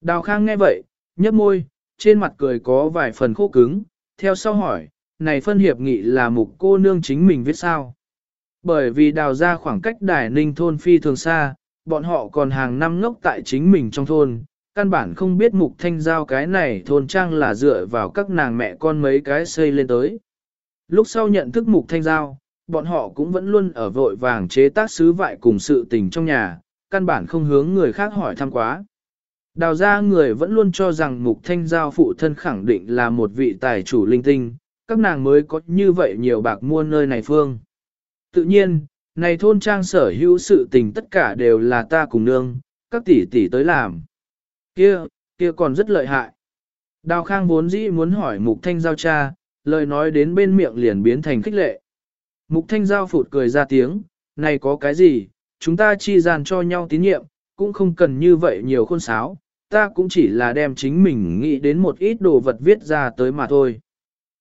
Đào khang nghe vậy, nhấp môi, trên mặt cười có vài phần khô cứng, theo sau hỏi, này phân hiệp nghị là mục cô nương chính mình viết sao. Bởi vì đào ra khoảng cách đài ninh thôn phi thường xa, bọn họ còn hàng năm ngốc tại chính mình trong thôn, căn bản không biết mục thanh giao cái này thôn trang là dựa vào các nàng mẹ con mấy cái xây lên tới. Lúc sau nhận thức mục thanh giao, bọn họ cũng vẫn luôn ở vội vàng chế tác sứ vại cùng sự tình trong nhà, căn bản không hướng người khác hỏi thăm quá. Đào ra người vẫn luôn cho rằng mục thanh giao phụ thân khẳng định là một vị tài chủ linh tinh, các nàng mới có như vậy nhiều bạc mua nơi này phương. Tự nhiên, này thôn trang sở hữu sự tình tất cả đều là ta cùng nương, các tỷ tỷ tới làm. Kia, kia còn rất lợi hại. Đào Khang vốn dĩ muốn hỏi Mục Thanh Giao cha, lời nói đến bên miệng liền biến thành khích lệ. Mục Thanh Giao phụt cười ra tiếng, này có cái gì, chúng ta chi dàn cho nhau tín nhiệm, cũng không cần như vậy nhiều khôn sáo, ta cũng chỉ là đem chính mình nghĩ đến một ít đồ vật viết ra tới mà thôi.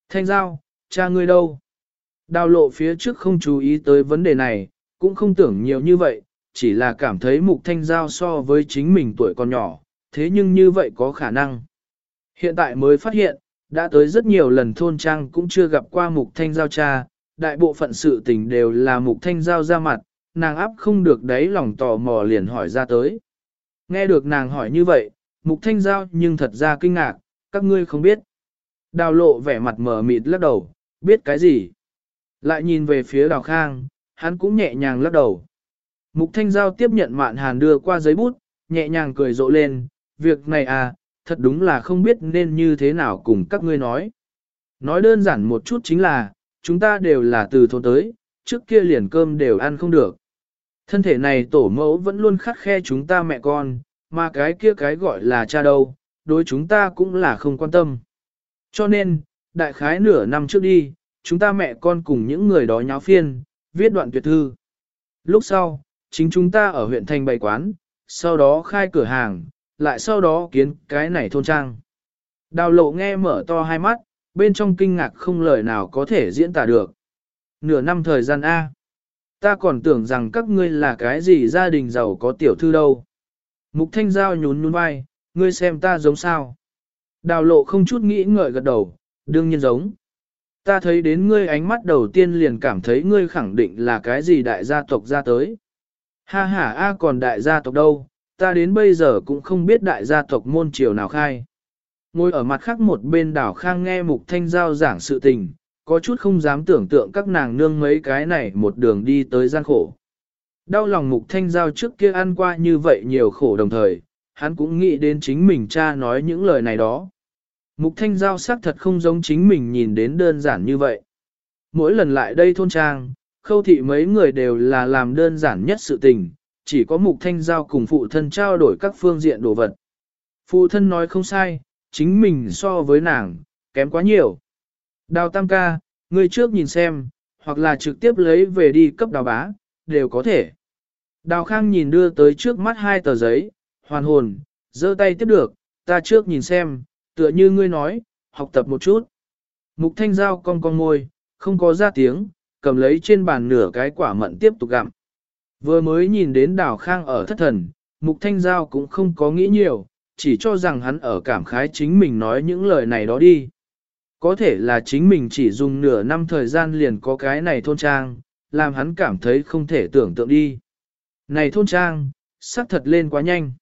Thanh giao, cha ngươi đâu? Đào lộ phía trước không chú ý tới vấn đề này, cũng không tưởng nhiều như vậy, chỉ là cảm thấy mục thanh giao so với chính mình tuổi còn nhỏ, thế nhưng như vậy có khả năng. Hiện tại mới phát hiện, đã tới rất nhiều lần thôn trang cũng chưa gặp qua mục thanh giao cha, đại bộ phận sự tình đều là mục thanh giao ra mặt, nàng áp không được đấy lòng tò mò liền hỏi ra tới. Nghe được nàng hỏi như vậy, mục thanh giao nhưng thật ra kinh ngạc, các ngươi không biết. Đào lộ vẻ mặt mờ mịt lắc đầu, biết cái gì? Lại nhìn về phía đào khang, hắn cũng nhẹ nhàng lắc đầu. Mục thanh giao tiếp nhận mạn hàn đưa qua giấy bút, nhẹ nhàng cười rộ lên, việc này à, thật đúng là không biết nên như thế nào cùng các ngươi nói. Nói đơn giản một chút chính là, chúng ta đều là từ thôn tới, trước kia liền cơm đều ăn không được. Thân thể này tổ mẫu vẫn luôn khắc khe chúng ta mẹ con, mà cái kia cái gọi là cha đâu, đối chúng ta cũng là không quan tâm. Cho nên, đại khái nửa năm trước đi, chúng ta mẹ con cùng những người đó nháo phiên, viết đoạn tuyệt thư. Lúc sau, chính chúng ta ở huyện thành bày quán, sau đó khai cửa hàng, lại sau đó kiến cái này thôn trang. Đào lộ nghe mở to hai mắt, bên trong kinh ngạc không lời nào có thể diễn tả được. Nửa năm thời gian A. Ta còn tưởng rằng các ngươi là cái gì gia đình giàu có tiểu thư đâu. Mục thanh giao nhún nhún vai, ngươi xem ta giống sao. Đào lộ không chút nghĩ ngợi gật đầu, đương nhiên giống. Ta thấy đến ngươi ánh mắt đầu tiên liền cảm thấy ngươi khẳng định là cái gì đại gia tộc ra tới. Ha ha a còn đại gia tộc đâu, ta đến bây giờ cũng không biết đại gia tộc môn triều nào khai. Ngồi ở mặt khác một bên đảo khang nghe mục thanh giao giảng sự tình, có chút không dám tưởng tượng các nàng nương mấy cái này một đường đi tới gian khổ. Đau lòng mục thanh giao trước kia ăn qua như vậy nhiều khổ đồng thời, hắn cũng nghĩ đến chính mình cha nói những lời này đó. Mục thanh giao xác thật không giống chính mình nhìn đến đơn giản như vậy. Mỗi lần lại đây thôn trang, khâu thị mấy người đều là làm đơn giản nhất sự tình, chỉ có mục thanh giao cùng phụ thân trao đổi các phương diện đồ vật. Phụ thân nói không sai, chính mình so với nàng, kém quá nhiều. Đào tam ca, người trước nhìn xem, hoặc là trực tiếp lấy về đi cấp đào bá, đều có thể. Đào khang nhìn đưa tới trước mắt hai tờ giấy, hoàn hồn, giơ tay tiếp được, ta trước nhìn xem, tựa như ngươi nói, học tập một chút. Mục thanh giao cong cong môi, không có ra tiếng, cầm lấy trên bàn nửa cái quả mận tiếp tục gặm. Vừa mới nhìn đến đào khang ở thất thần, mục thanh giao cũng không có nghĩ nhiều, chỉ cho rằng hắn ở cảm khái chính mình nói những lời này đó đi. Có thể là chính mình chỉ dùng nửa năm thời gian liền có cái này thôn trang, làm hắn cảm thấy không thể tưởng tượng đi. Này thôn trang, sắc thật lên quá nhanh.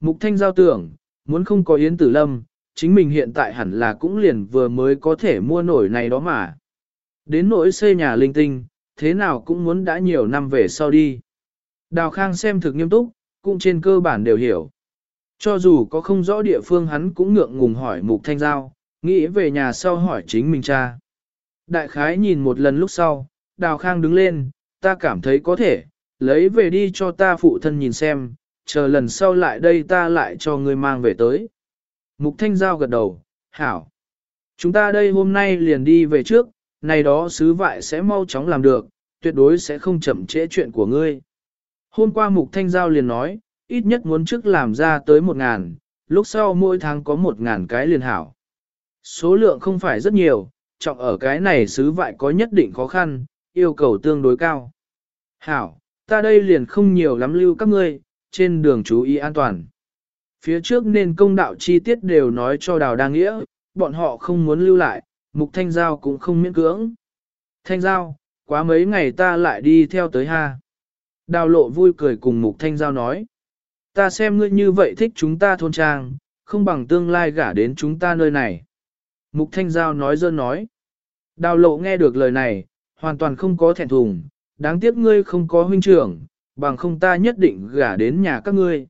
Mục thanh giao tưởng, muốn không có yến tử lâm, chính mình hiện tại hẳn là cũng liền vừa mới có thể mua nổi này đó mà. Đến nỗi xây nhà linh tinh, thế nào cũng muốn đã nhiều năm về sau đi. Đào Khang xem thực nghiêm túc, cũng trên cơ bản đều hiểu. Cho dù có không rõ địa phương hắn cũng ngượng ngùng hỏi Mục Thanh Giao, nghĩ về nhà sau hỏi chính mình cha. Đại khái nhìn một lần lúc sau, Đào Khang đứng lên, ta cảm thấy có thể, lấy về đi cho ta phụ thân nhìn xem, chờ lần sau lại đây ta lại cho ngươi mang về tới. Mục Thanh Giao gật đầu, hảo. Chúng ta đây hôm nay liền đi về trước, này đó sứ vại sẽ mau chóng làm được, tuyệt đối sẽ không chậm trễ chuyện của ngươi. Hôm qua Mục Thanh Giao liền nói, ít nhất muốn trước làm ra tới một ngàn, lúc sau mỗi tháng có một ngàn cái liền hảo. Số lượng không phải rất nhiều, trọng ở cái này sứ vại có nhất định khó khăn, yêu cầu tương đối cao. Hảo, ta đây liền không nhiều lắm lưu các ngươi, trên đường chú ý an toàn. Phía trước nên công đạo chi tiết đều nói cho Đào Đa Nghĩa, bọn họ không muốn lưu lại, Mục Thanh Giao cũng không miễn cưỡng. Thanh Giao, quá mấy ngày ta lại đi theo tới ha. Đào lộ vui cười cùng Mục Thanh Giao nói. Ta xem ngươi như vậy thích chúng ta thôn trang, không bằng tương lai gả đến chúng ta nơi này. Mục Thanh Giao nói dơ nói. Đào lộ nghe được lời này, hoàn toàn không có thẹn thùng, đáng tiếc ngươi không có huynh trưởng, bằng không ta nhất định gả đến nhà các ngươi.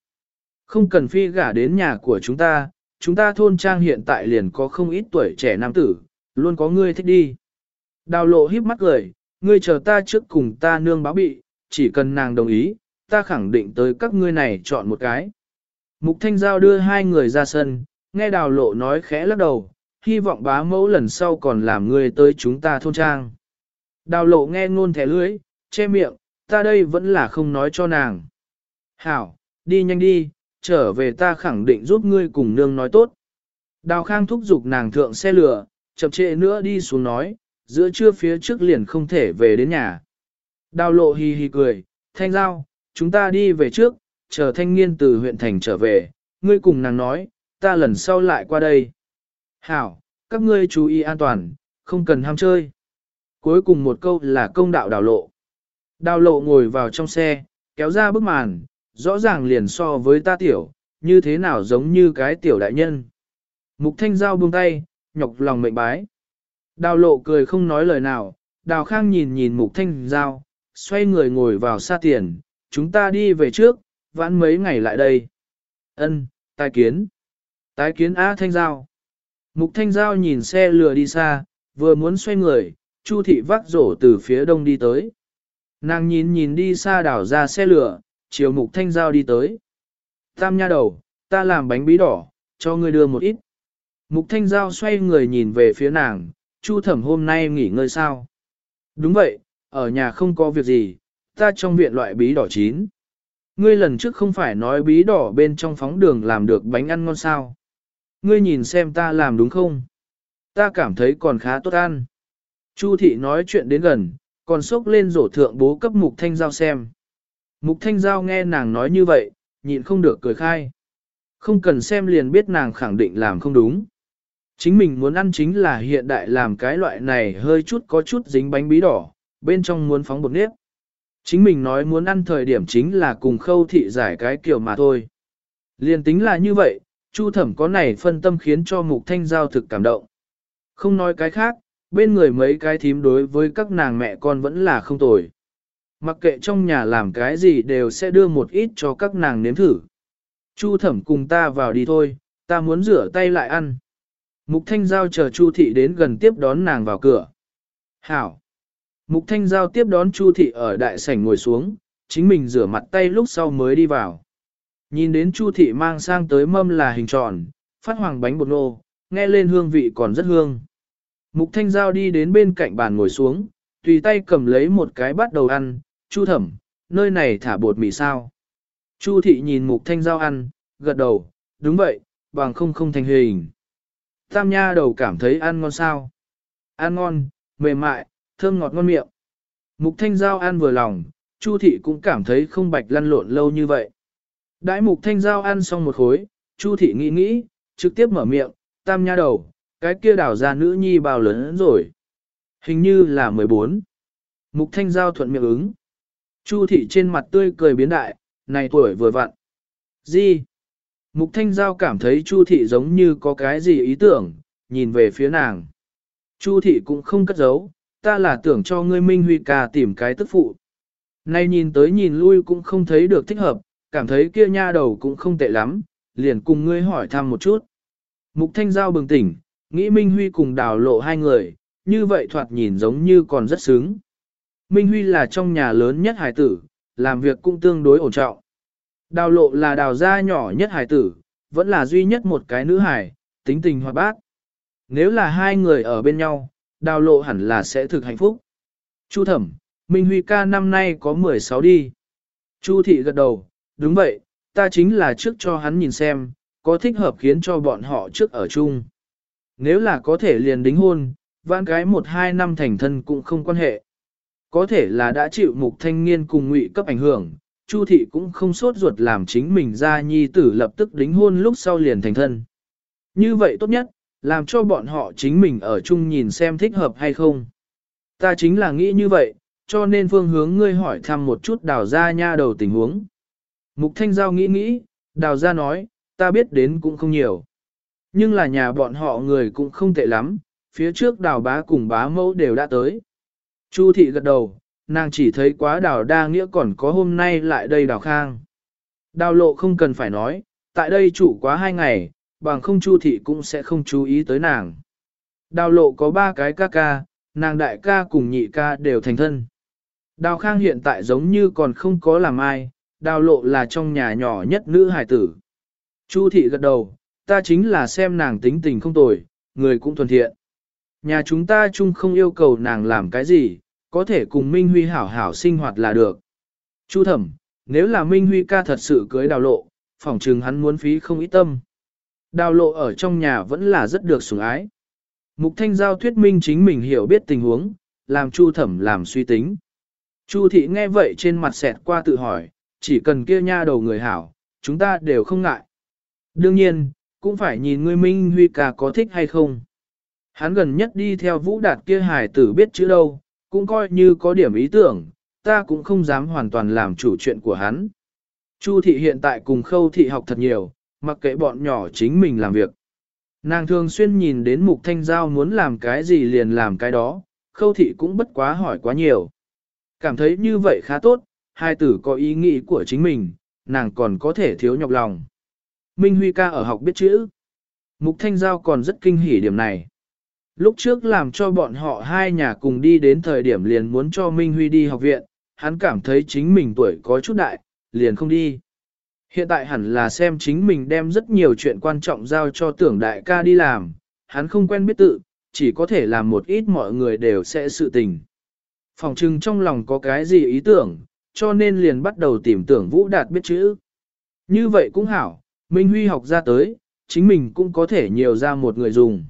Không cần phi gả đến nhà của chúng ta, chúng ta thôn trang hiện tại liền có không ít tuổi trẻ nam tử, luôn có ngươi thích đi. Đào lộ híp mắt cười, ngươi chờ ta trước cùng ta nương báo bị, chỉ cần nàng đồng ý, ta khẳng định tới các ngươi này chọn một cái. Mục Thanh Giao đưa hai người ra sân, nghe đào lộ nói khẽ lắc đầu, hy vọng bá mẫu lần sau còn làm ngươi tới chúng ta thôn trang. Đào lộ nghe ngôn thẻ lưới, che miệng, ta đây vẫn là không nói cho nàng. Hảo, đi nhanh đi, trở về ta khẳng định giúp ngươi cùng nương nói tốt. Đào Khang thúc giục nàng thượng xe lửa, chậm trễ nữa đi xuống nói, giữa trưa phía trước liền không thể về đến nhà. Đào lộ hì hì cười, thanh giao, chúng ta đi về trước, chờ thanh niên từ huyện thành trở về, ngươi cùng nàng nói, ta lần sau lại qua đây. Hảo, các ngươi chú ý an toàn, không cần ham chơi. Cuối cùng một câu là công đạo đào lộ. Đào lộ ngồi vào trong xe, kéo ra bức màn, rõ ràng liền so với ta tiểu, như thế nào giống như cái tiểu đại nhân. Mục thanh giao buông tay, nhọc lòng mệnh bái. Đào lộ cười không nói lời nào, đào khang nhìn nhìn mục thanh giao, xoay người ngồi vào xa tiền, chúng ta đi về trước, vãn mấy ngày lại đây. Ân, tái kiến. Tái kiến á thanh giao. Mục thanh giao nhìn xe lừa đi xa, vừa muốn xoay người, Chu thị vác rổ từ phía đông đi tới. Nàng nhìn nhìn đi xa đảo ra xe lửa, chiều mục thanh giao đi tới. Tam nha đầu, ta làm bánh bí đỏ, cho ngươi đưa một ít. Mục thanh giao xoay người nhìn về phía nàng, chu thẩm hôm nay nghỉ ngơi sao? Đúng vậy, ở nhà không có việc gì, ta trong viện loại bí đỏ chín. Ngươi lần trước không phải nói bí đỏ bên trong phóng đường làm được bánh ăn ngon sao? Ngươi nhìn xem ta làm đúng không? Ta cảm thấy còn khá tốt ăn. Chu thị nói chuyện đến gần, còn sốc lên rổ thượng bố cấp mục thanh giao xem. Mục thanh giao nghe nàng nói như vậy, nhịn không được cười khai. Không cần xem liền biết nàng khẳng định làm không đúng. Chính mình muốn ăn chính là hiện đại làm cái loại này hơi chút có chút dính bánh bí đỏ, bên trong muốn phóng bột nếp. Chính mình nói muốn ăn thời điểm chính là cùng khâu thị giải cái kiểu mà thôi. Liền tính là như vậy, Chu thẩm có này phân tâm khiến cho mục thanh giao thực cảm động. Không nói cái khác, bên người mấy cái thím đối với các nàng mẹ con vẫn là không tồi. Mặc kệ trong nhà làm cái gì đều sẽ đưa một ít cho các nàng nếm thử. Chu thẩm cùng ta vào đi thôi, ta muốn rửa tay lại ăn. Mục Thanh Giao chờ Chu Thị đến gần tiếp đón nàng vào cửa. Hảo! Mục Thanh Giao tiếp đón Chu Thị ở đại sảnh ngồi xuống, chính mình rửa mặt tay lúc sau mới đi vào. Nhìn đến Chu Thị mang sang tới mâm là hình tròn, phát hoàng bánh bột nô, nghe lên hương vị còn rất hương. Mục Thanh Giao đi đến bên cạnh bàn ngồi xuống, tùy tay cầm lấy một cái bắt đầu ăn, Chu thẩm, nơi này thả bột mì sao. Chu Thị nhìn Mục Thanh Giao ăn, gật đầu, đúng vậy, bằng không không thành hình. Tam nha đầu cảm thấy ăn ngon sao. Ăn ngon, mềm mại, thơm ngọt ngon miệng. Mục Thanh Giao ăn vừa lòng, Chu Thị cũng cảm thấy không bạch lăn lộn lâu như vậy. Đãi Mục Thanh Giao ăn xong một khối, Chu Thị nghĩ nghĩ, trực tiếp mở miệng, tam nha đầu, cái kia đảo ra nữ nhi bao lớn rồi. Hình như là 14. Mục Thanh Giao thuận miệng ứng. Chu Thị trên mặt tươi cười biến đại, này tuổi vừa vặn. Gì? Mục Thanh Giao cảm thấy Chu Thị giống như có cái gì ý tưởng, nhìn về phía nàng. Chu Thị cũng không cất giấu, ta là tưởng cho ngươi Minh Huy ca tìm cái tức phụ. Nay nhìn tới nhìn lui cũng không thấy được thích hợp, cảm thấy kia nha đầu cũng không tệ lắm, liền cùng ngươi hỏi thăm một chút. Mục Thanh Giao bừng tỉnh, nghĩ Minh Huy cùng đào lộ hai người, như vậy thoạt nhìn giống như còn rất sướng. Minh Huy là trong nhà lớn nhất hải tử, làm việc cũng tương đối ổn trọng. Đào lộ là đào gia nhỏ nhất hải tử, vẫn là duy nhất một cái nữ hải, tính tình hoạt bát. Nếu là hai người ở bên nhau, đào lộ hẳn là sẽ thực hạnh phúc. Chu thẩm, Minh Huy ca năm nay có 16 đi. Chu thị gật đầu, đúng vậy, ta chính là trước cho hắn nhìn xem, có thích hợp khiến cho bọn họ trước ở chung. Nếu là có thể liền đính hôn, vãn cái một hai năm thành thân cũng không quan hệ. Có thể là đã chịu mục thanh niên cùng ngụy cấp ảnh hưởng, Chu thị cũng không sốt ruột làm chính mình ra nhi tử lập tức đính hôn lúc sau liền thành thân. Như vậy tốt nhất, làm cho bọn họ chính mình ở chung nhìn xem thích hợp hay không. Ta chính là nghĩ như vậy, cho nên phương hướng ngươi hỏi thăm một chút đào gia nha đầu tình huống. Mục Thanh Giao nghĩ nghĩ, đào gia nói, ta biết đến cũng không nhiều. Nhưng là nhà bọn họ người cũng không tệ lắm, phía trước đào bá cùng bá mẫu đều đã tới. Chu thị gật đầu, nàng chỉ thấy quá đào đa nghĩa còn có hôm nay lại đây đào khang. Đào lộ không cần phải nói, tại đây chủ quá hai ngày, bằng không chu thị cũng sẽ không chú ý tới nàng. Đào lộ có ba cái ca ca, nàng đại ca cùng nhị ca đều thành thân. Đào khang hiện tại giống như còn không có làm ai, đào lộ là trong nhà nhỏ nhất nữ hải tử. Chu thị gật đầu, ta chính là xem nàng tính tình không tồi, người cũng thuần thiện. Nhà chúng ta chung không yêu cầu nàng làm cái gì, có thể cùng Minh Huy hảo hảo sinh hoạt là được. Chu thẩm, nếu là Minh Huy ca thật sự cưới đào lộ, phỏng chừng hắn muốn phí không ít tâm. Đào lộ ở trong nhà vẫn là rất được sủng ái. Mục Thanh Giao thuyết minh chính mình hiểu biết tình huống, làm Chu thẩm làm suy tính. Chu thị nghe vậy trên mặt xẹt qua tự hỏi, chỉ cần kia nha đầu người hảo, chúng ta đều không ngại. Đương nhiên, cũng phải nhìn ngươi Minh Huy ca có thích hay không. Hắn gần nhất đi theo vũ đạt kia hài tử biết chữ đâu, cũng coi như có điểm ý tưởng, ta cũng không dám hoàn toàn làm chủ chuyện của hắn. Chu thị hiện tại cùng khâu thị học thật nhiều, mặc kệ bọn nhỏ chính mình làm việc. Nàng thường xuyên nhìn đến mục thanh giao muốn làm cái gì liền làm cái đó, khâu thị cũng bất quá hỏi quá nhiều. Cảm thấy như vậy khá tốt, hai tử có ý nghĩ của chính mình, nàng còn có thể thiếu nhọc lòng. Minh Huy ca ở học biết chữ. Mục thanh giao còn rất kinh hỉ điểm này. Lúc trước làm cho bọn họ hai nhà cùng đi đến thời điểm liền muốn cho Minh Huy đi học viện, hắn cảm thấy chính mình tuổi có chút đại, liền không đi. Hiện tại hẳn là xem chính mình đem rất nhiều chuyện quan trọng giao cho tưởng đại ca đi làm, hắn không quen biết tự, chỉ có thể làm một ít mọi người đều sẽ sự tình. Phòng trưng trong lòng có cái gì ý tưởng, cho nên liền bắt đầu tìm tưởng Vũ Đạt biết chữ. Như vậy cũng hảo, Minh Huy học ra tới, chính mình cũng có thể nhiều ra một người dùng.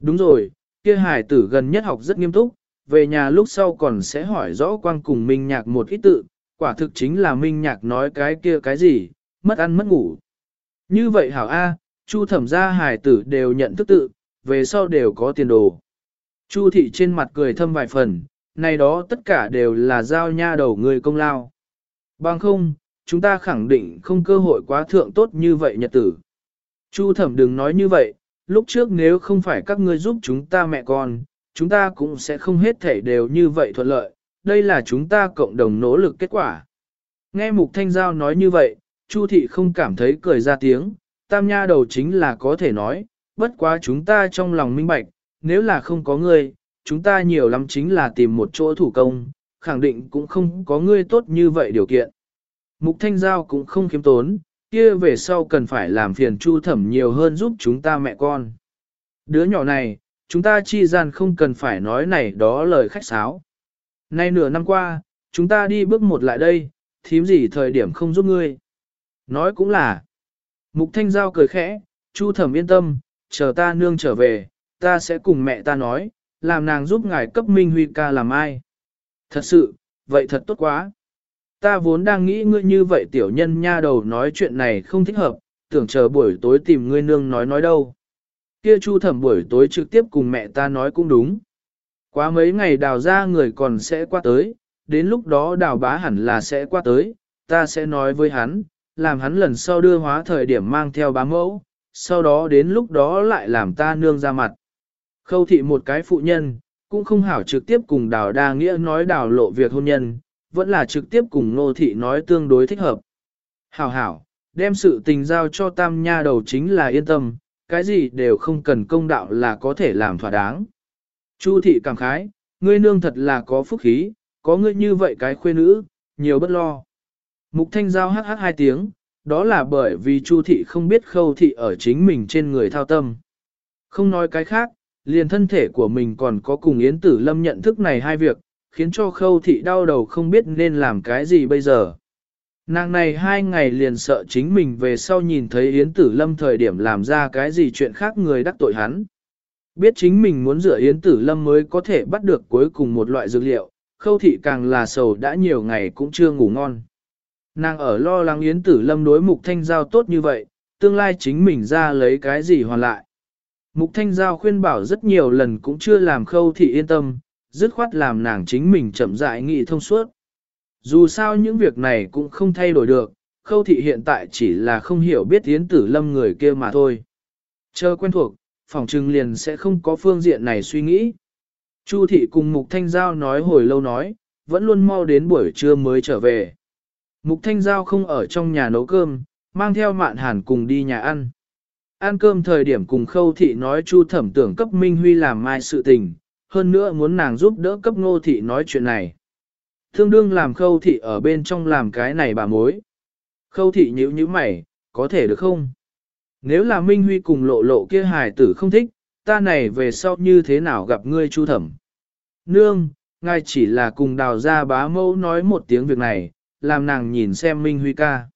Đúng rồi, kia hải tử gần nhất học rất nghiêm túc, về nhà lúc sau còn sẽ hỏi rõ quang cùng Minh Nhạc một ít tự, quả thực chính là Minh Nhạc nói cái kia cái gì, mất ăn mất ngủ. Như vậy hảo A, Chu thẩm gia hải tử đều nhận thức tự, về sau đều có tiền đồ. Chu thị trên mặt cười thâm vài phần, này đó tất cả đều là giao nha đầu người công lao. Bằng không, chúng ta khẳng định không cơ hội quá thượng tốt như vậy nhật tử. Chu thẩm đừng nói như vậy, lúc trước nếu không phải các ngươi giúp chúng ta mẹ con, chúng ta cũng sẽ không hết thể đều như vậy thuận lợi, đây là chúng ta cộng đồng nỗ lực kết quả. Nghe Mục Thanh Giao nói như vậy, Chu thị không cảm thấy cười ra tiếng, tam nha đầu chính là có thể nói, bất quá chúng ta trong lòng minh bạch, nếu là không có ngươi, chúng ta nhiều lắm chính là tìm một chỗ thủ công, khẳng định cũng không có ngươi tốt như vậy điều kiện. Mục Thanh Giao cũng không khiếm tốn, kia về sau cần phải làm phiền Chu Thẩm nhiều hơn giúp chúng ta mẹ con. Đứa nhỏ này, chúng ta chi gian không cần phải nói này đó lời khách sáo. Nay nửa năm qua, chúng ta đi bước một lại đây, thím gì thời điểm không giúp ngươi. Nói cũng là. Mục Thanh Giao cười khẽ, Chu Thẩm yên tâm, chờ ta nương trở về, ta sẽ cùng mẹ ta nói, làm nàng giúp ngài cấp Minh Huy ca làm ai. Thật sự, vậy thật tốt quá. Ta vốn đang nghĩ ngươi như vậy tiểu nhân nha đầu nói chuyện này không thích hợp, tưởng chờ buổi tối tìm ngươi nương nói nói đâu. Kia chu thẩm buổi tối trực tiếp cùng mẹ ta nói cũng đúng. Quá mấy ngày đào ra người còn sẽ qua tới, đến lúc đó đào bá hẳn là sẽ qua tới, ta sẽ nói với hắn, làm hắn lần sau đưa hóa thời điểm mang theo bá mẫu, sau đó đến lúc đó lại làm ta nương ra mặt. Khâu thị một cái phụ nhân, cũng không hảo trực tiếp cùng đào đa nghĩa nói đào lộ việc hôn nhân, vẫn là trực tiếp cùng nô thị nói tương đối thích hợp. Hảo hảo, đem sự tình giao cho tam nha đầu chính là yên tâm, cái gì đều không cần công đạo là có thể làm thỏa đáng. Chu thị cảm khái, ngươi nương thật là có phúc khí, có ngươi như vậy cái khuê nữ, nhiều bất lo. Mục thanh giao hát hát hai tiếng, đó là bởi vì Chu thị không biết khâu thị ở chính mình trên người thao tâm. Không nói cái khác, liền thân thể của mình còn có cùng Yến Tử Lâm nhận thức này hai việc, khiến cho khâu thị đau đầu không biết nên làm cái gì bây giờ. Nàng này hai ngày liền sợ chính mình về sau nhìn thấy Yến Tử Lâm thời điểm làm ra cái gì chuyện khác người đắc tội hắn. Biết chính mình muốn rửa Yến Tử Lâm mới có thể bắt được cuối cùng một loại dược liệu, khâu thị càng là sầu đã nhiều ngày cũng chưa ngủ ngon. Nàng ở lo lắng Yến Tử Lâm đối mục thanh giao tốt như vậy, tương lai chính mình ra lấy cái gì hoàn lại. Mục thanh giao khuyên bảo rất nhiều lần cũng chưa làm khâu thị yên tâm, dứt khoát làm nàng chính mình chậm rãi nghị thông suốt. Dù sao những việc này cũng không thay đổi được, khâu thị hiện tại chỉ là không hiểu biết tiến Tử Lâm người kia mà thôi. Chờ quen thuộc, phòng trừng liền sẽ không có phương diện này suy nghĩ. Chu thị cùng Mục Thanh Giao nói hồi lâu nói, vẫn luôn mau đến buổi trưa mới trở về. Mục Thanh Giao không ở trong nhà nấu cơm, mang theo mạn hàn cùng đi nhà ăn. Ăn cơm thời điểm cùng khâu thị nói Chu thẩm tưởng cấp Minh Huy làm mai sự tình, hơn nữa muốn nàng giúp đỡ cấp ngô thị nói chuyện này. Thương đương làm khâu thị ở bên trong làm cái này bà mối. Khâu thị nhíu nhíu mày, có thể được không? Nếu là Minh Huy cùng lộ lộ kia hài tử không thích, ta này về sau như thế nào gặp ngươi chu thẩm? Nương, ngài chỉ là cùng đào ra bá mẫu nói một tiếng việc này, làm nàng nhìn xem Minh Huy ca.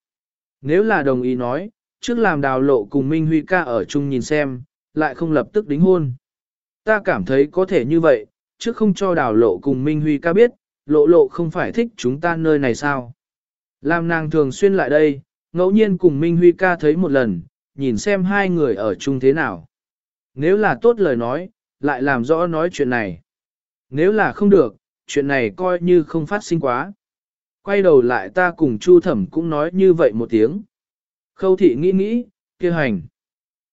Nếu là đồng ý nói, trước làm đào lộ cùng Minh Huy ca ở chung nhìn xem, lại không lập tức đính hôn. Ta cảm thấy có thể như vậy, trước không cho đào lộ cùng Minh Huy ca biết, lộ lộ không phải thích chúng ta nơi này sao. Làm nàng thường xuyên lại đây, ngẫu nhiên cùng Minh Huy ca thấy một lần, nhìn xem hai người ở chung thế nào. Nếu là tốt lời nói, lại làm rõ nói chuyện này. Nếu là không được, chuyện này coi như không phát sinh quá. Quay đầu lại ta cùng Chu Thẩm cũng nói như vậy một tiếng. Khâu thị nghĩ nghĩ, kia hành.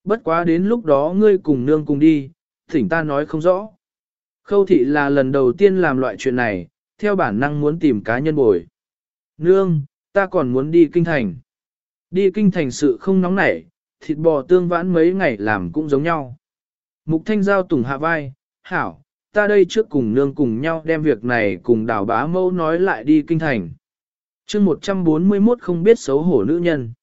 Bất quá đến lúc đó ngươi cùng nương cùng đi, thỉnh ta nói không rõ. Khâu thị là lần đầu tiên làm loại chuyện này, theo bản năng muốn tìm cá nhân bồi. Nương, ta còn muốn đi kinh thành. Đi kinh thành sự không nóng nảy, thịt bò tương vãn mấy ngày làm cũng giống nhau. Mục thanh giao tùng hạ vai, hảo, ta đây trước cùng nương cùng nhau đem việc này cùng đảo bá mâu nói lại đi kinh thành. chương 141 không biết xấu hổ nữ nhân.